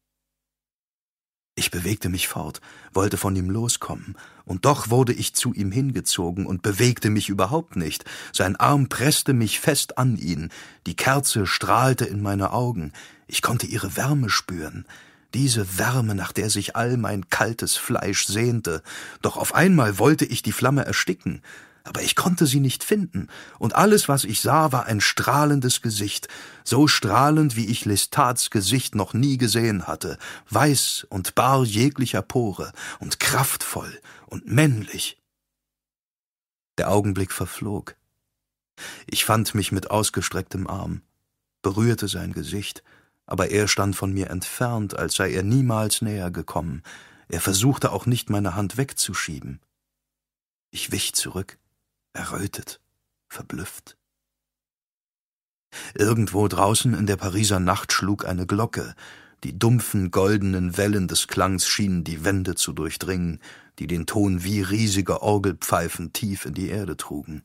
Ich bewegte mich fort, wollte von ihm loskommen, und doch wurde ich zu ihm hingezogen und bewegte mich überhaupt nicht. Sein Arm presste mich fest an ihn, die Kerze strahlte in meine Augen, ich konnte ihre Wärme spüren diese Wärme, nach der sich all mein kaltes Fleisch sehnte, doch auf einmal wollte ich die Flamme ersticken, aber ich konnte sie nicht finden, und alles, was ich sah, war ein strahlendes Gesicht, so strahlend, wie ich Lestats Gesicht noch nie gesehen hatte, weiß und bar jeglicher Pore und kraftvoll und männlich. Der Augenblick verflog. Ich fand mich mit ausgestrecktem Arm, berührte sein Gesicht, aber er stand von mir entfernt, als sei er niemals näher gekommen. Er versuchte auch nicht, meine Hand wegzuschieben. Ich wich zurück, errötet, verblüfft. Irgendwo draußen in der Pariser Nacht schlug eine Glocke, die dumpfen goldenen Wellen des Klangs schienen die Wände zu durchdringen, die den Ton wie riesige Orgelpfeifen tief in die Erde trugen.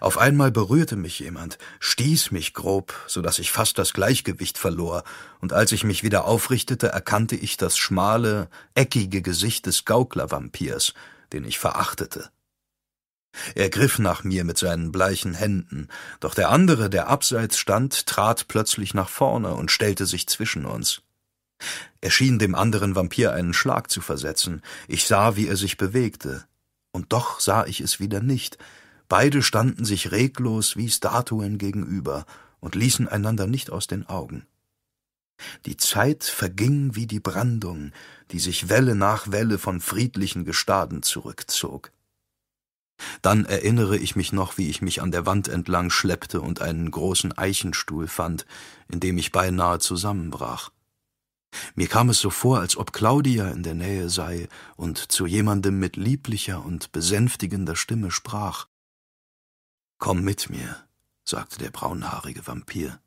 Auf einmal berührte mich jemand, stieß mich grob, so dass ich fast das Gleichgewicht verlor, und als ich mich wieder aufrichtete, erkannte ich das schmale, eckige Gesicht des Gauklervampirs, den ich verachtete. Er griff nach mir mit seinen bleichen Händen, doch der andere, der abseits stand, trat plötzlich nach vorne und stellte sich zwischen uns. Er schien dem anderen Vampir einen Schlag zu versetzen. Ich sah, wie er sich bewegte. Und doch sah ich es wieder nicht. Beide standen sich reglos wie Statuen gegenüber und ließen einander nicht aus den Augen. Die Zeit verging wie die Brandung, die sich Welle nach Welle von friedlichen Gestaden zurückzog. Dann erinnere ich mich noch, wie ich mich an der Wand entlang schleppte und einen großen Eichenstuhl fand, in dem ich beinahe zusammenbrach. Mir kam es so vor, als ob Claudia in der Nähe sei und zu jemandem mit lieblicher und besänftigender Stimme sprach. Komm mit mir, sagte der braunhaarige Vampir.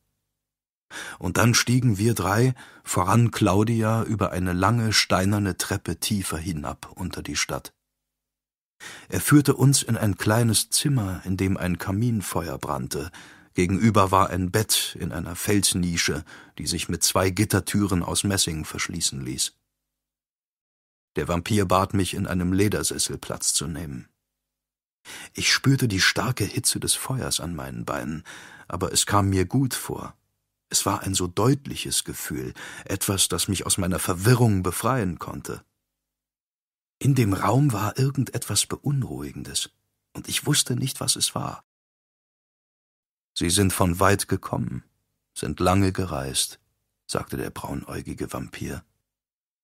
Und dann stiegen wir drei, voran Claudia, über eine lange steinerne Treppe tiefer hinab unter die Stadt. Er führte uns in ein kleines Zimmer, in dem ein Kaminfeuer brannte, gegenüber war ein Bett in einer Felsnische, die sich mit zwei Gittertüren aus Messing verschließen ließ. Der Vampir bat mich, in einem Ledersessel Platz zu nehmen. Ich spürte die starke Hitze des Feuers an meinen Beinen, aber es kam mir gut vor. Es war ein so deutliches Gefühl, etwas, das mich aus meiner Verwirrung befreien konnte. In dem Raum war irgendetwas Beunruhigendes, und ich wusste nicht, was es war. Sie sind von weit gekommen, sind lange gereist, sagte der braunäugige Vampir.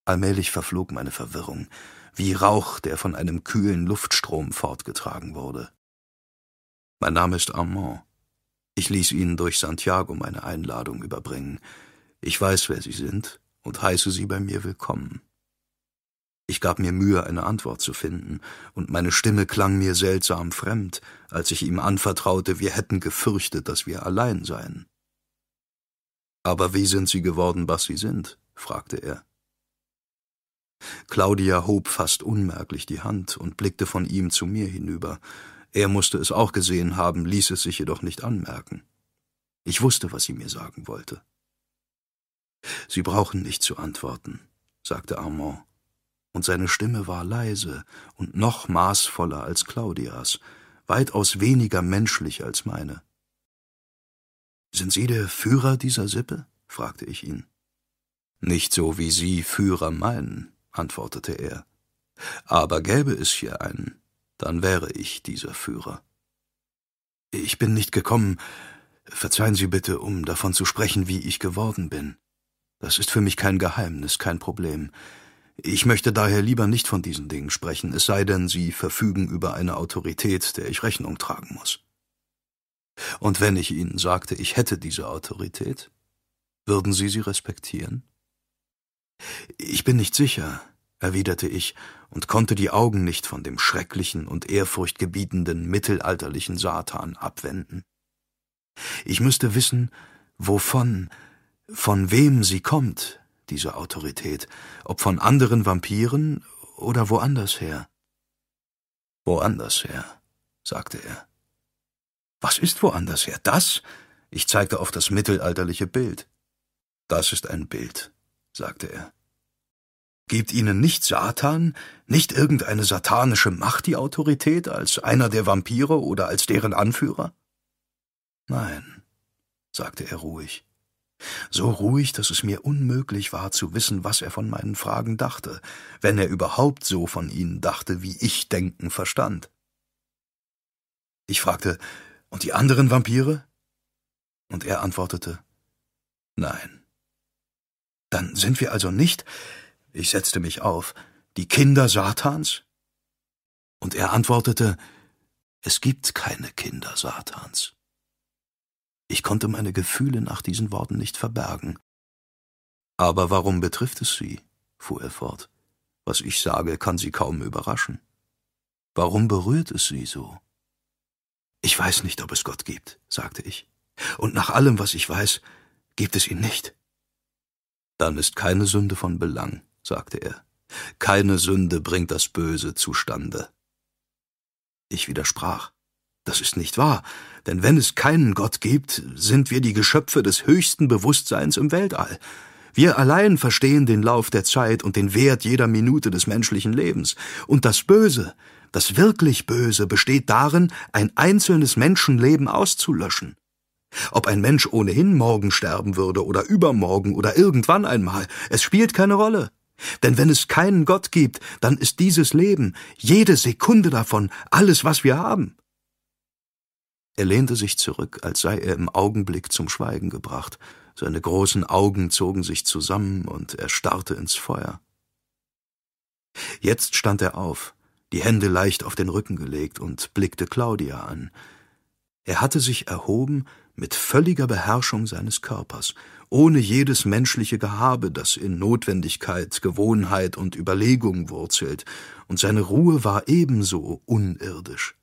Allmählich verflog meine Verwirrung, wie Rauch, der von einem kühlen Luftstrom fortgetragen wurde. Mein Name ist Armand. Ich ließ Ihnen durch Santiago meine Einladung überbringen. Ich weiß, wer Sie sind und heiße Sie bei mir willkommen. Ich gab mir Mühe, eine Antwort zu finden, und meine Stimme klang mir seltsam fremd, als ich ihm anvertraute, wir hätten gefürchtet, dass wir allein seien. Aber wie sind Sie geworden, was Sie sind? fragte er. Claudia hob fast unmerklich die Hand und blickte von ihm zu mir hinüber. Er musste es auch gesehen haben, ließ es sich jedoch nicht anmerken. Ich wusste, was sie mir sagen wollte. Sie brauchen nicht zu antworten, sagte Armand, und seine Stimme war leise und noch maßvoller als Claudias, weitaus weniger menschlich als meine. Sind Sie der Führer dieser Sippe? fragte ich ihn. Nicht so, wie Sie Führer meinen, antwortete er. Aber gäbe es hier einen, dann wäre ich dieser Führer. Ich bin nicht gekommen, verzeihen Sie bitte, um davon zu sprechen, wie ich geworden bin. Das ist für mich kein Geheimnis, kein Problem. Ich möchte daher lieber nicht von diesen Dingen sprechen, es sei denn, Sie verfügen über eine Autorität, der ich Rechnung tragen muss. Und wenn ich Ihnen sagte, ich hätte diese Autorität, würden Sie sie respektieren? Ich bin nicht sicher, erwiderte ich und konnte die Augen nicht von dem schrecklichen und ehrfurchtgebietenden mittelalterlichen Satan abwenden. Ich müsste wissen, wovon, von wem sie kommt, diese Autorität, ob von anderen Vampiren oder woanders her. Woanders her, sagte er. Was ist woanders her? Das? Ich zeigte auf das mittelalterliche Bild. Das ist ein Bild, sagte er. Gibt ihnen nicht Satan, nicht irgendeine satanische Macht die Autorität als einer der Vampire oder als deren Anführer? Nein, sagte er ruhig. So ruhig, dass es mir unmöglich war zu wissen, was er von meinen Fragen dachte, wenn er überhaupt so von ihnen dachte, wie ich denken verstand. Ich fragte, und die anderen Vampire? Und er antwortete, nein. Dann sind wir also nicht, ich setzte mich auf. Die Kinder Satans? Und er antwortete, es gibt keine Kinder Satans. Ich konnte meine Gefühle nach diesen Worten nicht verbergen. Aber warum betrifft es Sie? fuhr er fort. Was ich sage, kann Sie kaum überraschen. Warum berührt es Sie so? Ich weiß nicht, ob es Gott gibt, sagte ich. Und nach allem, was ich weiß, gibt es ihn nicht. Dann ist keine Sünde von Belang, sagte er. Keine Sünde bringt das Böse zustande. Ich widersprach. Das ist nicht wahr, denn wenn es keinen Gott gibt, sind wir die Geschöpfe des höchsten Bewusstseins im Weltall. Wir allein verstehen den Lauf der Zeit und den Wert jeder Minute des menschlichen Lebens. Und das Böse, Das wirklich Böse besteht darin, ein einzelnes Menschenleben auszulöschen. Ob ein Mensch ohnehin morgen sterben würde oder übermorgen oder irgendwann einmal, es spielt keine Rolle. Denn wenn es keinen Gott gibt, dann ist dieses Leben, jede Sekunde davon, alles, was wir haben. Er lehnte sich zurück, als sei er im Augenblick zum Schweigen gebracht. Seine großen Augen zogen sich zusammen und er starrte ins Feuer. Jetzt stand er auf, die Hände leicht auf den Rücken gelegt und blickte Claudia an. Er hatte sich erhoben mit völliger Beherrschung seines Körpers, ohne jedes menschliche Gehabe, das in Notwendigkeit, Gewohnheit und Überlegung wurzelt, und seine Ruhe war ebenso unirdisch.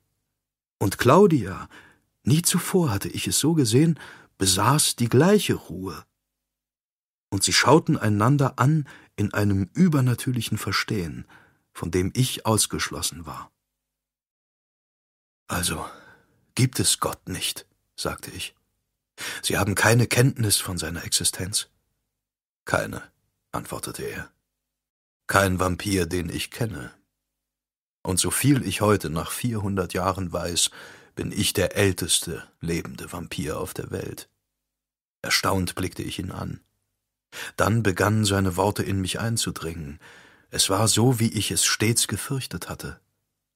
Und Claudia, nie zuvor hatte ich es so gesehen, besaß die gleiche Ruhe. Und sie schauten einander an in einem übernatürlichen Verstehen, von dem ich ausgeschlossen war. Also gibt es Gott nicht, sagte ich. Sie haben keine Kenntnis von seiner Existenz? Keine, antwortete er. Kein Vampir, den ich kenne. Und so viel ich heute nach vierhundert Jahren weiß, bin ich der älteste lebende Vampir auf der Welt. Erstaunt blickte ich ihn an. Dann begannen seine Worte in mich einzudringen, es war so, wie ich es stets gefürchtet hatte.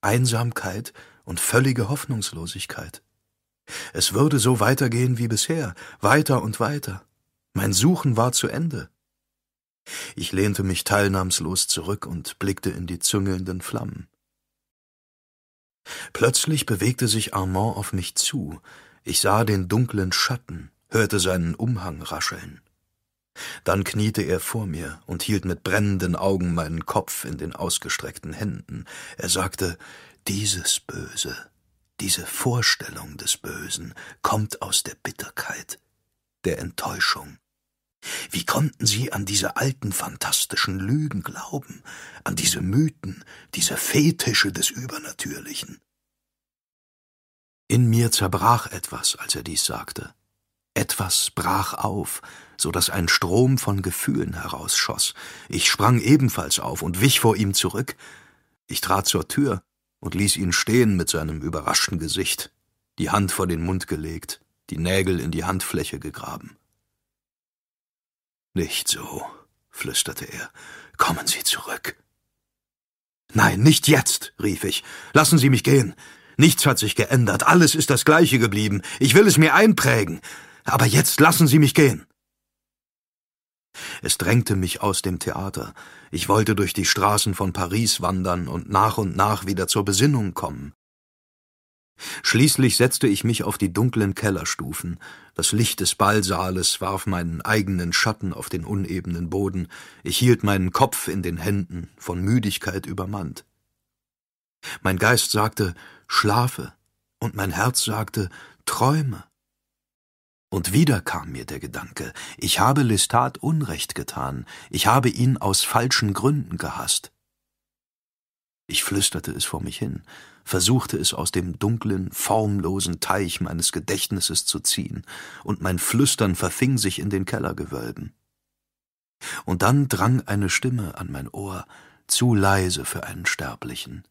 Einsamkeit und völlige Hoffnungslosigkeit. Es würde so weitergehen wie bisher, weiter und weiter. Mein Suchen war zu Ende. Ich lehnte mich teilnahmslos zurück und blickte in die züngelnden Flammen. Plötzlich bewegte sich Armand auf mich zu. Ich sah den dunklen Schatten, hörte seinen Umhang rascheln. Dann kniete er vor mir und hielt mit brennenden Augen meinen Kopf in den ausgestreckten Händen. Er sagte, dieses Böse, diese Vorstellung des Bösen kommt aus der Bitterkeit, der Enttäuschung. Wie konnten Sie an diese alten fantastischen Lügen glauben, an diese Mythen, diese Fetische des Übernatürlichen? In mir zerbrach etwas, als er dies sagte. Etwas brach auf, so dass ein Strom von Gefühlen herausschoss. Ich sprang ebenfalls auf und wich vor ihm zurück. Ich trat zur Tür und ließ ihn stehen mit seinem überraschten Gesicht, die Hand vor den Mund gelegt, die Nägel in die Handfläche gegraben. Nicht so, flüsterte er. Kommen Sie zurück. Nein, nicht jetzt, rief ich. Lassen Sie mich gehen. Nichts hat sich geändert, alles ist das gleiche geblieben. Ich will es mir einprägen. Aber jetzt lassen Sie mich gehen. Es drängte mich aus dem Theater. Ich wollte durch die Straßen von Paris wandern und nach und nach wieder zur Besinnung kommen. Schließlich setzte ich mich auf die dunklen Kellerstufen. Das Licht des Ballsaales warf meinen eigenen Schatten auf den unebenen Boden. Ich hielt meinen Kopf in den Händen, von Müdigkeit übermannt. Mein Geist sagte, schlafe, und mein Herz sagte, träume. Und wieder kam mir der Gedanke, ich habe Lestat Unrecht getan, ich habe ihn aus falschen Gründen gehasst. Ich flüsterte es vor mich hin, versuchte es aus dem dunklen, formlosen Teich meines Gedächtnisses zu ziehen, und mein Flüstern verfing sich in den Kellergewölben. Und dann drang eine Stimme an mein Ohr, zu leise für einen Sterblichen.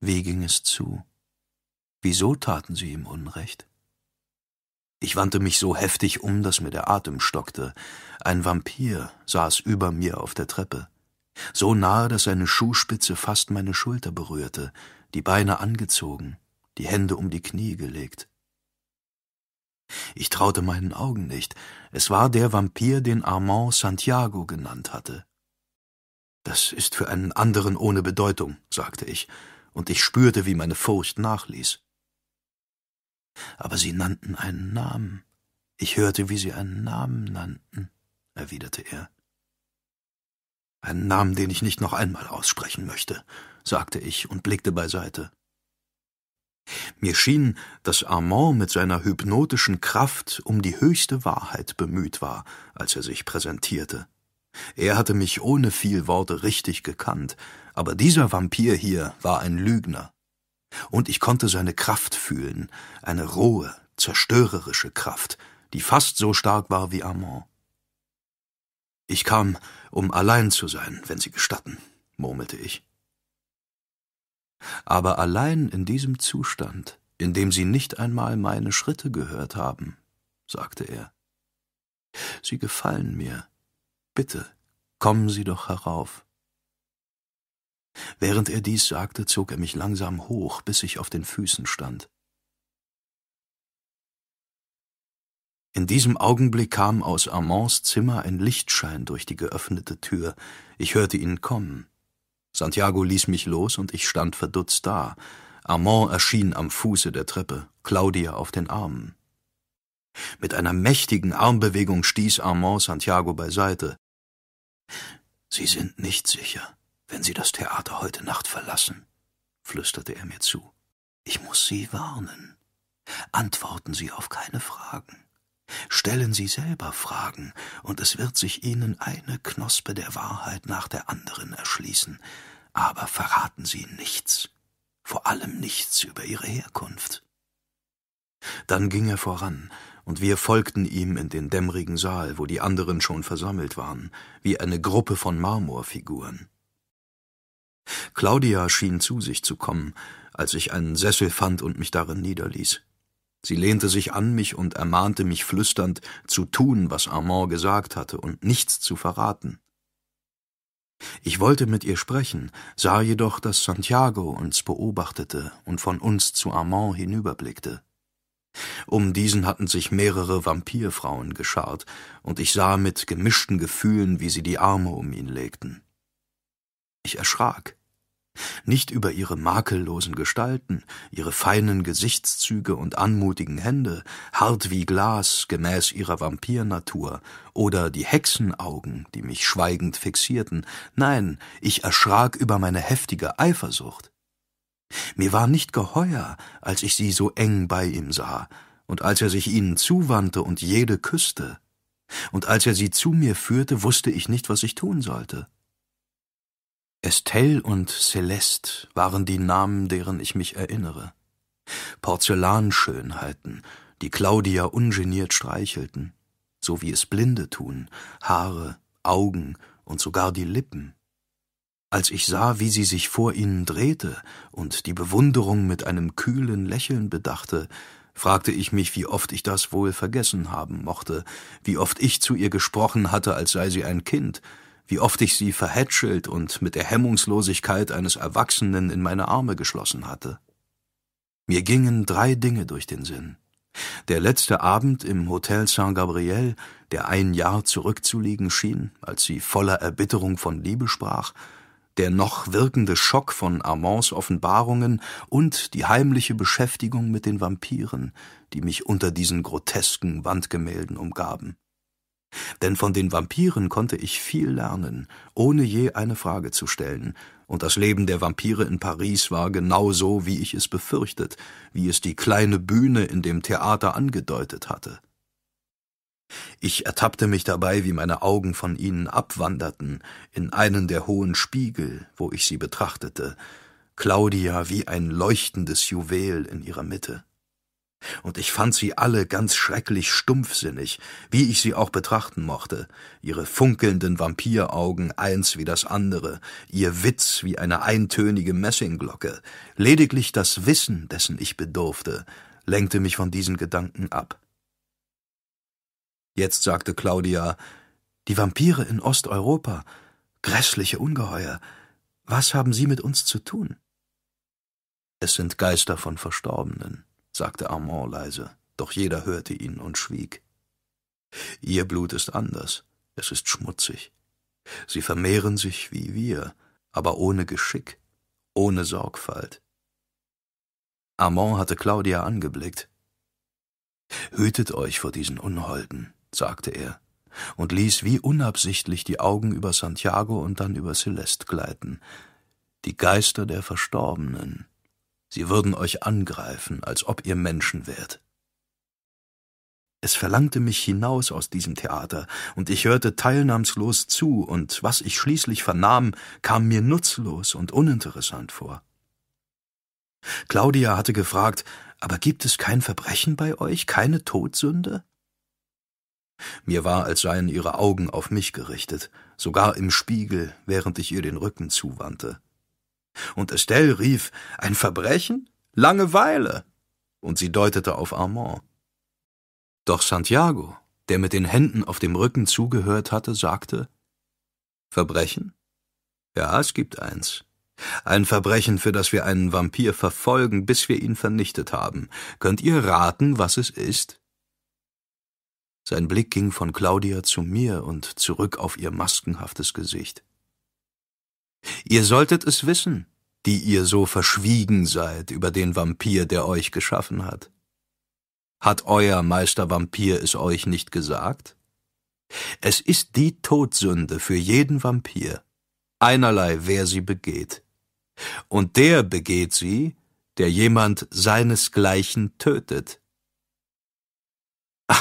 Wie ging es zu? Wieso taten sie ihm Unrecht? Ich wandte mich so heftig um, dass mir der Atem stockte. Ein Vampir saß über mir auf der Treppe. So nahe, dass seine Schuhspitze fast meine Schulter berührte, die Beine angezogen, die Hände um die Knie gelegt. Ich traute meinen Augen nicht. Es war der Vampir, den Armand Santiago genannt hatte. Das ist für einen anderen ohne Bedeutung, sagte ich, und ich spürte, wie meine Furcht nachließ. Aber sie nannten einen Namen. Ich hörte, wie sie einen Namen nannten, erwiderte er. Einen Namen, den ich nicht noch einmal aussprechen möchte, sagte ich und blickte beiseite. Mir schien, dass Armand mit seiner hypnotischen Kraft um die höchste Wahrheit bemüht war, als er sich präsentierte. Er hatte mich ohne viel Worte richtig gekannt, aber dieser Vampir hier war ein Lügner und ich konnte seine Kraft fühlen, eine rohe, zerstörerische Kraft, die fast so stark war wie Armand. Ich kam, um allein zu sein, wenn Sie gestatten, murmelte ich. Aber allein in diesem Zustand, in dem Sie nicht einmal meine Schritte gehört haben, sagte er. Sie gefallen mir. Bitte, kommen Sie doch herauf. Während er dies sagte, zog er mich langsam hoch, bis ich auf den Füßen stand. In diesem Augenblick kam aus Armands Zimmer ein Lichtschein durch die geöffnete Tür. Ich hörte ihn kommen. Santiago ließ mich los und ich stand verdutzt da. Armand erschien am Fuße der Treppe, Claudia auf den Armen. Mit einer mächtigen Armbewegung stieß Armand Santiago beiseite. Sie sind nicht sicher, wenn Sie das Theater heute Nacht verlassen, flüsterte er mir zu. Ich muss Sie warnen. Antworten Sie auf keine Fragen. Stellen Sie selber Fragen, und es wird sich Ihnen eine Knospe der Wahrheit nach der anderen erschließen, aber verraten Sie nichts, vor allem nichts über Ihre Herkunft. Dann ging er voran, und wir folgten ihm in den dämmerigen Saal, wo die anderen schon versammelt waren, wie eine Gruppe von Marmorfiguren. Claudia schien zu sich zu kommen, als ich einen Sessel fand und mich darin niederließ. Sie lehnte sich an mich und ermahnte mich flüsternd, zu tun, was Armand gesagt hatte, und nichts zu verraten. Ich wollte mit ihr sprechen, sah jedoch, dass Santiago uns beobachtete und von uns zu Armand hinüberblickte. Um diesen hatten sich mehrere Vampirfrauen geschart, und ich sah mit gemischten Gefühlen, wie sie die Arme um ihn legten. Ich erschrak nicht über ihre makellosen Gestalten, ihre feinen Gesichtszüge und anmutigen Hände, hart wie Glas gemäß ihrer Vampirnatur, oder die Hexenaugen, die mich schweigend fixierten, nein, ich erschrak über meine heftige Eifersucht. Mir war nicht geheuer, als ich sie so eng bei ihm sah, und als er sich ihnen zuwandte und jede küsste, und als er sie zu mir führte, wusste ich nicht, was ich tun sollte. Estelle und Celeste waren die Namen, deren ich mich erinnere. Porzellanschönheiten, die Claudia ungeniert streichelten, so wie es Blinde tun, Haare, Augen und sogar die Lippen. Als ich sah, wie sie sich vor ihnen drehte und die Bewunderung mit einem kühlen Lächeln bedachte, fragte ich mich, wie oft ich das wohl vergessen haben mochte, wie oft ich zu ihr gesprochen hatte, als sei sie ein Kind, wie oft ich sie verhätschelt und mit der Hemmungslosigkeit eines Erwachsenen in meine Arme geschlossen hatte. Mir gingen drei Dinge durch den Sinn. Der letzte Abend im Hotel Saint-Gabriel, der ein Jahr zurückzuliegen schien, als sie voller Erbitterung von Liebe sprach, der noch wirkende Schock von Armands Offenbarungen und die heimliche Beschäftigung mit den Vampiren, die mich unter diesen grotesken Wandgemälden umgaben. Denn von den Vampiren konnte ich viel lernen, ohne je eine Frage zu stellen, und das Leben der Vampire in Paris war genau so, wie ich es befürchtet, wie es die kleine Bühne in dem Theater angedeutet hatte. Ich ertappte mich dabei, wie meine Augen von ihnen abwanderten in einen der hohen Spiegel, wo ich sie betrachtete, Claudia wie ein leuchtendes Juwel in ihrer Mitte und ich fand sie alle ganz schrecklich stumpfsinnig, wie ich sie auch betrachten mochte, ihre funkelnden Vampiraugen eins wie das andere, ihr Witz wie eine eintönige Messingglocke, lediglich das Wissen, dessen ich bedurfte, lenkte mich von diesen Gedanken ab. Jetzt sagte Claudia, die Vampire in Osteuropa, grässliche Ungeheuer, was haben sie mit uns zu tun? Es sind Geister von Verstorbenen, sagte Armand leise, doch jeder hörte ihn und schwieg. Ihr Blut ist anders, es ist schmutzig. Sie vermehren sich wie wir, aber ohne Geschick, ohne Sorgfalt. Armand hatte Claudia angeblickt. Hütet euch vor diesen Unholden, sagte er und ließ wie unabsichtlich die Augen über Santiago und dann über Celeste gleiten. Die Geister der Verstorbenen, Sie würden euch angreifen, als ob ihr Menschen wärt. Es verlangte mich hinaus aus diesem Theater, und ich hörte teilnahmslos zu, und was ich schließlich vernahm, kam mir nutzlos und uninteressant vor. Claudia hatte gefragt, aber gibt es kein Verbrechen bei euch, keine Todsünde? Mir war, als seien ihre Augen auf mich gerichtet, sogar im Spiegel, während ich ihr den Rücken zuwandte. Und Estelle rief, ein Verbrechen? Langeweile. Und sie deutete auf Armand. Doch Santiago, der mit den Händen auf dem Rücken zugehört hatte, sagte, Verbrechen? Ja, es gibt eins. Ein Verbrechen, für das wir einen Vampir verfolgen, bis wir ihn vernichtet haben. Könnt ihr raten, was es ist? Sein Blick ging von Claudia zu mir und zurück auf ihr maskenhaftes Gesicht. Ihr solltet es wissen, die ihr so verschwiegen seid über den Vampir, der euch geschaffen hat. Hat euer Meister Vampir es euch nicht gesagt? Es ist die Todsünde für jeden Vampir, einerlei wer sie begeht. Und der begeht sie, der jemand seinesgleichen tötet. [LAUGHS]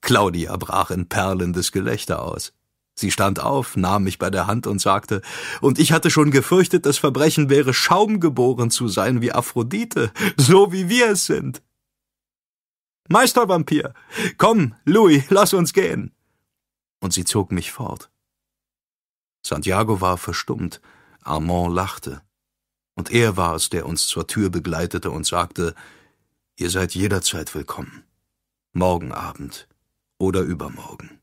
Claudia brach in perlendes Gelächter aus. Sie stand auf, nahm mich bei der Hand und sagte, und ich hatte schon gefürchtet, das Verbrechen wäre schaumgeboren zu sein wie Aphrodite, so wie wir es sind. Meistervampir, komm, Louis, lass uns gehen. Und sie zog mich fort. Santiago war verstummt, Armand lachte. Und er war es, der uns zur Tür begleitete und sagte, ihr seid jederzeit willkommen. Morgen Abend oder übermorgen.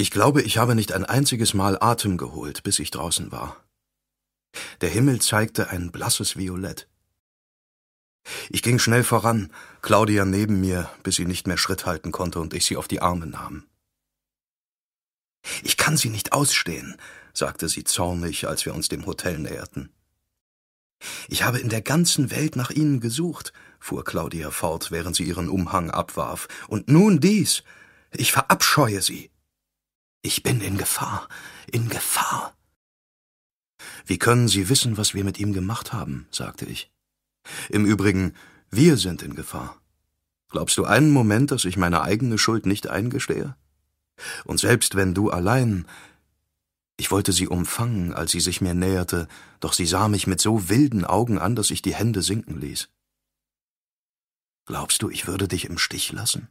Ich glaube, ich habe nicht ein einziges Mal Atem geholt, bis ich draußen war. Der Himmel zeigte ein blasses Violett. Ich ging schnell voran, Claudia neben mir, bis sie nicht mehr Schritt halten konnte und ich sie auf die Arme nahm. Ich kann Sie nicht ausstehen, sagte sie zornig, als wir uns dem Hotel näherten. Ich habe in der ganzen Welt nach Ihnen gesucht, fuhr Claudia fort, während sie ihren Umhang abwarf, und nun dies. Ich verabscheue Sie. Ich bin in Gefahr, in Gefahr. Wie können Sie wissen, was wir mit ihm gemacht haben? sagte ich. Im Übrigen, wir sind in Gefahr. Glaubst du einen Moment, dass ich meine eigene Schuld nicht eingestehe? Und selbst wenn du allein. Ich wollte sie umfangen, als sie sich mir näherte, doch sie sah mich mit so wilden Augen an, dass ich die Hände sinken ließ. Glaubst du, ich würde dich im Stich lassen?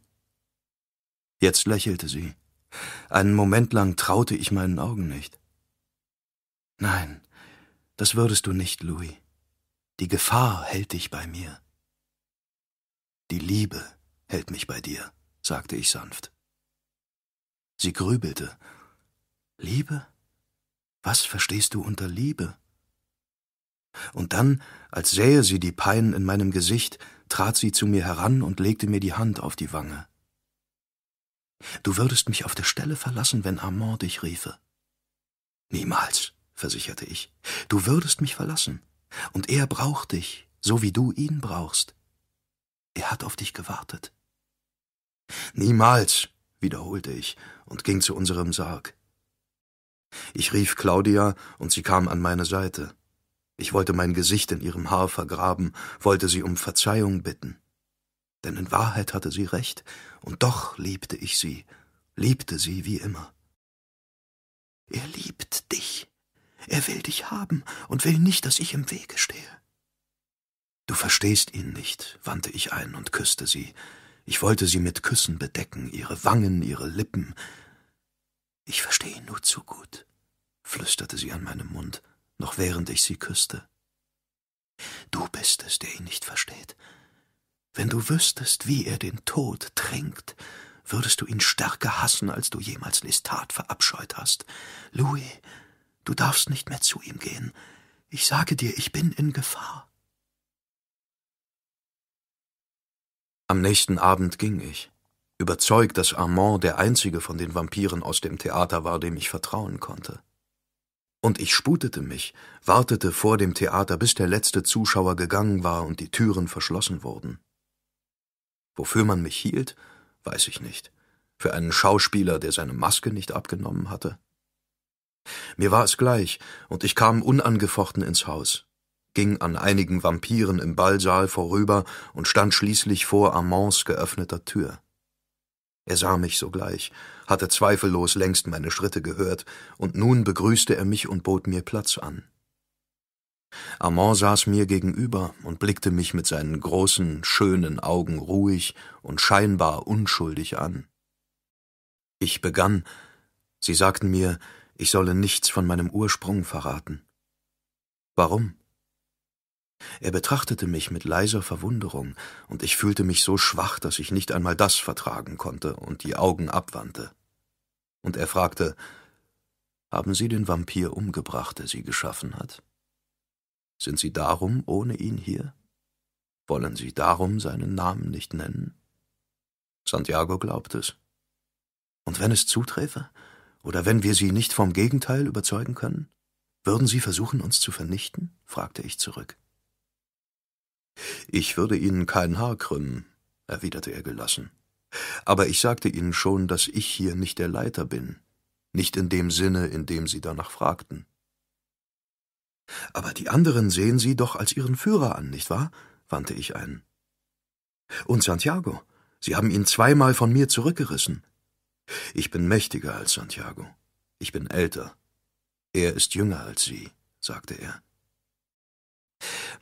Jetzt lächelte sie. Einen Moment lang traute ich meinen Augen nicht. Nein, das würdest du nicht, Louis. Die Gefahr hält dich bei mir. Die Liebe hält mich bei dir, sagte ich sanft. Sie grübelte. Liebe? Was verstehst du unter Liebe? Und dann, als sähe sie die Pein in meinem Gesicht, trat sie zu mir heran und legte mir die Hand auf die Wange. Du würdest mich auf der Stelle verlassen, wenn Armand dich riefe. Niemals, versicherte ich. Du würdest mich verlassen. Und er braucht dich, so wie du ihn brauchst. Er hat auf dich gewartet. Niemals, wiederholte ich und ging zu unserem Sarg. Ich rief Claudia, und sie kam an meine Seite. Ich wollte mein Gesicht in ihrem Haar vergraben, wollte sie um Verzeihung bitten denn in Wahrheit hatte sie recht, und doch liebte ich sie, liebte sie wie immer. Er liebt dich. Er will dich haben und will nicht, dass ich im Wege stehe. Du verstehst ihn nicht, wandte ich ein und küsste sie. Ich wollte sie mit Küssen bedecken, ihre Wangen, ihre Lippen. Ich verstehe ihn nur zu gut, flüsterte sie an meinem Mund, noch während ich sie küsste. Du bist es, der ihn nicht versteht, wenn du wüsstest, wie er den Tod trinkt, würdest du ihn stärker hassen, als du jemals Lestat verabscheut hast. Louis, du darfst nicht mehr zu ihm gehen. Ich sage dir, ich bin in Gefahr. Am nächsten Abend ging ich, überzeugt, dass Armand der einzige von den Vampiren aus dem Theater war, dem ich vertrauen konnte. Und ich sputete mich, wartete vor dem Theater, bis der letzte Zuschauer gegangen war und die Türen verschlossen wurden. Wofür man mich hielt, weiß ich nicht. Für einen Schauspieler, der seine Maske nicht abgenommen hatte? Mir war es gleich, und ich kam unangefochten ins Haus, ging an einigen Vampiren im Ballsaal vorüber und stand schließlich vor Armands geöffneter Tür. Er sah mich sogleich, hatte zweifellos längst meine Schritte gehört, und nun begrüßte er mich und bot mir Platz an. Armand saß mir gegenüber und blickte mich mit seinen großen, schönen Augen ruhig und scheinbar unschuldig an. Ich begann, Sie sagten mir, Ich solle nichts von meinem Ursprung verraten. Warum? Er betrachtete mich mit leiser Verwunderung, und ich fühlte mich so schwach, dass ich nicht einmal das vertragen konnte und die Augen abwandte. Und er fragte Haben Sie den Vampir umgebracht, der Sie geschaffen hat? Sind Sie darum ohne ihn hier? Wollen Sie darum seinen Namen nicht nennen? Santiago glaubt es. Und wenn es zuträfe, oder wenn wir Sie nicht vom Gegenteil überzeugen können, würden Sie versuchen, uns zu vernichten? fragte ich zurück. Ich würde Ihnen kein Haar krümmen, erwiderte er gelassen. Aber ich sagte Ihnen schon, dass ich hier nicht der Leiter bin, nicht in dem Sinne, in dem Sie danach fragten. Aber die anderen sehen Sie doch als Ihren Führer an, nicht wahr? wandte ich ein. Und Santiago, Sie haben ihn zweimal von mir zurückgerissen. Ich bin mächtiger als Santiago. Ich bin älter. Er ist jünger als Sie, sagte er.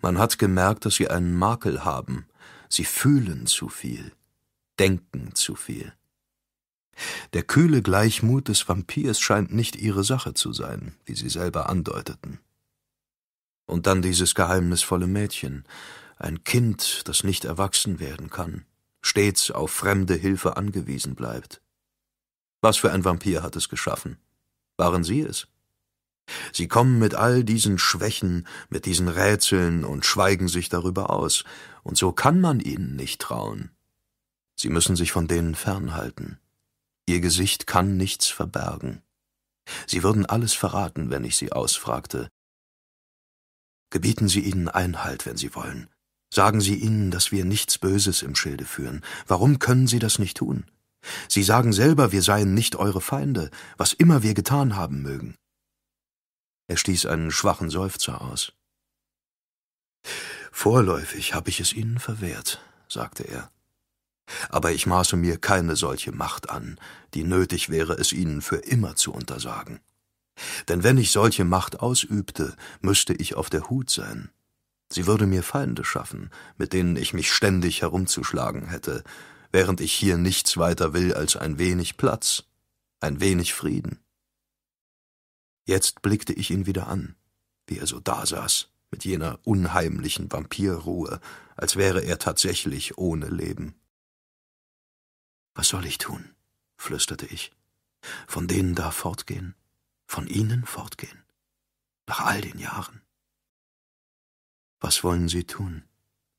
Man hat gemerkt, dass Sie einen Makel haben. Sie fühlen zu viel, denken zu viel. Der kühle Gleichmut des Vampirs scheint nicht Ihre Sache zu sein, wie Sie selber andeuteten. Und dann dieses geheimnisvolle Mädchen, ein Kind, das nicht erwachsen werden kann, stets auf fremde Hilfe angewiesen bleibt. Was für ein Vampir hat es geschaffen? Waren Sie es? Sie kommen mit all diesen Schwächen, mit diesen Rätseln und schweigen sich darüber aus, und so kann man ihnen nicht trauen. Sie müssen sich von denen fernhalten. Ihr Gesicht kann nichts verbergen. Sie würden alles verraten, wenn ich sie ausfragte, Gebieten Sie ihnen Einhalt, wenn Sie wollen. Sagen Sie ihnen, dass wir nichts Böses im Schilde führen. Warum können Sie das nicht tun? Sie sagen selber, wir seien nicht eure Feinde, was immer wir getan haben mögen. Er stieß einen schwachen Seufzer aus. Vorläufig habe ich es Ihnen verwehrt, sagte er. Aber ich maße mir keine solche Macht an, die nötig wäre, es Ihnen für immer zu untersagen. Denn wenn ich solche Macht ausübte, müsste ich auf der Hut sein. Sie würde mir Feinde schaffen, mit denen ich mich ständig herumzuschlagen hätte, während ich hier nichts weiter will als ein wenig Platz, ein wenig Frieden. Jetzt blickte ich ihn wieder an, wie er so dasaß, mit jener unheimlichen Vampirruhe, als wäre er tatsächlich ohne Leben. Was soll ich tun? flüsterte ich. Von denen da fortgehen? Von Ihnen fortgehen, nach all den Jahren. Was wollen Sie tun?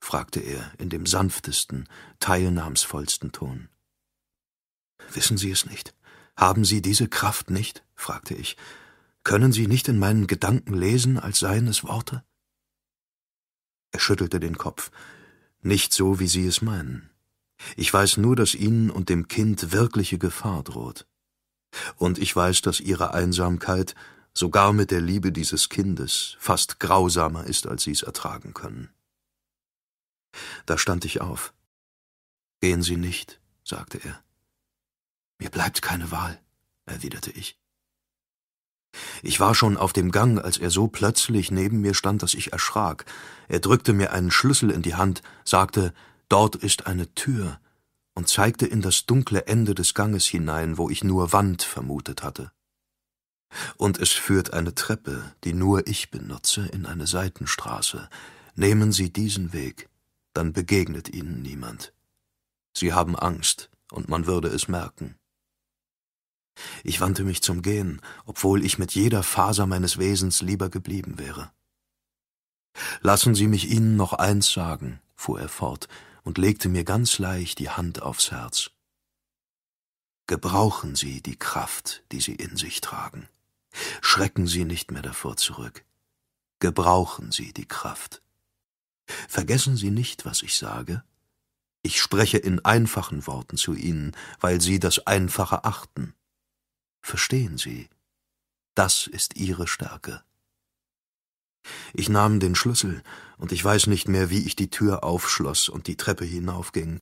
fragte er in dem sanftesten, teilnahmsvollsten Ton. Wissen Sie es nicht? Haben Sie diese Kraft nicht? fragte ich. Können Sie nicht in meinen Gedanken lesen, als seien es Worte? Er schüttelte den Kopf. Nicht so, wie Sie es meinen. Ich weiß nur, dass Ihnen und dem Kind wirkliche Gefahr droht. Und ich weiß, dass ihre Einsamkeit, sogar mit der Liebe dieses Kindes, fast grausamer ist, als sie es ertragen können. Da stand ich auf. Gehen Sie nicht, sagte er. Mir bleibt keine Wahl, erwiderte ich. Ich war schon auf dem Gang, als er so plötzlich neben mir stand, dass ich erschrak. Er drückte mir einen Schlüssel in die Hand, sagte, dort ist eine Tür, und zeigte in das dunkle Ende des Ganges hinein, wo ich nur Wand vermutet hatte. Und es führt eine Treppe, die nur ich benutze, in eine Seitenstraße. Nehmen Sie diesen Weg, dann begegnet Ihnen niemand. Sie haben Angst, und man würde es merken. Ich wandte mich zum Gehen, obwohl ich mit jeder Faser meines Wesens lieber geblieben wäre. Lassen Sie mich Ihnen noch eins sagen, fuhr er fort, und legte mir ganz leicht die Hand aufs Herz. Gebrauchen Sie die Kraft, die Sie in sich tragen. Schrecken Sie nicht mehr davor zurück. Gebrauchen Sie die Kraft. Vergessen Sie nicht, was ich sage. Ich spreche in einfachen Worten zu Ihnen, weil Sie das Einfache achten. Verstehen Sie, das ist Ihre Stärke. Ich nahm den Schlüssel, und ich weiß nicht mehr, wie ich die Tür aufschloss und die Treppe hinaufging.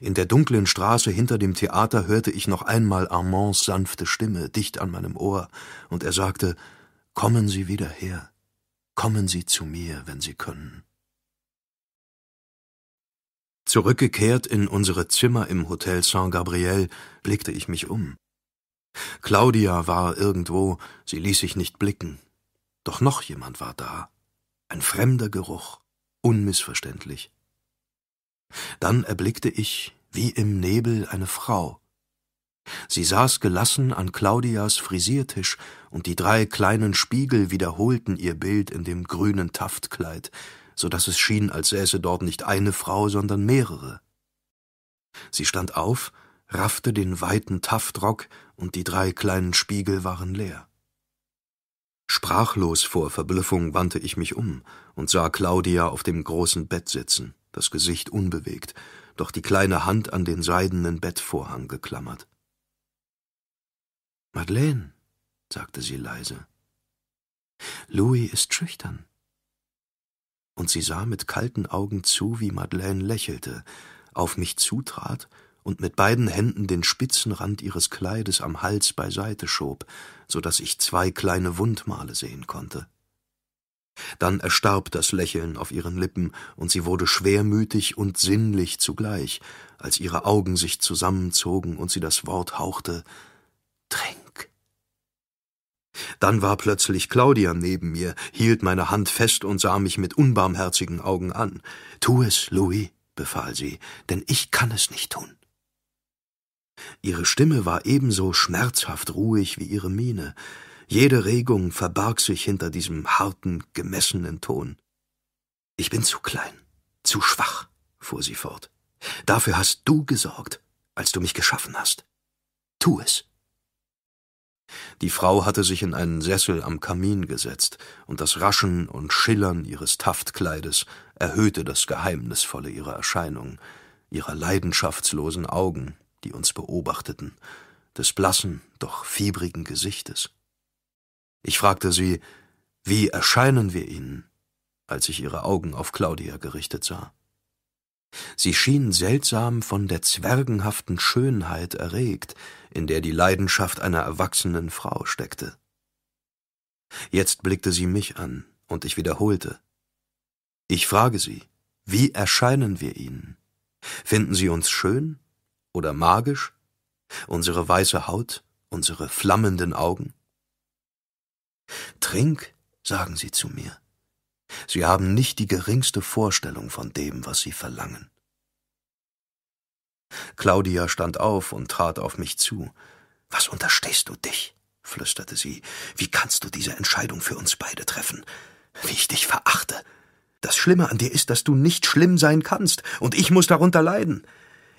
In der dunklen Straße hinter dem Theater hörte ich noch einmal Armands sanfte Stimme dicht an meinem Ohr, und er sagte Kommen Sie wieder her, kommen Sie zu mir, wenn Sie können. Zurückgekehrt in unsere Zimmer im Hotel Saint Gabriel blickte ich mich um. Claudia war irgendwo, sie ließ sich nicht blicken. Doch noch jemand war da. Ein fremder Geruch, unmissverständlich. Dann erblickte ich, wie im Nebel, eine Frau. Sie saß gelassen an Claudias Frisiertisch, und die drei kleinen Spiegel wiederholten ihr Bild in dem grünen Taftkleid, so dass es schien, als säße dort nicht eine Frau, sondern mehrere. Sie stand auf, raffte den weiten Taftrock, und die drei kleinen Spiegel waren leer. Sprachlos vor Verblüffung wandte ich mich um und sah Claudia auf dem großen Bett sitzen, das Gesicht unbewegt, doch die kleine Hand an den seidenen Bettvorhang geklammert. Madeleine, sagte sie leise. Louis ist schüchtern. Und sie sah mit kalten Augen zu, wie Madeleine lächelte, auf mich zutrat und mit beiden Händen den spitzen Rand ihres Kleides am Hals beiseite schob, so dass ich zwei kleine Wundmale sehen konnte. Dann erstarb das Lächeln auf ihren Lippen, und sie wurde schwermütig und sinnlich zugleich, als ihre Augen sich zusammenzogen und sie das Wort hauchte Trink. Dann war plötzlich Claudia neben mir, hielt meine Hand fest und sah mich mit unbarmherzigen Augen an. Tu es, Louis, befahl sie, denn ich kann es nicht tun. Ihre Stimme war ebenso schmerzhaft ruhig wie ihre Miene. Jede Regung verbarg sich hinter diesem harten, gemessenen Ton. Ich bin zu klein, zu schwach, fuhr sie fort. Dafür hast du gesorgt, als du mich geschaffen hast. Tu es. Die Frau hatte sich in einen Sessel am Kamin gesetzt, und das Raschen und Schillern ihres Taftkleides erhöhte das Geheimnisvolle ihrer Erscheinung, ihrer leidenschaftslosen Augen, die uns beobachteten, des blassen, doch fiebrigen Gesichtes. Ich fragte sie, wie erscheinen wir Ihnen, als ich ihre Augen auf Claudia gerichtet sah. Sie schien seltsam von der zwergenhaften Schönheit erregt, in der die Leidenschaft einer erwachsenen Frau steckte. Jetzt blickte sie mich an, und ich wiederholte. Ich frage Sie, wie erscheinen wir Ihnen? Finden Sie uns schön oder magisch? Unsere weiße Haut, unsere flammenden Augen? Trink, sagen Sie zu mir. Sie haben nicht die geringste Vorstellung von dem, was Sie verlangen. Claudia stand auf und trat auf mich zu. Was unterstehst du dich? flüsterte sie. Wie kannst du diese Entscheidung für uns beide treffen? Wie ich dich verachte. Das Schlimme an dir ist, dass du nicht schlimm sein kannst, und ich muss darunter leiden.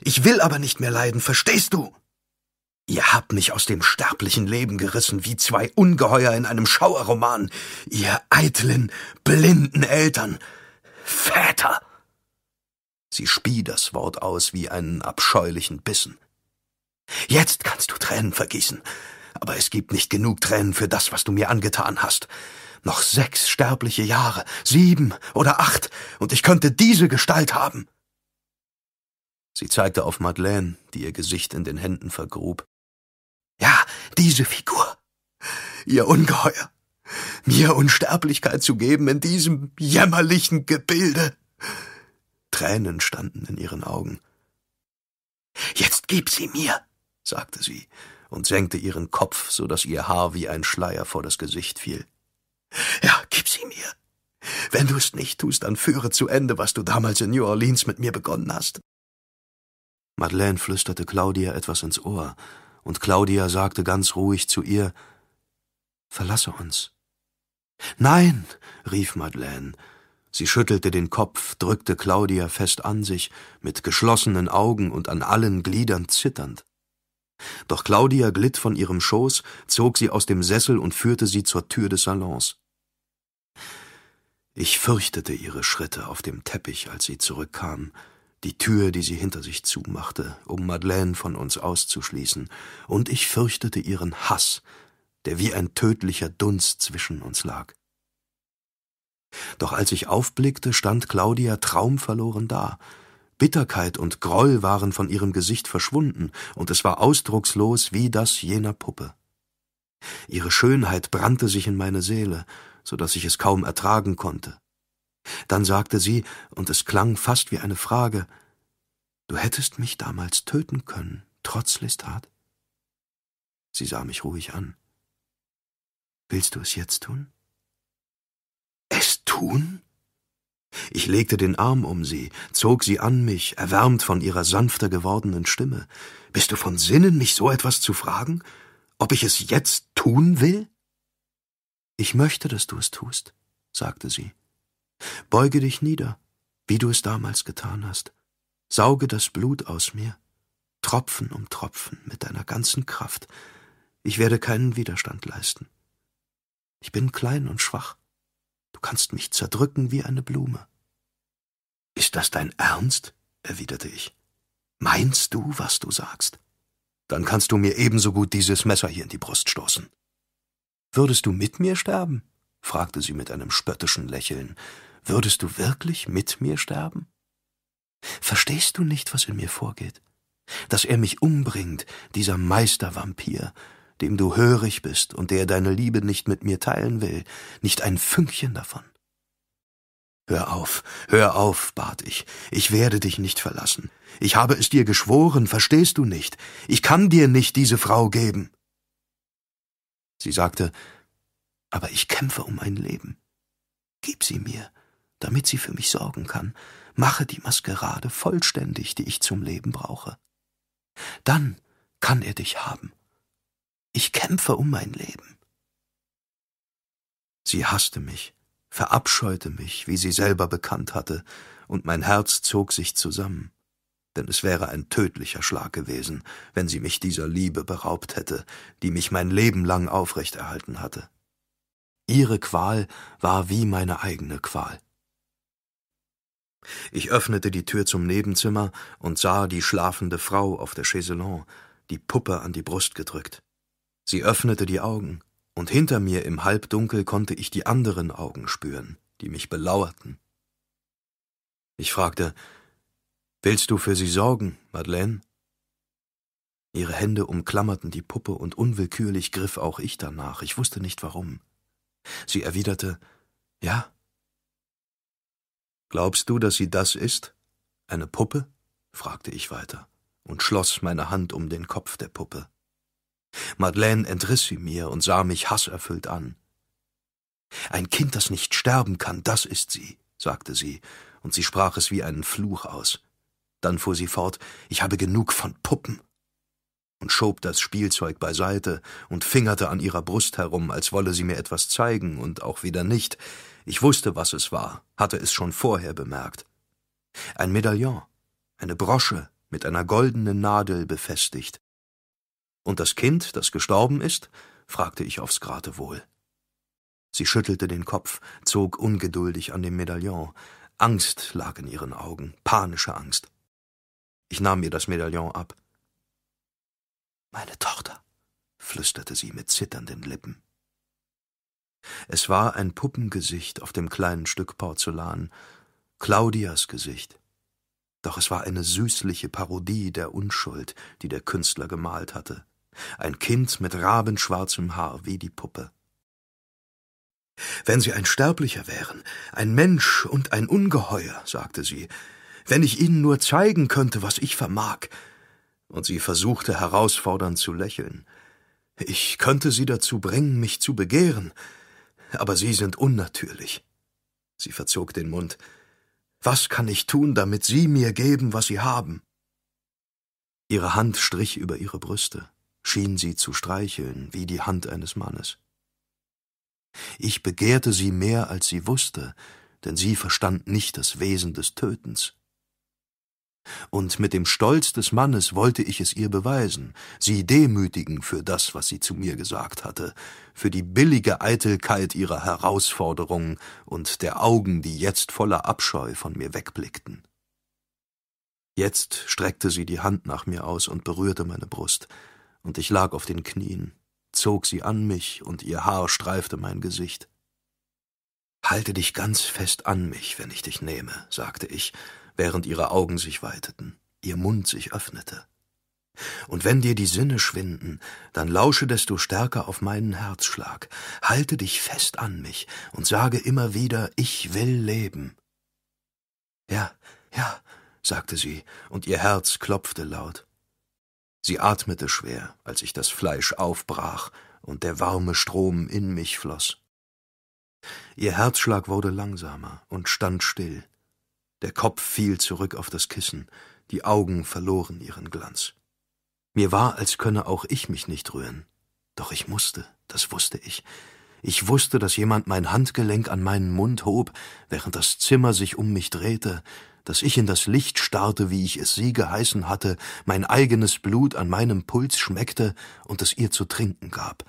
Ich will aber nicht mehr leiden, verstehst du? Ihr habt mich aus dem sterblichen Leben gerissen wie zwei Ungeheuer in einem Schauerroman, ihr eitlen, blinden Eltern. Väter! Sie spie das Wort aus wie einen abscheulichen Bissen. Jetzt kannst du Tränen vergießen, aber es gibt nicht genug Tränen für das, was du mir angetan hast. Noch sechs sterbliche Jahre, sieben oder acht, und ich könnte diese Gestalt haben. Sie zeigte auf Madeleine, die ihr Gesicht in den Händen vergrub. Ja, diese Figur. Ihr Ungeheuer. Mir Unsterblichkeit zu geben in diesem jämmerlichen Gebilde. Tränen standen in ihren Augen. Jetzt gib sie mir, sagte sie und senkte ihren Kopf, so dass ihr Haar wie ein Schleier vor das Gesicht fiel. Ja, gib sie mir. Wenn du es nicht tust, dann führe zu Ende, was du damals in New Orleans mit mir begonnen hast. Madeleine flüsterte Claudia etwas ins Ohr, und Claudia sagte ganz ruhig zu ihr Verlasse uns. Nein, rief Madeleine. Sie schüttelte den Kopf, drückte Claudia fest an sich, mit geschlossenen Augen und an allen Gliedern zitternd. Doch Claudia glitt von ihrem Schoß, zog sie aus dem Sessel und führte sie zur Tür des Salons. Ich fürchtete ihre Schritte auf dem Teppich, als sie zurückkam, die Tür, die sie hinter sich zumachte, um Madeleine von uns auszuschließen, und ich fürchtete ihren Hass, der wie ein tödlicher Dunst zwischen uns lag. Doch als ich aufblickte, stand Claudia traumverloren da. Bitterkeit und Groll waren von ihrem Gesicht verschwunden, und es war ausdruckslos wie das jener Puppe. Ihre Schönheit brannte sich in meine Seele, so dass ich es kaum ertragen konnte. Dann sagte sie, und es klang fast wie eine Frage Du hättest mich damals töten können, trotz Lestat? Sie sah mich ruhig an. Willst du es jetzt tun? Es tun? Ich legte den Arm um sie, zog sie an mich, erwärmt von ihrer sanfter gewordenen Stimme. Bist du von Sinnen, mich so etwas zu fragen? Ob ich es jetzt tun will? Ich möchte, dass du es tust, sagte sie. Beuge dich nieder, wie du es damals getan hast. Sauge das Blut aus mir, Tropfen um Tropfen, mit deiner ganzen Kraft. Ich werde keinen Widerstand leisten. Ich bin klein und schwach. Du kannst mich zerdrücken wie eine Blume. Ist das dein Ernst? erwiderte ich. Meinst du, was du sagst? Dann kannst du mir ebenso gut dieses Messer hier in die Brust stoßen. Würdest du mit mir sterben? fragte sie mit einem spöttischen Lächeln. Würdest du wirklich mit mir sterben? Verstehst du nicht, was in mir vorgeht? Dass er mich umbringt, dieser Meistervampir, dem du hörig bist und der deine Liebe nicht mit mir teilen will, nicht ein Fünkchen davon. Hör auf, hör auf, bat ich, ich werde dich nicht verlassen. Ich habe es dir geschworen, verstehst du nicht? Ich kann dir nicht diese Frau geben. Sie sagte, aber ich kämpfe um mein Leben. Gib sie mir, damit sie für mich sorgen kann. Mache die Maskerade vollständig, die ich zum Leben brauche. Dann kann er dich haben. Ich kämpfe um mein Leben. Sie hasste mich, verabscheute mich, wie sie selber bekannt hatte, und mein Herz zog sich zusammen. Denn es wäre ein tödlicher Schlag gewesen, wenn sie mich dieser Liebe beraubt hätte, die mich mein Leben lang aufrechterhalten hatte. Ihre Qual war wie meine eigene Qual. Ich öffnete die Tür zum Nebenzimmer und sah die schlafende Frau auf der Chaiselongue, die Puppe an die Brust gedrückt. Sie öffnete die Augen, und hinter mir im Halbdunkel konnte ich die anderen Augen spüren, die mich belauerten. Ich fragte, Willst du für sie sorgen, Madeleine? Ihre Hände umklammerten die Puppe und unwillkürlich griff auch ich danach, ich wusste nicht warum. Sie erwiderte, Ja. Glaubst du, dass sie das ist? Eine Puppe? fragte ich weiter und schloss meine Hand um den Kopf der Puppe. Madeleine entriss sie mir und sah mich hasserfüllt an. Ein Kind, das nicht sterben kann, das ist sie, sagte sie, und sie sprach es wie einen Fluch aus. Dann fuhr sie fort, ich habe genug von Puppen, und schob das Spielzeug beiseite und fingerte an ihrer Brust herum, als wolle sie mir etwas zeigen, und auch wieder nicht. Ich wusste, was es war, hatte es schon vorher bemerkt. Ein Medaillon, eine Brosche mit einer goldenen Nadel befestigt, und das Kind, das gestorben ist? fragte ich aufs Geratewohl. Sie schüttelte den Kopf, zog ungeduldig an dem Medaillon. Angst lag in ihren Augen, panische Angst. Ich nahm ihr das Medaillon ab. Meine Tochter, flüsterte sie mit zitternden Lippen. Es war ein Puppengesicht auf dem kleinen Stück Porzellan, Claudias Gesicht. Doch es war eine süßliche Parodie der Unschuld, die der Künstler gemalt hatte ein Kind mit rabenschwarzem Haar wie die Puppe. Wenn Sie ein Sterblicher wären, ein Mensch und ein Ungeheuer, sagte sie, wenn ich Ihnen nur zeigen könnte, was ich vermag. Und sie versuchte herausfordernd zu lächeln. Ich könnte Sie dazu bringen, mich zu begehren, aber Sie sind unnatürlich. Sie verzog den Mund. Was kann ich tun, damit Sie mir geben, was Sie haben? Ihre Hand strich über ihre Brüste schien sie zu streicheln wie die Hand eines Mannes. Ich begehrte sie mehr, als sie wusste, denn sie verstand nicht das Wesen des Tötens. Und mit dem Stolz des Mannes wollte ich es ihr beweisen, sie demütigen für das, was sie zu mir gesagt hatte, für die billige Eitelkeit ihrer Herausforderung und der Augen, die jetzt voller Abscheu von mir wegblickten. Jetzt streckte sie die Hand nach mir aus und berührte meine Brust, und ich lag auf den Knien, zog sie an mich, und ihr Haar streifte mein Gesicht. Halte dich ganz fest an mich, wenn ich dich nehme, sagte ich, während ihre Augen sich weiteten, ihr Mund sich öffnete. Und wenn dir die Sinne schwinden, dann lausche desto stärker auf meinen Herzschlag, halte dich fest an mich und sage immer wieder, ich will leben. Ja, ja, sagte sie, und ihr Herz klopfte laut. Sie atmete schwer, als ich das Fleisch aufbrach und der warme Strom in mich floss. Ihr Herzschlag wurde langsamer und stand still. Der Kopf fiel zurück auf das Kissen, die Augen verloren ihren Glanz. Mir war, als könne auch ich mich nicht rühren. Doch ich musste, das wusste ich. Ich wusste, dass jemand mein Handgelenk an meinen Mund hob, während das Zimmer sich um mich drehte, dass ich in das Licht starrte, wie ich es sie geheißen hatte, mein eigenes Blut an meinem Puls schmeckte und es ihr zu trinken gab.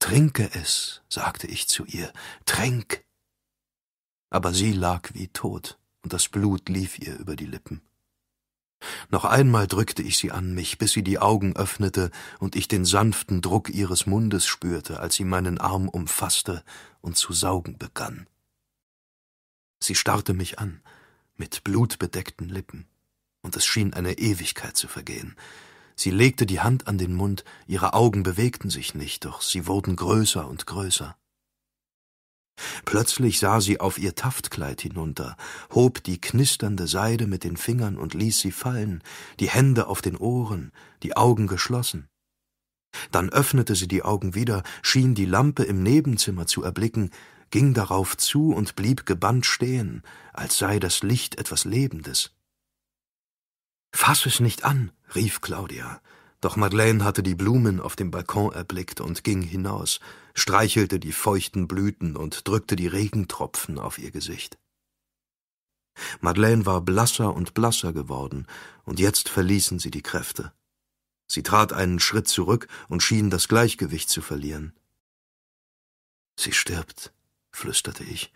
Trinke es, sagte ich zu ihr, trink. Aber sie lag wie tot, und das Blut lief ihr über die Lippen. Noch einmal drückte ich sie an mich, bis sie die Augen öffnete und ich den sanften Druck ihres Mundes spürte, als sie meinen Arm umfasste und zu saugen begann. Sie starrte mich an, mit blutbedeckten Lippen, und es schien eine Ewigkeit zu vergehen. Sie legte die Hand an den Mund, ihre Augen bewegten sich nicht, doch sie wurden größer und größer. Plötzlich sah sie auf ihr Taftkleid hinunter, hob die knisternde Seide mit den Fingern und ließ sie fallen, die Hände auf den Ohren, die Augen geschlossen. Dann öffnete sie die Augen wieder, schien die Lampe im Nebenzimmer zu erblicken, ging darauf zu und blieb gebannt stehen, als sei das Licht etwas Lebendes. Fass es nicht an, rief Claudia, doch Madeleine hatte die Blumen auf dem Balkon erblickt und ging hinaus, streichelte die feuchten Blüten und drückte die Regentropfen auf ihr Gesicht. Madeleine war blasser und blasser geworden, und jetzt verließen sie die Kräfte. Sie trat einen Schritt zurück und schien das Gleichgewicht zu verlieren. Sie stirbt, flüsterte ich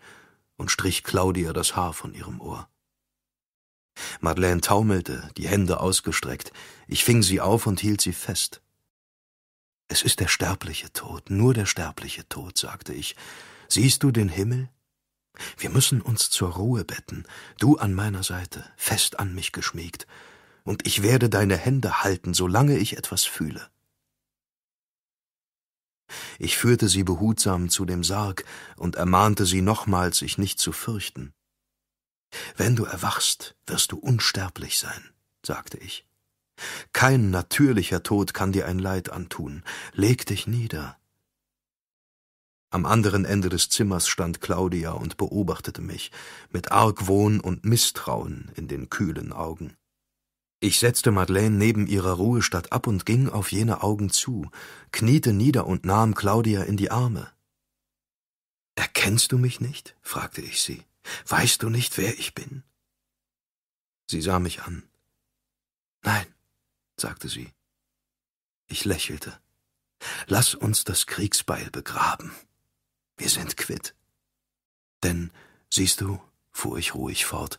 und strich Claudia das Haar von ihrem Ohr. Madeleine taumelte, die Hände ausgestreckt. Ich fing sie auf und hielt sie fest. Es ist der sterbliche Tod, nur der sterbliche Tod, sagte ich. Siehst du den Himmel? Wir müssen uns zur Ruhe betten, du an meiner Seite, fest an mich geschmiegt, und ich werde deine Hände halten, solange ich etwas fühle. Ich führte sie behutsam zu dem Sarg und ermahnte sie nochmals, sich nicht zu fürchten. Wenn du erwachst, wirst du unsterblich sein, sagte ich. Kein natürlicher Tod kann dir ein Leid antun. Leg dich nieder. Am anderen Ende des Zimmers stand Claudia und beobachtete mich, mit Argwohn und Misstrauen in den kühlen Augen. Ich setzte Madeleine neben ihrer Ruhestatt ab und ging auf jene Augen zu, kniete nieder und nahm Claudia in die Arme. Erkennst du mich nicht? fragte ich sie. Weißt du nicht, wer ich bin? Sie sah mich an. Nein, sagte sie. Ich lächelte. Lass uns das Kriegsbeil begraben. Wir sind quitt. Denn, siehst du, fuhr ich ruhig fort,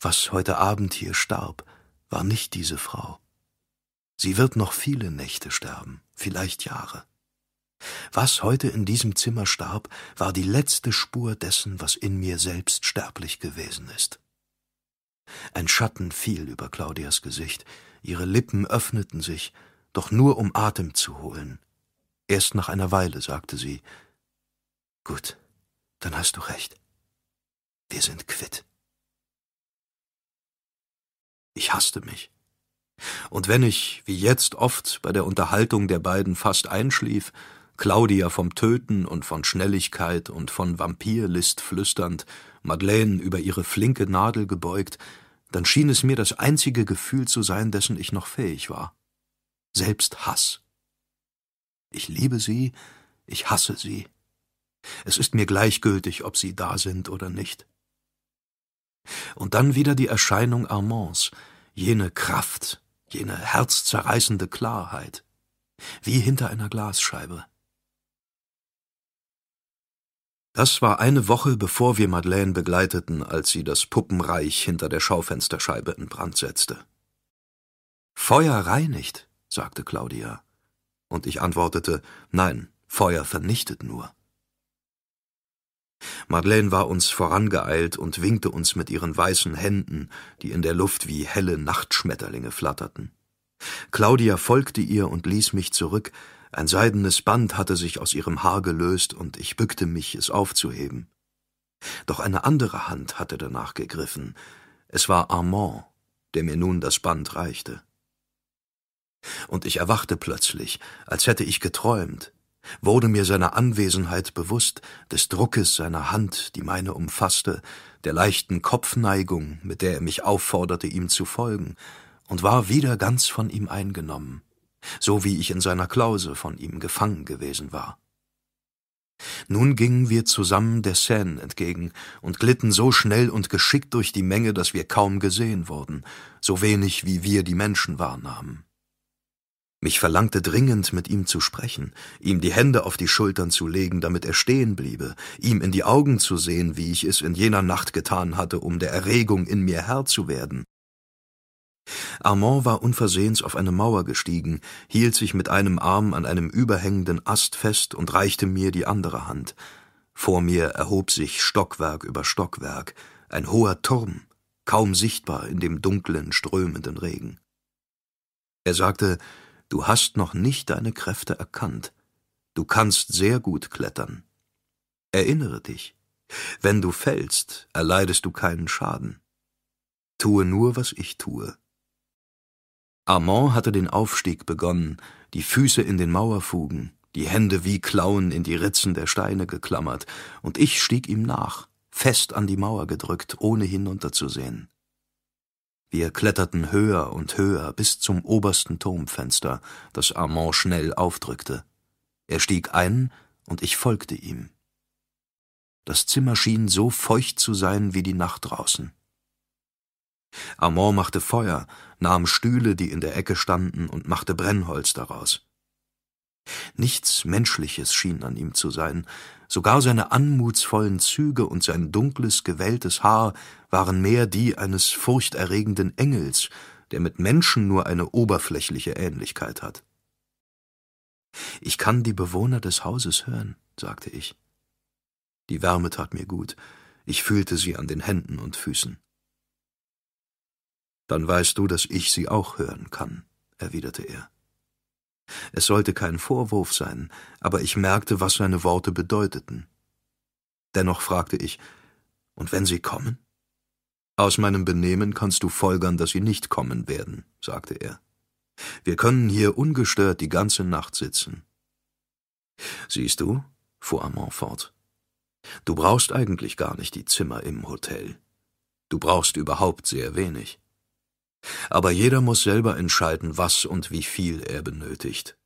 was heute Abend hier starb, war nicht diese Frau. Sie wird noch viele Nächte sterben, vielleicht Jahre. Was heute in diesem Zimmer starb, war die letzte Spur dessen, was in mir selbst sterblich gewesen ist. Ein Schatten fiel über Claudias Gesicht, ihre Lippen öffneten sich, doch nur um Atem zu holen. Erst nach einer Weile sagte sie Gut, dann hast du recht. Wir sind quitt. Ich hasste mich. Und wenn ich, wie jetzt oft bei der Unterhaltung der beiden fast einschlief, Claudia vom Töten und von Schnelligkeit und von Vampirlist flüsternd, Madeleine über ihre flinke Nadel gebeugt, dann schien es mir das einzige Gefühl zu sein, dessen ich noch fähig war. Selbst Hass. Ich liebe sie, ich hasse sie. Es ist mir gleichgültig, ob sie da sind oder nicht. Und dann wieder die Erscheinung Armands, jene Kraft, jene herzzerreißende Klarheit, wie hinter einer Glasscheibe. Das war eine Woche, bevor wir Madeleine begleiteten, als sie das Puppenreich hinter der Schaufensterscheibe in Brand setzte. Feuer reinigt, sagte Claudia. Und ich antwortete, nein, Feuer vernichtet nur. Madeleine war uns vorangeeilt und winkte uns mit ihren weißen Händen, die in der Luft wie helle Nachtschmetterlinge flatterten. Claudia folgte ihr und ließ mich zurück, ein seidenes Band hatte sich aus ihrem Haar gelöst, und ich bückte mich, es aufzuheben. Doch eine andere Hand hatte danach gegriffen. Es war Armand, der mir nun das Band reichte. Und ich erwachte plötzlich, als hätte ich geträumt, wurde mir seiner Anwesenheit bewusst, des Druckes seiner Hand, die meine umfasste, der leichten Kopfneigung, mit der er mich aufforderte, ihm zu folgen, und war wieder ganz von ihm eingenommen, so wie ich in seiner Klause von ihm gefangen gewesen war. Nun gingen wir zusammen der Seine entgegen und glitten so schnell und geschickt durch die Menge, dass wir kaum gesehen wurden, so wenig wie wir die Menschen wahrnahmen. Mich verlangte dringend, mit ihm zu sprechen, ihm die Hände auf die Schultern zu legen, damit er stehen bliebe, ihm in die Augen zu sehen, wie ich es in jener Nacht getan hatte, um der Erregung in mir Herr zu werden. Armand war unversehens auf eine Mauer gestiegen, hielt sich mit einem Arm an einem überhängenden Ast fest und reichte mir die andere Hand. Vor mir erhob sich Stockwerk über Stockwerk, ein hoher Turm, kaum sichtbar in dem dunklen, strömenden Regen. Er sagte, Du hast noch nicht deine Kräfte erkannt. Du kannst sehr gut klettern. Erinnere dich, wenn du fällst, erleidest du keinen Schaden. Tue nur, was ich tue. Armand hatte den Aufstieg begonnen, die Füße in den Mauerfugen, die Hände wie Klauen in die Ritzen der Steine geklammert, und ich stieg ihm nach, fest an die Mauer gedrückt, ohne hinunterzusehen. Wir kletterten höher und höher bis zum obersten Turmfenster, das Armand schnell aufdrückte. Er stieg ein, und ich folgte ihm. Das Zimmer schien so feucht zu sein wie die Nacht draußen. Armand machte Feuer, nahm Stühle, die in der Ecke standen, und machte Brennholz daraus. Nichts Menschliches schien an ihm zu sein, sogar seine anmutsvollen Züge und sein dunkles, gewelltes Haar waren mehr die eines furchterregenden Engels, der mit Menschen nur eine oberflächliche Ähnlichkeit hat. Ich kann die Bewohner des Hauses hören, sagte ich. Die Wärme tat mir gut, ich fühlte sie an den Händen und Füßen. Dann weißt du, dass ich sie auch hören kann, erwiderte er. Es sollte kein Vorwurf sein, aber ich merkte, was seine Worte bedeuteten. Dennoch fragte ich, und wenn sie kommen? Aus meinem Benehmen kannst du folgern, dass sie nicht kommen werden, sagte er. Wir können hier ungestört die ganze Nacht sitzen. Siehst du, fuhr Armand fort, du brauchst eigentlich gar nicht die Zimmer im Hotel. Du brauchst überhaupt sehr wenig. Aber jeder muss selber entscheiden, was und wie viel er benötigt.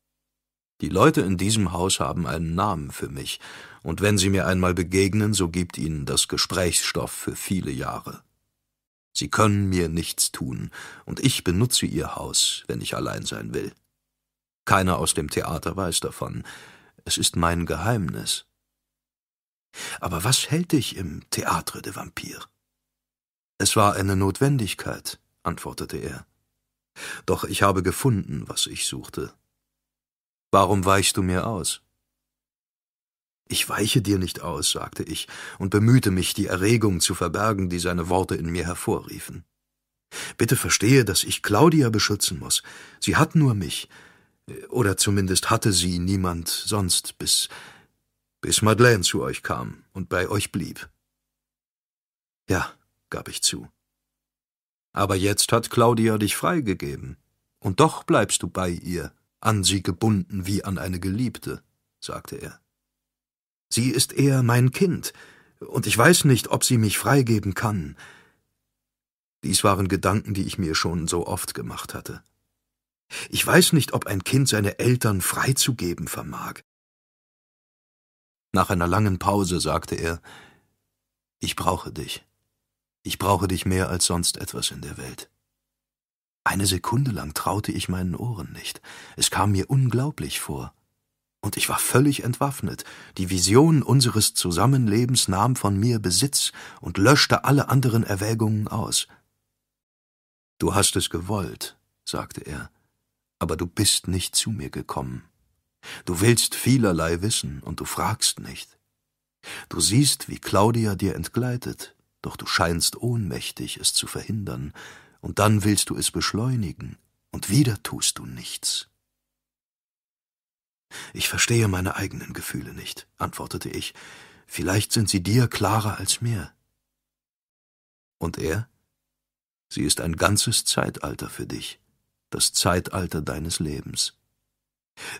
Die Leute in diesem Haus haben einen Namen für mich, und wenn sie mir einmal begegnen, so gibt ihnen das Gesprächsstoff für viele Jahre. Sie können mir nichts tun, und ich benutze ihr Haus, wenn ich allein sein will. Keiner aus dem Theater weiß davon. Es ist mein Geheimnis. Aber was hält dich im Theatre de Vampir? Es war eine Notwendigkeit, antwortete er. Doch ich habe gefunden, was ich suchte. Warum weichst du mir aus? Ich weiche dir nicht aus, sagte ich und bemühte mich, die Erregung zu verbergen, die seine Worte in mir hervorriefen. Bitte verstehe, dass ich Claudia beschützen muss. Sie hat nur mich. Oder zumindest hatte sie niemand sonst, bis, bis Madeleine zu euch kam und bei euch blieb. Ja, gab ich zu. Aber jetzt hat Claudia dich freigegeben. Und doch bleibst du bei ihr, an sie gebunden wie an eine Geliebte, sagte er. Sie ist eher mein Kind, und ich weiß nicht, ob sie mich freigeben kann. Dies waren Gedanken, die ich mir schon so oft gemacht hatte. Ich weiß nicht, ob ein Kind seine Eltern freizugeben vermag. Nach einer langen Pause sagte er Ich brauche dich. Ich brauche dich mehr als sonst etwas in der Welt. Eine Sekunde lang traute ich meinen Ohren nicht. Es kam mir unglaublich vor. Und ich war völlig entwaffnet. Die Vision unseres Zusammenlebens nahm von mir Besitz und löschte alle anderen Erwägungen aus. Du hast es gewollt, sagte er, aber du bist nicht zu mir gekommen. Du willst vielerlei wissen und du fragst nicht. Du siehst, wie Claudia dir entgleitet, doch du scheinst ohnmächtig, es zu verhindern, und dann willst du es beschleunigen, und wieder tust du nichts. Ich verstehe meine eigenen Gefühle nicht, antwortete ich. Vielleicht sind sie dir klarer als mir. Und er? Sie ist ein ganzes Zeitalter für dich. das Zeitalter deines Lebens.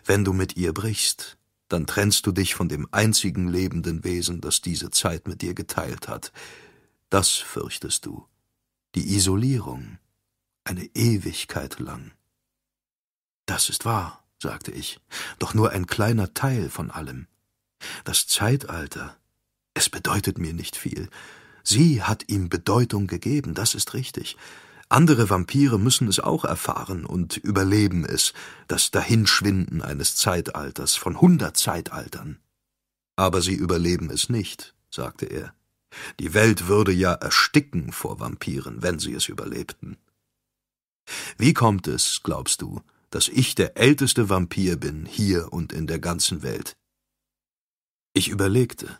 Wenn du mit ihr brichst, dann trennst du dich von dem einzigen lebenden Wesen, das diese Zeit mit dir geteilt hat. Das fürchtest du. Die Isolierung, eine Ewigkeit lang. Das ist wahr, sagte ich, doch nur ein kleiner Teil von allem. Das Zeitalter, es bedeutet mir nicht viel. Sie hat ihm Bedeutung gegeben, das ist richtig. Andere Vampire müssen es auch erfahren und überleben es, das Dahinschwinden eines Zeitalters von hundert Zeitaltern. Aber sie überleben es nicht, sagte er. Die Welt würde ja ersticken vor Vampiren, wenn sie es überlebten. Wie kommt es, glaubst du, dass ich der älteste Vampir bin, hier und in der ganzen Welt? Ich überlegte.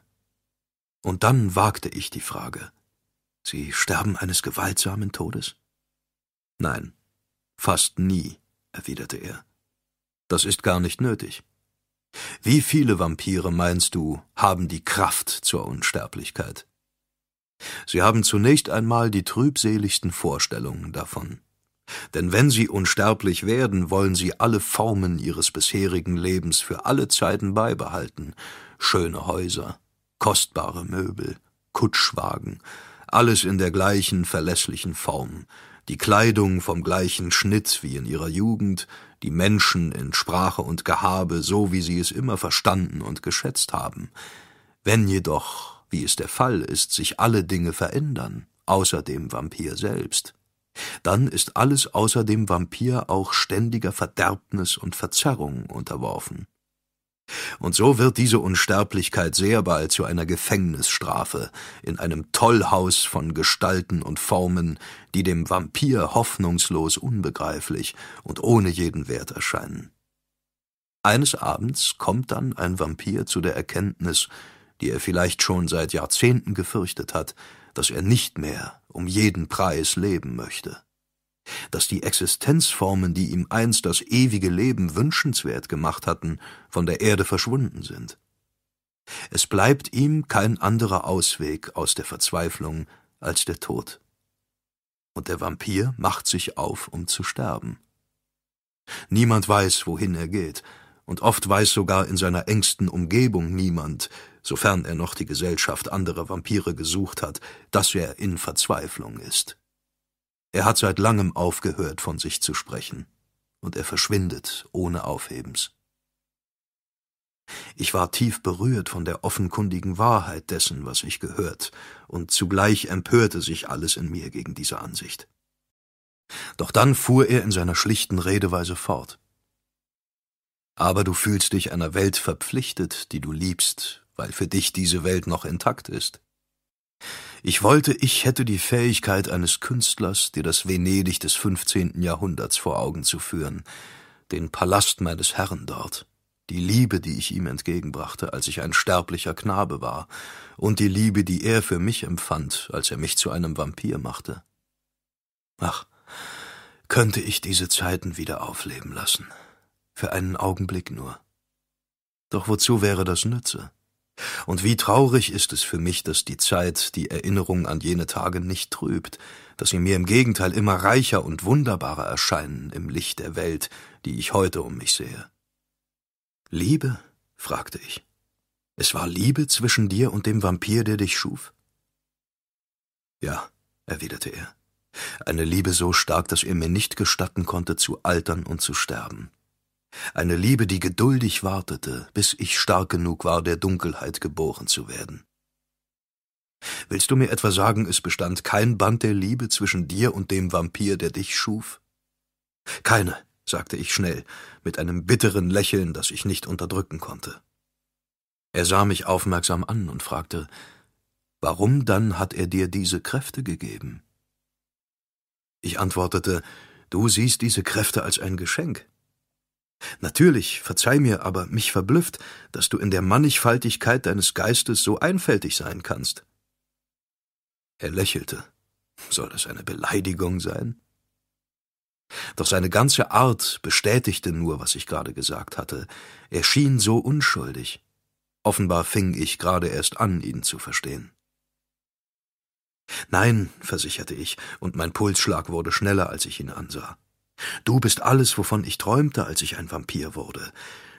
Und dann wagte ich die Frage. Sie sterben eines gewaltsamen Todes? Nein, fast nie, erwiderte er. Das ist gar nicht nötig. Wie viele Vampire, meinst du, haben die Kraft zur Unsterblichkeit? Sie haben zunächst einmal die trübseligsten Vorstellungen davon. Denn wenn sie unsterblich werden, wollen sie alle Formen ihres bisherigen Lebens für alle Zeiten beibehalten. Schöne Häuser, kostbare Möbel, Kutschwagen, alles in der gleichen verlässlichen Form, die Kleidung vom gleichen Schnitt wie in ihrer Jugend, die Menschen in Sprache und Gehabe so, wie sie es immer verstanden und geschätzt haben. Wenn jedoch, wie es der Fall ist, sich alle Dinge verändern, außer dem Vampir selbst, dann ist alles außer dem Vampir auch ständiger Verderbnis und Verzerrung unterworfen. Und so wird diese Unsterblichkeit sehr bald zu einer Gefängnisstrafe in einem Tollhaus von Gestalten und Formen, die dem Vampir hoffnungslos unbegreiflich und ohne jeden Wert erscheinen. Eines Abends kommt dann ein Vampir zu der Erkenntnis, die er vielleicht schon seit Jahrzehnten gefürchtet hat, dass er nicht mehr um jeden Preis leben möchte, dass die Existenzformen, die ihm einst das ewige Leben wünschenswert gemacht hatten, von der Erde verschwunden sind. Es bleibt ihm kein anderer Ausweg aus der Verzweiflung als der Tod. Und der Vampir macht sich auf, um zu sterben. Niemand weiß, wohin er geht, und oft weiß sogar in seiner engsten Umgebung niemand, sofern er noch die Gesellschaft anderer Vampire gesucht hat, dass er in Verzweiflung ist. Er hat seit langem aufgehört, von sich zu sprechen, und er verschwindet ohne Aufhebens. Ich war tief berührt von der offenkundigen Wahrheit dessen, was ich gehört, und zugleich empörte sich alles in mir gegen diese Ansicht. Doch dann fuhr er in seiner schlichten Redeweise fort. Aber du fühlst dich einer Welt verpflichtet, die du liebst, weil für dich diese Welt noch intakt ist. Ich wollte, ich hätte die Fähigkeit eines Künstlers, dir das Venedig des 15. Jahrhunderts vor Augen zu führen, den Palast meines Herrn dort, die Liebe, die ich ihm entgegenbrachte, als ich ein sterblicher Knabe war, und die Liebe, die er für mich empfand, als er mich zu einem Vampir machte. Ach, könnte ich diese Zeiten wieder aufleben lassen, für einen Augenblick nur. Doch wozu wäre das Nütze? Und wie traurig ist es für mich, dass die Zeit die Erinnerung an jene Tage nicht trübt, dass sie mir im Gegenteil immer reicher und wunderbarer erscheinen im Licht der Welt, die ich heute um mich sehe. Liebe? fragte ich. Es war Liebe zwischen dir und dem Vampir, der dich schuf? Ja, erwiderte er. Eine Liebe so stark, dass er mir nicht gestatten konnte, zu altern und zu sterben eine Liebe, die geduldig wartete, bis ich stark genug war, der Dunkelheit geboren zu werden. Willst du mir etwa sagen, es bestand kein Band der Liebe zwischen dir und dem Vampir, der dich schuf? Keine, sagte ich schnell, mit einem bitteren Lächeln, das ich nicht unterdrücken konnte. Er sah mich aufmerksam an und fragte, Warum dann hat er dir diese Kräfte gegeben? Ich antwortete, Du siehst diese Kräfte als ein Geschenk. Natürlich, verzeih mir, aber mich verblüfft, dass du in der Mannigfaltigkeit deines Geistes so einfältig sein kannst. Er lächelte. Soll das eine Beleidigung sein? Doch seine ganze Art bestätigte nur, was ich gerade gesagt hatte. Er schien so unschuldig. Offenbar fing ich gerade erst an, ihn zu verstehen. Nein, versicherte ich, und mein Pulsschlag wurde schneller, als ich ihn ansah. Du bist alles, wovon ich träumte, als ich ein Vampir wurde.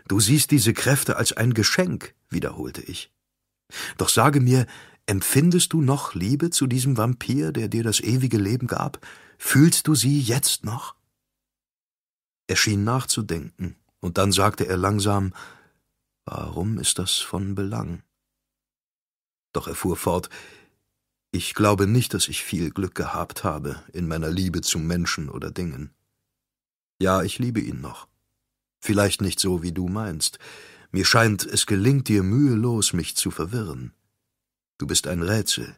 Du siehst diese Kräfte als ein Geschenk, wiederholte ich. Doch sage mir, empfindest du noch Liebe zu diesem Vampir, der dir das ewige Leben gab? Fühlst du sie jetzt noch? Er schien nachzudenken, und dann sagte er langsam Warum ist das von Belang? Doch er fuhr fort Ich glaube nicht, dass ich viel Glück gehabt habe in meiner Liebe zu Menschen oder Dingen. Ja, ich liebe ihn noch. Vielleicht nicht so, wie du meinst. Mir scheint, es gelingt dir mühelos, mich zu verwirren. Du bist ein Rätsel.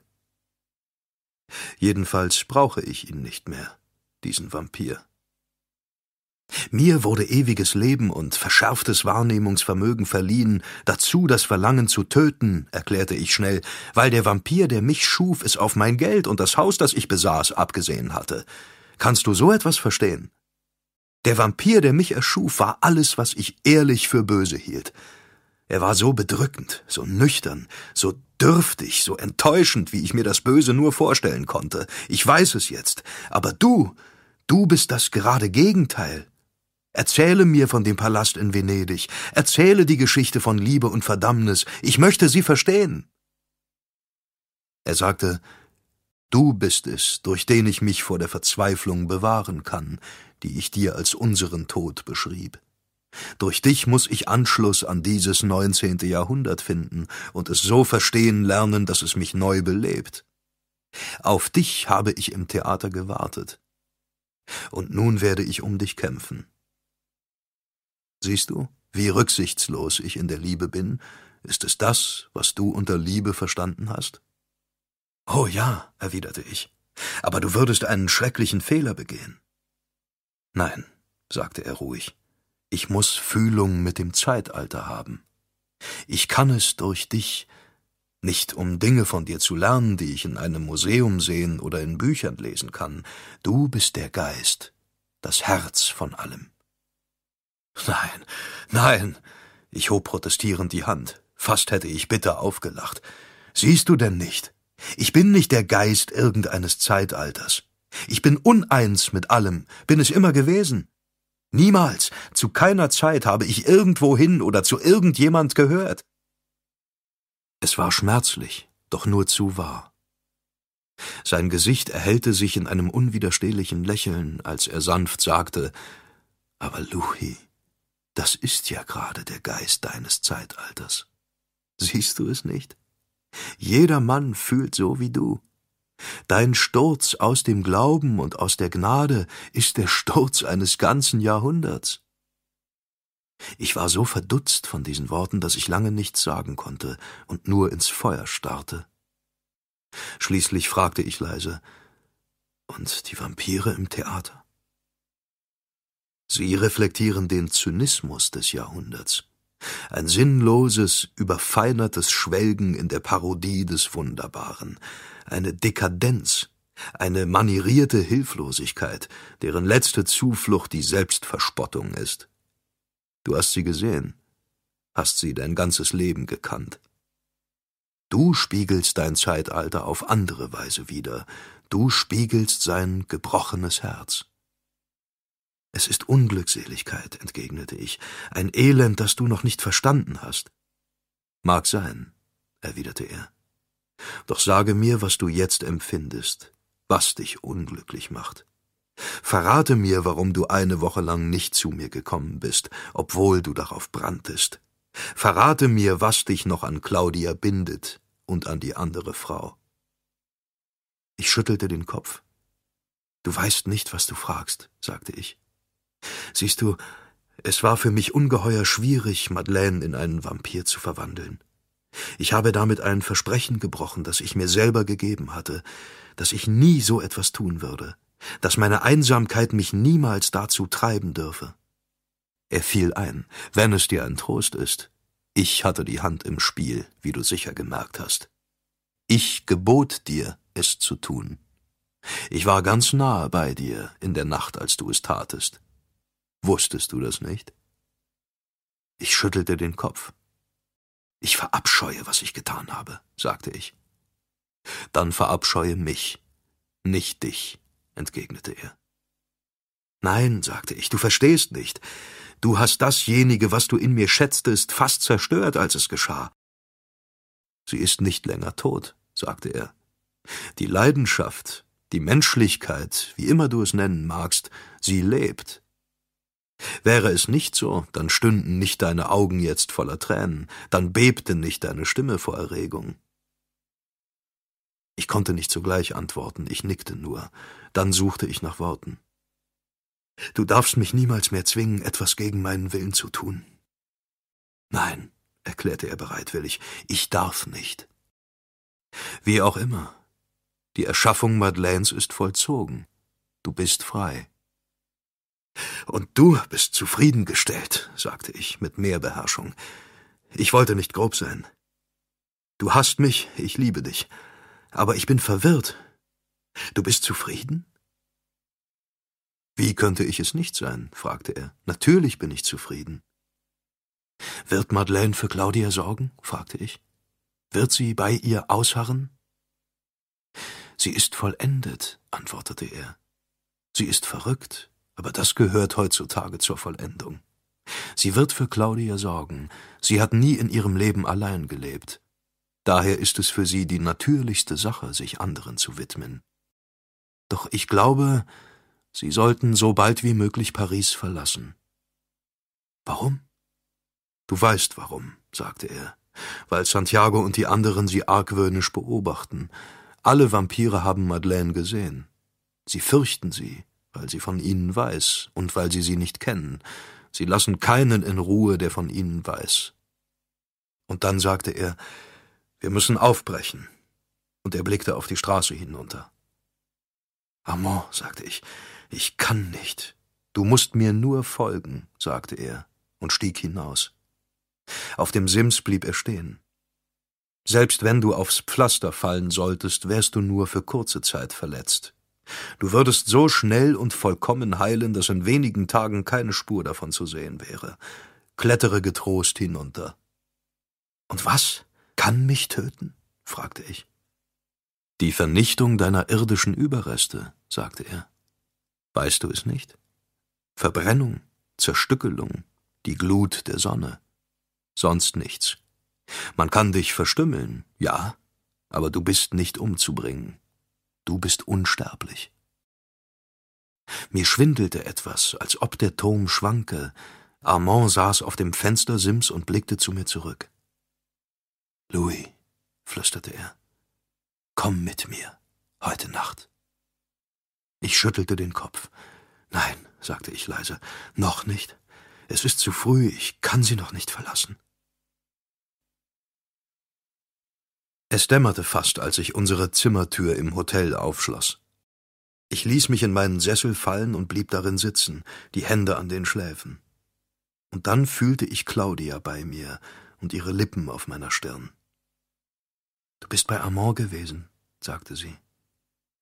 Jedenfalls brauche ich ihn nicht mehr, diesen Vampir. Mir wurde ewiges Leben und verschärftes Wahrnehmungsvermögen verliehen, dazu das Verlangen zu töten, erklärte ich schnell, weil der Vampir, der mich schuf, es auf mein Geld und das Haus, das ich besaß, abgesehen hatte. Kannst du so etwas verstehen? Der Vampir, der mich erschuf, war alles, was ich ehrlich für böse hielt. Er war so bedrückend, so nüchtern, so dürftig, so enttäuschend, wie ich mir das Böse nur vorstellen konnte. Ich weiß es jetzt. Aber du, du bist das gerade Gegenteil. Erzähle mir von dem Palast in Venedig. Erzähle die Geschichte von Liebe und Verdammnis. Ich möchte sie verstehen. Er sagte, Du bist es, durch den ich mich vor der Verzweiflung bewahren kann, die ich dir als unseren Tod beschrieb. Durch dich muss ich Anschluss an dieses neunzehnte Jahrhundert finden und es so verstehen lernen, dass es mich neu belebt. Auf dich habe ich im Theater gewartet. Und nun werde ich um dich kämpfen. Siehst du, wie rücksichtslos ich in der Liebe bin? Ist es das, was du unter Liebe verstanden hast? Oh ja, erwiderte ich, aber du würdest einen schrecklichen Fehler begehen. Nein, sagte er ruhig, ich muss Fühlung mit dem Zeitalter haben. Ich kann es durch dich, nicht um Dinge von dir zu lernen, die ich in einem Museum sehen oder in Büchern lesen kann. Du bist der Geist, das Herz von allem. Nein, nein, ich hob protestierend die Hand. Fast hätte ich bitter aufgelacht. Siehst du denn nicht? Ich bin nicht der Geist irgendeines Zeitalters. Ich bin uneins mit allem, bin es immer gewesen. Niemals, zu keiner Zeit habe ich irgendwohin oder zu irgendjemand gehört. Es war schmerzlich, doch nur zu wahr. Sein Gesicht erhellte sich in einem unwiderstehlichen Lächeln, als er sanft sagte, aber Luchi, das ist ja gerade der Geist deines Zeitalters. Siehst du es nicht? Jeder Mann fühlt so wie du. Dein Sturz aus dem Glauben und aus der Gnade ist der Sturz eines ganzen Jahrhunderts. Ich war so verdutzt von diesen Worten, dass ich lange nichts sagen konnte und nur ins Feuer starrte. Schließlich fragte ich leise Und die Vampire im Theater? Sie reflektieren den Zynismus des Jahrhunderts ein sinnloses, überfeinertes Schwelgen in der Parodie des Wunderbaren, eine Dekadenz, eine manierierte Hilflosigkeit, deren letzte Zuflucht die Selbstverspottung ist. Du hast sie gesehen, hast sie dein ganzes Leben gekannt. Du spiegelst dein Zeitalter auf andere Weise wider, du spiegelst sein gebrochenes Herz. Es ist Unglückseligkeit, entgegnete ich, ein Elend, das du noch nicht verstanden hast. Mag sein, erwiderte er. Doch sage mir, was du jetzt empfindest, was dich unglücklich macht. Verrate mir, warum du eine Woche lang nicht zu mir gekommen bist, obwohl du darauf branntest. Verrate mir, was dich noch an Claudia bindet und an die andere Frau. Ich schüttelte den Kopf. Du weißt nicht, was du fragst, sagte ich. Siehst du, es war für mich ungeheuer schwierig, Madeleine in einen Vampir zu verwandeln. Ich habe damit ein Versprechen gebrochen, das ich mir selber gegeben hatte, dass ich nie so etwas tun würde, dass meine Einsamkeit mich niemals dazu treiben dürfe. Er fiel ein, wenn es dir ein Trost ist. Ich hatte die Hand im Spiel, wie du sicher gemerkt hast. Ich gebot dir, es zu tun. Ich war ganz nahe bei dir in der Nacht, als du es tatest. Wusstest du das nicht? Ich schüttelte den Kopf. Ich verabscheue, was ich getan habe, sagte ich. Dann verabscheue mich, nicht dich, entgegnete er. Nein, sagte ich, du verstehst nicht. Du hast dasjenige, was du in mir schätztest, fast zerstört, als es geschah. Sie ist nicht länger tot, sagte er. Die Leidenschaft, die Menschlichkeit, wie immer du es nennen magst, sie lebt. Wäre es nicht so, dann stünden nicht deine Augen jetzt voller Tränen, dann bebte nicht deine Stimme vor Erregung. Ich konnte nicht sogleich antworten, ich nickte nur, dann suchte ich nach Worten. Du darfst mich niemals mehr zwingen, etwas gegen meinen Willen zu tun. Nein, erklärte er bereitwillig, ich darf nicht. Wie auch immer, die Erschaffung Madeleines ist vollzogen. Du bist frei. Und du bist zufriedengestellt, sagte ich mit mehr Beherrschung. Ich wollte nicht grob sein. Du hast mich, ich liebe dich. Aber ich bin verwirrt. Du bist zufrieden? Wie könnte ich es nicht sein? fragte er. Natürlich bin ich zufrieden. Wird Madeleine für Claudia sorgen? fragte ich. Wird sie bei ihr ausharren? Sie ist vollendet, antwortete er. Sie ist verrückt, aber das gehört heutzutage zur Vollendung. Sie wird für Claudia sorgen. Sie hat nie in ihrem Leben allein gelebt. Daher ist es für sie die natürlichste Sache, sich anderen zu widmen. Doch ich glaube, sie sollten so bald wie möglich Paris verlassen. Warum? Du weißt warum, sagte er, weil Santiago und die anderen sie argwöhnisch beobachten. Alle Vampire haben Madeleine gesehen. Sie fürchten sie, weil sie von ihnen weiß und weil sie sie nicht kennen. Sie lassen keinen in Ruhe, der von ihnen weiß. Und dann sagte er, wir müssen aufbrechen. Und er blickte auf die Straße hinunter. Armand, sagte ich, ich kann nicht. Du musst mir nur folgen, sagte er und stieg hinaus. Auf dem Sims blieb er stehen. Selbst wenn du aufs Pflaster fallen solltest, wärst du nur für kurze Zeit verletzt. Du würdest so schnell und vollkommen heilen, dass in wenigen Tagen keine Spur davon zu sehen wäre. Klettere getrost hinunter. Und was kann mich töten? fragte ich. Die Vernichtung deiner irdischen Überreste, sagte er. Weißt du es nicht? Verbrennung, Zerstückelung, die Glut der Sonne. Sonst nichts. Man kann dich verstümmeln, ja, aber du bist nicht umzubringen. Du bist unsterblich. Mir schwindelte etwas, als ob der Turm schwanke. Armand saß auf dem Fenstersims und blickte zu mir zurück. Louis, flüsterte er, komm mit mir, heute Nacht. Ich schüttelte den Kopf. Nein, sagte ich leise, noch nicht. Es ist zu früh, ich kann sie noch nicht verlassen. Es dämmerte fast, als ich unsere Zimmertür im Hotel aufschloss. Ich ließ mich in meinen Sessel fallen und blieb darin sitzen, die Hände an den Schläfen. Und dann fühlte ich Claudia bei mir und ihre Lippen auf meiner Stirn. Du bist bei Armand gewesen, sagte sie.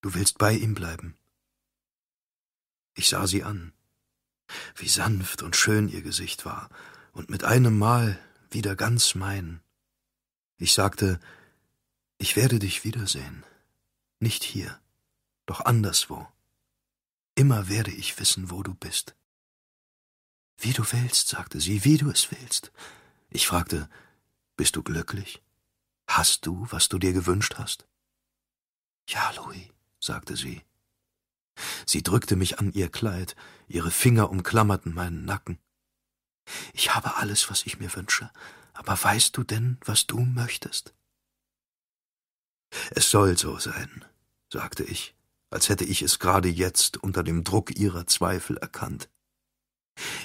Du willst bei ihm bleiben. Ich sah sie an. Wie sanft und schön ihr Gesicht war, und mit einem Mal wieder ganz mein. Ich sagte, ich werde dich wiedersehen. Nicht hier, doch anderswo. Immer werde ich wissen, wo du bist. Wie du willst, sagte sie, wie du es willst. Ich fragte, bist du glücklich? Hast du, was du dir gewünscht hast? Ja, Louis, sagte sie. Sie drückte mich an ihr Kleid, ihre Finger umklammerten meinen Nacken. Ich habe alles, was ich mir wünsche, aber weißt du denn, was du möchtest? Es soll so sein, sagte ich, als hätte ich es gerade jetzt unter dem Druck ihrer Zweifel erkannt.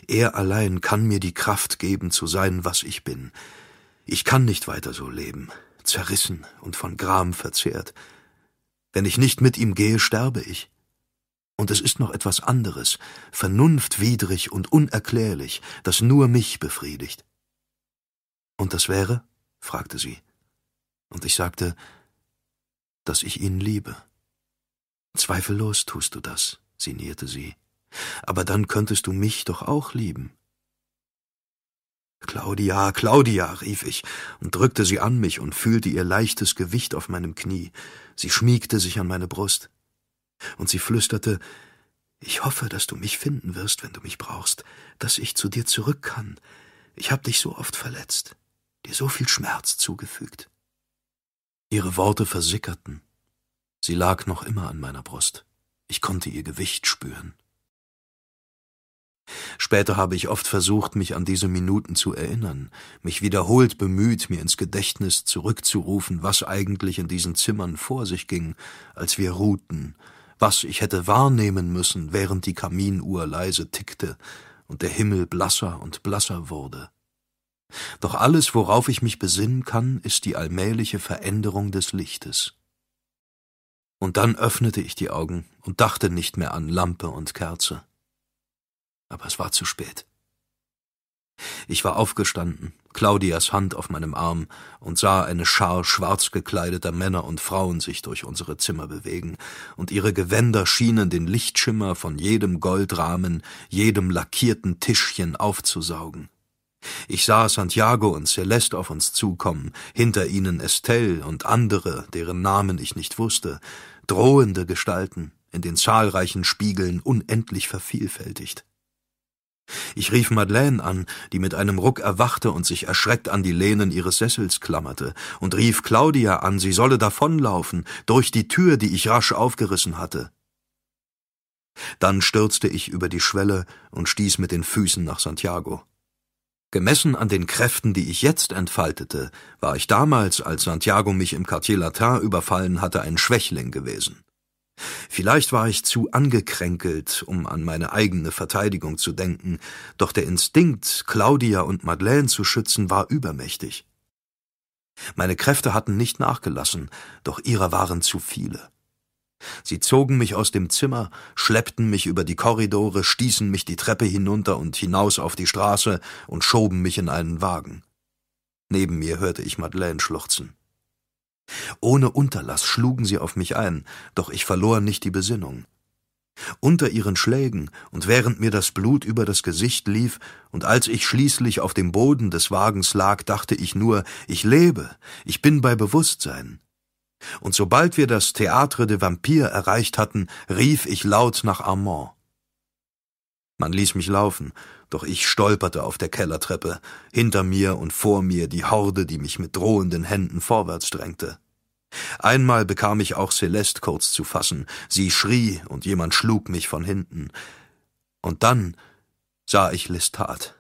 Er allein kann mir die Kraft geben, zu sein, was ich bin. Ich kann nicht weiter so leben, zerrissen und von Gram verzehrt. Wenn ich nicht mit ihm gehe, sterbe ich. Und es ist noch etwas anderes, vernunftwidrig und unerklärlich, das nur mich befriedigt. Und das wäre? fragte sie. Und ich sagte, dass ich ihn liebe. Zweifellos tust du das, sinnierte sie. Aber dann könntest du mich doch auch lieben. Claudia, Claudia, rief ich und drückte sie an mich und fühlte ihr leichtes Gewicht auf meinem Knie. Sie schmiegte sich an meine Brust. Und sie flüsterte, Ich hoffe, dass du mich finden wirst, wenn du mich brauchst, dass ich zu dir zurück kann. Ich hab dich so oft verletzt, dir so viel Schmerz zugefügt. Ihre Worte versickerten. Sie lag noch immer an meiner Brust. Ich konnte ihr Gewicht spüren. Später habe ich oft versucht, mich an diese Minuten zu erinnern, mich wiederholt bemüht, mir ins Gedächtnis zurückzurufen, was eigentlich in diesen Zimmern vor sich ging, als wir ruhten, was ich hätte wahrnehmen müssen, während die Kaminuhr leise tickte und der Himmel blasser und blasser wurde. Doch alles, worauf ich mich besinnen kann, ist die allmähliche Veränderung des Lichtes. Und dann öffnete ich die Augen und dachte nicht mehr an Lampe und Kerze aber es war zu spät. Ich war aufgestanden, Claudias Hand auf meinem Arm, und sah eine Schar schwarz gekleideter Männer und Frauen sich durch unsere Zimmer bewegen, und ihre Gewänder schienen den Lichtschimmer von jedem Goldrahmen, jedem lackierten Tischchen aufzusaugen. Ich sah Santiago und Celeste auf uns zukommen, hinter ihnen Estelle und andere, deren Namen ich nicht wusste, drohende Gestalten, in den zahlreichen Spiegeln unendlich vervielfältigt. Ich rief Madeleine an, die mit einem Ruck erwachte und sich erschreckt an die Lehnen ihres Sessels klammerte, und rief Claudia an, sie solle davonlaufen, durch die Tür, die ich rasch aufgerissen hatte. Dann stürzte ich über die Schwelle und stieß mit den Füßen nach Santiago. Gemessen an den Kräften, die ich jetzt entfaltete, war ich damals, als Santiago mich im Quartier Latin überfallen hatte, ein Schwächling gewesen. Vielleicht war ich zu angekränkelt, um an meine eigene Verteidigung zu denken, doch der Instinkt, Claudia und Madeleine zu schützen, war übermächtig. Meine Kräfte hatten nicht nachgelassen, doch ihrer waren zu viele. Sie zogen mich aus dem Zimmer, schleppten mich über die Korridore, stießen mich die Treppe hinunter und hinaus auf die Straße und schoben mich in einen Wagen. Neben mir hörte ich Madeleine schluchzen. Ohne Unterlass schlugen sie auf mich ein, doch ich verlor nicht die Besinnung. Unter ihren Schlägen und während mir das Blut über das Gesicht lief und als ich schließlich auf dem Boden des Wagens lag, dachte ich nur, ich lebe, ich bin bei Bewusstsein. Und sobald wir das Théâtre de Vampire erreicht hatten, rief ich laut nach Armand. Man ließ mich laufen, doch ich stolperte auf der Kellertreppe, hinter mir und vor mir die Horde, die mich mit drohenden Händen vorwärts drängte. Einmal bekam ich auch Celeste kurz zu fassen, sie schrie und jemand schlug mich von hinten. Und dann sah ich Lestat.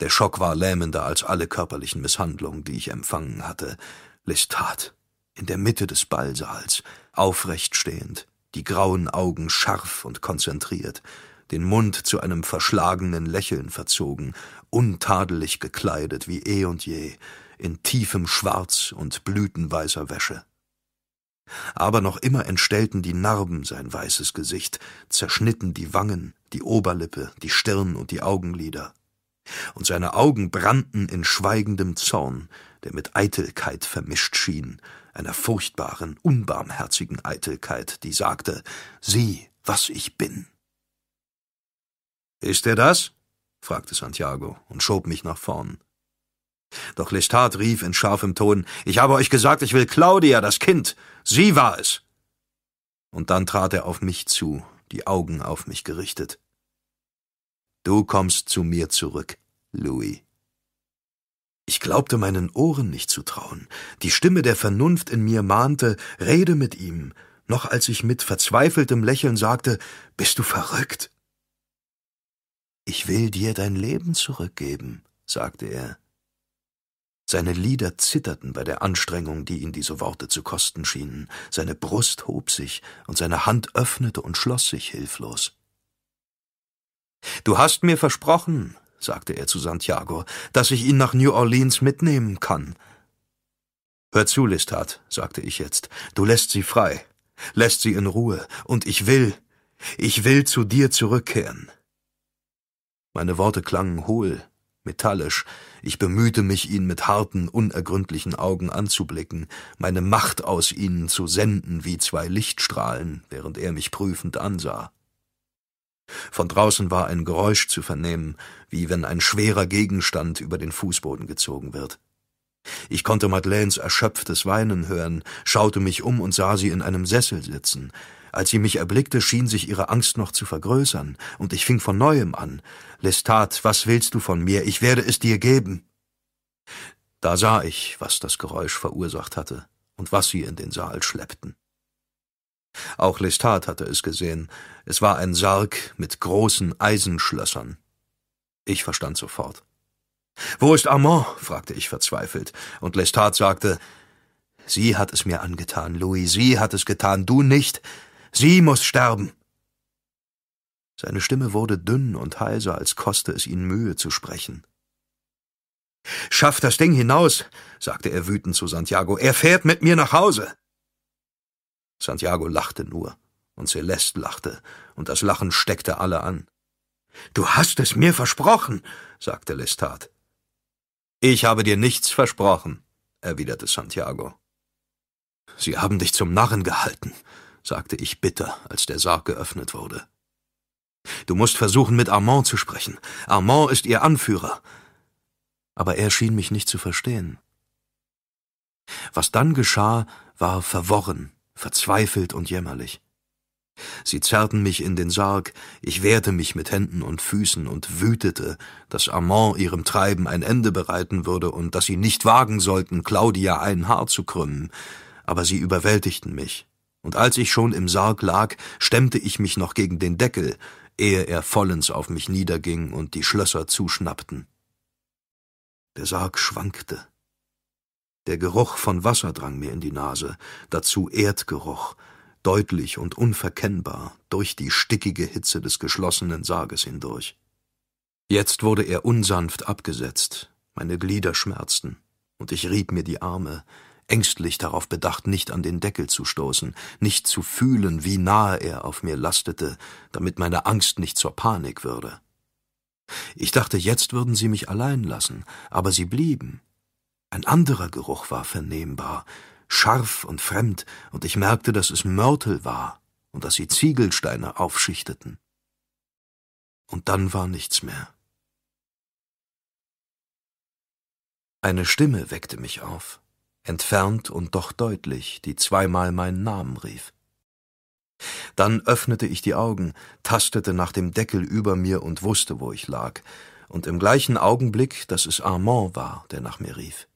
Der Schock war lähmender als alle körperlichen Misshandlungen, die ich empfangen hatte. Lestat, in der Mitte des Ballsaals, aufrecht stehend, die grauen Augen scharf und konzentriert, den Mund zu einem verschlagenen Lächeln verzogen, untadelig gekleidet wie eh und je, in tiefem Schwarz und blütenweißer Wäsche. Aber noch immer entstellten die Narben sein weißes Gesicht, zerschnitten die Wangen, die Oberlippe, die Stirn und die Augenlider. Und seine Augen brannten in schweigendem Zorn, der mit Eitelkeit vermischt schien, einer furchtbaren, unbarmherzigen Eitelkeit, die sagte, sieh, was ich bin. Ist er das? fragte Santiago und schob mich nach vorn. Doch Lestat rief in scharfem Ton, ich habe euch gesagt, ich will Claudia, das Kind. Sie war es. Und dann trat er auf mich zu, die Augen auf mich gerichtet. Du kommst zu mir zurück, Louis. Ich glaubte meinen Ohren nicht zu trauen. Die Stimme der Vernunft in mir mahnte, rede mit ihm, noch als ich mit verzweifeltem Lächeln sagte, bist du verrückt? Ich will dir dein Leben zurückgeben, sagte er. Seine Lider zitterten bei der Anstrengung, die ihn diese Worte zu kosten schienen, seine Brust hob sich, und seine Hand öffnete und schloss sich hilflos. Du hast mir versprochen, sagte er zu Santiago, dass ich ihn nach New Orleans mitnehmen kann. Hör zu, Lestat, sagte ich jetzt, du lässt sie frei, lässt sie in Ruhe, und ich will, ich will zu dir zurückkehren. Meine Worte klangen hohl, metallisch, ich bemühte mich, ihn mit harten, unergründlichen Augen anzublicken, meine Macht aus ihnen zu senden wie zwei Lichtstrahlen, während er mich prüfend ansah. Von draußen war ein Geräusch zu vernehmen, wie wenn ein schwerer Gegenstand über den Fußboden gezogen wird. Ich konnte Madeleines erschöpftes Weinen hören, schaute mich um und sah sie in einem Sessel sitzen. Als sie mich erblickte, schien sich ihre Angst noch zu vergrößern, und ich fing von neuem an. Lestat, was willst du von mir? Ich werde es dir geben. Da sah ich, was das Geräusch verursacht hatte und was sie in den Saal schleppten. Auch Lestat hatte es gesehen. Es war ein Sarg mit großen Eisenschlössern. Ich verstand sofort. Wo ist Armand? fragte ich verzweifelt, und Lestat sagte, Sie hat es mir angetan, Louis, sie hat es getan, du nicht. Sie muss sterben. Seine Stimme wurde dünn und heiser, als koste es ihn Mühe zu sprechen. Schaff das Ding hinaus, sagte er wütend zu Santiago. Er fährt mit mir nach Hause. Santiago lachte nur, und Celeste lachte, und das Lachen steckte alle an. Du hast es mir versprochen, sagte Lestat. Ich habe dir nichts versprochen, erwiderte Santiago. Sie haben dich zum Narren gehalten, sagte ich bitter, als der Sarg geöffnet wurde. Du musst versuchen, mit Armand zu sprechen. Armand ist ihr Anführer. Aber er schien mich nicht zu verstehen. Was dann geschah, war verworren, verzweifelt und jämmerlich. Sie zerrten mich in den Sarg, ich wehrte mich mit Händen und Füßen und wütete, dass Armand ihrem Treiben ein Ende bereiten würde und dass sie nicht wagen sollten, Claudia ein Haar zu krümmen, aber sie überwältigten mich, und als ich schon im Sarg lag, stemmte ich mich noch gegen den Deckel, ehe er vollends auf mich niederging und die Schlösser zuschnappten. Der Sarg schwankte. Der Geruch von Wasser drang mir in die Nase, dazu Erdgeruch, deutlich und unverkennbar durch die stickige Hitze des geschlossenen Sarges hindurch. Jetzt wurde er unsanft abgesetzt, meine Glieder schmerzten, und ich rieb mir die Arme, ängstlich darauf bedacht, nicht an den Deckel zu stoßen, nicht zu fühlen, wie nahe er auf mir lastete, damit meine Angst nicht zur Panik würde. Ich dachte, jetzt würden sie mich allein lassen, aber sie blieben, ein anderer Geruch war vernehmbar, scharf und fremd, und ich merkte, dass es Mörtel war und dass sie Ziegelsteine aufschichteten. Und dann war nichts mehr. Eine Stimme weckte mich auf, entfernt und doch deutlich, die zweimal meinen Namen rief. Dann öffnete ich die Augen, tastete nach dem Deckel über mir und wusste, wo ich lag, und im gleichen Augenblick, dass es Armand war, der nach mir rief.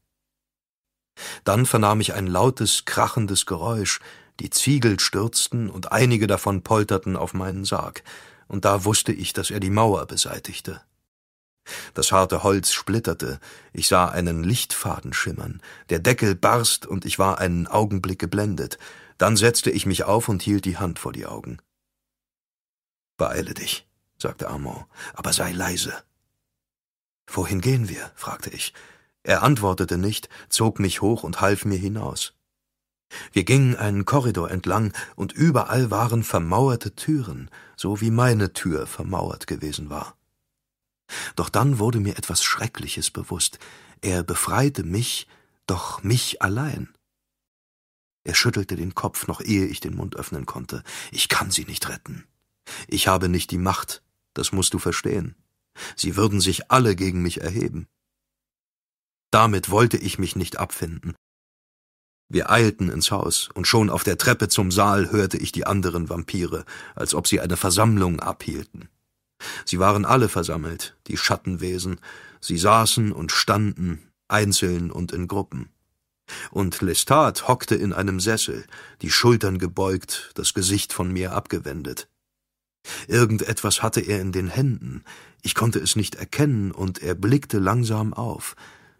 Dann vernahm ich ein lautes, krachendes Geräusch, die Ziegel stürzten und einige davon polterten auf meinen Sarg, und da wusste ich, dass er die Mauer beseitigte. Das harte Holz splitterte, ich sah einen Lichtfaden schimmern, der Deckel barst und ich war einen Augenblick geblendet, dann setzte ich mich auf und hielt die Hand vor die Augen. Beeile dich, sagte Armand, aber sei leise. Wohin gehen wir? fragte ich. Er antwortete nicht, zog mich hoch und half mir hinaus. Wir gingen einen Korridor entlang, und überall waren vermauerte Türen, so wie meine Tür vermauert gewesen war. Doch dann wurde mir etwas Schreckliches bewusst. Er befreite mich, doch mich allein. Er schüttelte den Kopf, noch ehe ich den Mund öffnen konnte. Ich kann sie nicht retten. Ich habe nicht die Macht, das musst du verstehen. Sie würden sich alle gegen mich erheben. Damit wollte ich mich nicht abfinden. Wir eilten ins Haus, und schon auf der Treppe zum Saal hörte ich die anderen Vampire, als ob sie eine Versammlung abhielten. Sie waren alle versammelt, die Schattenwesen, sie saßen und standen, einzeln und in Gruppen. Und Lestat hockte in einem Sessel, die Schultern gebeugt, das Gesicht von mir abgewendet. Irgendetwas hatte er in den Händen, ich konnte es nicht erkennen, und er blickte langsam auf,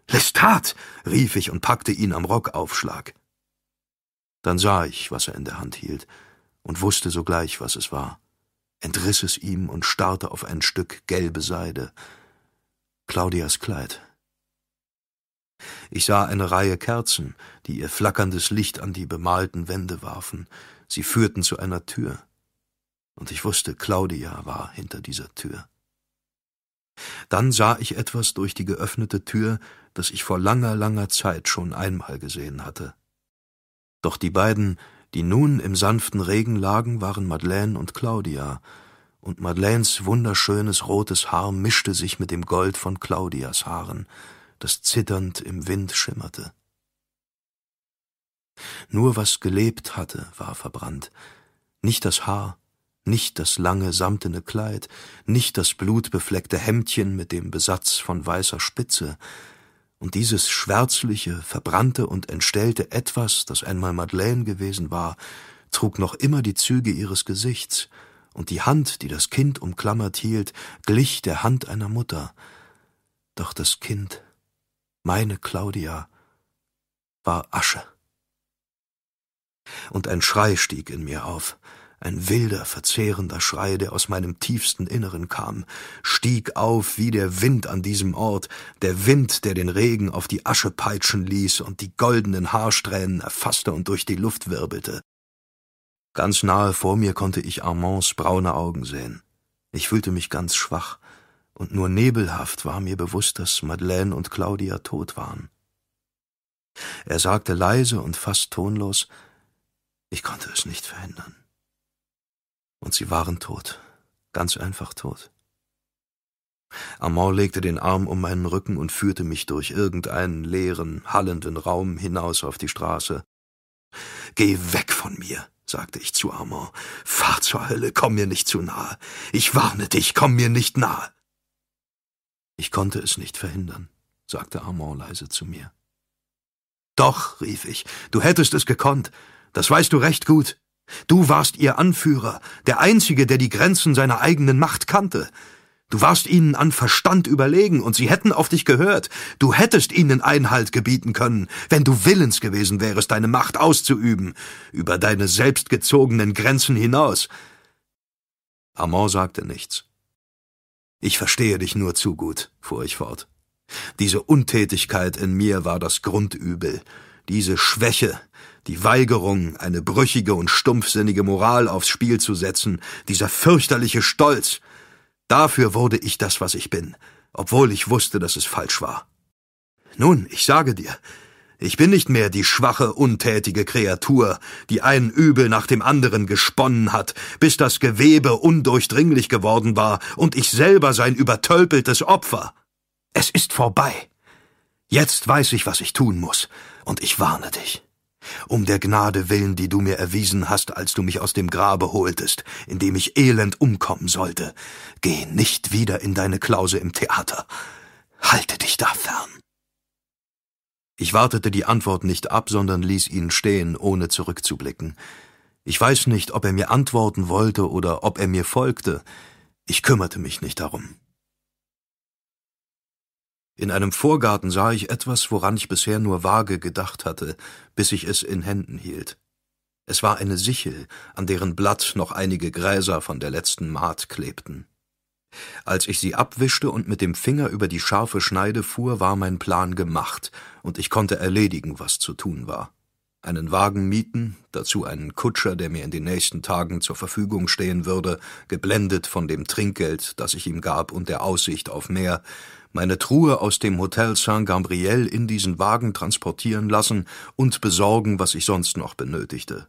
Lestat! rief ich und packte ihn am Rockaufschlag. Dann sah ich, was er in der Hand hielt, und wusste sogleich, was es war, entriss es ihm und starrte auf ein Stück gelbe Seide. Claudias Kleid. Ich sah eine Reihe Kerzen, die ihr flackerndes Licht an die bemalten Wände warfen. Sie führten zu einer Tür. Und ich wusste, Claudia war hinter dieser Tür. Dann sah ich etwas durch die geöffnete Tür, das ich vor langer, langer Zeit schon einmal gesehen hatte. Doch die beiden, die nun im sanften Regen lagen, waren Madeleine und Claudia, und Madeleines wunderschönes rotes Haar mischte sich mit dem Gold von Claudias Haaren, das zitternd im Wind schimmerte. Nur was gelebt hatte, war verbrannt, Nicht das Haar, nicht das lange samtene Kleid, nicht das blutbefleckte Hemdchen mit dem Besatz von weißer Spitze, und dieses schwärzliche, verbrannte und entstellte Etwas, das einmal Madeleine gewesen war, trug noch immer die Züge ihres Gesichts, und die Hand, die das Kind umklammert hielt, glich der Hand einer Mutter. Doch das Kind, meine Claudia, war Asche. Und ein Schrei stieg in mir auf, ein wilder, verzehrender Schrei, der aus meinem tiefsten Inneren kam, stieg auf wie der Wind an diesem Ort, der Wind, der den Regen auf die Asche peitschen ließ und die goldenen Haarsträhnen erfasste und durch die Luft wirbelte. Ganz nahe vor mir konnte ich Armands braune Augen sehen. Ich fühlte mich ganz schwach, und nur nebelhaft war mir bewusst, dass Madeleine und Claudia tot waren. Er sagte leise und fast tonlos, ich konnte es nicht verhindern. Und sie waren tot, ganz einfach tot. Armand legte den Arm um meinen Rücken und führte mich durch irgendeinen leeren, hallenden Raum hinaus auf die Straße. Geh weg von mir, sagte ich zu Armand. Fahr zur Hölle, komm mir nicht zu nahe. Ich warne dich, komm mir nicht nahe. Ich konnte es nicht verhindern, sagte Armand leise zu mir. Doch, rief ich, du hättest es gekonnt. Das weißt du recht gut. Du warst ihr Anführer, der Einzige, der die Grenzen seiner eigenen Macht kannte. Du warst ihnen an Verstand überlegen, und sie hätten auf dich gehört. Du hättest ihnen Einhalt gebieten können, wenn du willens gewesen wärest, deine Macht auszuüben, über deine selbstgezogenen Grenzen hinaus. Amand sagte nichts. Ich verstehe dich nur zu gut, fuhr ich fort. Diese Untätigkeit in mir war das Grundübel, diese Schwäche, die Weigerung, eine brüchige und stumpfsinnige Moral aufs Spiel zu setzen, dieser fürchterliche Stolz, dafür wurde ich das, was ich bin, obwohl ich wusste, dass es falsch war. Nun, ich sage dir, ich bin nicht mehr die schwache, untätige Kreatur, die ein Übel nach dem anderen gesponnen hat, bis das Gewebe undurchdringlich geworden war und ich selber sein übertölpeltes Opfer. Es ist vorbei. Jetzt weiß ich, was ich tun muss, und ich warne dich um der Gnade willen, die du mir erwiesen hast, als du mich aus dem Grabe holtest, in dem ich elend umkommen sollte, geh nicht wieder in deine Klause im Theater. Halte dich da fern. Ich wartete die Antwort nicht ab, sondern ließ ihn stehen, ohne zurückzublicken. Ich weiß nicht, ob er mir antworten wollte oder ob er mir folgte. Ich kümmerte mich nicht darum. In einem Vorgarten sah ich etwas, woran ich bisher nur vage gedacht hatte, bis ich es in Händen hielt. Es war eine Sichel, an deren Blatt noch einige Gräser von der letzten Maat klebten. Als ich sie abwischte und mit dem Finger über die scharfe Schneide fuhr, war mein Plan gemacht, und ich konnte erledigen, was zu tun war. Einen Wagen mieten, dazu einen Kutscher, der mir in den nächsten Tagen zur Verfügung stehen würde, geblendet von dem Trinkgeld, das ich ihm gab und der Aussicht auf mehr, meine Truhe aus dem Hotel Saint-Gabriel in diesen Wagen transportieren lassen und besorgen, was ich sonst noch benötigte.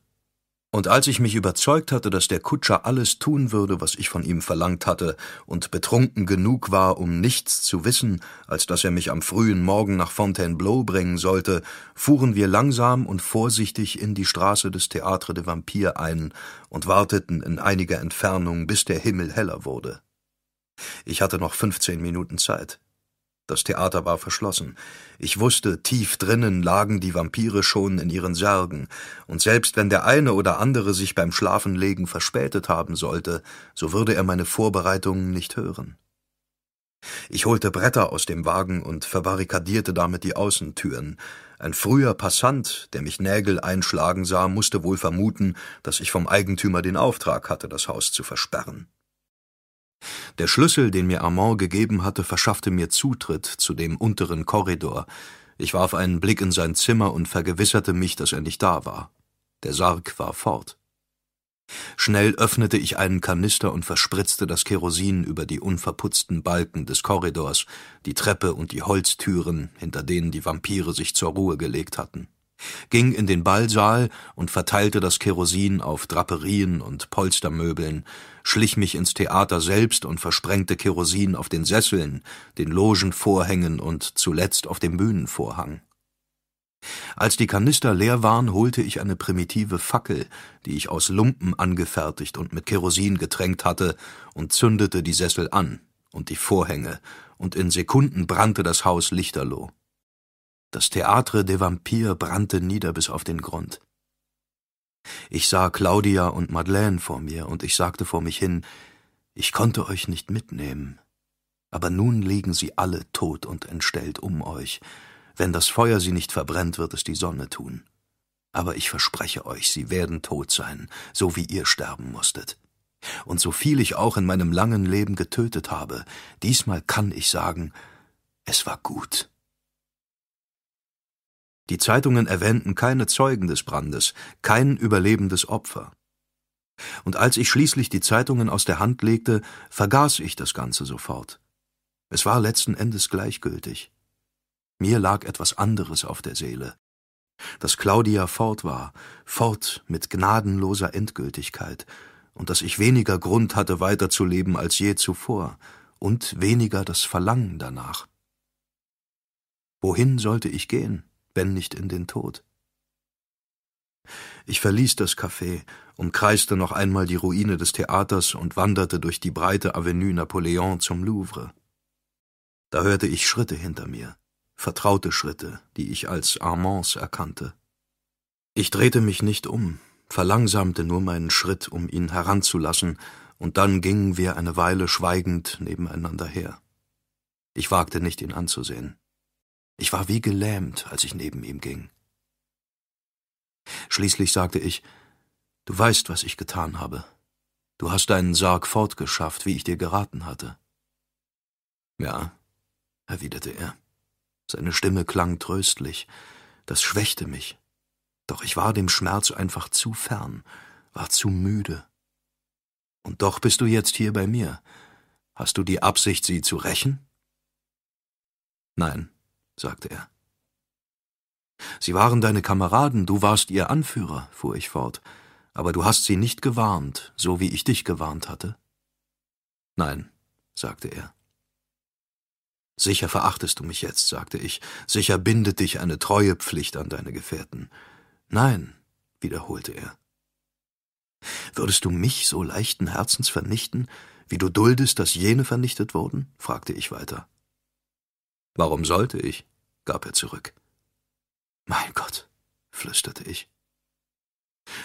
Und als ich mich überzeugt hatte, dass der Kutscher alles tun würde, was ich von ihm verlangt hatte, und betrunken genug war, um nichts zu wissen, als dass er mich am frühen Morgen nach Fontainebleau bringen sollte, fuhren wir langsam und vorsichtig in die Straße des Théâtre de Vampire ein und warteten in einiger Entfernung, bis der Himmel heller wurde. Ich hatte noch fünfzehn Minuten Zeit. Das Theater war verschlossen. Ich wusste, tief drinnen lagen die Vampire schon in ihren Särgen, und selbst wenn der eine oder andere sich beim Schlafenlegen verspätet haben sollte, so würde er meine Vorbereitungen nicht hören. Ich holte Bretter aus dem Wagen und verbarrikadierte damit die Außentüren. Ein früher Passant, der mich Nägel einschlagen sah, musste wohl vermuten, dass ich vom Eigentümer den Auftrag hatte, das Haus zu versperren. Der Schlüssel, den mir Armand gegeben hatte, verschaffte mir Zutritt zu dem unteren Korridor. Ich warf einen Blick in sein Zimmer und vergewisserte mich, dass er nicht da war. Der Sarg war fort. Schnell öffnete ich einen Kanister und verspritzte das Kerosin über die unverputzten Balken des Korridors, die Treppe und die Holztüren, hinter denen die Vampire sich zur Ruhe gelegt hatten ging in den Ballsaal und verteilte das Kerosin auf Draperien und Polstermöbeln, schlich mich ins Theater selbst und versprengte Kerosin auf den Sesseln, den Logenvorhängen und zuletzt auf dem Bühnenvorhang. Als die Kanister leer waren, holte ich eine primitive Fackel, die ich aus Lumpen angefertigt und mit Kerosin getränkt hatte, und zündete die Sessel an und die Vorhänge, und in Sekunden brannte das Haus lichterloh. Das Theatre des Vampires brannte nieder bis auf den Grund. Ich sah Claudia und Madeleine vor mir, und ich sagte vor mich hin, ich konnte euch nicht mitnehmen. Aber nun liegen sie alle tot und entstellt um euch. Wenn das Feuer sie nicht verbrennt, wird es die Sonne tun. Aber ich verspreche euch, sie werden tot sein, so wie ihr sterben musstet. Und so viel ich auch in meinem langen Leben getötet habe, diesmal kann ich sagen, es war gut. Die Zeitungen erwähnten keine Zeugen des Brandes, kein überlebendes Opfer. Und als ich schließlich die Zeitungen aus der Hand legte, vergaß ich das Ganze sofort. Es war letzten Endes gleichgültig. Mir lag etwas anderes auf der Seele. Dass Claudia fort war, fort mit gnadenloser Endgültigkeit, und dass ich weniger Grund hatte, weiterzuleben als je zuvor, und weniger das Verlangen danach. Wohin sollte ich gehen, wenn nicht in den Tod? Ich verließ das Café, umkreiste noch einmal die Ruine des Theaters und wanderte durch die breite Avenue Napoleon zum Louvre. Da hörte ich Schritte hinter mir, vertraute Schritte, die ich als Armands erkannte. Ich drehte mich nicht um, verlangsamte nur meinen Schritt, um ihn heranzulassen, und dann gingen wir eine Weile schweigend nebeneinander her. Ich wagte nicht, ihn anzusehen. Ich war wie gelähmt, als ich neben ihm ging. Schließlich sagte ich, Du weißt, was ich getan habe. Du hast deinen Sarg fortgeschafft, wie ich dir geraten hatte. Ja, erwiderte er. Seine Stimme klang tröstlich, das schwächte mich. Doch ich war dem Schmerz einfach zu fern, war zu müde. Und doch bist du jetzt hier bei mir. Hast du die Absicht, sie zu rächen? Nein, sagte er. Sie waren deine Kameraden, du warst ihr Anführer, fuhr ich fort, aber du hast sie nicht gewarnt, so wie ich dich gewarnt hatte. Nein, sagte er. Sicher verachtest du mich jetzt, sagte ich, sicher bindet dich eine treue Pflicht an deine Gefährten. Nein, wiederholte er. Würdest du mich so leichten Herzens vernichten, wie du duldest, dass jene vernichtet wurden? fragte ich weiter. Warum sollte ich? gab er zurück. Mein Gott, flüsterte ich.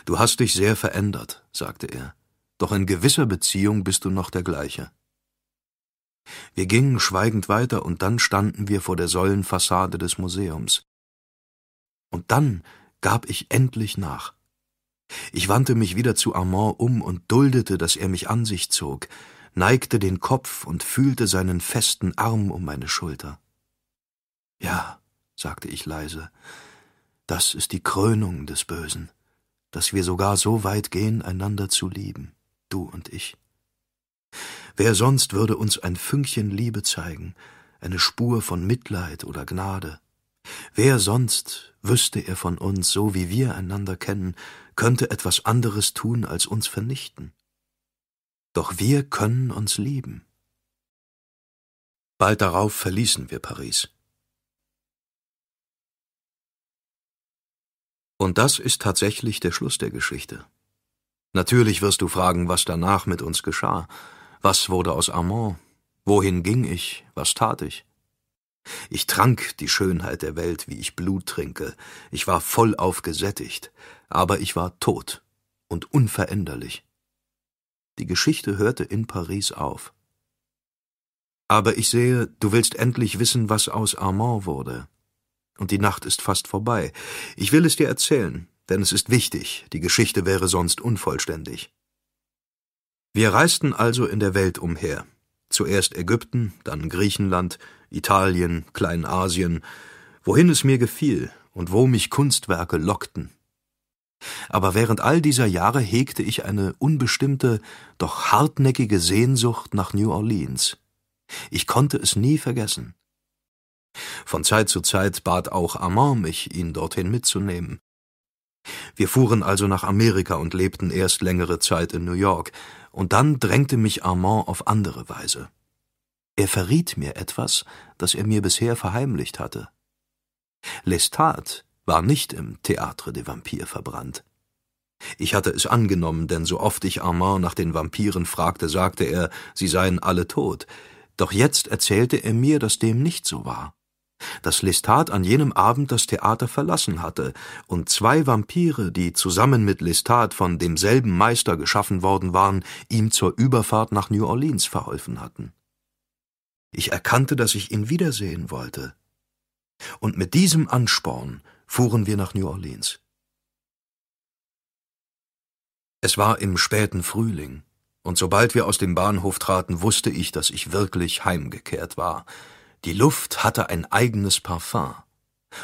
Du hast dich sehr verändert, sagte er, doch in gewisser Beziehung bist du noch der gleiche. Wir gingen schweigend weiter, und dann standen wir vor der Säulenfassade des Museums. Und dann gab ich endlich nach. Ich wandte mich wieder zu Armand um und duldete, dass er mich an sich zog, neigte den Kopf und fühlte seinen festen Arm um meine Schulter. Ja, sagte ich leise, das ist die Krönung des Bösen, dass wir sogar so weit gehen, einander zu lieben, du und ich. Wer sonst würde uns ein Fünkchen Liebe zeigen, eine Spur von Mitleid oder Gnade? Wer sonst, wüsste er von uns, so wie wir einander kennen, könnte etwas anderes tun als uns vernichten? Doch wir können uns lieben. Bald darauf verließen wir Paris. Und das ist tatsächlich der Schluss der Geschichte. Natürlich wirst du fragen, was danach mit uns geschah. Was wurde aus Armand? Wohin ging ich? Was tat ich? Ich trank die Schönheit der Welt, wie ich Blut trinke. Ich war vollauf gesättigt, aber ich war tot und unveränderlich. Die Geschichte hörte in Paris auf. Aber ich sehe, du willst endlich wissen, was aus Armand wurde. Und die Nacht ist fast vorbei. Ich will es dir erzählen, denn es ist wichtig, die Geschichte wäre sonst unvollständig. Wir reisten also in der Welt umher. Zuerst Ägypten, dann Griechenland, Italien, Kleinasien, wohin es mir gefiel und wo mich Kunstwerke lockten. Aber während all dieser Jahre hegte ich eine unbestimmte, doch hartnäckige Sehnsucht nach New Orleans. Ich konnte es nie vergessen. Von Zeit zu Zeit bat auch Armand mich, ihn dorthin mitzunehmen. Wir fuhren also nach Amerika und lebten erst längere Zeit in New York, und dann drängte mich Armand auf andere Weise. Er verriet mir etwas, das er mir bisher verheimlicht hatte. Lestat, war nicht im Théâtre des Vampires verbrannt. Ich hatte es angenommen, denn so oft ich Armand nach den Vampiren fragte, sagte er, sie seien alle tot. Doch jetzt erzählte er mir, dass dem nicht so war. Dass Lestat an jenem Abend das Theater verlassen hatte und zwei Vampire, die zusammen mit Lestat von demselben Meister geschaffen worden waren, ihm zur Überfahrt nach New Orleans verholfen hatten. Ich erkannte, dass ich ihn wiedersehen wollte. Und mit diesem Ansporn fuhren wir nach New Orleans. Es war im späten Frühling, und sobald wir aus dem Bahnhof traten, wusste ich, dass ich wirklich heimgekehrt war. Die Luft hatte ein eigenes Parfum,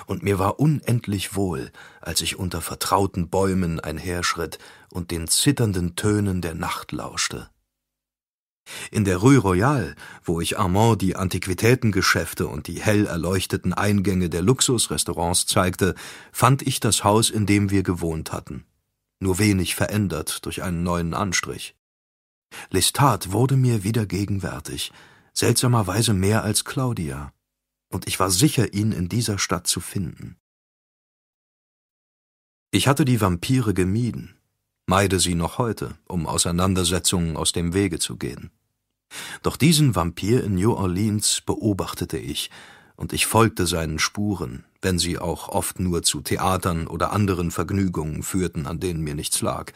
und mir war unendlich wohl, als ich unter vertrauten Bäumen einherschritt und den zitternden Tönen der Nacht lauschte. In der Rue Royale, wo ich Armand die Antiquitätengeschäfte und die hell erleuchteten Eingänge der Luxusrestaurants zeigte, fand ich das Haus, in dem wir gewohnt hatten nur wenig verändert durch einen neuen Anstrich. Lestat wurde mir wieder gegenwärtig, seltsamerweise mehr als Claudia, und ich war sicher, ihn in dieser Stadt zu finden. Ich hatte die Vampire gemieden, meide sie noch heute, um Auseinandersetzungen aus dem Wege zu gehen. Doch diesen Vampir in New Orleans beobachtete ich, und ich folgte seinen Spuren, wenn sie auch oft nur zu Theatern oder anderen Vergnügungen führten, an denen mir nichts lag.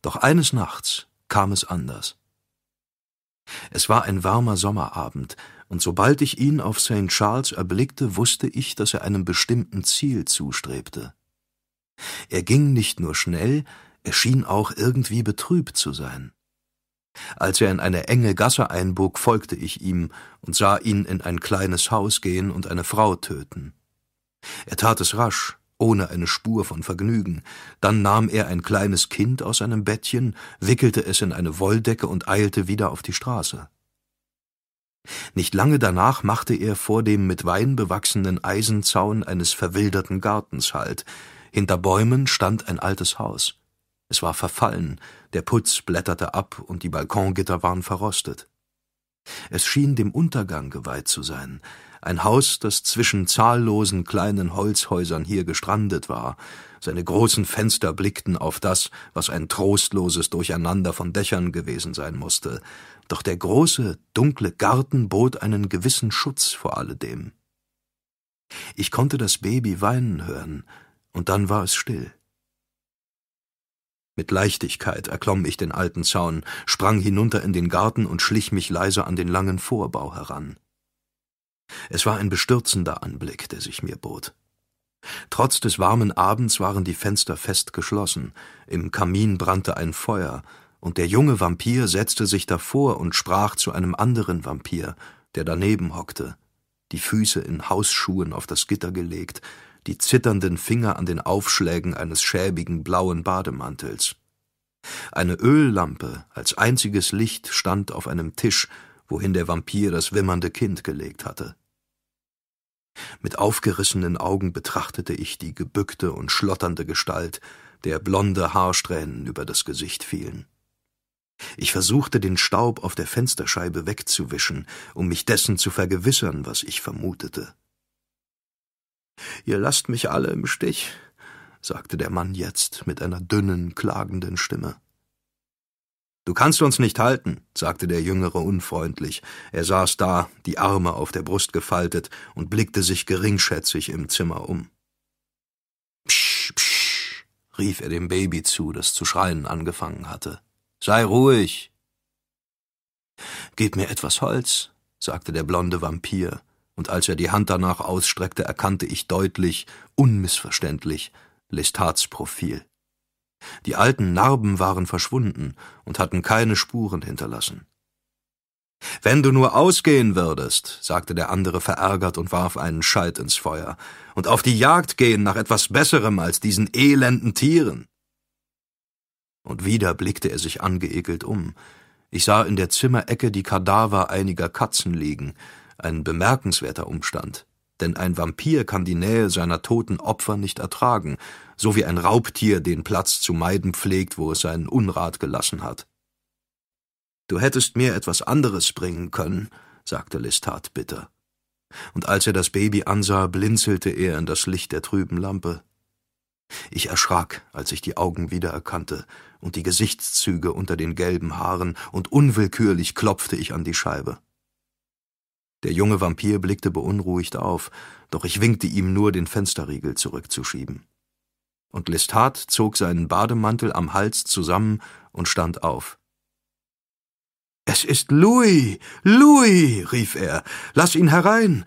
Doch eines Nachts kam es anders. Es war ein warmer Sommerabend, und sobald ich ihn auf St. Charles erblickte, wusste ich, dass er einem bestimmten Ziel zustrebte. Er ging nicht nur schnell, er schien auch irgendwie betrübt zu sein. Als er in eine enge Gasse einbog, folgte ich ihm und sah ihn in ein kleines Haus gehen und eine Frau töten. Er tat es rasch, ohne eine Spur von Vergnügen. Dann nahm er ein kleines Kind aus einem Bettchen, wickelte es in eine Wolldecke und eilte wieder auf die Straße. Nicht lange danach machte er vor dem mit Wein bewachsenen Eisenzaun eines verwilderten Gartens Halt. Hinter Bäumen stand ein altes Haus. Es war verfallen, der Putz blätterte ab und die Balkongitter waren verrostet. Es schien dem Untergang geweiht zu sein, ein Haus, das zwischen zahllosen kleinen Holzhäusern hier gestrandet war, seine großen Fenster blickten auf das, was ein trostloses Durcheinander von Dächern gewesen sein musste, doch der große, dunkle Garten bot einen gewissen Schutz vor alledem. Ich konnte das Baby weinen hören, und dann war es still. Mit Leichtigkeit erklomm ich den alten Zaun, sprang hinunter in den Garten und schlich mich leise an den langen Vorbau heran. Es war ein bestürzender Anblick, der sich mir bot. Trotz des warmen Abends waren die Fenster fest geschlossen, im Kamin brannte ein Feuer, und der junge Vampir setzte sich davor und sprach zu einem anderen Vampir, der daneben hockte, die Füße in Hausschuhen auf das Gitter gelegt, die zitternden Finger an den Aufschlägen eines schäbigen blauen Bademantels. Eine Öllampe als einziges Licht stand auf einem Tisch, wohin der Vampir das wimmernde Kind gelegt hatte. Mit aufgerissenen Augen betrachtete ich die gebückte und schlotternde Gestalt, der blonde Haarsträhnen über das Gesicht fielen. Ich versuchte, den Staub auf der Fensterscheibe wegzuwischen, um mich dessen zu vergewissern, was ich vermutete. Ihr lasst mich alle im Stich, sagte der Mann jetzt mit einer dünnen, klagenden Stimme. Du kannst uns nicht halten, sagte der Jüngere unfreundlich. Er saß da, die Arme auf der Brust gefaltet und blickte sich geringschätzig im Zimmer um. Psch, psch, rief er dem Baby zu, das zu schreien angefangen hatte. Sei ruhig. Gib mir etwas Holz, sagte der blonde Vampir und als er die Hand danach ausstreckte, erkannte ich deutlich, unmissverständlich, Lestats Profil. Die alten Narben waren verschwunden und hatten keine Spuren hinterlassen. Wenn du nur ausgehen würdest, sagte der andere verärgert und warf einen Scheit ins Feuer, und auf die Jagd gehen nach etwas Besserem als diesen elenden Tieren. Und wieder blickte er sich angeekelt um. Ich sah in der Zimmerecke die Kadaver einiger Katzen liegen, ein bemerkenswerter Umstand, denn ein Vampir kann die Nähe seiner toten Opfer nicht ertragen, so wie ein Raubtier den Platz zu meiden pflegt, wo es seinen Unrat gelassen hat. Du hättest mir etwas anderes bringen können, sagte Lestat bitter. Und als er das Baby ansah, blinzelte er in das Licht der trüben Lampe. Ich erschrak, als ich die Augen wiedererkannte und die Gesichtszüge unter den gelben Haaren, und unwillkürlich klopfte ich an die Scheibe. Der junge Vampir blickte beunruhigt auf, doch ich winkte ihm nur, den Fensterriegel zurückzuschieben. Und Lestat zog seinen Bademantel am Hals zusammen und stand auf. Es ist Louis, Louis, rief er, lass ihn herein.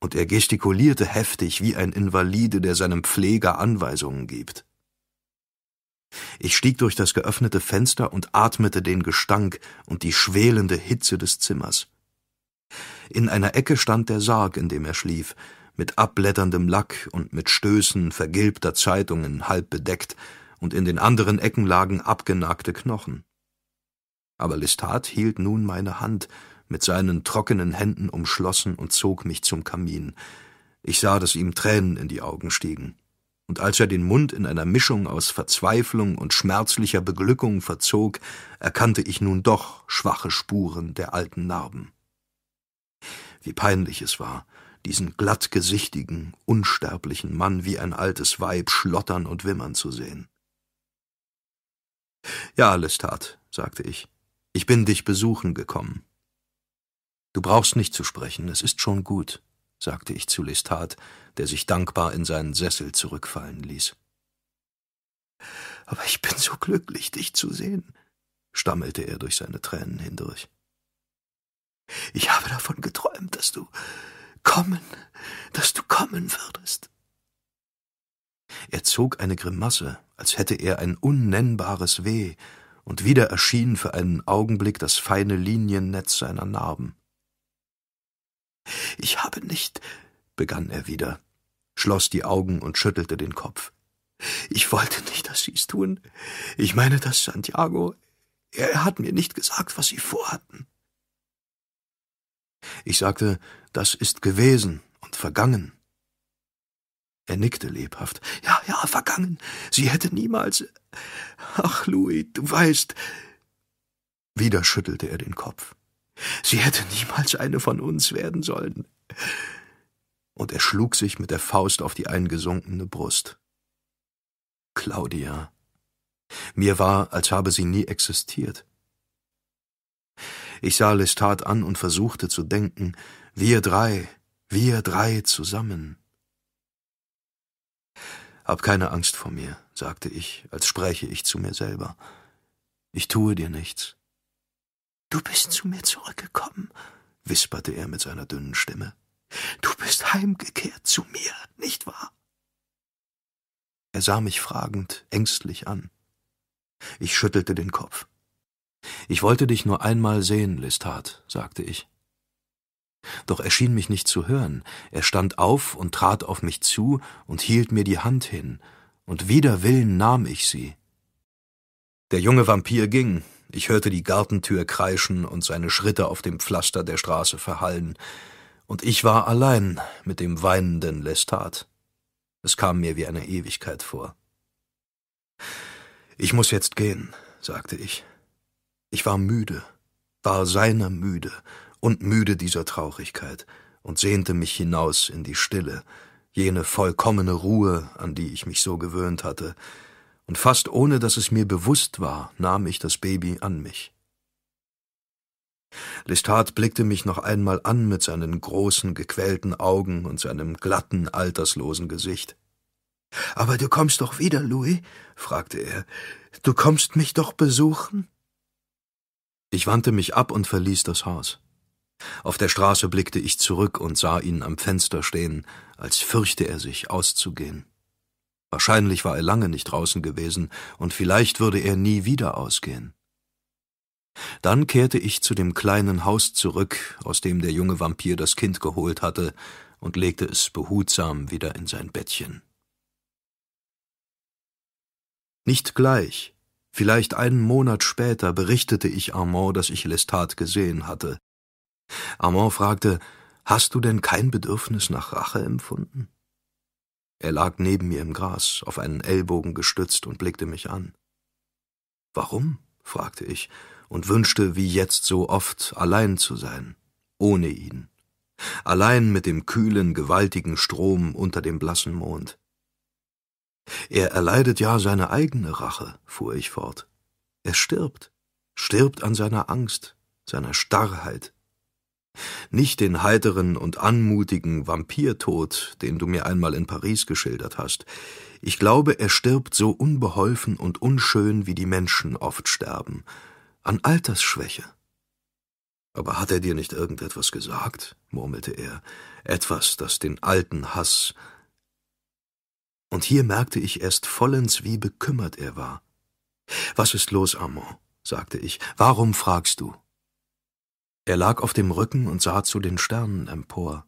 Und er gestikulierte heftig wie ein Invalide, der seinem Pfleger Anweisungen gibt. Ich stieg durch das geöffnete Fenster und atmete den Gestank und die schwelende Hitze des Zimmers. In einer Ecke stand der Sarg, in dem er schlief, mit abblätterndem Lack und mit Stößen vergilbter Zeitungen halb bedeckt, und in den anderen Ecken lagen abgenagte Knochen. Aber Lestat hielt nun meine Hand, mit seinen trockenen Händen umschlossen und zog mich zum Kamin. Ich sah, dass ihm Tränen in die Augen stiegen. Und als er den Mund in einer Mischung aus Verzweiflung und schmerzlicher Beglückung verzog, erkannte ich nun doch schwache Spuren der alten Narben. Wie peinlich es war, diesen glattgesichtigen, unsterblichen Mann wie ein altes Weib schlottern und wimmern zu sehen. Ja, Lestat, sagte ich, ich bin dich besuchen gekommen. Du brauchst nicht zu sprechen, es ist schon gut, sagte ich zu Lestat, der sich dankbar in seinen Sessel zurückfallen ließ. Aber ich bin so glücklich, dich zu sehen, stammelte er durch seine Tränen hindurch. Ich habe davon geträumt, dass du kommen, dass du kommen würdest. Er zog eine Grimasse, als hätte er ein unnennbares Weh, und wieder erschien für einen Augenblick das feine Liniennetz seiner Narben. Ich habe nicht, begann er wieder, schloss die Augen und schüttelte den Kopf. Ich wollte nicht, dass Sie's tun. Ich meine, dass Santiago, er hat mir nicht gesagt, was Sie vorhatten. Ich sagte, das ist gewesen und vergangen. Er nickte lebhaft. Ja, ja, vergangen. Sie hätte niemals. Ach, Louis, du weißt. Wieder schüttelte er den Kopf. Sie hätte niemals eine von uns werden sollen. Und er schlug sich mit der Faust auf die eingesunkene Brust. Claudia. Mir war, als habe sie nie existiert. Ich sah Lestat an und versuchte zu denken, wir drei, wir drei zusammen. Hab keine Angst vor mir, sagte ich, als spräche ich zu mir selber. Ich tue dir nichts. Du bist zu mir zurückgekommen, wisperte er mit seiner dünnen Stimme. Du bist heimgekehrt zu mir, nicht wahr? Er sah mich fragend, ängstlich an. Ich schüttelte den Kopf. Ich wollte dich nur einmal sehen, Lestat, sagte ich. Doch er schien mich nicht zu hören. Er stand auf und trat auf mich zu und hielt mir die Hand hin, und wider Willen nahm ich sie. Der junge Vampir ging, ich hörte die Gartentür kreischen und seine Schritte auf dem Pflaster der Straße verhallen, und ich war allein mit dem weinenden Lestat. Es kam mir wie eine Ewigkeit vor. Ich muss jetzt gehen, sagte ich. Ich war müde, war seiner müde und müde dieser Traurigkeit und sehnte mich hinaus in die Stille, jene vollkommene Ruhe, an die ich mich so gewöhnt hatte, und fast ohne dass es mir bewusst war, nahm ich das Baby an mich. Lestat blickte mich noch einmal an mit seinen großen, gequälten Augen und seinem glatten, alterslosen Gesicht. Aber du kommst doch wieder, Louis? fragte er. Du kommst mich doch besuchen? Ich wandte mich ab und verließ das Haus. Auf der Straße blickte ich zurück und sah ihn am Fenster stehen, als fürchte er sich auszugehen. Wahrscheinlich war er lange nicht draußen gewesen, und vielleicht würde er nie wieder ausgehen. Dann kehrte ich zu dem kleinen Haus zurück, aus dem der junge Vampir das Kind geholt hatte, und legte es behutsam wieder in sein Bettchen. Nicht gleich, Vielleicht einen Monat später berichtete ich Armand, dass ich Lestat gesehen hatte. Armand fragte, Hast du denn kein Bedürfnis nach Rache empfunden? Er lag neben mir im Gras, auf einen Ellbogen gestützt und blickte mich an. Warum? fragte ich und wünschte, wie jetzt so oft, allein zu sein, ohne ihn, allein mit dem kühlen, gewaltigen Strom unter dem blassen Mond. Er erleidet ja seine eigene Rache, fuhr ich fort. Er stirbt, stirbt an seiner Angst, seiner Starrheit. Nicht den heiteren und anmutigen Vampirtod, den du mir einmal in Paris geschildert hast. Ich glaube, er stirbt so unbeholfen und unschön, wie die Menschen oft sterben, an Altersschwäche. Aber hat er dir nicht irgendetwas gesagt? murmelte er, etwas, das den alten Hass. Und hier merkte ich erst vollends, wie bekümmert er war. Was ist los, Armand? sagte ich. Warum fragst du? Er lag auf dem Rücken und sah zu den Sternen empor.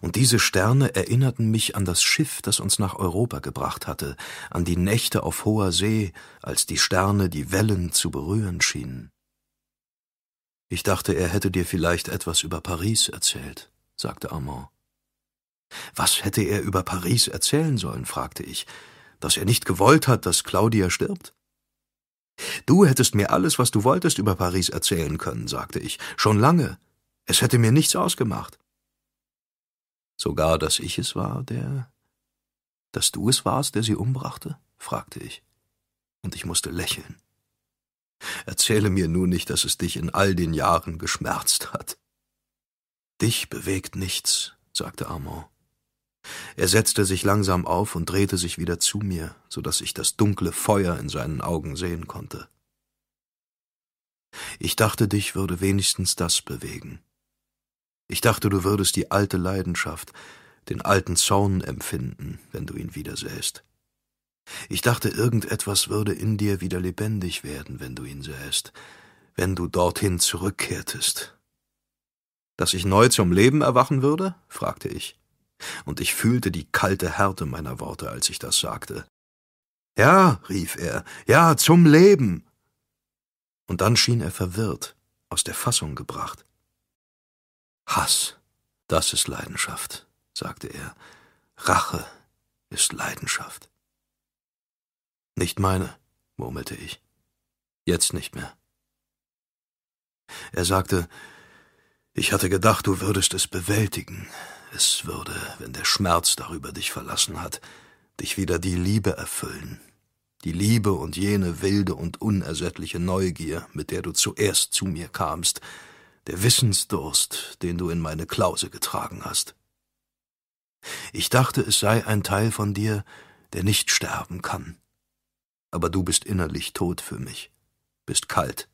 Und diese Sterne erinnerten mich an das Schiff, das uns nach Europa gebracht hatte, an die Nächte auf hoher See, als die Sterne die Wellen zu berühren schienen. Ich dachte, er hätte dir vielleicht etwas über Paris erzählt, sagte Armand. Was hätte er über Paris erzählen sollen, fragte ich, dass er nicht gewollt hat, dass Claudia stirbt? Du hättest mir alles, was du wolltest, über Paris erzählen können, sagte ich, schon lange. Es hätte mir nichts ausgemacht. Sogar, dass ich es war, der. dass du es warst, der sie umbrachte? fragte ich. Und ich musste lächeln. Erzähle mir nur nicht, dass es dich in all den Jahren geschmerzt hat. Dich bewegt nichts, sagte Armand. Er setzte sich langsam auf und drehte sich wieder zu mir, so dass ich das dunkle Feuer in seinen Augen sehen konnte. Ich dachte, dich würde wenigstens das bewegen. Ich dachte, du würdest die alte Leidenschaft, den alten Zorn empfinden, wenn du ihn wiedersähst. Ich dachte, irgendetwas würde in dir wieder lebendig werden, wenn du ihn sähst, wenn du dorthin zurückkehrtest. Dass ich neu zum Leben erwachen würde? fragte ich und ich fühlte die kalte Härte meiner Worte, als ich das sagte. Ja, rief er, ja, zum Leben. Und dann schien er verwirrt, aus der Fassung gebracht. Hass, das ist Leidenschaft, sagte er. Rache ist Leidenschaft. Nicht meine, murmelte ich. Jetzt nicht mehr. Er sagte, ich hatte gedacht, du würdest es bewältigen, es würde, wenn der Schmerz darüber dich verlassen hat, dich wieder die Liebe erfüllen. Die Liebe und jene wilde und unersättliche Neugier, mit der du zuerst zu mir kamst, der Wissensdurst, den du in meine Klause getragen hast. Ich dachte, es sei ein Teil von dir, der nicht sterben kann. Aber du bist innerlich tot für mich, bist kalt,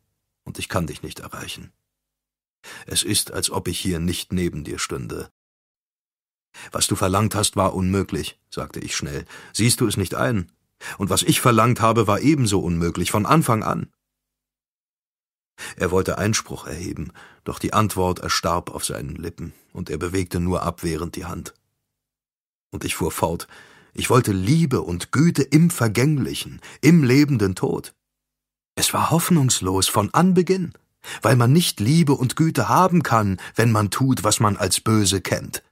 und ich kann dich nicht erreichen. Es ist, als ob ich hier nicht neben dir stünde, was du verlangt hast, war unmöglich, sagte ich schnell. Siehst du es nicht ein? Und was ich verlangt habe, war ebenso unmöglich, von Anfang an. Er wollte Einspruch erheben, doch die Antwort erstarb auf seinen Lippen, und er bewegte nur abwehrend die Hand. Und ich fuhr fort, ich wollte Liebe und Güte im Vergänglichen, im lebenden Tod. Es war hoffnungslos von Anbeginn, weil man nicht Liebe und Güte haben kann, wenn man tut, was man als böse kennt.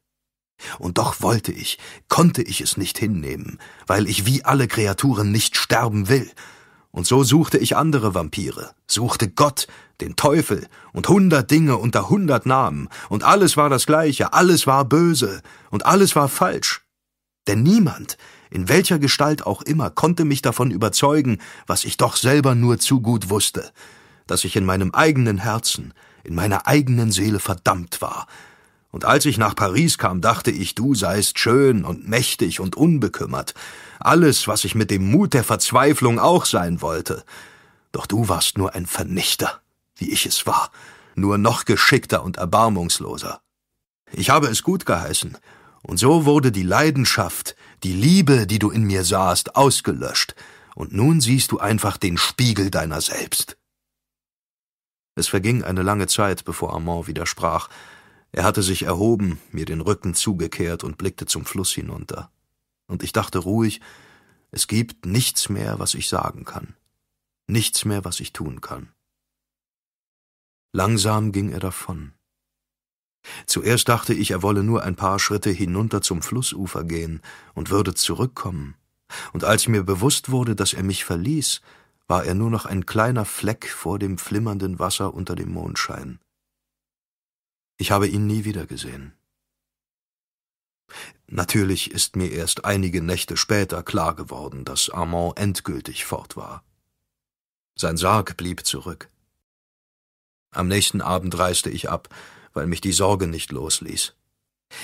Und doch wollte ich, konnte ich es nicht hinnehmen, weil ich wie alle Kreaturen nicht sterben will. Und so suchte ich andere Vampire, suchte Gott, den Teufel und hundert Dinge unter hundert Namen, und alles war das gleiche, alles war böse, und alles war falsch. Denn niemand, in welcher Gestalt auch immer, konnte mich davon überzeugen, was ich doch selber nur zu gut wusste, dass ich in meinem eigenen Herzen, in meiner eigenen Seele verdammt war, und als ich nach Paris kam, dachte ich, du seist schön und mächtig und unbekümmert. Alles, was ich mit dem Mut der Verzweiflung auch sein wollte. Doch du warst nur ein Vernichter, wie ich es war, nur noch geschickter und erbarmungsloser. Ich habe es gut geheißen, und so wurde die Leidenschaft, die Liebe, die du in mir sahst, ausgelöscht, und nun siehst du einfach den Spiegel deiner selbst. Es verging eine lange Zeit, bevor Armand widersprach, er hatte sich erhoben, mir den Rücken zugekehrt und blickte zum Fluss hinunter. Und ich dachte ruhig, es gibt nichts mehr, was ich sagen kann, nichts mehr, was ich tun kann. Langsam ging er davon. Zuerst dachte ich, er wolle nur ein paar Schritte hinunter zum Flussufer gehen und würde zurückkommen, und als mir bewusst wurde, dass er mich verließ, war er nur noch ein kleiner Fleck vor dem flimmernden Wasser unter dem Mondschein. Ich habe ihn nie wieder gesehen. Natürlich ist mir erst einige Nächte später klar geworden, dass Armand endgültig fort war. Sein Sarg blieb zurück. Am nächsten Abend reiste ich ab, weil mich die Sorge nicht losließ.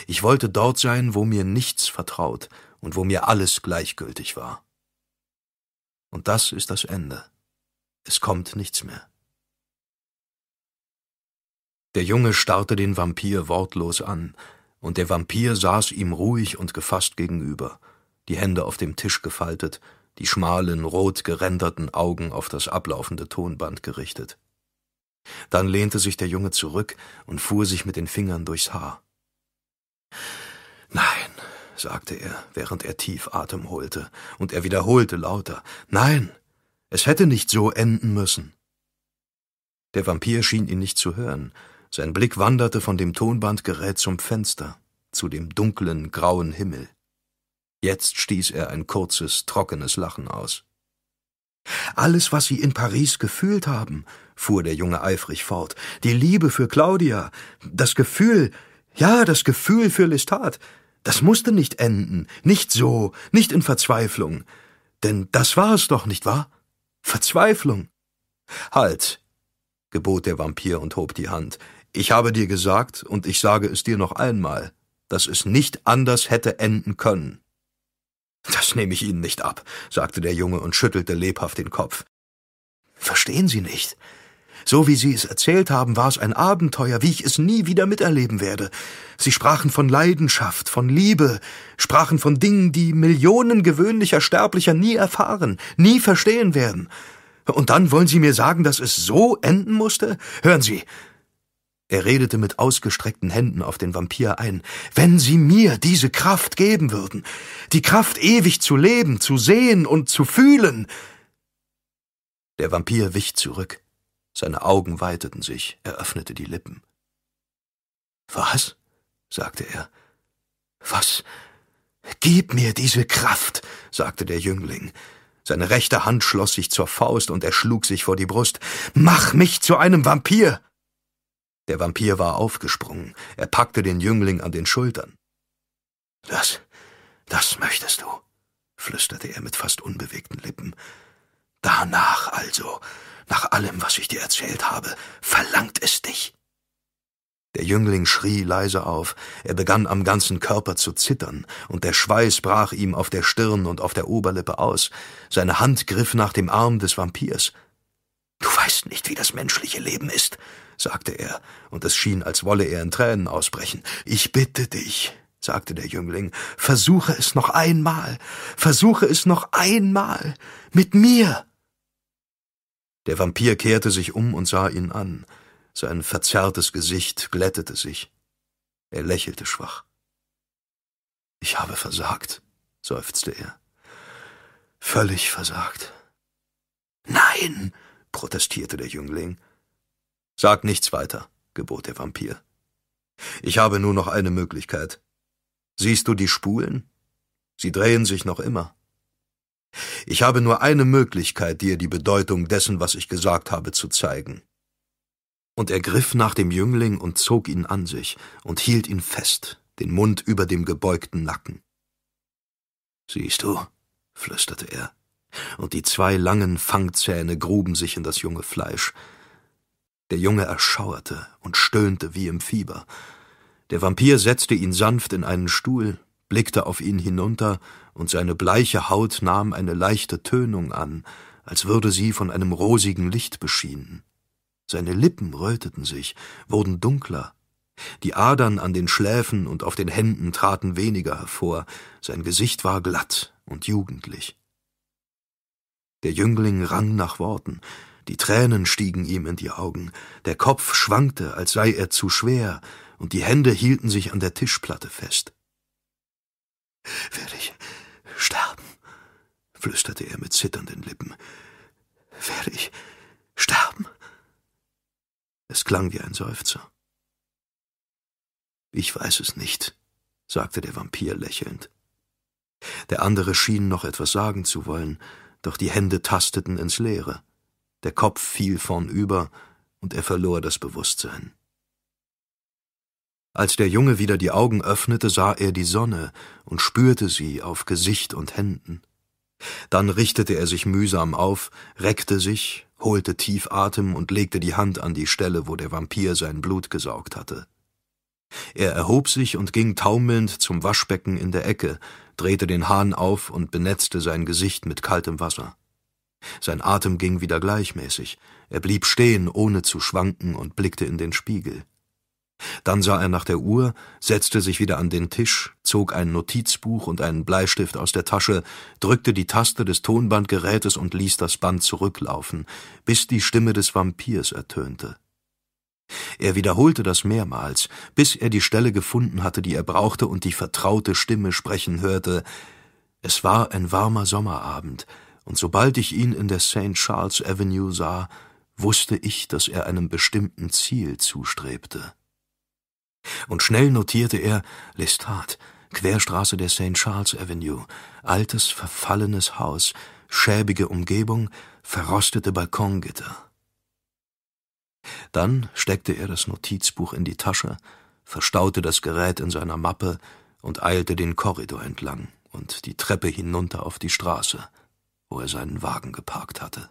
Ich wollte dort sein, wo mir nichts vertraut und wo mir alles gleichgültig war. Und das ist das Ende. Es kommt nichts mehr. Der Junge starrte den Vampir wortlos an, und der Vampir saß ihm ruhig und gefasst gegenüber, die Hände auf dem Tisch gefaltet, die schmalen, rot geränderten Augen auf das ablaufende Tonband gerichtet. Dann lehnte sich der Junge zurück und fuhr sich mit den Fingern durchs Haar. Nein, sagte er, während er tief Atem holte, und er wiederholte lauter Nein, es hätte nicht so enden müssen. Der Vampir schien ihn nicht zu hören, sein Blick wanderte von dem Tonbandgerät zum Fenster, zu dem dunklen, grauen Himmel. Jetzt stieß er ein kurzes, trockenes Lachen aus. Alles, was Sie in Paris gefühlt haben, fuhr der Junge eifrig fort, die Liebe für Claudia, das Gefühl, ja, das Gefühl für Lestat, das musste nicht enden, nicht so, nicht in Verzweiflung. Denn das war es doch, nicht wahr? Verzweiflung. Halt, gebot der Vampir und hob die Hand. Ich habe dir gesagt, und ich sage es dir noch einmal, dass es nicht anders hätte enden können. Das nehme ich Ihnen nicht ab, sagte der Junge und schüttelte lebhaft den Kopf. Verstehen Sie nicht? So wie Sie es erzählt haben, war es ein Abenteuer, wie ich es nie wieder miterleben werde. Sie sprachen von Leidenschaft, von Liebe, sprachen von Dingen, die Millionen gewöhnlicher Sterblicher nie erfahren, nie verstehen werden. Und dann wollen Sie mir sagen, dass es so enden musste? Hören Sie, er redete mit ausgestreckten Händen auf den Vampir ein. Wenn Sie mir diese Kraft geben würden, die Kraft ewig zu leben, zu sehen und zu fühlen. Der Vampir wich zurück. Seine Augen weiteten sich, er öffnete die Lippen. Was? sagte er. Was? Gib mir diese Kraft, sagte der Jüngling. Seine rechte Hand schloss sich zur Faust und er schlug sich vor die Brust. Mach mich zu einem Vampir! Der Vampir war aufgesprungen, er packte den Jüngling an den Schultern. Das, das möchtest du, flüsterte er mit fast unbewegten Lippen. Danach also, nach allem, was ich dir erzählt habe, verlangt es dich. Der Jüngling schrie leise auf, er begann am ganzen Körper zu zittern, und der Schweiß brach ihm auf der Stirn und auf der Oberlippe aus, seine Hand griff nach dem Arm des Vampirs. Du weißt nicht, wie das menschliche Leben ist, sagte er, und es schien, als wolle er in Tränen ausbrechen. Ich bitte dich, sagte der Jüngling, versuche es noch einmal, versuche es noch einmal, mit mir. Der Vampir kehrte sich um und sah ihn an. Sein verzerrtes Gesicht glättete sich. Er lächelte schwach. Ich habe versagt, seufzte er. Völlig versagt. Nein, protestierte der Jüngling. Sag nichts weiter, gebot der Vampir. Ich habe nur noch eine Möglichkeit. Siehst du die Spulen? Sie drehen sich noch immer. Ich habe nur eine Möglichkeit, dir die Bedeutung dessen, was ich gesagt habe, zu zeigen. Und er griff nach dem Jüngling und zog ihn an sich und hielt ihn fest, den Mund über dem gebeugten Nacken. Siehst du, flüsterte er, und die zwei langen Fangzähne gruben sich in das junge Fleisch, der Junge erschauerte und stöhnte wie im Fieber. Der Vampir setzte ihn sanft in einen Stuhl, blickte auf ihn hinunter, und seine bleiche Haut nahm eine leichte Tönung an, als würde sie von einem rosigen Licht beschienen. Seine Lippen röteten sich, wurden dunkler, die Adern an den Schläfen und auf den Händen traten weniger hervor, sein Gesicht war glatt und jugendlich. Der Jüngling rang nach Worten, die Tränen stiegen ihm in die Augen, der Kopf schwankte, als sei er zu schwer, und die Hände hielten sich an der Tischplatte fest. Werde ich sterben? flüsterte er mit zitternden Lippen. Werde ich sterben? Es klang wie ein Seufzer. Ich weiß es nicht, sagte der Vampir lächelnd. Der andere schien noch etwas sagen zu wollen, doch die Hände tasteten ins Leere der Kopf fiel vornüber und er verlor das Bewusstsein. Als der Junge wieder die Augen öffnete, sah er die Sonne und spürte sie auf Gesicht und Händen. Dann richtete er sich mühsam auf, reckte sich, holte tief Atem und legte die Hand an die Stelle, wo der Vampir sein Blut gesaugt hatte. Er erhob sich und ging taumelnd zum Waschbecken in der Ecke, drehte den Hahn auf und benetzte sein Gesicht mit kaltem Wasser. Sein Atem ging wieder gleichmäßig, er blieb stehen, ohne zu schwanken, und blickte in den Spiegel. Dann sah er nach der Uhr, setzte sich wieder an den Tisch, zog ein Notizbuch und einen Bleistift aus der Tasche, drückte die Taste des Tonbandgerätes und ließ das Band zurücklaufen, bis die Stimme des Vampirs ertönte. Er wiederholte das mehrmals, bis er die Stelle gefunden hatte, die er brauchte und die vertraute Stimme sprechen hörte. Es war ein warmer Sommerabend, und sobald ich ihn in der St. Charles Avenue sah, wusste ich, dass er einem bestimmten Ziel zustrebte. Und schnell notierte er Lestat, Querstraße der St. Charles Avenue, altes, verfallenes Haus, schäbige Umgebung, verrostete Balkongitter. Dann steckte er das Notizbuch in die Tasche, verstaute das Gerät in seiner Mappe und eilte den Korridor entlang und die Treppe hinunter auf die Straße, wo er seinen Wagen geparkt hatte.